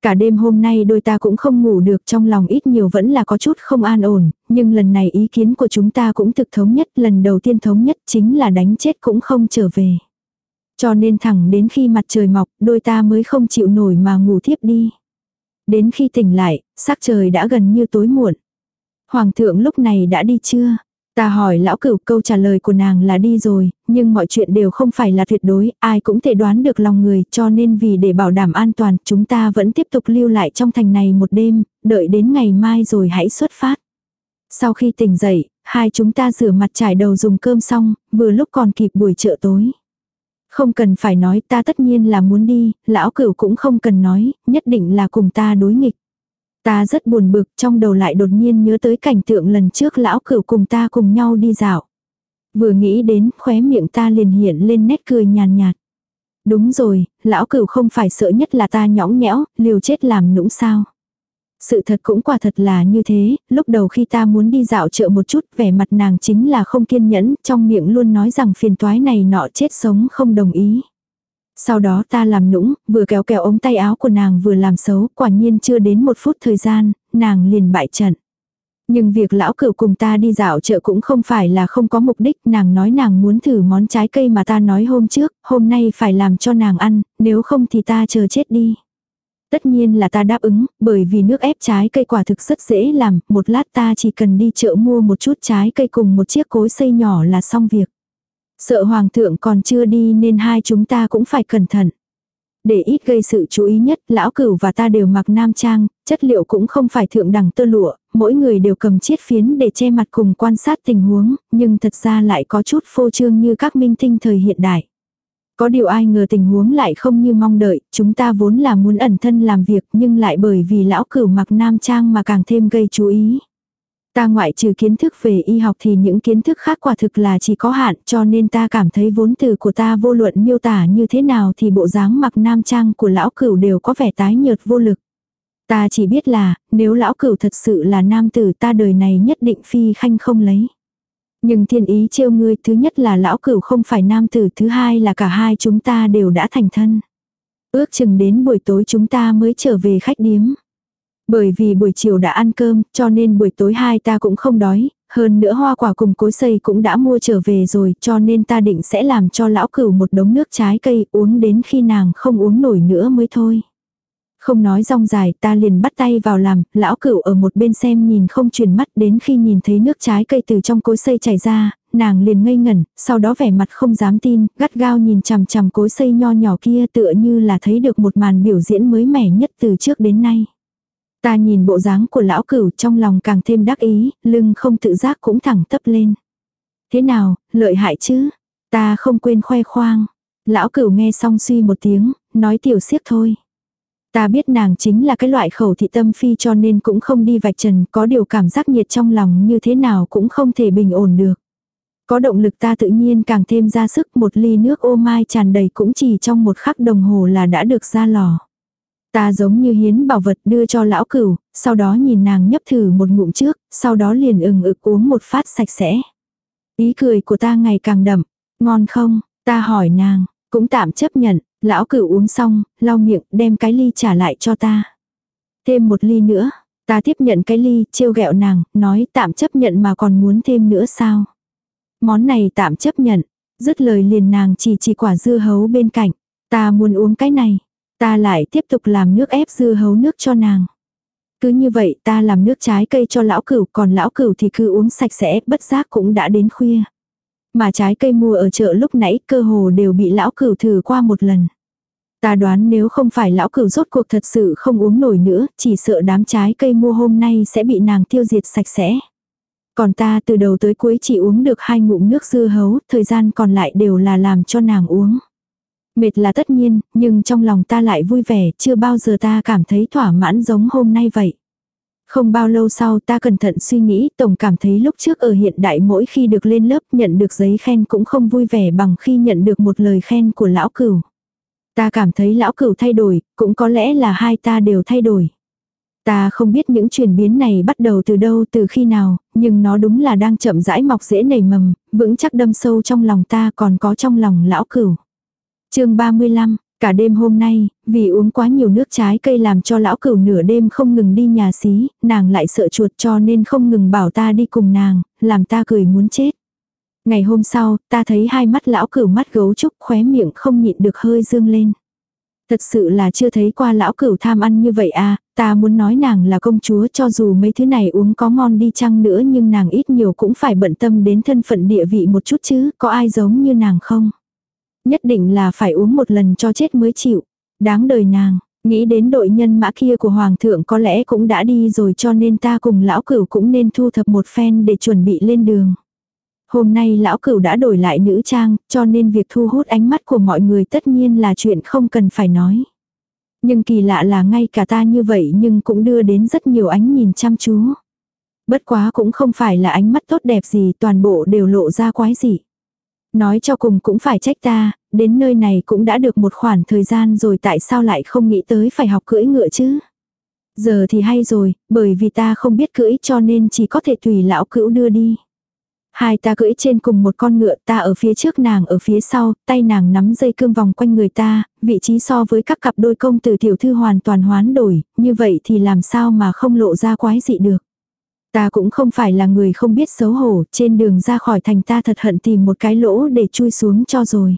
Cả đêm hôm nay đôi ta cũng không ngủ được trong lòng ít nhiều vẫn là có chút không an ổn, nhưng lần này ý kiến của chúng ta cũng thực thống nhất, lần đầu tiên thống nhất chính là đánh chết cũng không trở về. Cho nên thẳng đến khi mặt trời mọc, đôi ta mới không chịu nổi mà ngủ thiếp đi. Đến khi tỉnh lại, sắc trời đã gần như tối muộn. Hoàng thượng lúc này đã đi chưa? Ta hỏi lão cửu câu trả lời của nàng là đi rồi, nhưng mọi chuyện đều không phải là tuyệt đối, ai cũng thể đoán được lòng người, cho nên vì để bảo đảm an toàn, chúng ta vẫn tiếp tục lưu lại trong thành này một đêm, đợi đến ngày mai rồi hãy xuất phát. Sau khi tỉnh dậy, hai chúng ta rửa mặt trải đầu dùng cơm xong, vừa lúc còn kịp buổi chợ tối. Không cần phải nói ta tất nhiên là muốn đi, lão cửu cũng không cần nói, nhất định là cùng ta đối nghịch. Ta rất buồn bực trong đầu lại đột nhiên nhớ tới cảnh tượng lần trước lão cửu cùng ta cùng nhau đi dạo. Vừa nghĩ đến khóe miệng ta liền hiện lên nét cười nhàn nhạt, Đúng rồi, lão cửu không phải sợ nhất là ta nhõng nhẽo, liều chết làm nũng sao. Sự thật cũng quả thật là như thế, lúc đầu khi ta muốn đi dạo chợ một chút, vẻ mặt nàng chính là không kiên nhẫn, trong miệng luôn nói rằng phiền toái này nọ chết sống không đồng ý. Sau đó ta làm nũng, vừa kéo kéo ống tay áo của nàng vừa làm xấu, quả nhiên chưa đến một phút thời gian, nàng liền bại trận. Nhưng việc lão cửu cùng ta đi dạo chợ cũng không phải là không có mục đích, nàng nói nàng muốn thử món trái cây mà ta nói hôm trước, hôm nay phải làm cho nàng ăn, nếu không thì ta chờ chết đi. Tất nhiên là ta đáp ứng, bởi vì nước ép trái cây quả thực rất dễ làm, một lát ta chỉ cần đi chợ mua một chút trái cây cùng một chiếc cối xây nhỏ là xong việc. Sợ hoàng thượng còn chưa đi nên hai chúng ta cũng phải cẩn thận. Để ít gây sự chú ý nhất, lão cửu và ta đều mặc nam trang, chất liệu cũng không phải thượng đẳng tơ lụa, mỗi người đều cầm chiết phiến để che mặt cùng quan sát tình huống, nhưng thật ra lại có chút phô trương như các minh tinh thời hiện đại. Có điều ai ngờ tình huống lại không như mong đợi, chúng ta vốn là muốn ẩn thân làm việc nhưng lại bởi vì lão cửu mặc nam trang mà càng thêm gây chú ý. Ta ngoại trừ kiến thức về y học thì những kiến thức khác quả thực là chỉ có hạn cho nên ta cảm thấy vốn từ của ta vô luận miêu tả như thế nào thì bộ dáng mặc nam trang của lão cửu đều có vẻ tái nhợt vô lực. Ta chỉ biết là, nếu lão cửu thật sự là nam tử ta đời này nhất định phi khanh không lấy. Nhưng thiên ý trêu ngươi thứ nhất là lão cửu không phải nam tử thứ hai là cả hai chúng ta đều đã thành thân. Ước chừng đến buổi tối chúng ta mới trở về khách điếm. Bởi vì buổi chiều đã ăn cơm cho nên buổi tối hai ta cũng không đói, hơn nữa hoa quả cùng cối xây cũng đã mua trở về rồi cho nên ta định sẽ làm cho lão cửu một đống nước trái cây uống đến khi nàng không uống nổi nữa mới thôi. Không nói rong dài ta liền bắt tay vào làm, lão cửu ở một bên xem nhìn không chuyển mắt đến khi nhìn thấy nước trái cây từ trong cối xây chảy ra, nàng liền ngây ngẩn, sau đó vẻ mặt không dám tin, gắt gao nhìn chằm chằm cối xây nho nhỏ kia tựa như là thấy được một màn biểu diễn mới mẻ nhất từ trước đến nay. Ta nhìn bộ dáng của lão cửu trong lòng càng thêm đắc ý, lưng không tự giác cũng thẳng tấp lên. Thế nào, lợi hại chứ? Ta không quên khoe khoang. Lão cửu nghe xong suy một tiếng, nói tiểu siếc thôi. Ta biết nàng chính là cái loại khẩu thị tâm phi cho nên cũng không đi vạch trần, có điều cảm giác nhiệt trong lòng như thế nào cũng không thể bình ổn được. Có động lực ta tự nhiên càng thêm ra sức một ly nước ô mai tràn đầy cũng chỉ trong một khắc đồng hồ là đã được ra lò. Ta giống như hiến bảo vật đưa cho lão cửu, sau đó nhìn nàng nhấp thử một ngụm trước, sau đó liền ừng ực uống một phát sạch sẽ. Ý cười của ta ngày càng đậm, ngon không, Ta hỏi nàng, cũng tạm chấp nhận, lão cửu uống xong, lau miệng, đem cái ly trả lại cho ta. Thêm một ly nữa, ta tiếp nhận cái ly, trêu ghẹo nàng, nói tạm chấp nhận mà còn muốn thêm nữa sao. Món này tạm chấp nhận, dứt lời liền nàng chỉ chỉ quả dưa hấu bên cạnh. Ta muốn uống cái này, ta lại tiếp tục làm nước ép dưa hấu nước cho nàng. Cứ như vậy ta làm nước trái cây cho lão cửu, còn lão cửu thì cứ uống sạch sẽ, bất giác cũng đã đến khuya. Mà trái cây mua ở chợ lúc nãy cơ hồ đều bị lão cửu thử qua một lần. Ta đoán nếu không phải lão cửu rốt cuộc thật sự không uống nổi nữa, chỉ sợ đám trái cây mua hôm nay sẽ bị nàng tiêu diệt sạch sẽ. Còn ta từ đầu tới cuối chỉ uống được hai ngụm nước dưa hấu, thời gian còn lại đều là làm cho nàng uống. Mệt là tất nhiên, nhưng trong lòng ta lại vui vẻ, chưa bao giờ ta cảm thấy thỏa mãn giống hôm nay vậy. Không bao lâu sau ta cẩn thận suy nghĩ, tổng cảm thấy lúc trước ở hiện đại mỗi khi được lên lớp nhận được giấy khen cũng không vui vẻ bằng khi nhận được một lời khen của lão cửu. Ta cảm thấy lão cửu thay đổi, cũng có lẽ là hai ta đều thay đổi. Ta không biết những chuyển biến này bắt đầu từ đâu từ khi nào, nhưng nó đúng là đang chậm rãi mọc dễ nảy mầm, vững chắc đâm sâu trong lòng ta còn có trong lòng lão cửu chương 35, cả đêm hôm nay, vì uống quá nhiều nước trái cây làm cho lão cửu nửa đêm không ngừng đi nhà xí, nàng lại sợ chuột cho nên không ngừng bảo ta đi cùng nàng, làm ta cười muốn chết. Ngày hôm sau, ta thấy hai mắt lão cửu mắt gấu trúc khóe miệng không nhịn được hơi dương lên. Thật sự là chưa thấy qua lão cửu tham ăn như vậy à, ta muốn nói nàng là công chúa cho dù mấy thứ này uống có ngon đi chăng nữa nhưng nàng ít nhiều cũng phải bận tâm đến thân phận địa vị một chút chứ, có ai giống như nàng không? Nhất định là phải uống một lần cho chết mới chịu. Đáng đời nàng, nghĩ đến đội nhân mã kia của hoàng thượng có lẽ cũng đã đi rồi cho nên ta cùng lão cửu cũng nên thu thập một phen để chuẩn bị lên đường. Hôm nay lão cửu đã đổi lại nữ trang, cho nên việc thu hút ánh mắt của mọi người tất nhiên là chuyện không cần phải nói. Nhưng kỳ lạ là ngay cả ta như vậy nhưng cũng đưa đến rất nhiều ánh nhìn chăm chú. Bất quá cũng không phải là ánh mắt tốt đẹp gì toàn bộ đều lộ ra quái gì. Nói cho cùng cũng phải trách ta, đến nơi này cũng đã được một khoảng thời gian rồi tại sao lại không nghĩ tới phải học cưỡi ngựa chứ. Giờ thì hay rồi, bởi vì ta không biết cưỡi cho nên chỉ có thể tùy lão cữu đưa đi. Hai ta cưỡi trên cùng một con ngựa ta ở phía trước nàng ở phía sau, tay nàng nắm dây cương vòng quanh người ta, vị trí so với các cặp đôi công tử tiểu thư hoàn toàn hoán đổi, như vậy thì làm sao mà không lộ ra quái dị được. Ta cũng không phải là người không biết xấu hổ, trên đường ra khỏi thành ta thật hận tìm một cái lỗ để chui xuống cho rồi.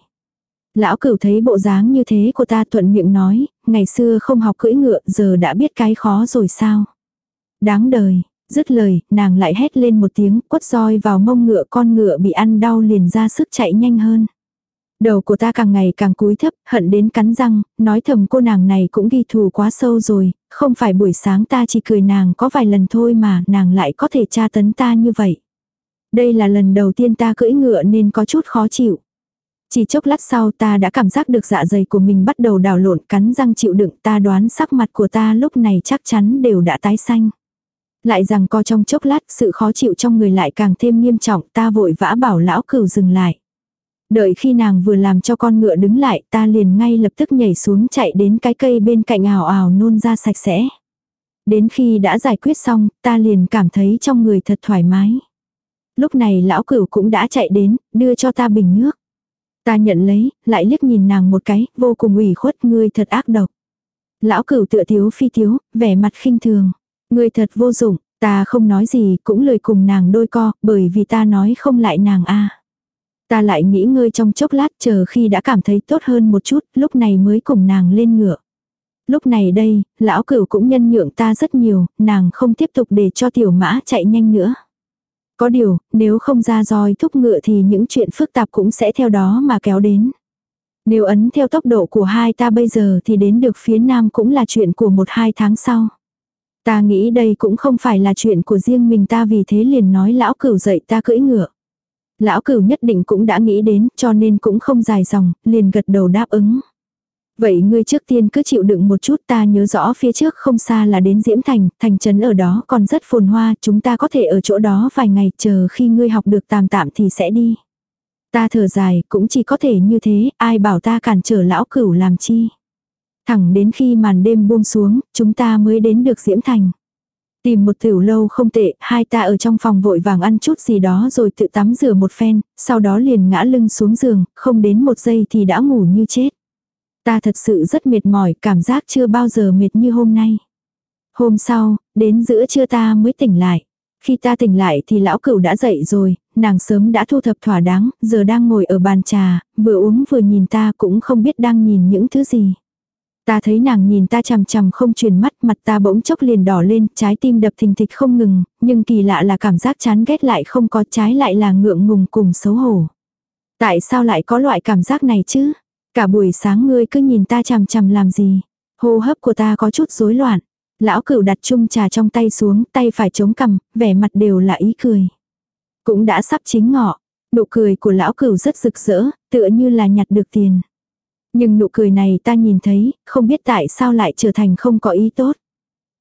Lão cửu thấy bộ dáng như thế của ta thuận miệng nói, ngày xưa không học cưỡi ngựa giờ đã biết cái khó rồi sao. Đáng đời, Dứt lời, nàng lại hét lên một tiếng, quất roi vào mông ngựa con ngựa bị ăn đau liền ra sức chạy nhanh hơn. Đầu của ta càng ngày càng cúi thấp, hận đến cắn răng, nói thầm cô nàng này cũng ghi thù quá sâu rồi, không phải buổi sáng ta chỉ cười nàng có vài lần thôi mà nàng lại có thể tra tấn ta như vậy. Đây là lần đầu tiên ta cưỡi ngựa nên có chút khó chịu. Chỉ chốc lát sau ta đã cảm giác được dạ dày của mình bắt đầu đảo lộn cắn răng chịu đựng ta đoán sắc mặt của ta lúc này chắc chắn đều đã tái xanh. Lại rằng co trong chốc lát sự khó chịu trong người lại càng thêm nghiêm trọng ta vội vã bảo lão cửu dừng lại. Đợi khi nàng vừa làm cho con ngựa đứng lại ta liền ngay lập tức nhảy xuống chạy đến cái cây bên cạnh ảo ảo nôn ra sạch sẽ. Đến khi đã giải quyết xong ta liền cảm thấy trong người thật thoải mái. Lúc này lão cửu cũng đã chạy đến, đưa cho ta bình nước. Ta nhận lấy, lại liếc nhìn nàng một cái, vô cùng ủy khuất ngươi thật ác độc. Lão cửu tựa thiếu phi thiếu, vẻ mặt khinh thường. Người thật vô dụng, ta không nói gì, cũng lời cùng nàng đôi co, bởi vì ta nói không lại nàng a. Ta lại nghĩ ngơi trong chốc lát chờ khi đã cảm thấy tốt hơn một chút, lúc này mới cùng nàng lên ngựa. Lúc này đây, lão cửu cũng nhân nhượng ta rất nhiều, nàng không tiếp tục để cho tiểu mã chạy nhanh nữa. Có điều, nếu không ra roi thúc ngựa thì những chuyện phức tạp cũng sẽ theo đó mà kéo đến. Nếu ấn theo tốc độ của hai ta bây giờ thì đến được phía nam cũng là chuyện của một hai tháng sau. Ta nghĩ đây cũng không phải là chuyện của riêng mình ta vì thế liền nói lão cửu dậy ta cưỡi ngựa. Lão cửu nhất định cũng đã nghĩ đến cho nên cũng không dài dòng, liền gật đầu đáp ứng. Vậy ngươi trước tiên cứ chịu đựng một chút ta nhớ rõ phía trước không xa là đến Diễm Thành, thành trấn ở đó còn rất phồn hoa, chúng ta có thể ở chỗ đó vài ngày chờ khi ngươi học được tạm tạm thì sẽ đi. Ta thở dài, cũng chỉ có thể như thế, ai bảo ta cản trở lão cửu làm chi. Thẳng đến khi màn đêm buông xuống, chúng ta mới đến được Diễm Thành. Tìm một tiểu lâu không tệ, hai ta ở trong phòng vội vàng ăn chút gì đó rồi tự tắm rửa một phen, sau đó liền ngã lưng xuống giường, không đến một giây thì đã ngủ như chết. Ta thật sự rất mệt mỏi, cảm giác chưa bao giờ mệt như hôm nay. Hôm sau, đến giữa trưa ta mới tỉnh lại. Khi ta tỉnh lại thì lão cửu đã dậy rồi, nàng sớm đã thu thập thỏa đáng, giờ đang ngồi ở bàn trà, vừa uống vừa nhìn ta cũng không biết đang nhìn những thứ gì. Ta thấy nàng nhìn ta chằm chằm không truyền mắt, mặt ta bỗng chốc liền đỏ lên, trái tim đập thình thịch không ngừng, nhưng kỳ lạ là cảm giác chán ghét lại không có trái lại là ngượng ngùng cùng xấu hổ. Tại sao lại có loại cảm giác này chứ? Cả buổi sáng ngươi cứ nhìn ta chằm chằm làm gì? Hô hấp của ta có chút rối loạn. Lão cửu đặt chung trà trong tay xuống, tay phải chống cằm, vẻ mặt đều là ý cười. Cũng đã sắp chính ngọ, nụ cười của lão cửu rất rực rỡ, tựa như là nhặt được tiền. Nhưng nụ cười này ta nhìn thấy, không biết tại sao lại trở thành không có ý tốt.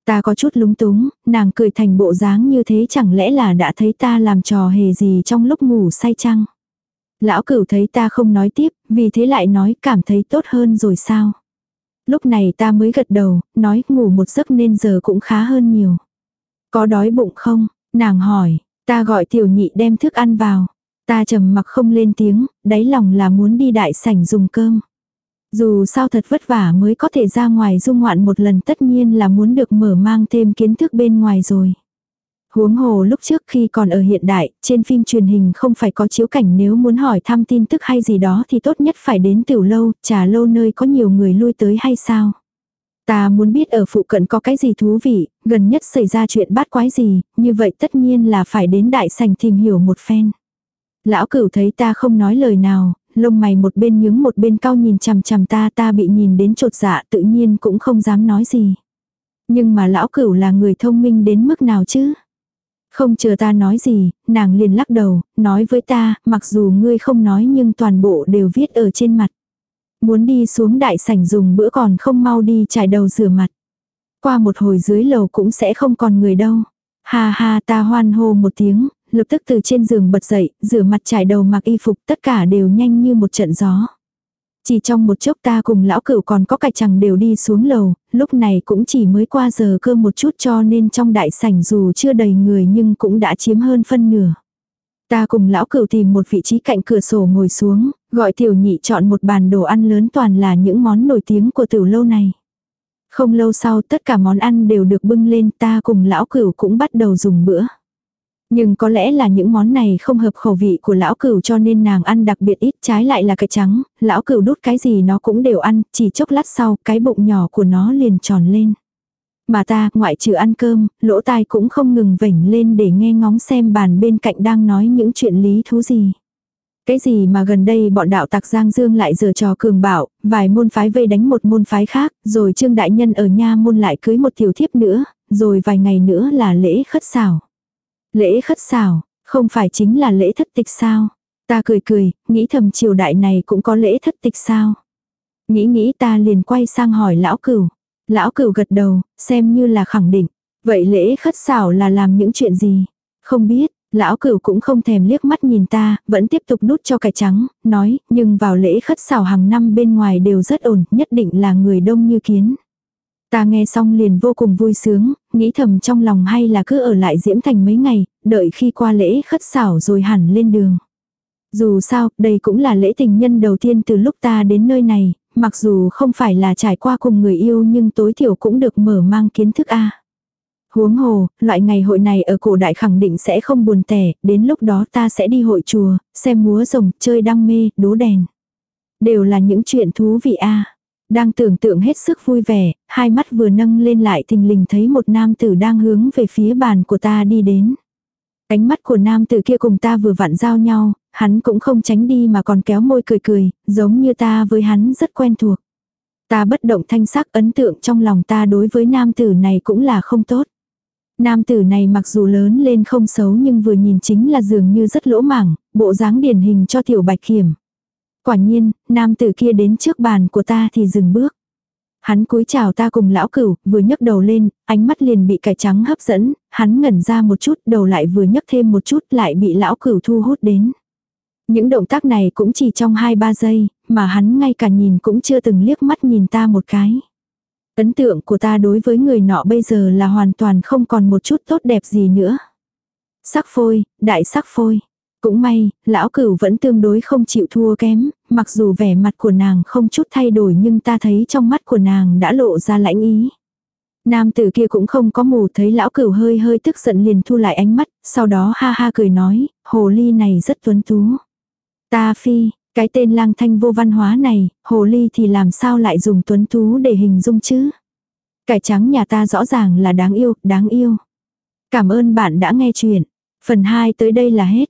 Ta có chút lúng túng, nàng cười thành bộ dáng như thế chẳng lẽ là đã thấy ta làm trò hề gì trong lúc ngủ say chăng? Lão cửu thấy ta không nói tiếp, vì thế lại nói cảm thấy tốt hơn rồi sao? Lúc này ta mới gật đầu, nói ngủ một giấc nên giờ cũng khá hơn nhiều. Có đói bụng không? Nàng hỏi, ta gọi tiểu nhị đem thức ăn vào. Ta trầm mặc không lên tiếng, đáy lòng là muốn đi đại sảnh dùng cơm. Dù sao thật vất vả mới có thể ra ngoài dung ngoạn một lần tất nhiên là muốn được mở mang thêm kiến thức bên ngoài rồi. Huống hồ lúc trước khi còn ở hiện đại, trên phim truyền hình không phải có chiếu cảnh nếu muốn hỏi thăm tin tức hay gì đó thì tốt nhất phải đến tiểu lâu, trà lâu nơi có nhiều người lui tới hay sao. Ta muốn biết ở phụ cận có cái gì thú vị, gần nhất xảy ra chuyện bát quái gì, như vậy tất nhiên là phải đến đại sảnh tìm hiểu một phen. Lão cửu thấy ta không nói lời nào, lông mày một bên nhướng một bên cao nhìn chằm chằm ta ta bị nhìn đến trột dạ tự nhiên cũng không dám nói gì. Nhưng mà lão cửu là người thông minh đến mức nào chứ? Không chờ ta nói gì, nàng liền lắc đầu, nói với ta, mặc dù ngươi không nói nhưng toàn bộ đều viết ở trên mặt. Muốn đi xuống đại sảnh dùng bữa còn không mau đi trải đầu rửa mặt. Qua một hồi dưới lầu cũng sẽ không còn người đâu. Ha ha ta hoan hô một tiếng, lập tức từ trên giường bật dậy, rửa mặt trải đầu mặc y phục tất cả đều nhanh như một trận gió. Chỉ trong một chốc ta cùng lão cửu còn có cả chẳng đều đi xuống lầu, lúc này cũng chỉ mới qua giờ cơm một chút cho nên trong đại sảnh dù chưa đầy người nhưng cũng đã chiếm hơn phân nửa. Ta cùng lão cửu tìm một vị trí cạnh cửa sổ ngồi xuống, gọi tiểu nhị chọn một bàn đồ ăn lớn toàn là những món nổi tiếng của tiểu lâu này. Không lâu sau tất cả món ăn đều được bưng lên ta cùng lão cửu cũng bắt đầu dùng bữa. Nhưng có lẽ là những món này không hợp khẩu vị của lão cửu cho nên nàng ăn đặc biệt ít trái lại là cái trắng, lão cửu đút cái gì nó cũng đều ăn, chỉ chốc lát sau cái bụng nhỏ của nó liền tròn lên. Mà ta, ngoại trừ ăn cơm, lỗ tai cũng không ngừng vểnh lên để nghe ngóng xem bàn bên cạnh đang nói những chuyện lý thú gì. Cái gì mà gần đây bọn đạo tặc Giang Dương lại giờ trò cường bảo, vài môn phái vây đánh một môn phái khác, rồi Trương Đại Nhân ở nha môn lại cưới một tiểu thiếp nữa, rồi vài ngày nữa là lễ khất xảo. Lễ khất xảo, không phải chính là lễ thất tịch sao? Ta cười cười, nghĩ thầm triều đại này cũng có lễ thất tịch sao? Nghĩ nghĩ ta liền quay sang hỏi lão cửu. Lão cửu gật đầu, xem như là khẳng định. Vậy lễ khất xảo là làm những chuyện gì? Không biết, lão cửu cũng không thèm liếc mắt nhìn ta, vẫn tiếp tục đút cho cải trắng, nói, nhưng vào lễ khất xảo hàng năm bên ngoài đều rất ổn, nhất định là người đông như kiến. Ta nghe xong liền vô cùng vui sướng, nghĩ thầm trong lòng hay là cứ ở lại Diễm Thành mấy ngày, đợi khi qua lễ khất xảo rồi hẳn lên đường. Dù sao, đây cũng là lễ tình nhân đầu tiên từ lúc ta đến nơi này, mặc dù không phải là trải qua cùng người yêu nhưng tối thiểu cũng được mở mang kiến thức A. Huống hồ, loại ngày hội này ở cổ đại khẳng định sẽ không buồn tẻ, đến lúc đó ta sẽ đi hội chùa, xem múa rồng, chơi đăng mê, đố đèn. Đều là những chuyện thú vị A. Đang tưởng tượng hết sức vui vẻ, hai mắt vừa nâng lên lại thình lình thấy một nam tử đang hướng về phía bàn của ta đi đến. Ánh mắt của nam tử kia cùng ta vừa vặn giao nhau, hắn cũng không tránh đi mà còn kéo môi cười cười, giống như ta với hắn rất quen thuộc. Ta bất động thanh sắc ấn tượng trong lòng ta đối với nam tử này cũng là không tốt. Nam tử này mặc dù lớn lên không xấu nhưng vừa nhìn chính là dường như rất lỗ mảng, bộ dáng điển hình cho tiểu bạch kiểm. Quả nhiên, nam tử kia đến trước bàn của ta thì dừng bước. Hắn cúi chào ta cùng lão cửu, vừa nhấc đầu lên, ánh mắt liền bị cải trắng hấp dẫn, hắn ngẩn ra một chút, đầu lại vừa nhấc thêm một chút lại bị lão cửu thu hút đến. Những động tác này cũng chỉ trong 2-3 giây, mà hắn ngay cả nhìn cũng chưa từng liếc mắt nhìn ta một cái. Ấn tượng của ta đối với người nọ bây giờ là hoàn toàn không còn một chút tốt đẹp gì nữa. Sắc phôi, đại sắc phôi. Cũng may, lão cửu vẫn tương đối không chịu thua kém, mặc dù vẻ mặt của nàng không chút thay đổi nhưng ta thấy trong mắt của nàng đã lộ ra lãnh ý. Nam tử kia cũng không có mù thấy lão cửu hơi hơi tức giận liền thu lại ánh mắt, sau đó ha ha cười nói, hồ ly này rất tuấn tú. Ta phi, cái tên lang thanh vô văn hóa này, hồ ly thì làm sao lại dùng tuấn tú để hình dung chứ? Cải trắng nhà ta rõ ràng là đáng yêu, đáng yêu. Cảm ơn bạn đã nghe chuyện. Phần 2 tới đây là hết.